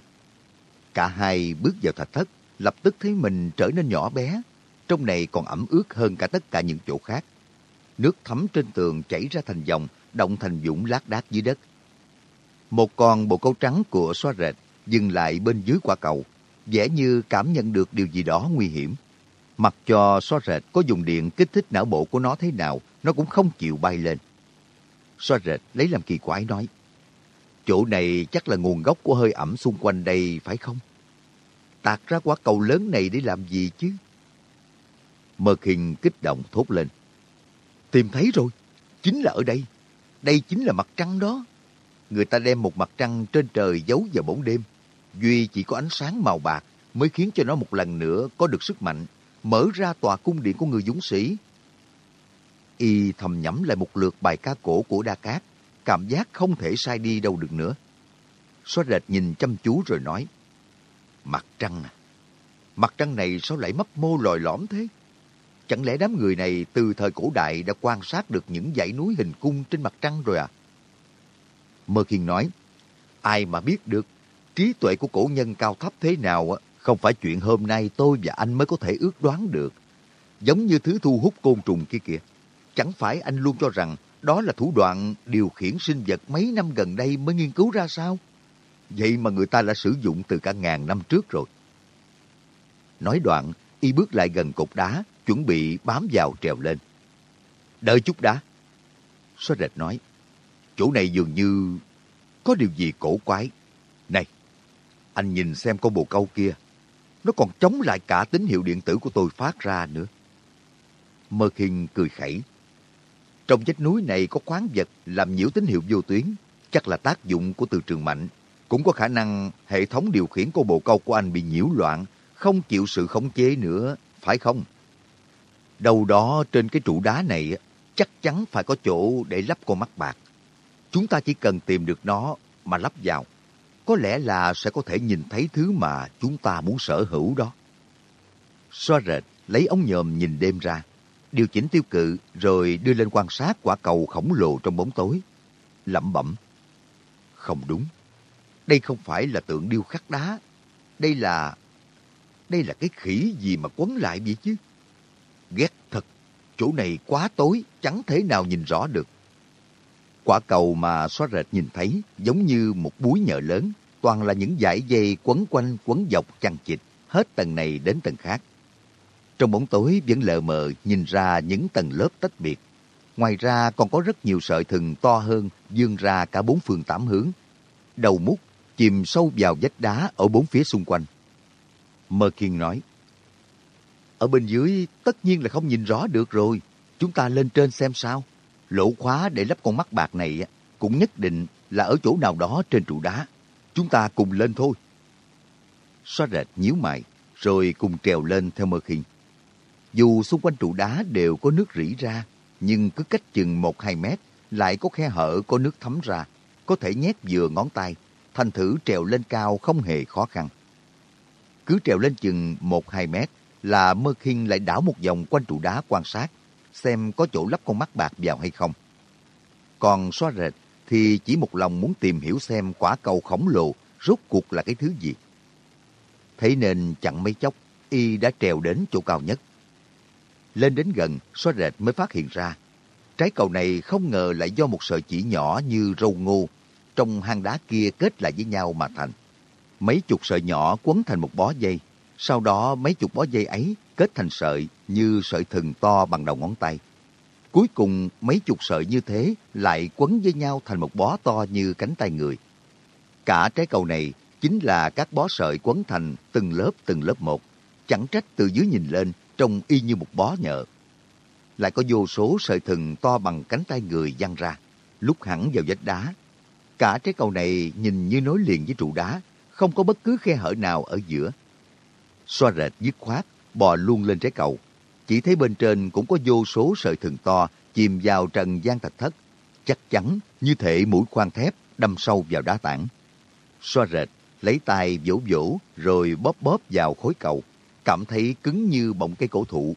Cả hai bước vào thạch thất, lập tức thấy mình trở nên nhỏ bé. Trong này còn ẩm ướt hơn cả tất cả những chỗ khác. Nước thấm trên tường chảy ra thành dòng, động thành dũng lác đác dưới đất. Một con bộ câu trắng của xoa rệt dừng lại bên dưới quả cầu, vẻ như cảm nhận được điều gì đó nguy hiểm. Mặc cho xoa rệt có dùng điện kích thích não bộ của nó thế nào, nó cũng không chịu bay lên. xoa rệt lấy làm kỳ quái nói, chỗ này chắc là nguồn gốc của hơi ẩm xung quanh đây phải không? Tạc ra quả cầu lớn này để làm gì chứ? Mơ Kinh kích động thốt lên. Tìm thấy rồi, chính là ở đây. Đây chính là mặt trăng đó. Người ta đem một mặt trăng trên trời giấu vào bóng đêm Duy chỉ có ánh sáng màu bạc mới khiến cho nó một lần nữa có được sức mạnh, mở ra tòa cung điện của người dũng sĩ. Y thầm nhẩm lại một lượt bài ca cổ của Đa Cát, cảm giác không thể sai đi đâu được nữa. Xóa rệt nhìn chăm chú rồi nói, Mặt trăng à, mặt trăng này sao lại mấp mô lòi lõm thế? Chẳng lẽ đám người này từ thời cổ đại đã quan sát được những dãy núi hình cung trên mặt trăng rồi à? Mơ Kiên nói, ai mà biết được, trí tuệ của cổ nhân cao thấp thế nào không phải chuyện hôm nay tôi và anh mới có thể ước đoán được. Giống như thứ thu hút côn trùng kia kìa. Chẳng phải anh luôn cho rằng đó là thủ đoạn điều khiển sinh vật mấy năm gần đây mới nghiên cứu ra sao? Vậy mà người ta đã sử dụng từ cả ngàn năm trước rồi. Nói đoạn, y bước lại gần cột đá, chuẩn bị bám vào trèo lên. Đợi chút đã. Xóa rệt nói, chỗ này dường như có điều gì cổ quái. Này, anh nhìn xem con bồ câu kia, nó còn chống lại cả tín hiệu điện tử của tôi phát ra nữa. Mơ Khiên cười khẩy. Trong vách núi này có khoáng vật làm nhiễu tín hiệu vô tuyến, chắc là tác dụng của từ trường mạnh. Cũng có khả năng hệ thống điều khiển cô bồ câu của anh bị nhiễu loạn, không chịu sự khống chế nữa, phải không? Đâu đó trên cái trụ đá này chắc chắn phải có chỗ để lắp con mắt bạc. Chúng ta chỉ cần tìm được nó mà lắp vào. Có lẽ là sẽ có thể nhìn thấy thứ mà chúng ta muốn sở hữu đó. Xoa rệt, lấy ống nhòm nhìn đêm ra, điều chỉnh tiêu cự rồi đưa lên quan sát quả cầu khổng lồ trong bóng tối. Lẩm bẩm. Không đúng. Đây không phải là tượng điêu khắc đá. Đây là... Đây là cái khỉ gì mà quấn lại vậy chứ? Ghét thật. Chỗ này quá tối, chẳng thể nào nhìn rõ được. Quả cầu mà xóa rệt nhìn thấy giống như một búi nhợ lớn, toàn là những dải dây quấn quanh quấn dọc chằng chịt, hết tầng này đến tầng khác. Trong bóng tối vẫn lờ mờ nhìn ra những tầng lớp tách biệt. Ngoài ra còn có rất nhiều sợi thừng to hơn dương ra cả bốn phương tám hướng. Đầu mút chìm sâu vào vách đá ở bốn phía xung quanh. Mơ Kiên nói, Ở bên dưới tất nhiên là không nhìn rõ được rồi. Chúng ta lên trên xem sao. Lỗ khóa để lắp con mắt bạc này cũng nhất định là ở chỗ nào đó trên trụ đá. Chúng ta cùng lên thôi. Xóa rệt nhíu mày, rồi cùng trèo lên theo Mơ Kiên. Dù xung quanh trụ đá đều có nước rỉ ra, nhưng cứ cách chừng một hai mét lại có khe hở có nước thấm ra, có thể nhét vừa ngón tay, thành thử trèo lên cao không hề khó khăn. Cứ trèo lên chừng một hai mét là Mơ Khiên lại đảo một vòng quanh trụ đá quan sát, xem có chỗ lắp con mắt bạc vào hay không. Còn xóa rệt thì chỉ một lòng muốn tìm hiểu xem quả cầu khổng lồ rốt cuộc là cái thứ gì. Thế nên chẳng mấy chốc, y đã trèo đến chỗ cao nhất. Lên đến gần, xóa rệt mới phát hiện ra. Trái cầu này không ngờ lại do một sợi chỉ nhỏ như râu ngô trong hang đá kia kết lại với nhau mà thành. Mấy chục sợi nhỏ quấn thành một bó dây. Sau đó mấy chục bó dây ấy kết thành sợi như sợi thừng to bằng đầu ngón tay. Cuối cùng mấy chục sợi như thế lại quấn với nhau thành một bó to như cánh tay người. Cả trái cầu này chính là các bó sợi quấn thành từng lớp từng lớp một. Chẳng trách từ dưới nhìn lên trông y như một bó nhợ. Lại có vô số sợi thừng to bằng cánh tay người văng ra, lúc hẳn vào vách đá. Cả trái cầu này nhìn như nối liền với trụ đá, không có bất cứ khe hở nào ở giữa. Xoa rệt dứt khoát, bò luôn lên trái cầu. Chỉ thấy bên trên cũng có vô số sợi thừng to chìm vào trần gian thạch thất. Chắc chắn như thể mũi khoan thép đâm sâu vào đá tảng. Xoa rệt, lấy tay vỗ vỗ rồi bóp bóp vào khối cầu. Cảm thấy cứng như bọng cây cổ thụ.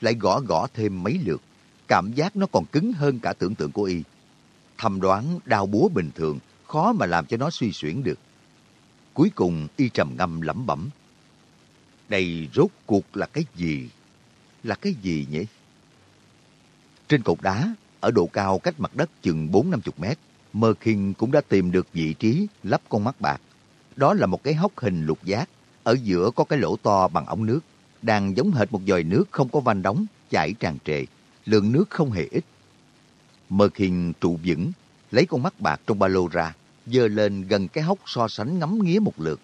Lại gõ gõ thêm mấy lượt. Cảm giác nó còn cứng hơn cả tưởng tượng của y. Thầm đoán đau búa bình thường khó mà làm cho nó suy xuyển được. Cuối cùng y trầm ngâm lẩm bẩm. Đây rốt cuộc là cái gì? Là cái gì nhỉ? Trên cột đá, ở độ cao cách mặt đất chừng 4-50 mét, Mơ Kinh cũng đã tìm được vị trí lắp con mắt bạc. Đó là một cái hốc hình lục giác, ở giữa có cái lỗ to bằng ống nước, đang giống hệt một dòi nước không có van đóng, chảy tràn trề, lượng nước không hề ít. Mơ Kinh trụ vững, lấy con mắt bạc trong ba lô ra, dơ lên gần cái hốc so sánh ngắm nghía một lượt.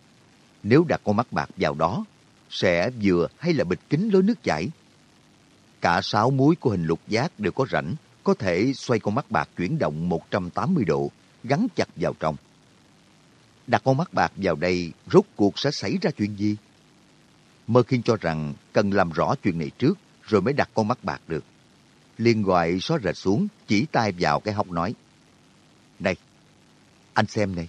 Nếu đặt con mắt bạc vào đó, sẽ vừa hay là bịch kính lối nước chảy. Cả sáu múi của hình lục giác đều có rãnh, có thể xoay con mắt bạc chuyển động 180 độ, gắn chặt vào trong. Đặt con mắt bạc vào đây, rốt cuộc sẽ xảy ra chuyện gì? Mơ Khiên cho rằng cần làm rõ chuyện này trước, rồi mới đặt con mắt bạc được. Liên gọi xóa rệt xuống, chỉ tay vào cái hốc nói. Này, anh xem này,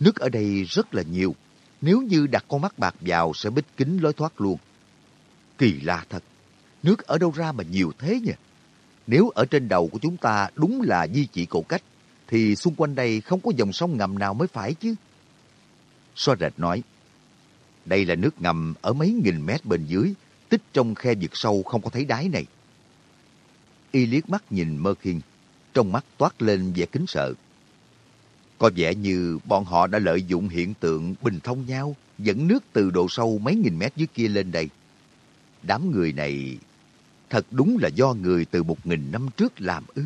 nước ở đây rất là nhiều. Nếu như đặt con mắt bạc vào sẽ bích kính lối thoát luôn. Kỳ lạ thật, nước ở đâu ra mà nhiều thế nhỉ? Nếu ở trên đầu của chúng ta đúng là di chỉ cổ cách, thì xung quanh đây không có dòng sông ngầm nào mới phải chứ. So rệt nói, đây là nước ngầm ở mấy nghìn mét bên dưới, tích trong khe vực sâu không có thấy đáy này. Y liếc mắt nhìn Mơ Khiên, trong mắt toát lên vẻ kính sợ. Có vẻ như bọn họ đã lợi dụng hiện tượng bình thông nhau, dẫn nước từ độ sâu mấy nghìn mét dưới kia lên đây. Đám người này thật đúng là do người từ một nghìn năm trước làm ư.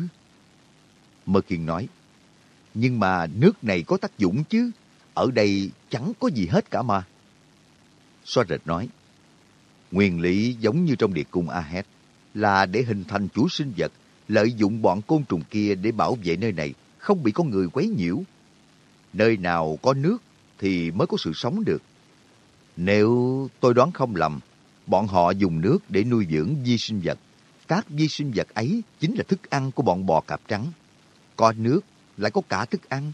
Mơ Kiên nói, nhưng mà nước này có tác dụng chứ, ở đây chẳng có gì hết cả mà. Xoa rệt nói, nguyên lý giống như trong địa cung Ahed là để hình thành chủ sinh vật, lợi dụng bọn côn trùng kia để bảo vệ nơi này, không bị con người quấy nhiễu. Nơi nào có nước thì mới có sự sống được. Nếu tôi đoán không lầm, bọn họ dùng nước để nuôi dưỡng vi sinh vật. Các vi sinh vật ấy chính là thức ăn của bọn bò cạp trắng. Có nước lại có cả thức ăn.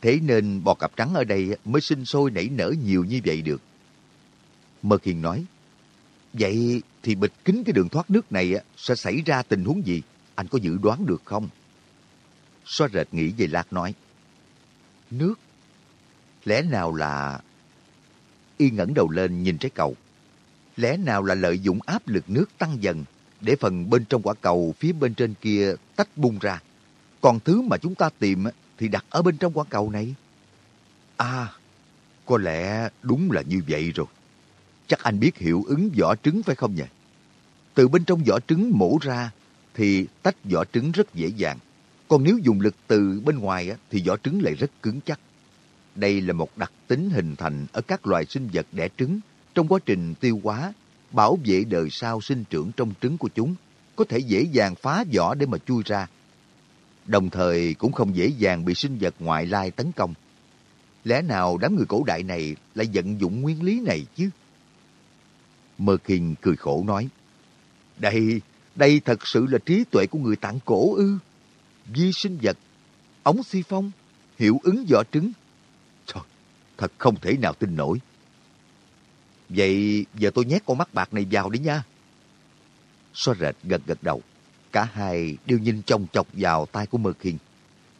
Thế nên bò cạp trắng ở đây mới sinh sôi nảy nở nhiều như vậy được. Mơ Hiền nói, Vậy thì bịch kính cái đường thoát nước này sẽ xảy ra tình huống gì? Anh có dự đoán được không? Xoa rệt nghĩ về Lạc nói, Nước? Lẽ nào là... Y ngẩng đầu lên nhìn trái cầu. Lẽ nào là lợi dụng áp lực nước tăng dần để phần bên trong quả cầu phía bên trên kia tách bung ra. Còn thứ mà chúng ta tìm thì đặt ở bên trong quả cầu này. À, có lẽ đúng là như vậy rồi. Chắc anh biết hiệu ứng vỏ trứng phải không nhỉ? Từ bên trong vỏ trứng mổ ra thì tách vỏ trứng rất dễ dàng. Còn nếu dùng lực từ bên ngoài thì vỏ trứng lại rất cứng chắc. Đây là một đặc tính hình thành ở các loài sinh vật đẻ trứng trong quá trình tiêu hóa, bảo vệ đời sau sinh trưởng trong trứng của chúng, có thể dễ dàng phá vỏ để mà chui ra. Đồng thời cũng không dễ dàng bị sinh vật ngoại lai tấn công. Lẽ nào đám người cổ đại này lại vận dụng nguyên lý này chứ? Mơ Kinh cười khổ nói, Đây, đây thật sự là trí tuệ của người tạng cổ ư. Vi sinh vật, ống si phong, hiệu ứng vỏ trứng. Trời, thật không thể nào tin nổi. Vậy giờ tôi nhét con mắt bạc này vào đi nha. So rệt gật gật đầu. Cả hai đều nhìn chòng chọc vào tay của Mơ Khiên.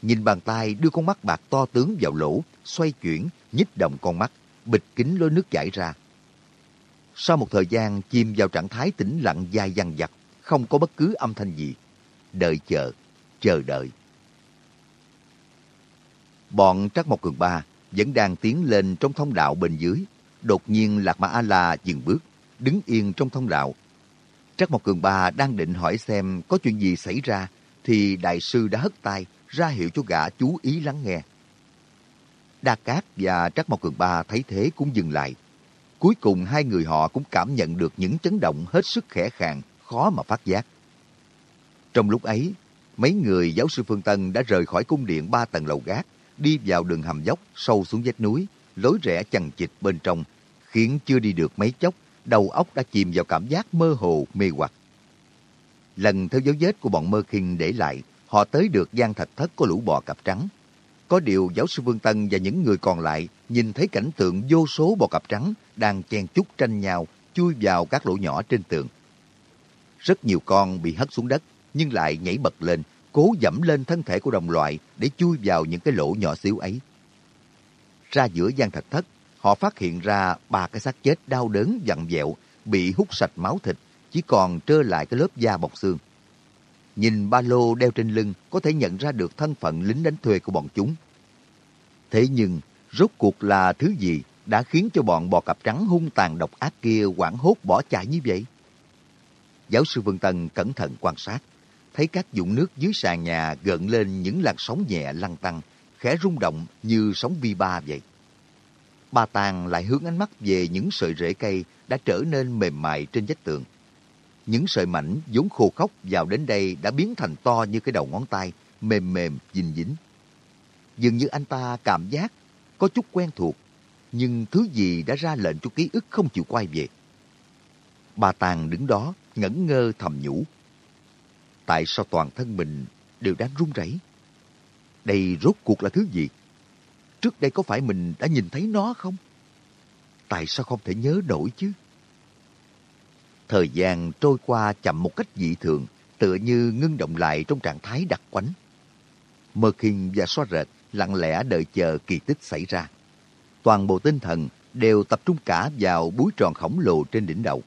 Nhìn bàn tay đưa con mắt bạc to tướng vào lỗ, xoay chuyển, nhích động con mắt, bịch kính lối nước chảy ra. Sau một thời gian chìm vào trạng thái tĩnh lặng dài dằng dặc, không có bất cứ âm thanh gì. Đợi chờ, chờ đợi. Bọn Trắc Mộc Cường Ba vẫn đang tiến lên trong thông đạo bên dưới. Đột nhiên Lạc Mã A-La dừng bước, đứng yên trong thông đạo. Trắc Mộc Cường Ba đang định hỏi xem có chuyện gì xảy ra, thì đại sư đã hất tay ra hiệu cho gã chú ý lắng nghe. Đa Cát và Trắc Mộc Cường Ba thấy thế cũng dừng lại. Cuối cùng hai người họ cũng cảm nhận được những chấn động hết sức khẽ khàng, khó mà phát giác. Trong lúc ấy, mấy người giáo sư Phương Tân đã rời khỏi cung điện ba tầng lầu gác, đi vào đường hầm dốc sâu xuống vách núi, lối rẽ chằng chịt bên trong, khiến chưa đi được mấy chốc, đầu óc đã chìm vào cảm giác mơ hồ, mê hoặc. Lần theo dấu vết của bọn mơ khinh để lại, họ tới được gian thạch thất có lũ bò cặp trắng. Có điều giáo sư Vương Tân và những người còn lại nhìn thấy cảnh tượng vô số bò cặp trắng đang chen chúc tranh nhau chui vào các lỗ nhỏ trên tường. Rất nhiều con bị hất xuống đất nhưng lại nhảy bật lên, cố dẫm lên thân thể của đồng loại để chui vào những cái lỗ nhỏ xíu ấy. Ra giữa gian thạch thất, họ phát hiện ra ba cái xác chết đau đớn vặn vẹo, bị hút sạch máu thịt, chỉ còn trơ lại cái lớp da bọc xương. Nhìn ba lô đeo trên lưng có thể nhận ra được thân phận lính đánh thuê của bọn chúng. Thế nhưng, rốt cuộc là thứ gì đã khiến cho bọn bò cặp trắng hung tàn độc ác kia quảng hốt bỏ chạy như vậy? Giáo sư vương Tân cẩn thận quan sát, thấy các dũng nước dưới sàn nhà gợn lên những làn sóng nhẹ lăn tăng, khẽ rung động như sóng vi ba vậy. bà Tàng lại hướng ánh mắt về những sợi rễ cây đã trở nên mềm mại trên vách tường. Những sợi mảnh vốn khô khốc vào đến đây đã biến thành to như cái đầu ngón tay, mềm mềm, dính dính. Dường như anh ta cảm giác có chút quen thuộc, nhưng thứ gì đã ra lệnh cho ký ức không chịu quay về. Bà Tàng đứng đó, ngẩn ngơ thầm nhủ. Tại sao toàn thân mình đều đang run rẩy? Đây rốt cuộc là thứ gì? Trước đây có phải mình đã nhìn thấy nó không? Tại sao không thể nhớ nổi chứ? Thời gian trôi qua chậm một cách dị thường, tựa như ngưng động lại trong trạng thái đặc quánh. Mơ khinh và Xoa Rệt lặng lẽ đợi chờ kỳ tích xảy ra. toàn bộ tinh thần đều tập trung cả vào búi tròn khổng lồ trên đỉnh đầu.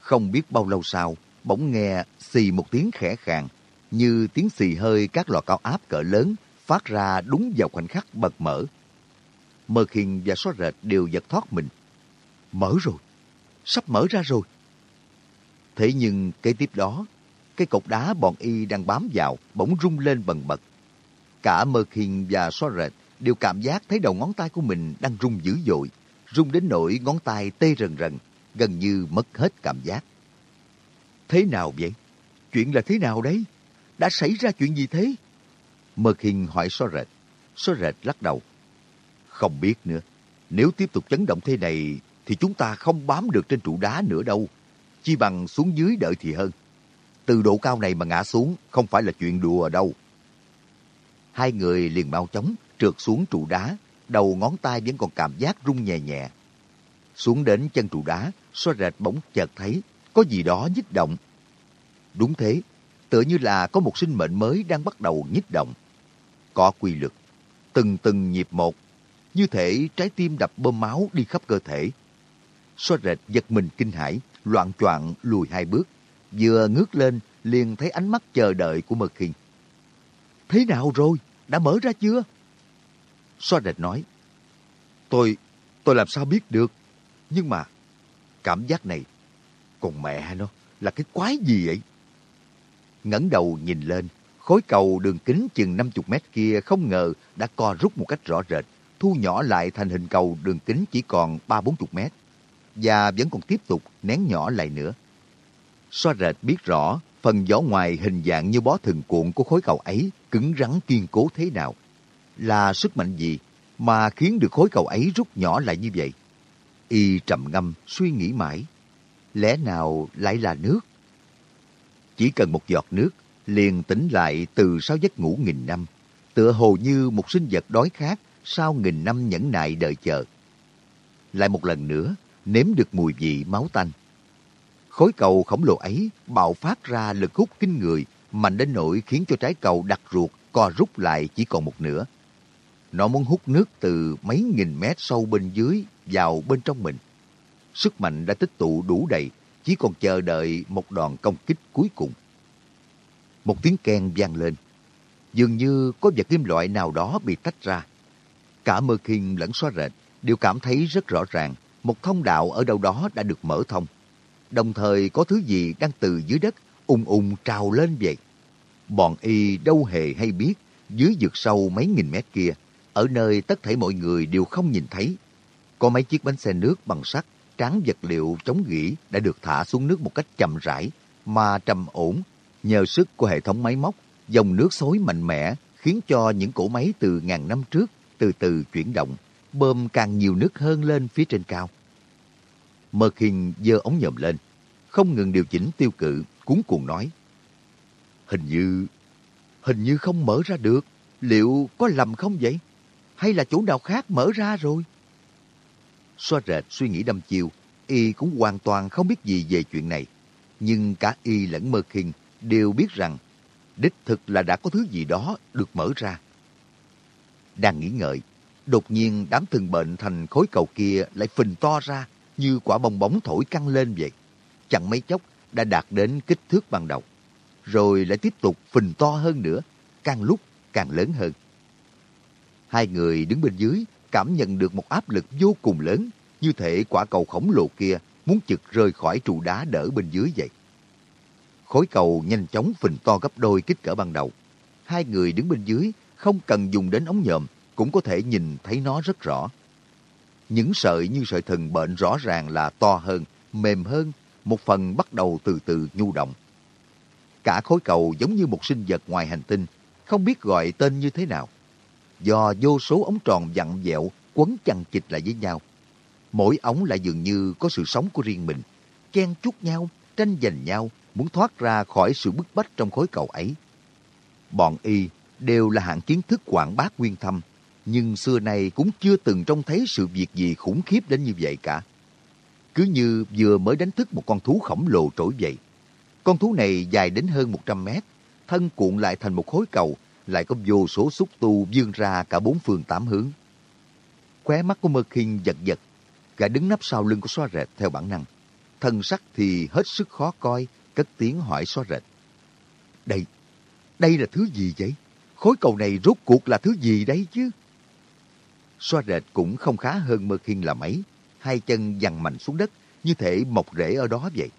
Không biết bao lâu sau, bỗng nghe xì một tiếng khẽ khàng, như tiếng xì hơi các lò cao áp cỡ lớn phát ra đúng vào khoảnh khắc bật mở. Mơ khiên và xóa rệt đều giật thoát mình. Mở rồi, sắp mở ra rồi. Thế nhưng kế tiếp đó, cái cột đá bọn y đang bám vào bỗng rung lên bần bật. Cả Mơ khiên và xóa rệt đều cảm giác thấy đầu ngón tay của mình đang rung dữ dội, rung đến nỗi ngón tay tê rần rần, gần như mất hết cảm giác. Thế nào vậy? Chuyện là thế nào đấy? Đã xảy ra chuyện gì thế? Mơ Khiên hỏi so rệt. So rệt lắc đầu. Không biết nữa. Nếu tiếp tục chấn động thế này, thì chúng ta không bám được trên trụ đá nữa đâu. Chi bằng xuống dưới đợi thì hơn. Từ độ cao này mà ngã xuống không phải là chuyện đùa đâu. Hai người liền mau chóng trượt xuống trụ đá, đầu ngón tay vẫn còn cảm giác rung nhẹ nhẹ. Xuống đến chân trụ đá, so rệt bỗng chợt thấy có gì đó nhích động. Đúng thế, tựa như là có một sinh mệnh mới đang bắt đầu nhích động. Có quy luật, từng từng nhịp một, như thể trái tim đập bơm máu đi khắp cơ thể. Xoa rệt giật mình kinh hãi, loạn choạng lùi hai bước, vừa ngước lên liền thấy ánh mắt chờ đợi của Mơ Khiên. Thế nào rồi? Đã mở ra chưa? Xoa rệt nói. Tôi, tôi làm sao biết được? Nhưng mà, cảm giác này, còn mẹ nó, là cái quái gì vậy? Ngẩng đầu nhìn lên, khối cầu đường kính chừng 50 mét kia không ngờ đã co rút một cách rõ rệt, thu nhỏ lại thành hình cầu đường kính chỉ còn 3-40 mét, và vẫn còn tiếp tục nén nhỏ lại nữa. Xoa rệt biết rõ phần vỏ ngoài hình dạng như bó thừng cuộn của khối cầu ấy cứng rắn kiên cố thế nào. Là sức mạnh gì mà khiến được khối cầu ấy rút nhỏ lại như vậy? Y trầm ngâm suy nghĩ mãi. Lẽ nào lại là nước? Chỉ cần một giọt nước, liền tỉnh lại từ sau giấc ngủ nghìn năm, tựa hồ như một sinh vật đói khát sau nghìn năm nhẫn nại đợi chờ. Lại một lần nữa, nếm được mùi vị máu tanh. Khối cầu khổng lồ ấy bạo phát ra lực hút kinh người, mạnh đến nỗi khiến cho trái cầu đặt ruột co rút lại chỉ còn một nửa. Nó muốn hút nước từ mấy nghìn mét sâu bên dưới vào bên trong mình. Sức mạnh đã tích tụ đủ đầy chỉ còn chờ đợi một đòn công kích cuối cùng. Một tiếng keng vang lên, dường như có vật kim loại nào đó bị tách ra. Cả Mơ khiên lẫn xóa rệt đều cảm thấy rất rõ ràng một thông đạo ở đâu đó đã được mở thông. Đồng thời có thứ gì đang từ dưới đất ung ung trào lên vậy. Bọn y đâu hề hay biết dưới vực sâu mấy nghìn mét kia, ở nơi tất thảy mọi người đều không nhìn thấy. Có mấy chiếc bánh xe nước bằng sắt tráng vật liệu chống gỉ đã được thả xuống nước một cách chậm rãi, mà trầm ổn. Nhờ sức của hệ thống máy móc, dòng nước xối mạnh mẽ, khiến cho những cỗ máy từ ngàn năm trước từ từ chuyển động, bơm càng nhiều nước hơn lên phía trên cao. Mơ khinh giơ ống nhòm lên, không ngừng điều chỉnh tiêu cự, cuốn cuồng nói. Hình như hình như không mở ra được. Liệu có lầm không vậy? Hay là chỗ nào khác mở ra rồi? Xoa rệt suy nghĩ đâm chiêu, y cũng hoàn toàn không biết gì về chuyện này. Nhưng cả y lẫn mơ khinh đều biết rằng đích thực là đã có thứ gì đó được mở ra. Đang nghĩ ngợi, đột nhiên đám thừng bệnh thành khối cầu kia lại phình to ra như quả bong bóng thổi căng lên vậy. Chẳng mấy chốc đã đạt đến kích thước ban đầu. Rồi lại tiếp tục phình to hơn nữa, càng lúc càng lớn hơn. Hai người đứng bên dưới cảm nhận được một áp lực vô cùng lớn, như thể quả cầu khổng lồ kia muốn chực rơi khỏi trụ đá đỡ bên dưới vậy. Khối cầu nhanh chóng phình to gấp đôi kích cỡ ban đầu. Hai người đứng bên dưới không cần dùng đến ống nhòm cũng có thể nhìn thấy nó rất rõ. Những sợi như sợi thần bệnh rõ ràng là to hơn, mềm hơn, một phần bắt đầu từ từ nhu động. Cả khối cầu giống như một sinh vật ngoài hành tinh, không biết gọi tên như thế nào do vô số ống tròn vặn vẹo quấn chằng chịch lại với nhau. Mỗi ống lại dường như có sự sống của riêng mình, chen chúc nhau, tranh giành nhau, muốn thoát ra khỏi sự bức bách trong khối cầu ấy. Bọn y đều là hạng kiến thức quảng bác nguyên thâm, nhưng xưa nay cũng chưa từng trông thấy sự việc gì khủng khiếp đến như vậy cả. Cứ như vừa mới đánh thức một con thú khổng lồ trỗi dậy. Con thú này dài đến hơn 100 mét, thân cuộn lại thành một khối cầu lại có vô số xúc tu vươn ra cả bốn phương tám hướng. Khóe mắt của Mơ Kinh giật giật. Gã đứng nắp sau lưng của xoa rệt theo bản năng. Thân sắc thì hết sức khó coi, cất tiếng hỏi xoa rệt. Đây, đây là thứ gì vậy? Khối cầu này rốt cuộc là thứ gì đấy chứ? Xoa rệt cũng không khá hơn Mơ Kinh là mấy. Hai chân dằn mạnh xuống đất, như thể mọc rễ ở đó vậy.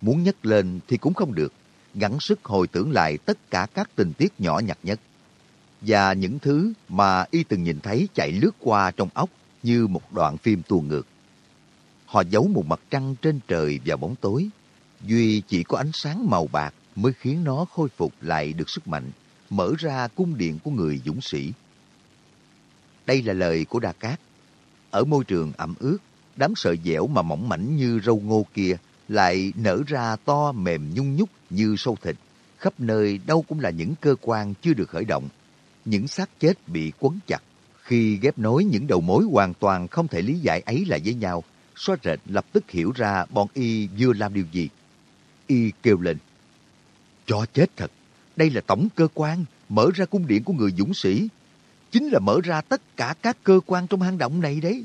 Muốn nhấc lên thì cũng không được, gắng sức hồi tưởng lại tất cả các tình tiết nhỏ nhặt nhất. Và những thứ mà y từng nhìn thấy chạy lướt qua trong óc như một đoạn phim tuôn ngược. Họ giấu một mặt trăng trên trời vào bóng tối. Duy chỉ có ánh sáng màu bạc mới khiến nó khôi phục lại được sức mạnh, mở ra cung điện của người dũng sĩ. Đây là lời của Đa Cát. Ở môi trường ẩm ướt, đám sợi dẻo mà mỏng mảnh như râu ngô kia lại nở ra to mềm nhung nhúc như sâu thịt. Khắp nơi đâu cũng là những cơ quan chưa được khởi động. Những xác chết bị quấn chặt. Khi ghép nối những đầu mối hoàn toàn không thể lý giải ấy lại với nhau, xóa rệt lập tức hiểu ra bọn y vừa làm điều gì. Y kêu lên. Cho chết thật, đây là tổng cơ quan mở ra cung điện của người dũng sĩ. Chính là mở ra tất cả các cơ quan trong hang động này đấy.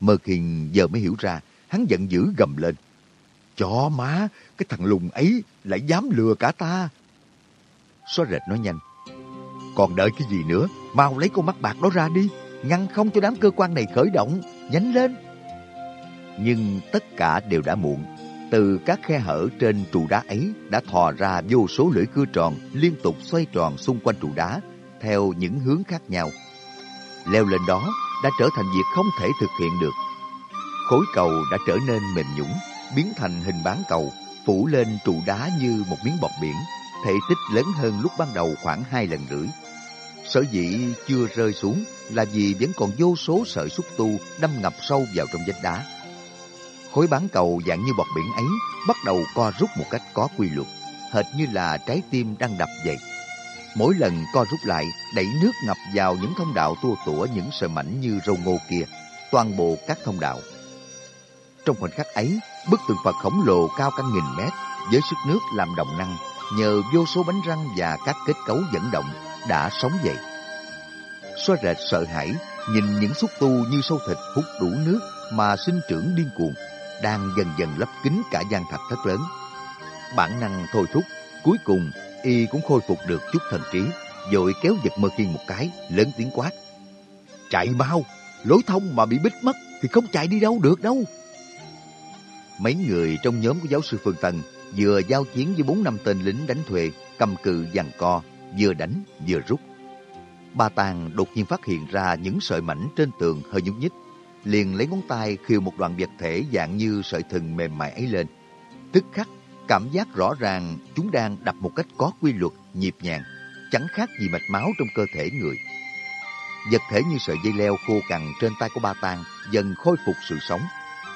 Mơ hiền giờ mới hiểu ra, hắn giận dữ gầm lên. Chó má, cái thằng lùng ấy lại dám lừa cả ta. Xóa rệt nói nhanh. Còn đợi cái gì nữa, mau lấy con mắt bạc đó ra đi, ngăn không cho đám cơ quan này khởi động, nhanh lên. Nhưng tất cả đều đã muộn. Từ các khe hở trên trụ đá ấy đã thò ra vô số lưỡi cưa tròn liên tục xoay tròn xung quanh trụ đá theo những hướng khác nhau. Leo lên đó đã trở thành việc không thể thực hiện được. Khối cầu đã trở nên mềm nhũng, biến thành hình bán cầu, phủ lên trụ đá như một miếng bọt biển, thể tích lớn hơn lúc ban đầu khoảng hai lần rưỡi. Sở dĩ chưa rơi xuống là vì vẫn còn vô số sợi xúc tu đâm ngập sâu vào trong vách đá. Khối bán cầu dạng như bọt biển ấy bắt đầu co rút một cách có quy luật, hệt như là trái tim đang đập vậy. Mỗi lần co rút lại, đẩy nước ngập vào những thông đạo tua tủa những sợi mảnh như râu ngô kia, toàn bộ các thông đạo. Trong khoảnh khắc ấy, bức tượng Phật khổng lồ cao cả nghìn mét với sức nước làm động năng, nhờ vô số bánh răng và các kết cấu dẫn động đã sống dậy. Xoa rệt sợ hãi, nhìn những xúc tu như sâu thịt hút đủ nước mà sinh trưởng điên cuồng, đang dần dần lấp kín cả gian thạch thất lớn. Bản năng thôi thúc, cuối cùng y cũng khôi phục được chút thần trí, rồi kéo giật mơ kiên một cái, lớn tiếng quát. Chạy mau, lối thông mà bị bích mất thì không chạy đi đâu được đâu. Mấy người trong nhóm của giáo sư Phương Tân vừa giao chiến với bốn năm tên lính đánh thuê, cầm cự giằng co, vừa đánh vừa rút. Ba Tàng đột nhiên phát hiện ra những sợi mảnh trên tường hơi nhúc nhích, liền lấy ngón tay khiêu một đoạn vật thể dạng như sợi thừng mềm mại ấy lên. Tức khắc cảm giác rõ ràng chúng đang đập một cách có quy luật, nhịp nhàng, chẳng khác gì mạch máu trong cơ thể người. Vật thể như sợi dây leo khô cằn trên tay của ba Tàng dần khôi phục sự sống,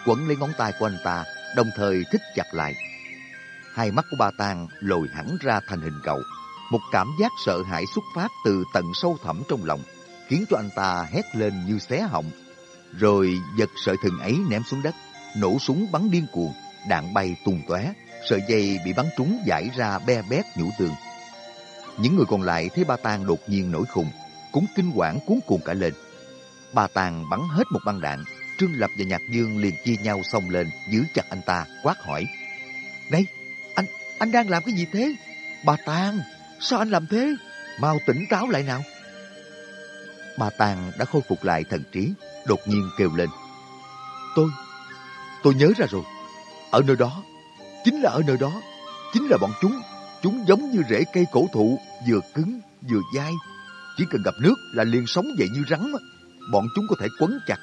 quấn lấy ngón tay của anh ta, đồng thời thích chặt lại. Hai mắt của ba tang lồi hẳn ra thành hình cầu, một cảm giác sợ hãi xuất phát từ tận sâu thẳm trong lòng, khiến cho anh ta hét lên như xé họng. Rồi giật sợi thừng ấy ném xuống đất, nổ súng bắn điên cuồng, đạn bay tung tóe, sợi dây bị bắn trúng giải ra be bét nhũ tường. Những người còn lại thấy ba tang đột nhiên nổi khùng, cũng kinh quản cuốn cuồng cả lên. Ba tang bắn hết một băng đạn, Trương Lập và Nhạc Dương liền chia nhau xông lên, giữ chặt anh ta, quát hỏi. Này, anh, anh đang làm cái gì thế? Bà Tàng, sao anh làm thế? Mau tỉnh táo lại nào. Bà Tàng đã khôi phục lại thần trí, đột nhiên kêu lên. Tôi, tôi nhớ ra rồi. Ở nơi đó, Chính là ở nơi đó, chính là bọn chúng. Chúng giống như rễ cây cổ thụ, vừa cứng, vừa dai. Chỉ cần gặp nước là liền sống dậy như rắn. Bọn chúng có thể quấn chặt,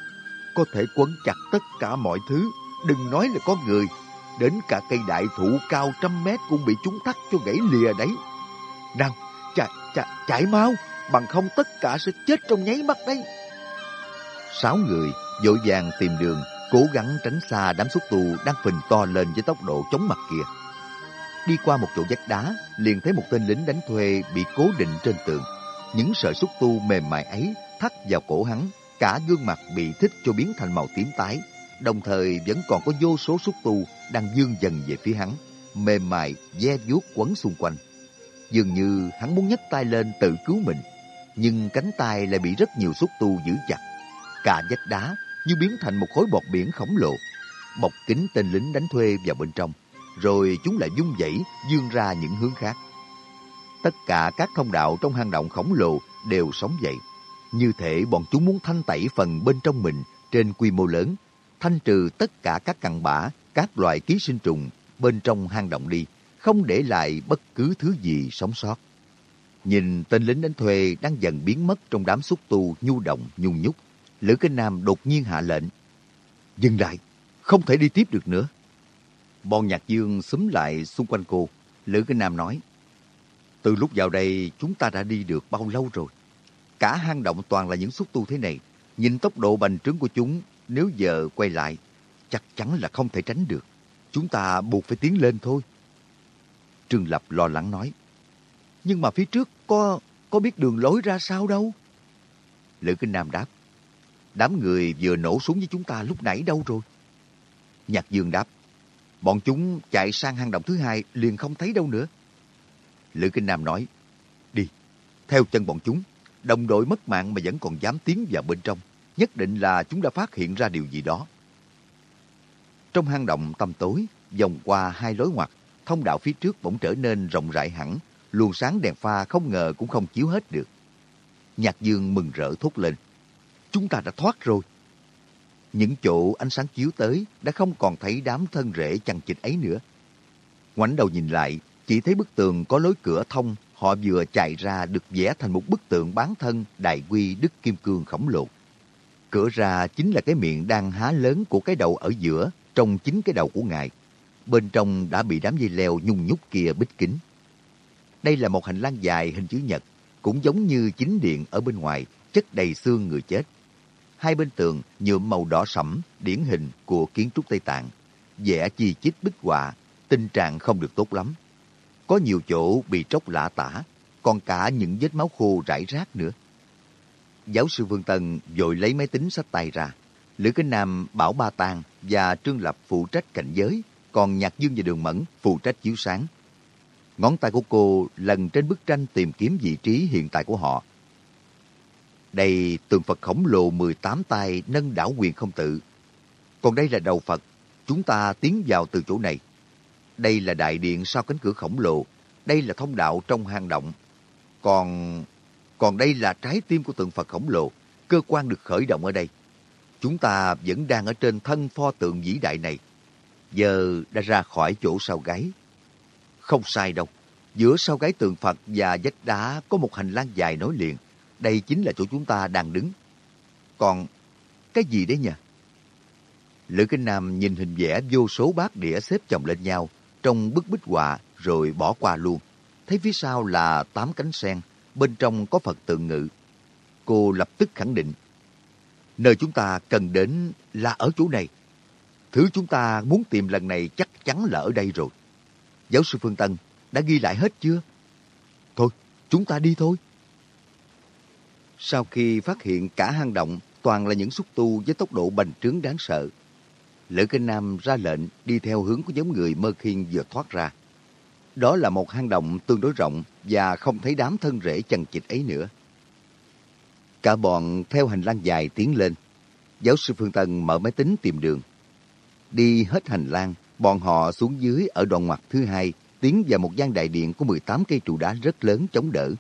có thể quấn chặt tất cả mọi thứ. Đừng nói là có người, đến cả cây đại thụ cao trăm mét cũng bị chúng thắt cho gãy lìa đấy. Nào, chạy, chạy, chạy mau, bằng không tất cả sẽ chết trong nháy mắt đấy. Sáu người vội vàng tìm đường cố gắng tránh xa đám xúc tu đang phình to lên với tốc độ chóng mặt kia. Đi qua một chỗ vách đá, liền thấy một tên lính đánh thuê bị cố định trên tường. Những sợi xúc tu mềm mại ấy thắt vào cổ hắn, cả gương mặt bị thích cho biến thành màu tím tái. Đồng thời vẫn còn có vô số xúc tu đang dương dần về phía hắn, mềm mại, ve vuốt quấn xung quanh. Dường như hắn muốn nhấc tay lên tự cứu mình, nhưng cánh tay lại bị rất nhiều xúc tu giữ chặt, cả vách đá như biến thành một khối bọt biển khổng lồ, bọc kính tên lính đánh thuê vào bên trong, rồi chúng lại dung dãy dương ra những hướng khác. Tất cả các thông đạo trong hang động khổng lồ đều sống dậy. Như thể bọn chúng muốn thanh tẩy phần bên trong mình trên quy mô lớn, thanh trừ tất cả các cặn bã, các loại ký sinh trùng bên trong hang động đi, không để lại bất cứ thứ gì sống sót. Nhìn tên lính đánh thuê đang dần biến mất trong đám xúc tu nhu động, nhung nhúc, Lữ Kinh Nam đột nhiên hạ lệnh. Dừng lại, không thể đi tiếp được nữa. Bọn nhạc dương xúm lại xung quanh cô. Lữ Kinh Nam nói, từ lúc vào đây chúng ta đã đi được bao lâu rồi? Cả hang động toàn là những xúc tu thế này. Nhìn tốc độ bành trướng của chúng, nếu giờ quay lại, chắc chắn là không thể tránh được. Chúng ta buộc phải tiến lên thôi. Trương Lập lo lắng nói. Nhưng mà phía trước có có biết đường lối ra sao đâu. Lữ Kinh Nam đáp. Đám người vừa nổ súng với chúng ta lúc nãy đâu rồi? Nhạc Dương đáp. Bọn chúng chạy sang hang động thứ hai liền không thấy đâu nữa. Lữ Kinh Nam nói. Đi, theo chân bọn chúng. Đồng đội mất mạng mà vẫn còn dám tiến vào bên trong. Nhất định là chúng đã phát hiện ra điều gì đó. Trong hang động tăm tối, vòng qua hai lối ngoặt, thông đạo phía trước bỗng trở nên rộng rãi hẳn, luồng sáng đèn pha không ngờ cũng không chiếu hết được. Nhạc Dương mừng rỡ thốt lên. Chúng ta đã thoát rồi. Những chỗ ánh sáng chiếu tới đã không còn thấy đám thân rễ chằng chịt ấy nữa. Ngoảnh đầu nhìn lại, chỉ thấy bức tường có lối cửa thông, họ vừa chạy ra được vẽ thành một bức tượng bán thân đại quy Đức Kim Cương khổng lồ. Cửa ra chính là cái miệng đang há lớn của cái đầu ở giữa, trong chính cái đầu của ngài. Bên trong đã bị đám dây leo nhung nhúc kia bích kín. Đây là một hành lang dài hình chữ nhật, cũng giống như chính điện ở bên ngoài, chất đầy xương người chết. Hai bên tường nhuộm màu đỏ sẫm, điển hình của kiến trúc Tây Tạng. vẽ chi chít bích họa, tình trạng không được tốt lắm. Có nhiều chỗ bị tróc lạ tả, còn cả những vết máu khô rải rác nữa. Giáo sư Vương Tân vội lấy máy tính sách tay ra. Lữ Kinh Nam bảo Ba Tàng và Trương Lập phụ trách cảnh giới, còn Nhạc Dương và Đường Mẫn phụ trách chiếu sáng. Ngón tay của cô lần trên bức tranh tìm kiếm vị trí hiện tại của họ. Đây tượng Phật khổng lồ 18 tay nâng đảo quyền không tự. Còn đây là đầu Phật, chúng ta tiến vào từ chỗ này. Đây là đại điện sau cánh cửa khổng lồ, đây là thông đạo trong hang động. Còn còn đây là trái tim của tượng Phật khổng lồ, cơ quan được khởi động ở đây. Chúng ta vẫn đang ở trên thân pho tượng vĩ đại này. Giờ đã ra khỏi chỗ sau gáy. Không sai đâu. Giữa sau gáy tượng Phật và vách đá có một hành lang dài nối liền. Đây chính là chỗ chúng ta đang đứng. Còn cái gì đấy nhỉ? Lữ Kinh Nam nhìn hình vẽ vô số bát đĩa xếp chồng lên nhau trong bức bích họa rồi bỏ qua luôn. Thấy phía sau là tám cánh sen, bên trong có Phật tượng ngự. Cô lập tức khẳng định, nơi chúng ta cần đến là ở chỗ này. Thứ chúng ta muốn tìm lần này chắc chắn là ở đây rồi. Giáo sư Phương Tân đã ghi lại hết chưa? Thôi, chúng ta đi thôi. Sau khi phát hiện cả hang động toàn là những xúc tu với tốc độ bành trướng đáng sợ, Lữ Kinh Nam ra lệnh đi theo hướng của nhóm người Mơ Khiên vừa thoát ra. Đó là một hang động tương đối rộng và không thấy đám thân rễ chằng chịt ấy nữa. Cả bọn theo hành lang dài tiến lên. Giáo sư Phương Tân mở máy tính tìm đường. Đi hết hành lang, bọn họ xuống dưới ở đoạn ngoặt thứ hai, tiến vào một gian đại điện có 18 cây trụ đá rất lớn chống đỡ.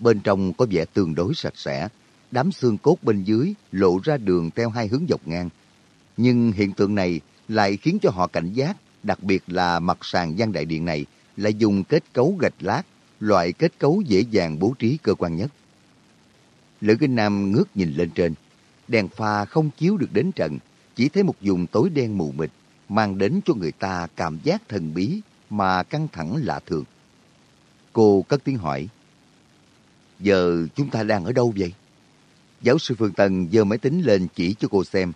Bên trong có vẻ tương đối sạch sẽ, đám xương cốt bên dưới lộ ra đường theo hai hướng dọc ngang. Nhưng hiện tượng này lại khiến cho họ cảnh giác, đặc biệt là mặt sàn gian đại điện này lại dùng kết cấu gạch lát, loại kết cấu dễ dàng bố trí cơ quan nhất. Lữ Kinh Nam ngước nhìn lên trên, đèn pha không chiếu được đến trần, chỉ thấy một vùng tối đen mù mịt, mang đến cho người ta cảm giác thần bí mà căng thẳng lạ thường. Cô cất tiếng hỏi, Giờ chúng ta đang ở đâu vậy? Giáo sư Phương Tân giơ máy tính lên chỉ cho cô xem.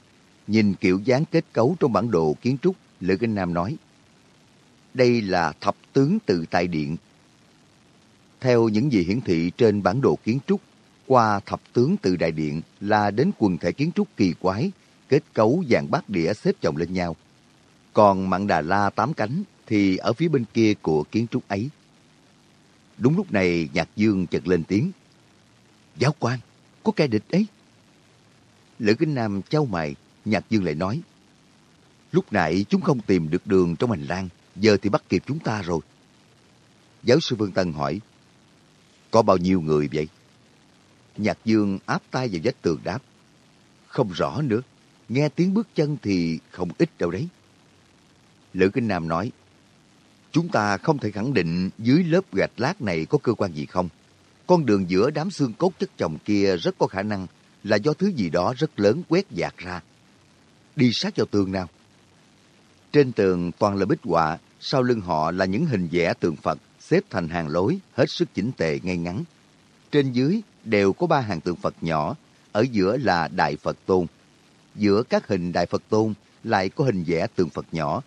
Nhìn kiểu dáng kết cấu trong bản đồ kiến trúc, Lữ Kinh Nam nói, đây là thập tướng tự tại điện. Theo những gì hiển thị trên bản đồ kiến trúc, qua thập tướng tự đại điện là đến quần thể kiến trúc kỳ quái, kết cấu dạng bát đĩa xếp chồng lên nhau. Còn mặn Đà La tám cánh thì ở phía bên kia của kiến trúc ấy. Đúng lúc này Nhạc Dương chợt lên tiếng. Giáo quan, có kẻ địch ấy. Lữ Kinh Nam trao mày, Nhạc Dương lại nói. Lúc nãy chúng không tìm được đường trong hành lang, giờ thì bắt kịp chúng ta rồi. Giáo sư Vương Tân hỏi, có bao nhiêu người vậy? Nhạc Dương áp tay vào vách tường đáp, không rõ nữa, nghe tiếng bước chân thì không ít đâu đấy. Lữ Kinh Nam nói, chúng ta không thể khẳng định dưới lớp gạch lát này có cơ quan gì không. Con đường giữa đám xương cốt chất chồng kia rất có khả năng là do thứ gì đó rất lớn quét dạt ra. Đi sát vào tường nào. Trên tường toàn là bích họa, sau lưng họ là những hình vẽ tượng Phật xếp thành hàng lối, hết sức chỉnh tề ngay ngắn. Trên dưới đều có ba hàng tượng Phật nhỏ, ở giữa là Đại Phật Tôn. Giữa các hình Đại Phật Tôn lại có hình vẽ tượng Phật nhỏ,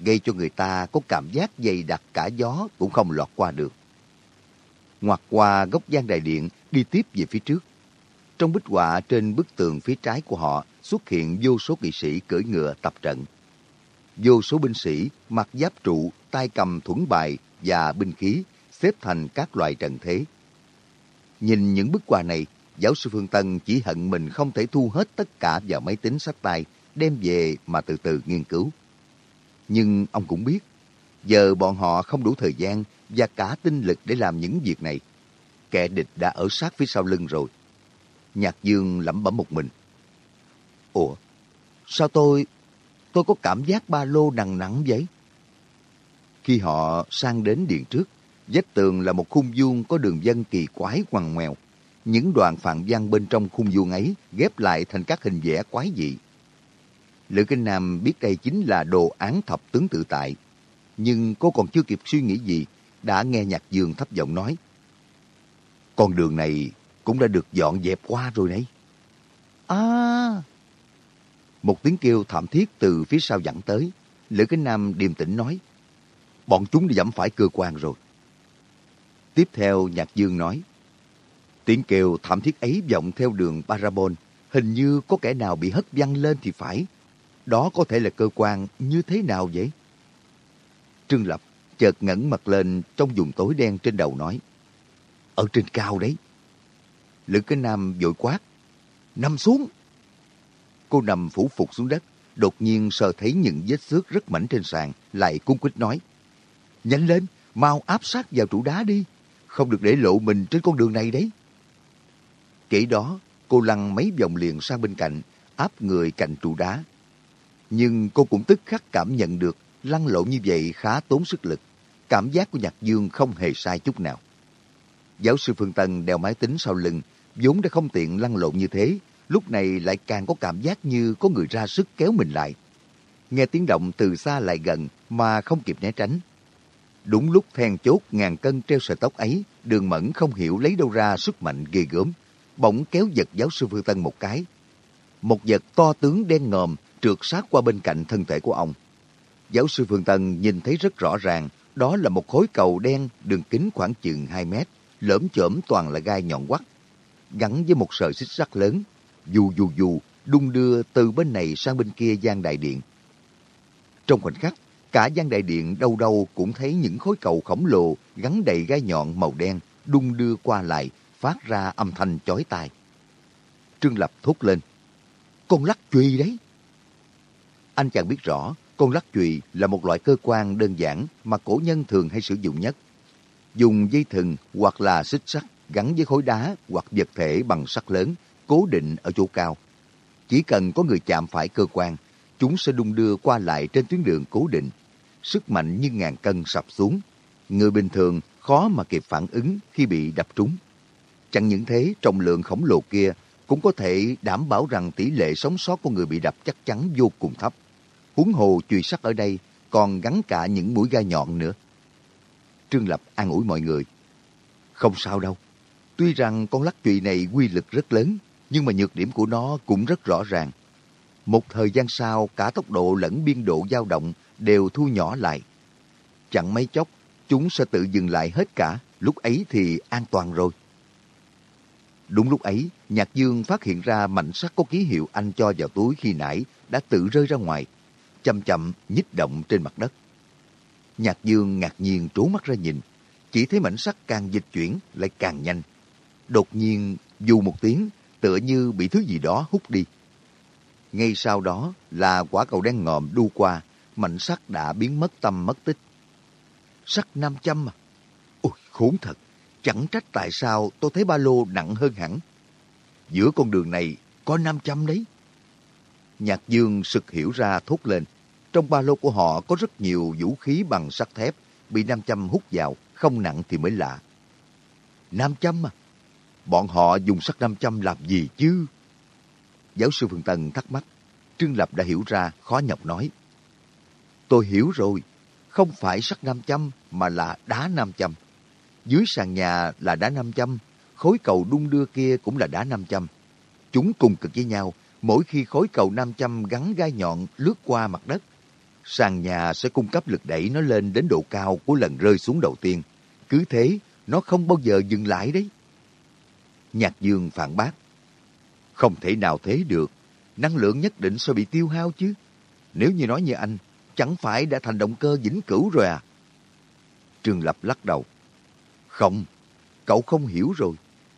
gây cho người ta có cảm giác dày đặc cả gió cũng không lọt qua được. Ngoặt qua góc gian đại điện, đi tiếp về phía trước. Trong bích họa trên bức tường phía trái của họ xuất hiện vô số kỵ sĩ cưỡi ngựa tập trận. Vô số binh sĩ mặc giáp trụ, tay cầm thuẫn bài và binh khí xếp thành các loại trận thế. Nhìn những bức quà này, giáo sư Phương Tân chỉ hận mình không thể thu hết tất cả vào máy tính sách tay, đem về mà từ từ nghiên cứu. Nhưng ông cũng biết, giờ bọn họ không đủ thời gian và cả tinh lực để làm những việc này. Kẻ địch đã ở sát phía sau lưng rồi. Nhạc Dương lẩm bẩm một mình. Ủa, sao tôi, tôi có cảm giác ba lô nặng nặng vậy? Khi họ sang đến điện trước, vách tường là một khung vuông có đường vân kỳ quái quằn ngoèo. Những đoạn phạn văn bên trong khung vuông ấy ghép lại thành các hình vẽ quái dị. Lữ Kinh Nam biết đây chính là đồ án thập tướng tự tại. Nhưng cô còn chưa kịp suy nghĩ gì, đã nghe Nhạc Dương thấp giọng nói. Con đường này cũng đã được dọn dẹp qua rồi đấy. À! Một tiếng kêu thảm thiết từ phía sau dẫn tới. Lữ Kinh Nam điềm tĩnh nói. Bọn chúng đã dẫm phải cơ quan rồi. Tiếp theo Nhạc Dương nói. Tiếng kêu thảm thiết ấy vọng theo đường parabol. Hình như có kẻ nào bị hất văng lên thì phải. Đó có thể là cơ quan như thế nào vậy? Trương Lập chợt ngẩng mặt lên trong vùng tối đen trên đầu nói. Ở trên cao đấy. Lữ cái Nam vội quát. Nằm xuống. Cô nằm phủ phục xuống đất. Đột nhiên sờ thấy những vết xước rất mảnh trên sàn. Lại cung quýt nói. Nhanh lên, mau áp sát vào trụ đá đi. Không được để lộ mình trên con đường này đấy. Kể đó, cô lăn mấy vòng liền sang bên cạnh, áp người cạnh trụ đá. Nhưng cô cũng tức khắc cảm nhận được lăn lộn như vậy khá tốn sức lực. Cảm giác của Nhạc Dương không hề sai chút nào. Giáo sư Phương Tân đeo máy tính sau lưng, vốn đã không tiện lăn lộn như thế, lúc này lại càng có cảm giác như có người ra sức kéo mình lại. Nghe tiếng động từ xa lại gần mà không kịp né tránh. Đúng lúc then chốt ngàn cân treo sợi tóc ấy, đường mẫn không hiểu lấy đâu ra sức mạnh ghê gớm. Bỗng kéo giật giáo sư Phương Tân một cái. Một vật to tướng đen ngòm trượt sát qua bên cạnh thân thể của ông. Giáo sư Phương Tân nhìn thấy rất rõ ràng, đó là một khối cầu đen đường kính khoảng chừng 2 mét, lởm chởm toàn là gai nhọn quắt, gắn với một sợi xích sắt lớn, dù dù dù đung đưa từ bên này sang bên kia gian đại điện. Trong khoảnh khắc, cả gian đại điện đâu đâu cũng thấy những khối cầu khổng lồ gắn đầy gai nhọn màu đen đung đưa qua lại, phát ra âm thanh chói tai. Trương Lập thốt lên. Con lắc chùy đấy. Anh chàng biết rõ, con lắc chùy là một loại cơ quan đơn giản mà cổ nhân thường hay sử dụng nhất. Dùng dây thừng hoặc là xích sắt gắn với khối đá hoặc vật thể bằng sắt lớn, cố định ở chỗ cao. Chỉ cần có người chạm phải cơ quan, chúng sẽ đung đưa qua lại trên tuyến đường cố định. Sức mạnh như ngàn cân sập xuống. Người bình thường khó mà kịp phản ứng khi bị đập trúng. Chẳng những thế, trọng lượng khổng lồ kia cũng có thể đảm bảo rằng tỷ lệ sống sót của người bị đập chắc chắn vô cùng thấp. Huống hồ chùy sắt ở đây còn gắn cả những mũi gai nhọn nữa. Trương Lập an ủi mọi người. Không sao đâu. Tuy rằng con lắc chùy này quy lực rất lớn, nhưng mà nhược điểm của nó cũng rất rõ ràng. Một thời gian sau, cả tốc độ lẫn biên độ dao động đều thu nhỏ lại. Chẳng mấy chốc, chúng sẽ tự dừng lại hết cả, lúc ấy thì an toàn rồi. Đúng lúc ấy, Nhạc Dương phát hiện ra mảnh sắt có ký hiệu anh cho vào túi khi nãy đã tự rơi ra ngoài, chậm chậm nhích động trên mặt đất. Nhạc Dương ngạc nhiên trố mắt ra nhìn, chỉ thấy mảnh sắt càng dịch chuyển lại càng nhanh. Đột nhiên, dù một tiếng, tựa như bị thứ gì đó hút đi. Ngay sau đó là quả cầu đen ngòm đu qua, mảnh sắt đã biến mất tâm mất tích. Sắt 500 à? Ôi, khốn thật! Chẳng trách tại sao tôi thấy ba lô nặng hơn hẳn. Giữa con đường này có 500 đấy. Nhạc Dương sực hiểu ra thốt lên. Trong ba lô của họ có rất nhiều vũ khí bằng sắt thép bị 500 hút vào, không nặng thì mới lạ. 500 à? Bọn họ dùng sắt 500 làm gì chứ? Giáo sư Phương Tân thắc mắc. Trương Lập đã hiểu ra, khó nhọc nói. Tôi hiểu rồi, không phải sắt 500 mà là đá 500. Dưới sàn nhà là đá 500, khối cầu đung đưa kia cũng là đá 500. Chúng cùng cực với nhau, mỗi khi khối cầu 500 gắn gai nhọn lướt qua mặt đất, sàn nhà sẽ cung cấp lực đẩy nó lên đến độ cao của lần rơi xuống đầu tiên. Cứ thế, nó không bao giờ dừng lại đấy. Nhạc Dương phản bác. Không thể nào thế được. Năng lượng nhất định sẽ bị tiêu hao chứ. Nếu như nói như anh, chẳng phải đã thành động cơ vĩnh cửu rồi à? trường Lập lắc đầu. Không, cậu không hiểu rồi.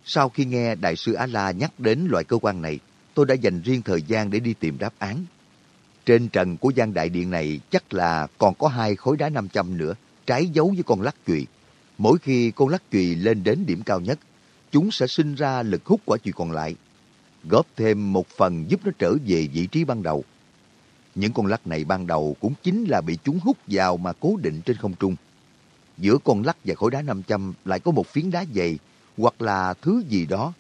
Sau khi nghe Đại sư A-La nhắc đến loại cơ quan này, tôi đã dành riêng thời gian để đi tìm đáp án. Trên trần của gian đại điện này chắc là còn có hai khối đá 500 nữa, trái dấu với con lắc chùy. Mỗi khi con lắc chùy lên đến điểm cao nhất, chúng sẽ sinh ra lực hút quả chùy còn lại, góp thêm một phần giúp nó trở về vị trí ban đầu. Những con lắc này ban đầu cũng chính là bị chúng hút vào mà cố định trên không trung. Giữa con lắc và khối đá 500 lại có một phiến đá dày hoặc là thứ gì đó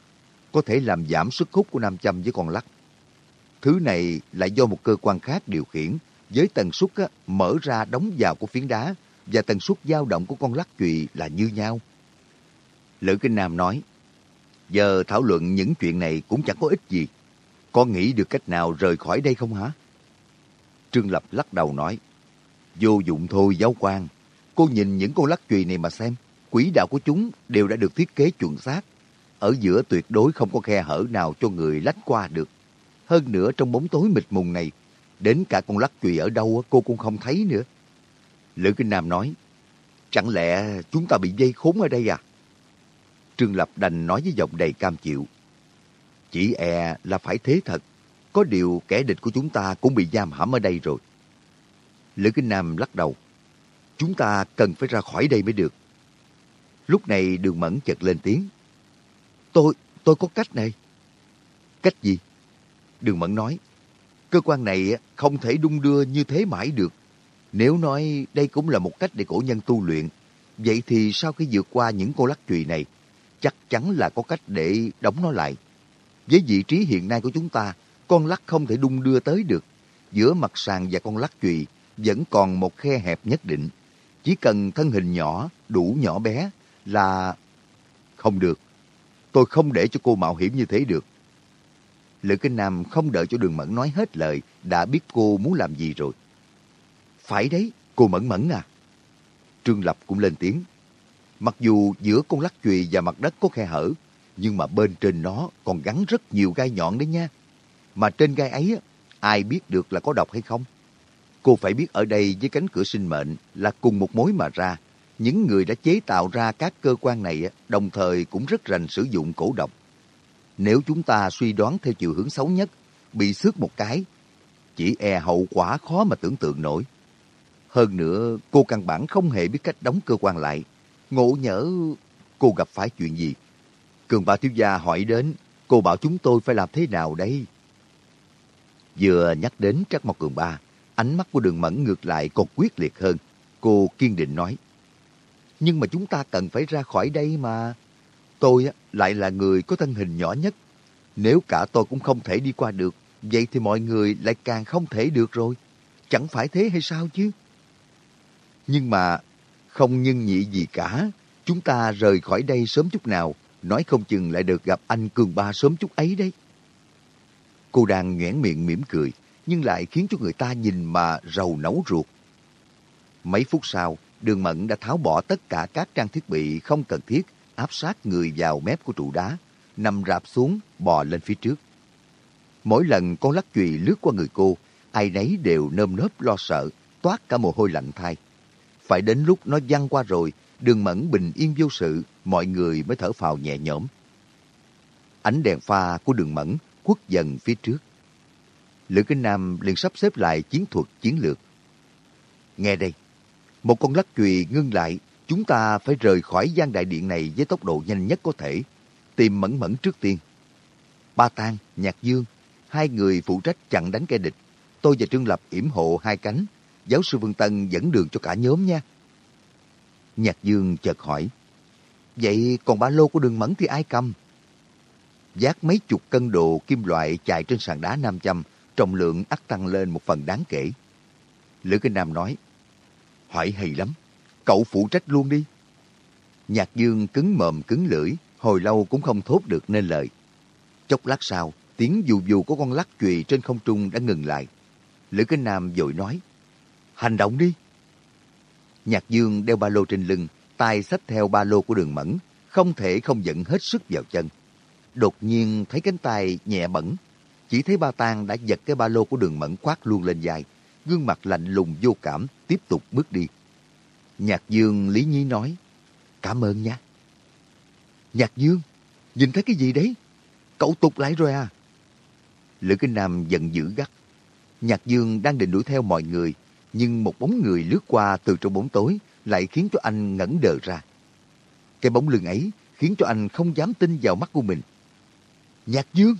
có thể làm giảm sức hút của 500 với con lắc. Thứ này lại do một cơ quan khác điều khiển với tần suất á, mở ra đóng vào của phiến đá và tần suất dao động của con lắc chùy là như nhau. Lữ Kinh Nam nói, giờ thảo luận những chuyện này cũng chẳng có ích gì. Có nghĩ được cách nào rời khỏi đây không hả? Trương Lập lắc đầu nói, vô dụng thôi giáo quan. Cô nhìn những con lắc chùy này mà xem, quỹ đạo của chúng đều đã được thiết kế chuẩn xác. Ở giữa tuyệt đối không có khe hở nào cho người lách qua được. Hơn nữa trong bóng tối mịt mùng này, đến cả con lắc chùy ở đâu cô cũng không thấy nữa. Lữ Kinh Nam nói, chẳng lẽ chúng ta bị dây khốn ở đây à? Trương Lập đành nói với giọng đầy cam chịu. Chỉ e là phải thế thật. Có điều kẻ địch của chúng ta cũng bị giam hãm ở đây rồi. Lữ Kinh Nam lắc đầu. Chúng ta cần phải ra khỏi đây mới được. Lúc này đường mẫn chợt lên tiếng. Tôi, tôi có cách này. Cách gì? Đường mẫn nói. Cơ quan này không thể đung đưa như thế mãi được. Nếu nói đây cũng là một cách để cổ nhân tu luyện, vậy thì sau khi vượt qua những cô lắc chùy này, chắc chắn là có cách để đóng nó lại. Với vị trí hiện nay của chúng ta, con lắc không thể đung đưa tới được. Giữa mặt sàn và con lắc chùy vẫn còn một khe hẹp nhất định. Chỉ cần thân hình nhỏ, đủ nhỏ bé là... Không được. Tôi không để cho cô mạo hiểm như thế được. Lữ Kinh Nam không đợi cho Đường Mẫn nói hết lời, đã biết cô muốn làm gì rồi. Phải đấy, cô Mẫn Mẫn à. Trương Lập cũng lên tiếng. Mặc dù giữa con lắc chùy và mặt đất có khe hở, nhưng mà bên trên nó còn gắn rất nhiều gai nhọn đấy nha. Mà trên gai ấy, ai biết được là có độc hay không? Cô phải biết ở đây với cánh cửa sinh mệnh là cùng một mối mà ra. Những người đã chế tạo ra các cơ quan này đồng thời cũng rất rành sử dụng cổ độc. Nếu chúng ta suy đoán theo chiều hướng xấu nhất, bị xước một cái, chỉ e hậu quả khó mà tưởng tượng nổi. Hơn nữa, cô căn bản không hề biết cách đóng cơ quan lại. Ngộ nhỡ cô gặp phải chuyện gì. Cường bà thiếu gia hỏi đến, cô bảo chúng tôi phải làm thế nào đây? Vừa nhắc đến Trắc Mộc Cường Ba, ánh mắt của đường mẫn ngược lại còn quyết liệt hơn. Cô kiên định nói, nhưng mà chúng ta cần phải ra khỏi đây mà. Tôi lại là người có thân hình nhỏ nhất. Nếu cả tôi cũng không thể đi qua được, vậy thì mọi người lại càng không thể được rồi. Chẳng phải thế hay sao chứ? Nhưng mà không nhân nhị gì cả. Chúng ta rời khỏi đây sớm chút nào, nói không chừng lại được gặp anh Cường Ba sớm chút ấy đấy. Cô đang nhoẻn miệng mỉm cười, nhưng lại khiến cho người ta nhìn mà rầu nấu ruột. Mấy phút sau, Đường Mẫn đã tháo bỏ tất cả các trang thiết bị không cần thiết, áp sát người vào mép của trụ đá, nằm rạp xuống, bò lên phía trước. Mỗi lần con lắc chùy lướt qua người cô, ai nấy đều nơm nớp lo sợ, toát cả mồ hôi lạnh thai. Phải đến lúc nó văng qua rồi, đường mẫn bình yên vô sự, mọi người mới thở phào nhẹ nhõm. Ánh đèn pha của đường mẫn khuất dần phía trước. Lữ Kinh Nam liền sắp xếp lại chiến thuật chiến lược. Nghe đây, một con lắc chùy ngưng lại, chúng ta phải rời khỏi gian đại điện này với tốc độ nhanh nhất có thể, tìm mẫn mẫn trước tiên. Ba Tang, Nhạc Dương, hai người phụ trách chặn đánh kẻ địch. Tôi và Trương Lập yểm hộ hai cánh, giáo sư Vương Tân dẫn đường cho cả nhóm nha. Nhạc Dương chợt hỏi, vậy còn ba lô của đường mẫn thì ai cầm? Giác mấy chục cân đồ kim loại chạy trên sàn đá nam châm, trọng lượng ắt tăng lên một phần đáng kể. Lữ Kinh Nam nói, hỏi hay lắm, cậu phụ trách luôn đi. Nhạc Dương cứng mồm cứng lưỡi, hồi lâu cũng không thốt được nên lời. Chốc lát sau, tiếng dù dù của con lắc chùy trên không trung đã ngừng lại. Lữ Kinh Nam vội nói, hành động đi. Nhạc Dương đeo ba lô trên lưng, tay xách theo ba lô của đường mẫn, không thể không dẫn hết sức vào chân. Đột nhiên thấy cánh tay nhẹ bẩn, chỉ thấy ba tang đã giật cái ba lô của đường mẫn quát luôn lên dài, gương mặt lạnh lùng vô cảm, tiếp tục bước đi. Nhạc Dương Lý Nhi nói, cảm ơn nha. Nhạc Dương, nhìn thấy cái gì đấy? Cậu tục lại rồi à? Lữ Kinh Nam giận dữ gắt. Nhạc Dương đang định đuổi theo mọi người, nhưng một bóng người lướt qua từ trong bóng tối lại khiến cho anh ngẩn đờ ra. Cái bóng lưng ấy khiến cho anh không dám tin vào mắt của mình. Nhạc Dương!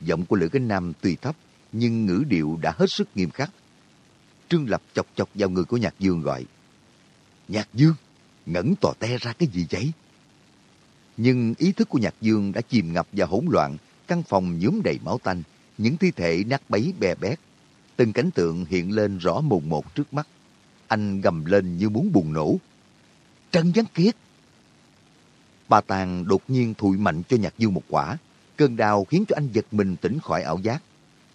Giọng của Lữ Cánh Nam tuy thấp, nhưng ngữ điệu đã hết sức nghiêm khắc. Trương Lập chọc chọc vào người của Nhạc Dương gọi. Nhạc Dương! Ngẩn tò te ra cái gì vậy? Nhưng ý thức của Nhạc Dương đã chìm ngập và hỗn loạn, căn phòng nhuốm đầy máu tanh, những thi thể nát bấy bè bét. Từng cảnh tượng hiện lên rõ mồn một trước mắt. Anh gầm lên như muốn bùng nổ. Trần Văn Kiệt! Bà Tàng đột nhiên thụi mạnh cho Nhạc Dương một quả. Cơn đau khiến cho anh giật mình tỉnh khỏi ảo giác.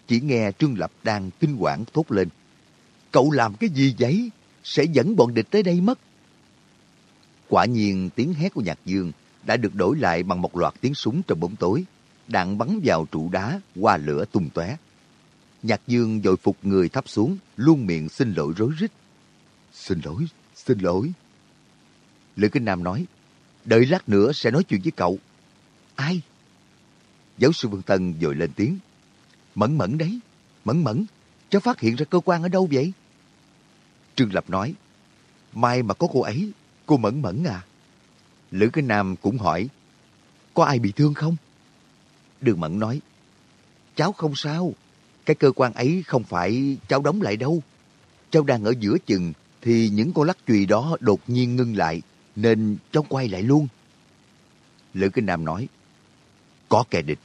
Chỉ nghe Trương Lập đang kinh quản thốt lên. Cậu làm cái gì vậy? Sẽ dẫn bọn địch tới đây mất. Quả nhiên tiếng hét của Nhạc Dương đã được đổi lại bằng một loạt tiếng súng trong bóng tối. Đạn bắn vào trụ đá, qua lửa tung tóe. Nhạc Dương dội phục người thấp xuống, luôn miệng xin lỗi rối rít. Xin lỗi, xin lỗi. Lữ Kinh Nam nói, đợi lát nữa sẽ nói chuyện với cậu. Ai? Giáo sư Vương Tân dội lên tiếng. Mẫn mẫn đấy, mẫn mẫn, cháu phát hiện ra cơ quan ở đâu vậy? Trương Lập nói, mai mà có cô ấy, cô mẫn mẫn à? Lữ Kinh Nam cũng hỏi, có ai bị thương không? Đường Mẫn nói, cháu không sao, cái cơ quan ấy không phải cháu đóng lại đâu. Cháu đang ở giữa chừng thì những con lắc chùy đó đột nhiên ngưng lại nên cháu quay lại luôn. Lữ Kinh Nam nói, có kẻ địch,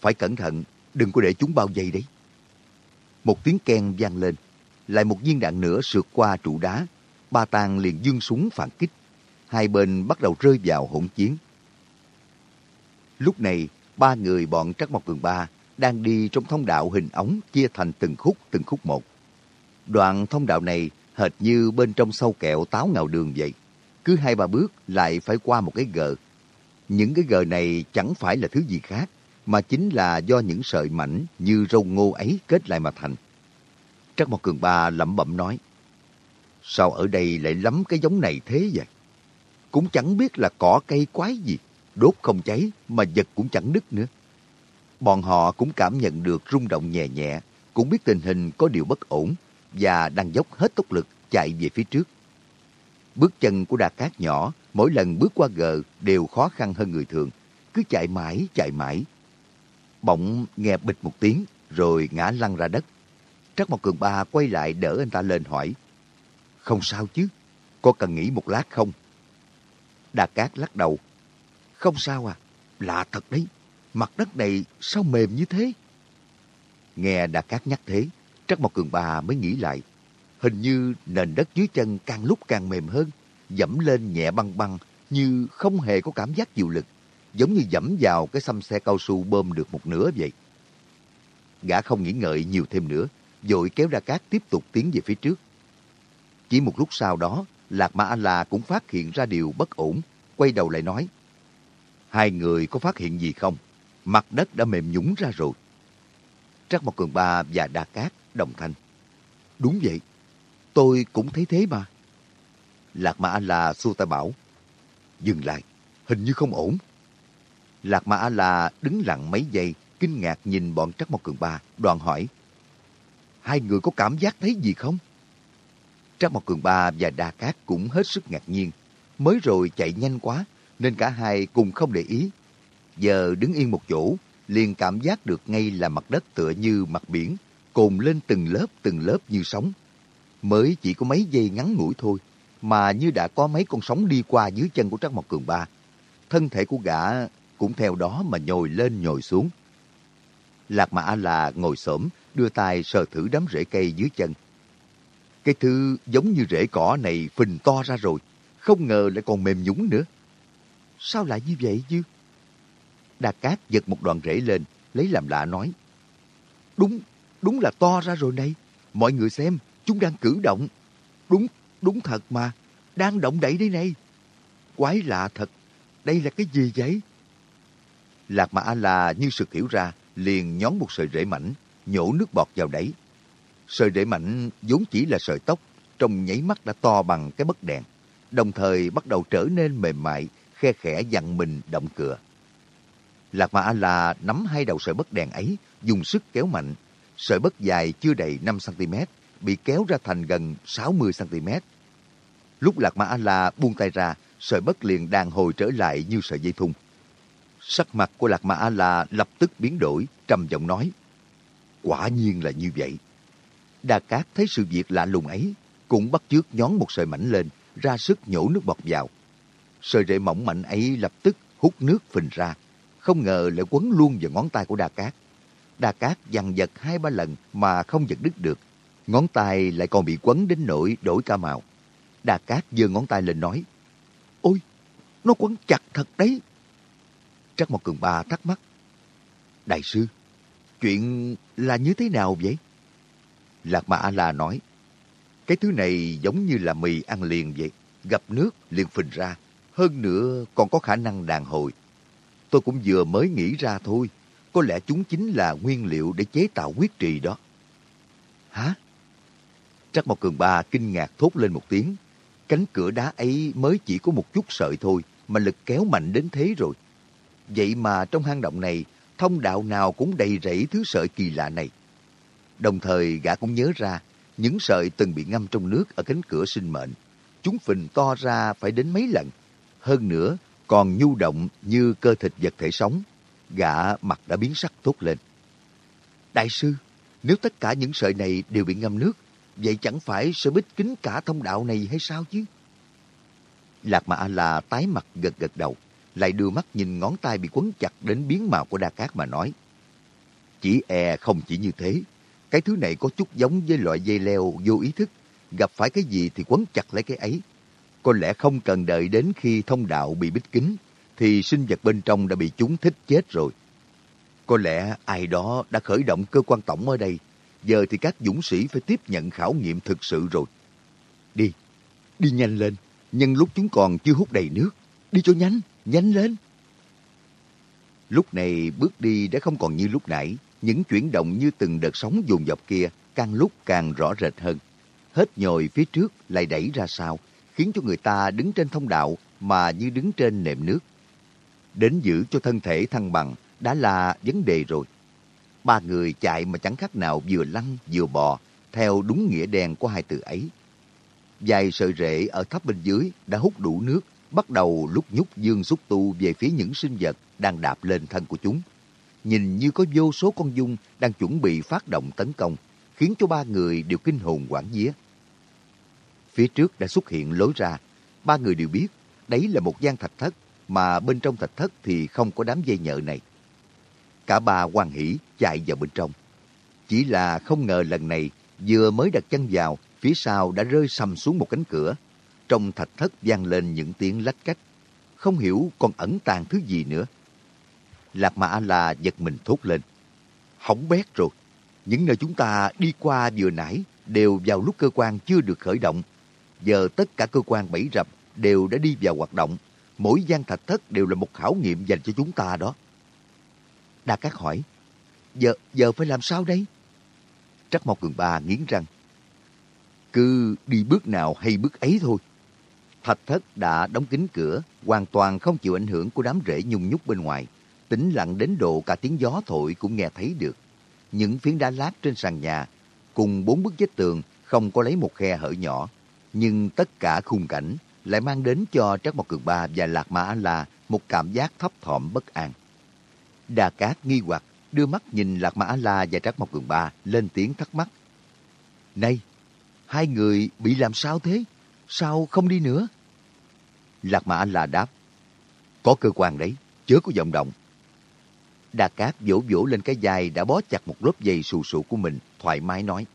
phải cẩn thận, đừng có để chúng bao vây đấy. Một tiếng keng vang lên, lại một viên đạn nữa sượt qua trụ đá. Ba Tàng liền dương súng phản kích. Hai bên bắt đầu rơi vào hỗn chiến. Lúc này, ba người bọn Trắc Mộc Cường Ba đang đi trong thông đạo hình ống chia thành từng khúc từng khúc một. Đoạn thông đạo này hệt như bên trong sâu kẹo táo ngào đường vậy. Cứ hai ba bước lại phải qua một cái gờ. Những cái gờ này chẳng phải là thứ gì khác, mà chính là do những sợi mảnh như râu ngô ấy kết lại mà thành. Trắc Mộc Cường Ba lẩm bẩm nói, Sao ở đây lại lắm cái giống này thế vậy? Cũng chẳng biết là cỏ cây quái gì, đốt không cháy mà giật cũng chẳng đứt nữa. Bọn họ cũng cảm nhận được rung động nhẹ nhẹ, cũng biết tình hình có điều bất ổn và đang dốc hết tốc lực chạy về phía trước. Bước chân của Đạt Cát nhỏ, mỗi lần bước qua gờ đều khó khăn hơn người thường, cứ chạy mãi, chạy mãi. Bỗng nghe bịch một tiếng, rồi ngã lăn ra đất. Trắc Mộc Cường Ba quay lại đỡ anh ta lên hỏi, Không sao chứ, có cần nghỉ một lát không? Đạt Cát lắc đầu, Không sao à, lạ thật đấy, mặt đất này sao mềm như thế? Nghe đà Cát nhắc thế, Trắc Mộc Cường Ba mới nghĩ lại. Hình như nền đất dưới chân càng lúc càng mềm hơn, dẫm lên nhẹ băng băng như không hề có cảm giác chịu lực, giống như dẫm vào cái xăm xe cao su bơm được một nửa vậy. Gã không nghĩ ngợi nhiều thêm nữa, dội kéo Đa Cát tiếp tục tiến về phía trước. Chỉ một lúc sau đó, Lạc Ma A-la cũng phát hiện ra điều bất ổn, quay đầu lại nói. Hai người có phát hiện gì không? Mặt đất đã mềm nhũng ra rồi. Trắc Mộc Cường Ba và Đa Cát đồng thanh. Đúng vậy, tôi cũng thấy thế mà. Lạc Mã A-la xua tay bảo. Dừng lại, hình như không ổn. Lạc Mã A-la đứng lặng mấy giây, kinh ngạc nhìn bọn Trắc Mộc Cường Ba, đoàn hỏi. Hai người có cảm giác thấy gì không? Trắc Mộc Cường Ba và Đa Cát cũng hết sức ngạc nhiên. Mới rồi chạy nhanh quá, nên cả hai cùng không để ý. Giờ đứng yên một chỗ, liền cảm giác được ngay là mặt đất tựa như mặt biển, cồn lên từng lớp từng lớp như sóng. Mới chỉ có mấy giây ngắn ngủi thôi, mà như đã có mấy con sóng đi qua dưới chân của Trác Mộc Cường Ba. Thân thể của gã cũng theo đó mà nhồi lên nhồi xuống. Lạc Mã là ngồi xổm đưa tay sờ thử đám rễ cây dưới chân. Cái thứ giống như rễ cỏ này phình to ra rồi, không ngờ lại còn mềm nhúng nữa. Sao lại như vậy chứ? Đa Cát giật một đoạn rễ lên, lấy làm lạ nói. Đúng, đúng là to ra rồi này. Mọi người xem, chúng đang cử động. Đúng, đúng thật mà, đang động đẩy đây này. Quái lạ thật, đây là cái gì vậy? Lạc Mã A-la như sực hiểu ra, liền nhón một sợi rễ mảnh, nhổ nước bọt vào đấy. Sợi rễ mảnh vốn chỉ là sợi tóc, trong nháy mắt đã to bằng cái bất đèn, đồng thời bắt đầu trở nên mềm mại, khe khẽ dặn mình động cửa Lạc mã A-la nắm hai đầu sợi bất đèn ấy, dùng sức kéo mạnh. Sợi bất dài chưa đầy 5cm, bị kéo ra thành gần 60cm. Lúc Lạc mã A-la buông tay ra, sợi bất liền đàn hồi trở lại như sợi dây thun. Sắc mặt của Lạc mã A-la lập tức biến đổi, trầm giọng nói. Quả nhiên là như vậy. Đa Cát thấy sự việc lạ lùng ấy, cũng bắt chước nhón một sợi mảnh lên, ra sức nhổ nước bọt vào. Sợi rễ mỏng mảnh ấy lập tức hút nước phình ra, không ngờ lại quấn luôn vào ngón tay của Đa Cát. Đa Cát dằn giật hai ba lần mà không giật đứt được. Ngón tay lại còn bị quấn đến nỗi đổi cả màu. Đa Cát giơ ngón tay lên nói, Ôi, nó quấn chặt thật đấy. Trắc một cường ba thắc mắc, Đại sư, chuyện là như thế nào vậy? Lạc mã A-la nói, cái thứ này giống như là mì ăn liền vậy, gặp nước liền phình ra, hơn nữa còn có khả năng đàn hồi. Tôi cũng vừa mới nghĩ ra thôi, có lẽ chúng chính là nguyên liệu để chế tạo huyết trì đó. Hả? Trắc Mộc Cường Ba kinh ngạc thốt lên một tiếng. Cánh cửa đá ấy mới chỉ có một chút sợi thôi, mà lực kéo mạnh đến thế rồi. Vậy mà trong hang động này, thông đạo nào cũng đầy rẫy thứ sợi kỳ lạ này. Đồng thời gã cũng nhớ ra, những sợi từng bị ngâm trong nước ở cánh cửa sinh mệnh. Chúng phình to ra phải đến mấy lần. Hơn nữa, còn nhu động như cơ thịt vật thể sống. Gã mặt đã biến sắc tốt lên. Đại sư, nếu tất cả những sợi này đều bị ngâm nước, vậy chẳng phải sẽ bích kín cả thông đạo này hay sao chứ? Lạc mã la tái mặt gật gật đầu, lại đưa mắt nhìn ngón tay bị quấn chặt đến biến màu của Đa Cát mà nói. Chỉ e không chỉ như thế, cái thứ này có chút giống với loại dây leo vô ý thức, gặp phải cái gì thì quấn chặt lấy cái ấy. Có lẽ không cần đợi đến khi thông đạo bị bích kín, thì sinh vật bên trong đã bị chúng thích chết rồi. Có lẽ ai đó đã khởi động cơ quan tổng ở đây, giờ thì các dũng sĩ phải tiếp nhận khảo nghiệm thực sự rồi. Đi, đi nhanh lên, nhân lúc chúng còn chưa hút đầy nước. Đi cho nhanh, nhanh lên. Lúc này bước đi đã không còn như lúc nãy, những chuyển động như từng đợt sóng dồn dập kia càng lúc càng rõ rệt hơn. Hết nhồi phía trước lại đẩy ra sau, khiến cho người ta đứng trên thông đạo mà như đứng trên nệm nước. Đến giữ cho thân thể thăng bằng đã là vấn đề rồi. Ba người chạy mà chẳng khác nào vừa lăn vừa bò, theo đúng nghĩa đen của hai từ ấy. Dài sợi rễ ở thấp bên dưới đã hút đủ nước, bắt đầu lúc nhúc dương xúc tu về phía những sinh vật đang đạp lên thân của chúng. Nhìn như có vô số con dung đang chuẩn bị phát động tấn công, khiến cho ba người đều kinh hồn quảng vía. Phía trước đã xuất hiện lối ra. Ba người đều biết đấy là một gian thạch thất mà bên trong thạch thất thì không có đám dây nhợ này. Cả ba hoan hỉ chạy vào bên trong. Chỉ là không ngờ lần này vừa mới đặt chân vào, phía sau đã rơi sầm xuống một cánh cửa. Trong thạch thất vang lên những tiếng lách cách. Không hiểu còn ẩn tàng thứ gì nữa. Lạc Mã A-la giật mình thốt lên. Hỏng bét rồi. Những nơi chúng ta đi qua vừa nãy đều vào lúc cơ quan chưa được khởi động. Giờ tất cả cơ quan bẫy rập đều đã đi vào hoạt động. Mỗi gian thạch thất đều là một khảo nghiệm dành cho chúng ta đó. Đa Cát hỏi, giờ giờ phải làm sao đây? Trắc Mộc Cường Ba nghiến răng. Cứ đi bước nào hay bước ấy thôi. Thạch thất đã đóng kín cửa, hoàn toàn không chịu ảnh hưởng của đám rễ nhung nhúc bên ngoài. tĩnh lặng đến độ cả tiếng gió thổi cũng nghe thấy được. Những phiến đá lát trên sàn nhà, cùng bốn bức vách tường không có lấy một khe hở nhỏ, nhưng tất cả khung cảnh lại mang đến cho Trác Mộc Cường Ba và Lạc Mã La một cảm giác thấp thỏm bất an. Đà Cát nghi hoặc đưa mắt nhìn Lạc Mã La và Trác Mộc Cường Ba lên tiếng thắc mắc. Này, hai người bị làm sao thế? Sao không đi nữa? Lạc Mã La đáp. Có cơ quan đấy, chớ có vọng động. Đà Cát vỗ vỗ lên cái dài đã bó chặt một lớp dây xù xù của mình, thoải mái nói.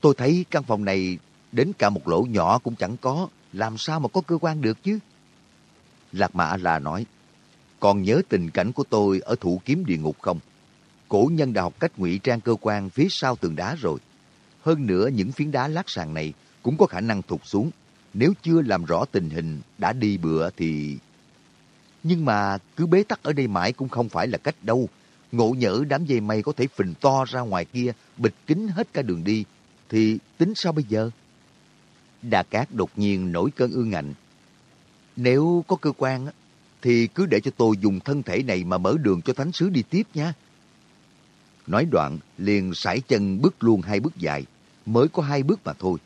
Tôi thấy căn phòng này đến cả một lỗ nhỏ cũng chẳng có, làm sao mà có cơ quan được chứ? Lạc Mã La nói, còn nhớ tình cảnh của tôi ở thủ kiếm địa ngục không? Cổ nhân đã học cách ngụy trang cơ quan phía sau tường đá rồi. Hơn nữa những phiến đá lát sàn này cũng có khả năng thụt xuống. Nếu chưa làm rõ tình hình đã đi bựa thì... Nhưng mà cứ bế tắc ở đây mãi cũng không phải là cách đâu. Ngộ nhỡ đám dây mây có thể phình to ra ngoài kia, bịch kín hết cả đường đi. Thì tính sao bây giờ? Đà Cát đột nhiên nổi cơn ương ngạnh. Nếu có cơ quan, thì cứ để cho tôi dùng thân thể này mà mở đường cho thánh sứ đi tiếp nha. Nói đoạn, liền sải chân bước luôn hai bước dài, mới có hai bước mà thôi.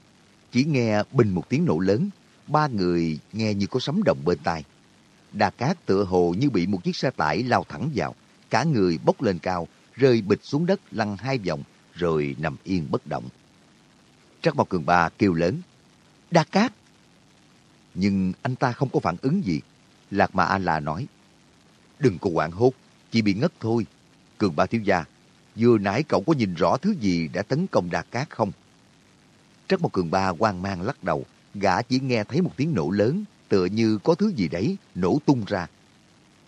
Chỉ nghe bình một tiếng nổ lớn, ba người nghe như có sấm động bên tai. Đà Cát tựa hồ như bị một chiếc xe tải lao thẳng vào, cả người bốc lên cao, rơi bịch xuống đất lăn hai vòng, rồi nằm yên bất động. Trắc Mộc Cường Ba kêu lớn, Đa Cát! Nhưng anh ta không có phản ứng gì. Lạc Mà A-La nói, Đừng có quảng hốt, chỉ bị ngất thôi. Cường Ba Thiếu Gia, vừa nãy cậu có nhìn rõ thứ gì đã tấn công Đa Cát không? Trắc một cường ba hoang mang lắc đầu, gã chỉ nghe thấy một tiếng nổ lớn, tựa như có thứ gì đấy nổ tung ra.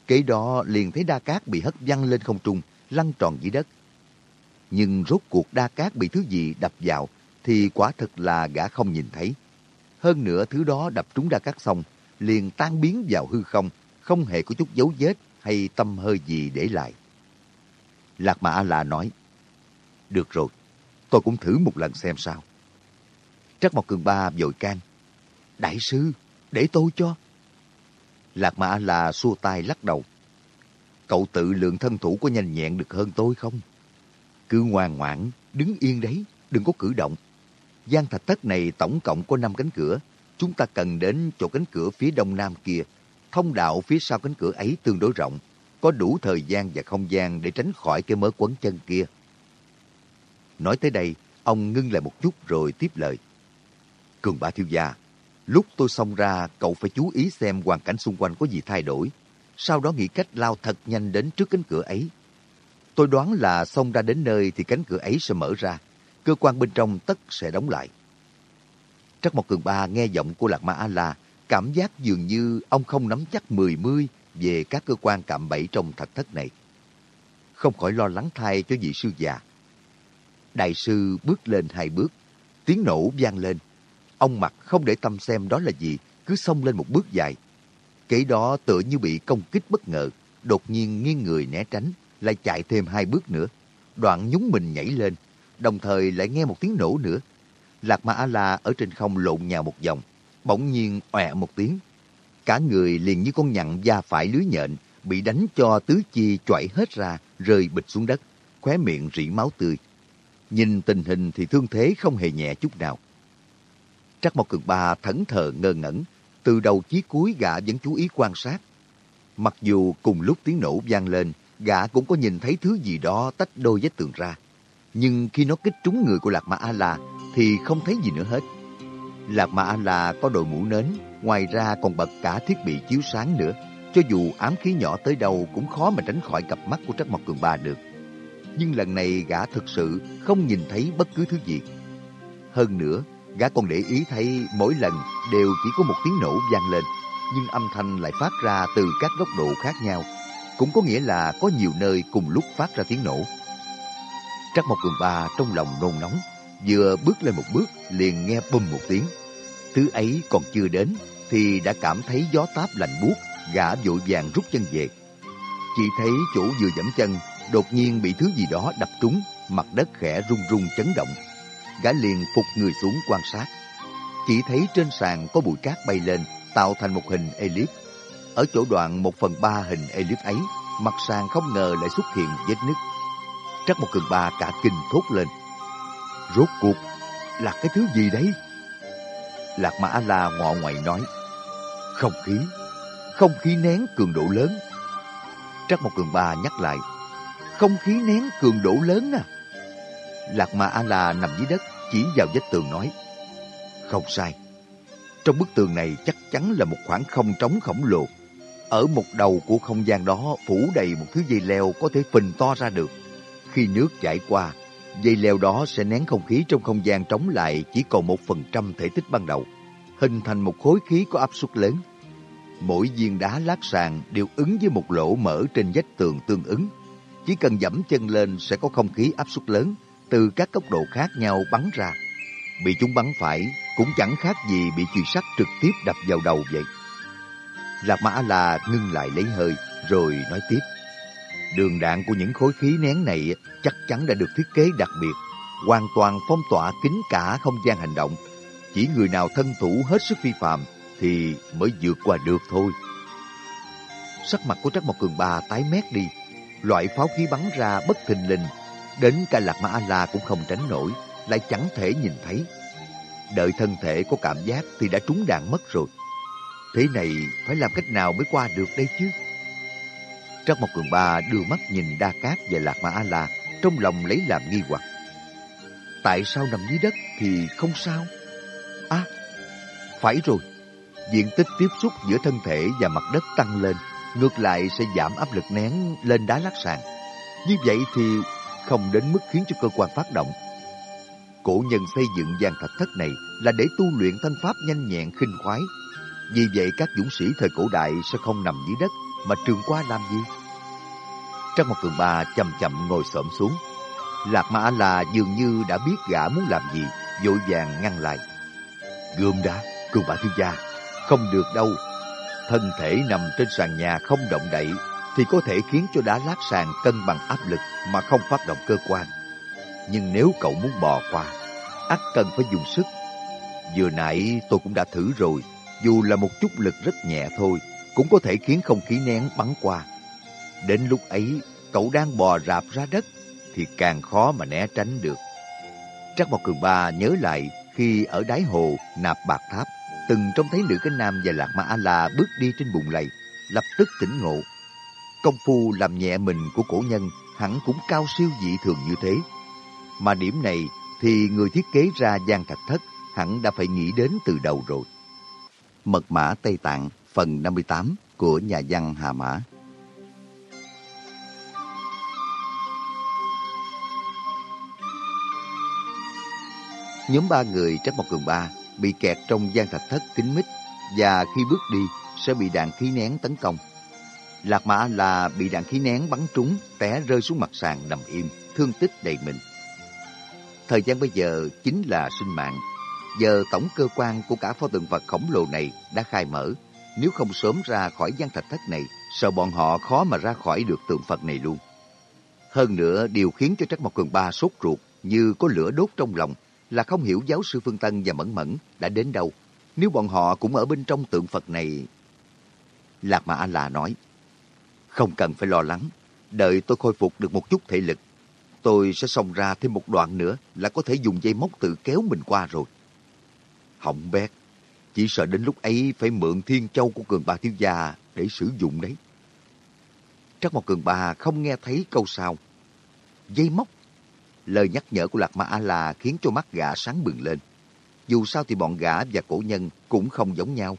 Kế đó liền thấy Đa Cát bị hất văng lên không trung, lăn tròn dưới đất. Nhưng rốt cuộc Đa Cát bị thứ gì đập vào thì quả thực là gã không nhìn thấy. Hơn nữa thứ đó đập trúng ra các sông liền tan biến vào hư không, không hề có chút dấu vết hay tâm hơi gì để lại. Lạc Mã La nói, Được rồi, tôi cũng thử một lần xem sao. Trắc Mộc Cường Ba vội can, Đại sư, để tôi cho. Lạc Mã La xua tay lắc đầu. Cậu tự lượng thân thủ có nhanh nhẹn được hơn tôi không? Cứ ngoan ngoãn, đứng yên đấy, đừng có cử động. Gian thạch thất này tổng cộng có 5 cánh cửa. Chúng ta cần đến chỗ cánh cửa phía đông nam kia. Thông đạo phía sau cánh cửa ấy tương đối rộng, có đủ thời gian và không gian để tránh khỏi cái mớ quấn chân kia. Nói tới đây, ông ngưng lại một chút rồi tiếp lời. Cường bá thiếu gia, lúc tôi xông ra, cậu phải chú ý xem hoàn cảnh xung quanh có gì thay đổi. Sau đó nghĩ cách lao thật nhanh đến trước cánh cửa ấy. Tôi đoán là xông ra đến nơi thì cánh cửa ấy sẽ mở ra. Cơ quan bên trong tất sẽ đóng lại. Trắc Mộc Cường Ba nghe giọng của Lạc Ma A-La, cảm giác dường như ông không nắm chắc mười mươi về các cơ quan cạm bẫy trong thạch thất này. Không khỏi lo lắng thay cho vị sư già. Đại sư bước lên hai bước, tiếng nổ vang lên. Ông mặt không để tâm xem đó là gì, cứ xông lên một bước dài. Kế đó tựa như bị công kích bất ngờ, đột nhiên nghiêng người né tránh, lại chạy thêm hai bước nữa. Đoạn nhúng mình nhảy lên, đồng thời lại nghe một tiếng nổ nữa. Lạc Ma A-La ở trên không lộn nhào một vòng, bỗng nhiên ọe một tiếng, Cả người liền như con nhặn da phải lưới nhện, bị đánh cho tứ chi chọi hết ra, rơi bịch xuống đất, khóe miệng rỉ máu tươi. Nhìn tình hình thì thương thế không hề nhẹ chút nào. Trắc Mộc Cường Ba thẫn thờ ngơ ngẩn, từ đầu chí cuối gã vẫn chú ý quan sát. Mặc dù cùng lúc tiếng nổ vang lên, gã cũng có nhìn thấy thứ gì đó tách đôi vết tường ra. Nhưng khi nó kích trúng người của Lạc Ma A-La thì không thấy gì nữa hết. Lạc Ma A-La có đội mũ nến, ngoài ra còn bật cả thiết bị chiếu sáng nữa. Cho dù ám khí nhỏ tới đâu cũng khó mà tránh khỏi cặp mắt của Trắc Mộc Cường Ba được. Nhưng lần này gã thực sự không nhìn thấy bất cứ thứ gì. Hơn nữa, gã còn để ý thấy mỗi lần đều chỉ có một tiếng nổ vang lên, nhưng âm thanh lại phát ra từ các góc độ khác nhau. Cũng có nghĩa là có nhiều nơi cùng lúc phát ra tiếng nổ. Trắc Mộc Cường Ba trong lòng nôn nóng, vừa bước lên một bước liền nghe bùm một tiếng. Thứ ấy còn chưa đến thì đã cảm thấy gió táp lạnh buốt, gã vội vàng rút chân về. Chỉ thấy chỗ vừa dẫm chân, đột nhiên bị thứ gì đó đập trúng, mặt đất khẽ rung rung chấn động. Gã liền phục người xuống quan sát. Chỉ thấy trên sàn có bụi cát bay lên, tạo thành một hình elip. Ở chỗ đoạn một phần ba hình elip ấy, mặt sàn không ngờ lại xuất hiện vết nứt. Trắc một cường ba cả kinh thốt lên. Rốt cuộc là cái thứ gì đấy? Lạc Mã la ngọ ngoại nói. Không khí, không khí nén cường độ lớn. Trắc một cường ba nhắc lại. Không khí nén cường độ lớn à? Lạc Mã A-La nằm dưới đất, chỉ vào vách tường nói. Không sai. Trong bức tường này chắc chắn là một khoảng không trống khổng lồ. Ở một đầu của không gian đó phủ đầy một thứ dây leo có thể phình to ra được. Khi nước chảy qua, dây leo đó sẽ nén không khí trong không gian trống lại chỉ còn một phần trăm thể tích ban đầu, hình thành một khối khí có áp suất lớn. Mỗi viên đá lát sàn đều ứng với một lỗ mở trên vách tường tương ứng. Chỉ cần dẫm chân lên sẽ có không khí áp suất lớn từ các góc độ khác nhau bắn ra. Bị chúng bắn phải cũng chẳng khác gì bị chùy sắt trực tiếp đập vào đầu vậy. Lạc Mã La ngưng lại lấy hơi rồi nói tiếp. Đường đạn của những khối khí nén này chắc chắn đã được thiết kế đặc biệt, hoàn toàn phong tỏa kín cả không gian hành động. Chỉ người nào thân thủ hết sức phi phạm thì mới vượt qua được thôi. Sắc mặt của Trắc Mộc Cường Ba tái mét đi. Loại pháo khí bắn ra bất thình lình, đến cả Lạc Ma A-La cũng không tránh nổi, lại chẳng thể nhìn thấy. Đợi thân thể có cảm giác thì đã trúng đạn mất rồi. Thế này phải làm cách nào mới qua được đây chứ? Trắc Mộc Cường Ba đưa mắt nhìn Đa Cát và Lạc Ma A-La, trong lòng lấy làm nghi hoặc. Tại sao nằm dưới đất thì không sao? À, phải rồi. Diện tích tiếp xúc giữa thân thể và mặt đất tăng lên, ngược lại sẽ giảm áp lực nén lên đá lát sàn. Như vậy thì không đến mức khiến cho cơ quan phát động. Cổ nhân xây dựng gian thạch thất này là để tu luyện thanh pháp nhanh nhẹn khinh khoái. Vì vậy các dũng sĩ thời cổ đại sẽ không nằm dưới đất mà trường qua làm gì? Trong một cường ba chậm chậm ngồi xổm xuống. Lạc Ma A-la dường như đã biết gã muốn làm gì, vội vàng ngăn lại. Gươm đã, cường bà thiếu gia, không được đâu. Thân thể nằm trên sàn nhà không động đậy thì có thể khiến cho đá lát sàn cân bằng áp lực mà không phát động cơ quan. Nhưng nếu cậu muốn bò qua, ắt cần phải dùng sức. Vừa nãy tôi cũng đã thử rồi, dù là một chút lực rất nhẹ thôi, cũng có thể khiến không khí nén bắn qua. Đến lúc ấy, cậu đang bò rạp ra đất, thì càng khó mà né tránh được. Trắc Mộc Cường Ba nhớ lại khi ở đáy hồ nạp bạc tháp, từng trông thấy nữ cánh nam và lạc ma A-la bước đi trên bùn lầy, lập tức tỉnh ngộ. Công phu làm nhẹ mình của cổ nhân hẳn cũng cao siêu dị thường như thế. Mà điểm này thì người thiết kế ra gian thạch thất hẳn đã phải nghĩ đến từ đầu rồi. Mật mã Tây Tạng phần 58 của nhà văn Hà Mã Nhóm ba người trách một cường ba bị kẹt trong gian thạch thất kín mít và khi bước đi sẽ bị đạn khí nén tấn công. Lạc Mã là bị đạn khí nén bắn trúng, té rơi xuống mặt sàn nằm im, thương tích đầy mình. Thời gian bây giờ chính là sinh mạng. Giờ tổng cơ quan của cả pho tượng vật khổng lồ này đã khai mở. Nếu không sớm ra khỏi gian thạch thất này, sợ bọn họ khó mà ra khỏi được tượng Phật này luôn. Hơn nữa, điều khiến cho Trắc Mộc Cường Ba sốt ruột như có lửa đốt trong lòng là không hiểu giáo sư Phương Tân và Mẫn Mẫn đã đến đâu. Nếu bọn họ cũng ở bên trong tượng Phật này... Lạc mã là nói, không cần phải lo lắng, đợi tôi khôi phục được một chút thể lực. Tôi sẽ xông ra thêm một đoạn nữa là có thể dùng dây móc tự kéo mình qua rồi. Hỏng bét, chỉ sợ đến lúc ấy phải mượn thiên châu của cường bà thiếu gia để sử dụng đấy. Trắc một cường bà không nghe thấy câu sau. Dây móc Lời nhắc nhở của Lạc Ma A-La khiến cho mắt gã sáng bừng lên. Dù sao thì bọn gã và cổ nhân cũng không giống nhau.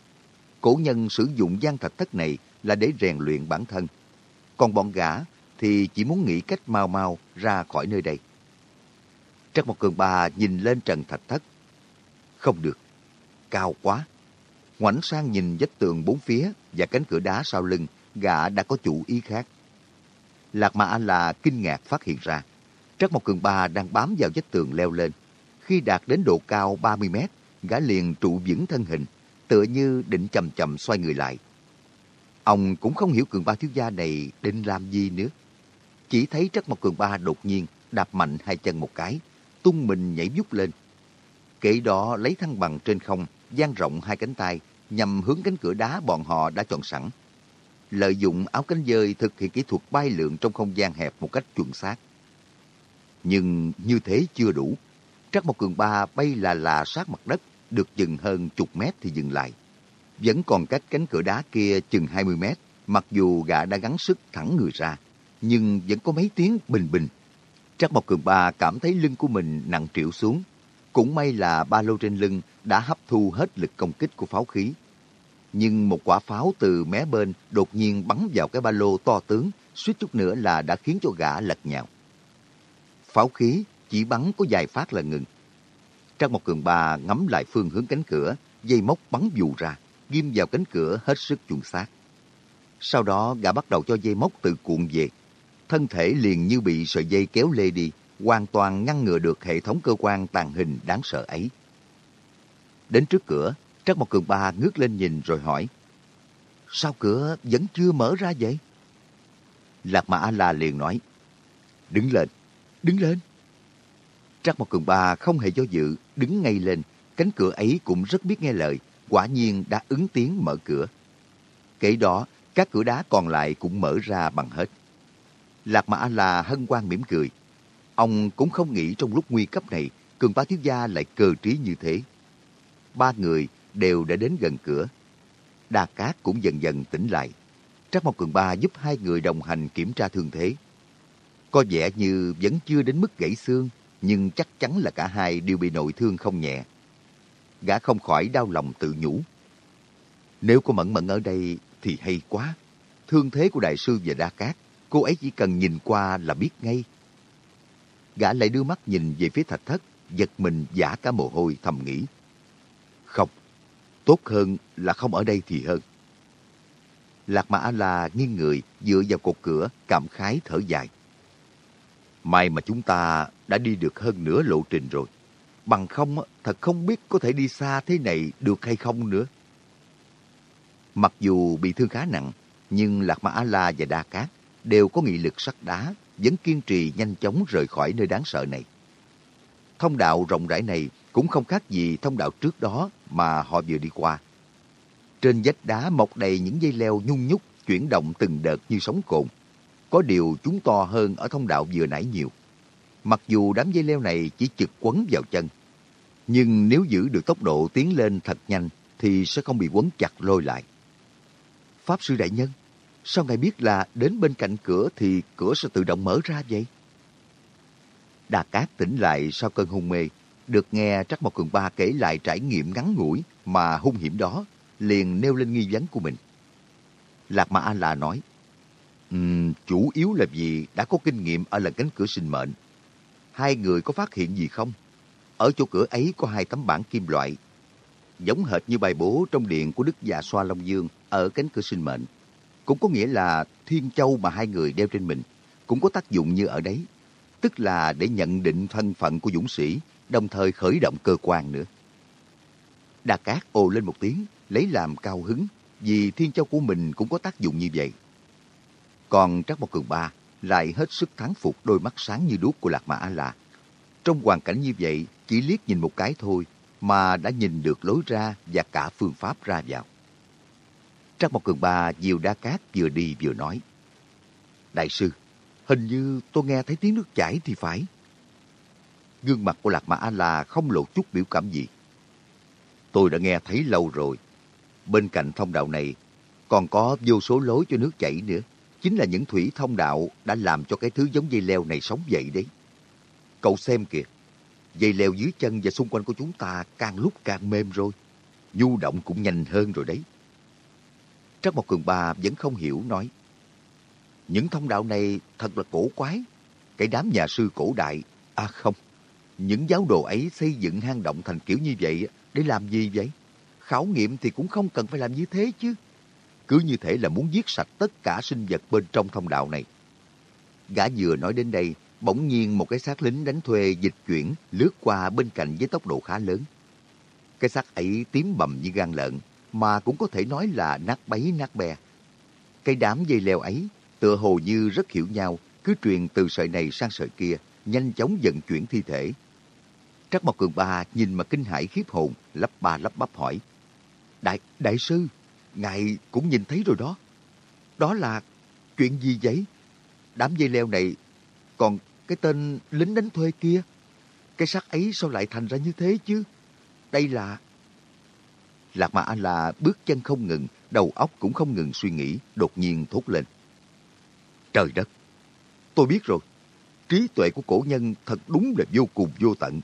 Cổ nhân sử dụng gian thạch thất này là để rèn luyện bản thân. Còn bọn gã thì chỉ muốn nghĩ cách mau mau ra khỏi nơi đây. Trắc một cường ba nhìn lên trần thạch thất. Không được, cao quá. Ngoảnh sang nhìn vách tường bốn phía và cánh cửa đá sau lưng, gã đã có chủ ý khác. Lạc mà A-La kinh ngạc phát hiện ra Trắc Mộc Cường Ba đang bám vào vách tường leo lên. Khi đạt đến độ cao 30 mét, gã liền trụ vững thân hình, tựa như định chậm chậm xoay người lại. Ông cũng không hiểu Cường Ba thiếu gia này định làm gì nữa. Chỉ thấy Trắc Mộc Cường Ba đột nhiên đạp mạnh hai chân một cái, tung mình nhảy vút lên. Kể đó lấy thăng bằng trên không, dang rộng hai cánh tay nhằm hướng cánh cửa đá bọn họ đã chọn sẵn. lợi dụng áo cánh dơi thực hiện kỹ thuật bay lượn trong không gian hẹp một cách chuẩn xác. Nhưng như thế chưa đủ. Trắc một Cường Ba bay là là sát mặt đất, được dừng hơn chục mét thì dừng lại. Vẫn còn cách cánh cửa đá kia chừng 20 mét, mặc dù gã đã gắng sức thẳng người ra, nhưng vẫn có mấy tiếng bình bình. Trắc Mộc Cường Ba cảm thấy lưng của mình nặng trĩu xuống. Cũng may là ba lô trên lưng đã hấp thu hết lực công kích của pháo khí. Nhưng một quả pháo từ mé bên đột nhiên bắn vào cái ba lô to tướng, suýt chút nữa là đã khiến cho gã lật nhào. Pháo khí chỉ bắn có vài phát là ngừng. Trang một Cường bà ngắm lại phương hướng cánh cửa, dây móc bắn dù ra, ghim vào cánh cửa hết sức chuẩn xác. Sau đó gã bắt đầu cho dây móc tự cuộn về. Thân thể liền như bị sợi dây kéo lê đi, hoàn toàn ngăn ngừa được hệ thống cơ quan tàn hình đáng sợ ấy. Đến trước cửa, Trắc Mộc Cường Ba ngước lên nhìn rồi hỏi. Sao cửa vẫn chưa mở ra vậy? Lạc Mã la liền nói. Đứng lên, đứng lên. Trắc Mộc Cường Ba không hề do dự, đứng ngay lên. Cánh cửa ấy cũng rất biết nghe lời, quả nhiên đã ứng tiếng mở cửa. Kể đó, các cửa đá còn lại cũng mở ra bằng hết. Lạc Mã la hân hoan mỉm cười. Ông cũng không nghĩ trong lúc nguy cấp này, Cường bá Thiếu Gia lại cơ trí như thế. Ba người đều đã đến gần cửa. Đa Cát cũng dần dần tỉnh lại. Trác Mộc Cường Ba giúp hai người đồng hành kiểm tra thương thế. Có vẻ như vẫn chưa đến mức gãy xương, nhưng chắc chắn là cả hai đều bị nội thương không nhẹ. Gã không khỏi đau lòng tự nhủ. Nếu có Mẫn Mẫn ở đây thì hay quá. Thương thế của Đại sư và Đa Cát, cô ấy chỉ cần nhìn qua là biết ngay. Gã lại đưa mắt nhìn về phía thạch thất, giật mình giả cả mồ hôi thầm nghĩ. Không, tốt hơn là không ở đây thì hơn. Lạc Mã la nghiêng người dựa vào cột cửa, cảm khái thở dài. May mà chúng ta đã đi được hơn nửa lộ trình rồi. Bằng không, thật không biết có thể đi xa thế này được hay không nữa. Mặc dù bị thương khá nặng, nhưng Lạc Mã A-La và Đa Cát đều có nghị lực sắt đá, vẫn kiên trì nhanh chóng rời khỏi nơi đáng sợ này. Thông đạo rộng rãi này cũng không khác gì thông đạo trước đó mà họ vừa đi qua. Trên vách đá mọc đầy những dây leo nhung nhúc chuyển động từng đợt như sóng cồn. Có điều chúng to hơn ở thông đạo vừa nãy nhiều. Mặc dù đám dây leo này chỉ trực quấn vào chân, nhưng nếu giữ được tốc độ tiến lên thật nhanh thì sẽ không bị quấn chặt lôi lại. Pháp sư đại nhân, sao ngài biết là đến bên cạnh cửa thì cửa sẽ tự động mở ra vậy? Đà Cát tỉnh lại sau cơn hôn mê, được nghe Trắc Mộc Cường Ba kể lại trải nghiệm ngắn ngủi mà hung hiểm đó, liền nêu lên nghi vấn của mình. Lạc Ma A La nói, um, chủ yếu là vì đã có kinh nghiệm ở lần cánh cửa sinh mệnh. Hai người có phát hiện gì không? Ở chỗ cửa ấy có hai tấm bảng kim loại, giống hệt như bài bố trong điện của Đức già Xoa Long Dương ở cánh cửa sinh mệnh. Cũng có nghĩa là thiên châu mà hai người đeo trên mình cũng có tác dụng như ở đấy. Tức là để nhận định thân phận của dũng sĩ, đồng thời khởi động cơ quan nữa. Đa Cát ồ lên một tiếng, lấy làm cao hứng, vì thiên châu của mình cũng có tác dụng như vậy. Còn Trắc Mộc Cường Ba lại hết sức thắng phục đôi mắt sáng như đuốc của Lạc Mã A-La. Trong hoàn cảnh như vậy, chỉ liếc nhìn một cái thôi mà đã nhìn được lối ra và cả phương pháp ra vào trang Mộc Cường Ba dìu Đa Cát vừa đi vừa nói. Đại sư, hình như tôi nghe thấy tiếng nước chảy thì phải. Gương mặt của Lạc Mã A-La không lộ chút biểu cảm gì. Tôi đã nghe thấy lâu rồi. Bên cạnh thông đạo này còn có vô số lối cho nước chảy nữa. Chính là những thủy thông đạo đã làm cho cái thứ giống dây leo này sống dậy đấy. Cậu xem kìa, dây leo dưới chân và xung quanh của chúng ta càng lúc càng mềm rồi. Nhu động cũng nhanh hơn rồi đấy. Trác Mộc Cường Ba vẫn không hiểu nói. Những thông đạo này thật là cổ quái. Cái đám nhà sư cổ đại, à không, những giáo đồ ấy xây dựng hang động thành kiểu như vậy để làm gì vậy? Khảo nghiệm thì cũng không cần phải làm như thế chứ. Cứ như thể là muốn giết sạch tất cả sinh vật bên trong thông đạo này. Gã vừa nói đến đây, bỗng nhiên một cái xác lính đánh thuê dịch chuyển lướt qua bên cạnh với tốc độ khá lớn. Cái xác ấy tím bầm như gan lợn, mà cũng có thể nói là nát bấy nát bè. Cái đám dây leo ấy tựa hồ như rất hiểu nhau, cứ truyền từ sợi này sang sợi kia, nhanh chóng vận chuyển thi thể. Trắc Mộc Cường Ba nhìn mà kinh hãi khiếp hồn, lắp ba lắp bắp hỏi. Đại, đại sư, ngài cũng nhìn thấy rồi đó. Đó là chuyện gì vậy? Đám dây leo này còn cái tên lính đánh thuê kia. Cái xác ấy sao lại thành ra như thế chứ? Đây là... Lạc Mà Anh là bước chân không ngừng, đầu óc cũng không ngừng suy nghĩ, đột nhiên thốt lên. Trời đất! Tôi biết rồi. Trí tuệ của cổ nhân thật đúng là vô cùng vô tận.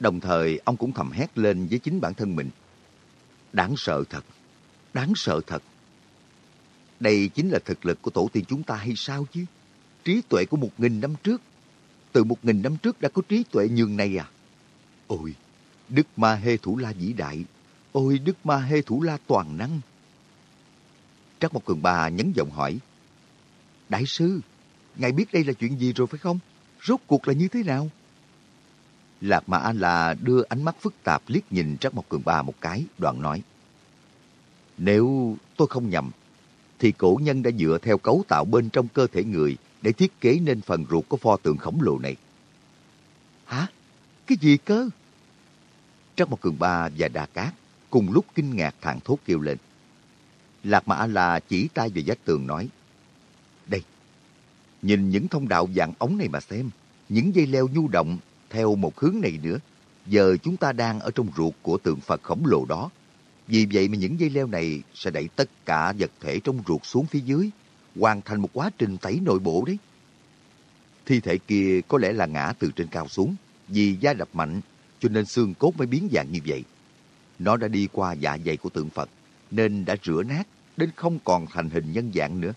Đồng thời, ông cũng thầm hét lên với chính bản thân mình. Đáng sợ thật! Đáng sợ thật! Đây chính là thực lực của tổ tiên chúng ta hay sao chứ? Trí tuệ của một nghìn năm trước. Từ một nghìn năm trước đã có trí tuệ nhường này à? Ôi, Đức Ma Hê Thủ La vĩ đại! Ôi, Đức Ma Hê Thủ La toàn năng! Trắc Mộc Cường Ba nhấn giọng hỏi. Đại sư, ngài biết đây là chuyện gì rồi phải không? Rốt cuộc là như thế nào? Lạc Mà An là đưa ánh mắt phức tạp liếc nhìn Trắc Mộc Cường Ba một cái, đoạn nói. Nếu tôi không nhầm, thì cổ nhân đã dựa theo cấu tạo bên trong cơ thể người để thiết kế nên phần ruột của pho tượng khổng lồ này. Hả? Cái gì cơ? Trắc Mộc Cường Ba và Đà Cát cùng lúc kinh ngạc thảng thốt kêu lên. Lạc Mã là chỉ tay về vách tường nói. Đây, nhìn những thông đạo dạng ống này mà xem. Những dây leo nhu động theo một hướng này nữa. Giờ chúng ta đang ở trong ruột của tượng Phật khổng lồ đó. Vì vậy mà những dây leo này sẽ đẩy tất cả vật thể trong ruột xuống phía dưới, hoàn thành một quá trình tẩy nội bộ đấy. Thi thể kia có lẽ là ngã từ trên cao xuống, vì da đập mạnh, cho nên xương cốt mới biến dạng như vậy. Nó đã đi qua dạ dày của tượng Phật, nên đã rửa nát đến không còn thành hình nhân dạng nữa.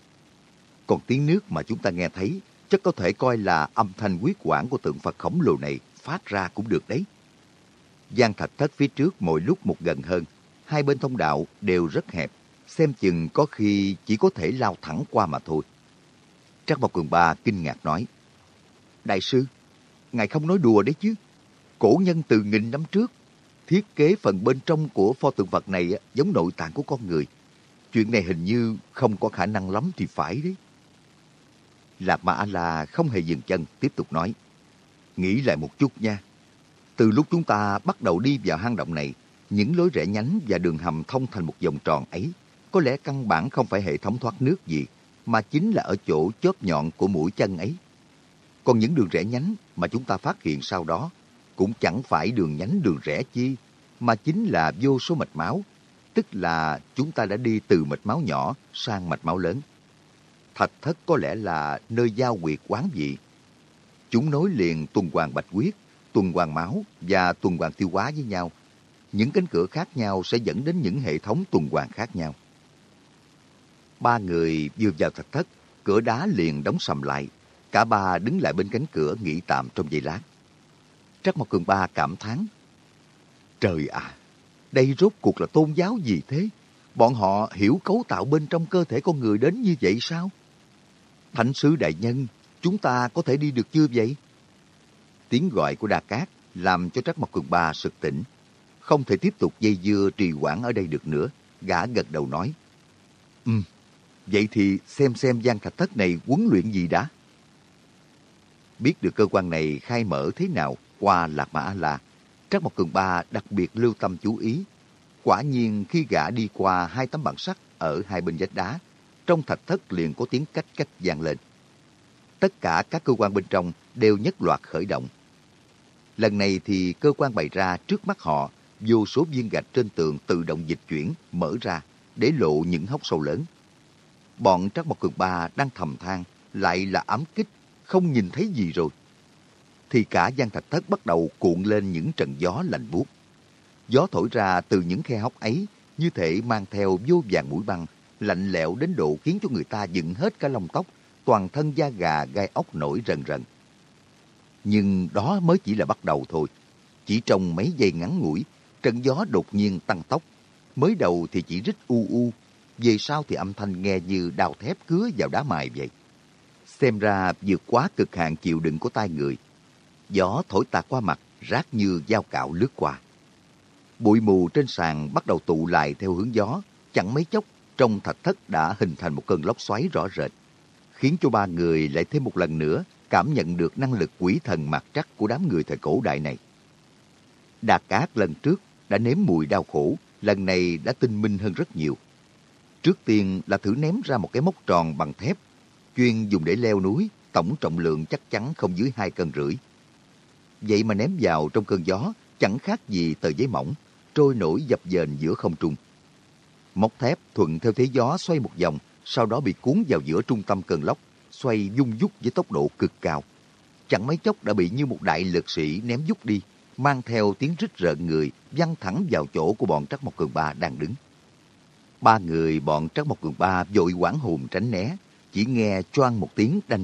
Còn tiếng nước mà chúng ta nghe thấy chắc có thể coi là âm thanh quyết quản của tượng Phật khổng lồ này phát ra cũng được đấy. Giang thạch thất phía trước mỗi lúc một gần hơn, hai bên thông đạo đều rất hẹp, xem chừng có khi chỉ có thể lao thẳng qua mà thôi. Trác Mộc Cường Ba kinh ngạc nói, Đại sư, ngài không nói đùa đấy chứ. Cổ nhân từ nghìn năm trước, thiết kế phần bên trong của pho tượng vật này giống nội tạng của con người. Chuyện này hình như không có khả năng lắm thì phải đấy. Lạc mã là không hề dừng chân, tiếp tục nói. Nghĩ lại một chút nha. Từ lúc chúng ta bắt đầu đi vào hang động này, những lối rẽ nhánh và đường hầm thông thành một vòng tròn ấy có lẽ căn bản không phải hệ thống thoát nước gì, mà chính là ở chỗ chóp nhọn của mũi chân ấy. Còn những đường rẽ nhánh mà chúng ta phát hiện sau đó cũng chẳng phải đường nhánh đường rẽ chi, mà chính là vô số mạch máu, tức là chúng ta đã đi từ mạch máu nhỏ sang mạch máu lớn. Thạch thất có lẽ là nơi giao quyệt quán vị. Chúng nối liền tuần hoàn bạch huyết, tuần hoàn máu và tuần hoàn tiêu hóa với nhau. Những cánh cửa khác nhau sẽ dẫn đến những hệ thống tuần hoàn khác nhau. Ba người vừa vào thạch thất, cửa đá liền đóng sầm lại. Cả ba đứng lại bên cánh cửa nghỉ tạm trong giây lát. Trắc Mộc Cường Ba cảm thán. Trời à, đây rốt cuộc là tôn giáo gì thế? Bọn họ hiểu cấu tạo bên trong cơ thể con người đến như vậy sao? Thánh sứ đại nhân, chúng ta có thể đi được chưa vậy? Tiếng gọi của Đà Cát làm cho Trắc Mộc Cường Ba sực tỉnh. Không thể tiếp tục dây dưa trì hoãn ở đây được nữa. Gã gật đầu nói. Ừ, vậy thì xem xem gian thạch thất này huấn luyện gì đã. Biết được cơ quan này khai mở thế nào qua Lạc Mã A-La, Trác Mộc Cường Ba đặc biệt lưu tâm chú ý. Quả nhiên khi gã đi qua hai tấm bằng sắt ở hai bên vách đá, trong thạch thất liền có tiếng cách cách vang lên. Tất cả các cơ quan bên trong đều nhất loạt khởi động. Lần này thì cơ quan bày ra trước mắt họ, vô số viên gạch trên tường tự động dịch chuyển, mở ra, để lộ những hốc sâu lớn. Bọn Trác Mộc Cường Ba đang thầm than, lại là ám kích, không nhìn thấy gì rồi. Thì cả gian thạch thất bắt đầu cuộn lên những trận gió lạnh buốt. Gió thổi ra từ những khe hốc ấy như thể mang theo vô vàng mũi băng, lạnh lẽo đến độ khiến cho người ta dựng hết cả lông tóc, toàn thân da gà gai ốc nổi rần rần. Nhưng đó mới chỉ là bắt đầu thôi. Chỉ trong mấy giây ngắn ngủi, trận gió đột nhiên tăng tốc. Mới đầu thì chỉ rít u u, về sau thì âm thanh nghe như đào thép cứa vào đá mài vậy. Xem ra vượt quá cực hạn chịu đựng của tai người. Gió thổi tạt qua mặt, rác như dao cạo lướt qua. Bụi mù trên sàn bắt đầu tụ lại theo hướng gió, chẳng mấy chốc trong thạch thất đã hình thành một cơn lốc xoáy rõ rệt, khiến cho ba người lại thêm một lần nữa cảm nhận được năng lực quỷ thần mặt trắc của đám người thời cổ đại này. Đạt Cát lần trước đã nếm mùi đau khổ, lần này đã tinh minh hơn rất nhiều. Trước tiên là thử ném ra một cái móc tròn bằng thép, chuyên dùng để leo núi, tổng trọng lượng chắc chắn không dưới hai cân rưỡi. Vậy mà ném vào trong cơn gió, chẳng khác gì tờ giấy mỏng, trôi nổi dập dềnh giữa không trung. Móc thép thuận theo thế gió xoay một vòng, sau đó bị cuốn vào giữa trung tâm cơn lốc, xoay dung dút với tốc độ cực cao. Chẳng mấy chốc đã bị như một đại lực sĩ ném dút đi, mang theo tiếng rít rợn người, văng thẳng vào chỗ của bọn Trắc Mộc Cường Ba đang đứng. Ba người bọn Trắc Mộc Cường Ba vội quảng hồn tránh né, chỉ nghe choang một tiếng đanh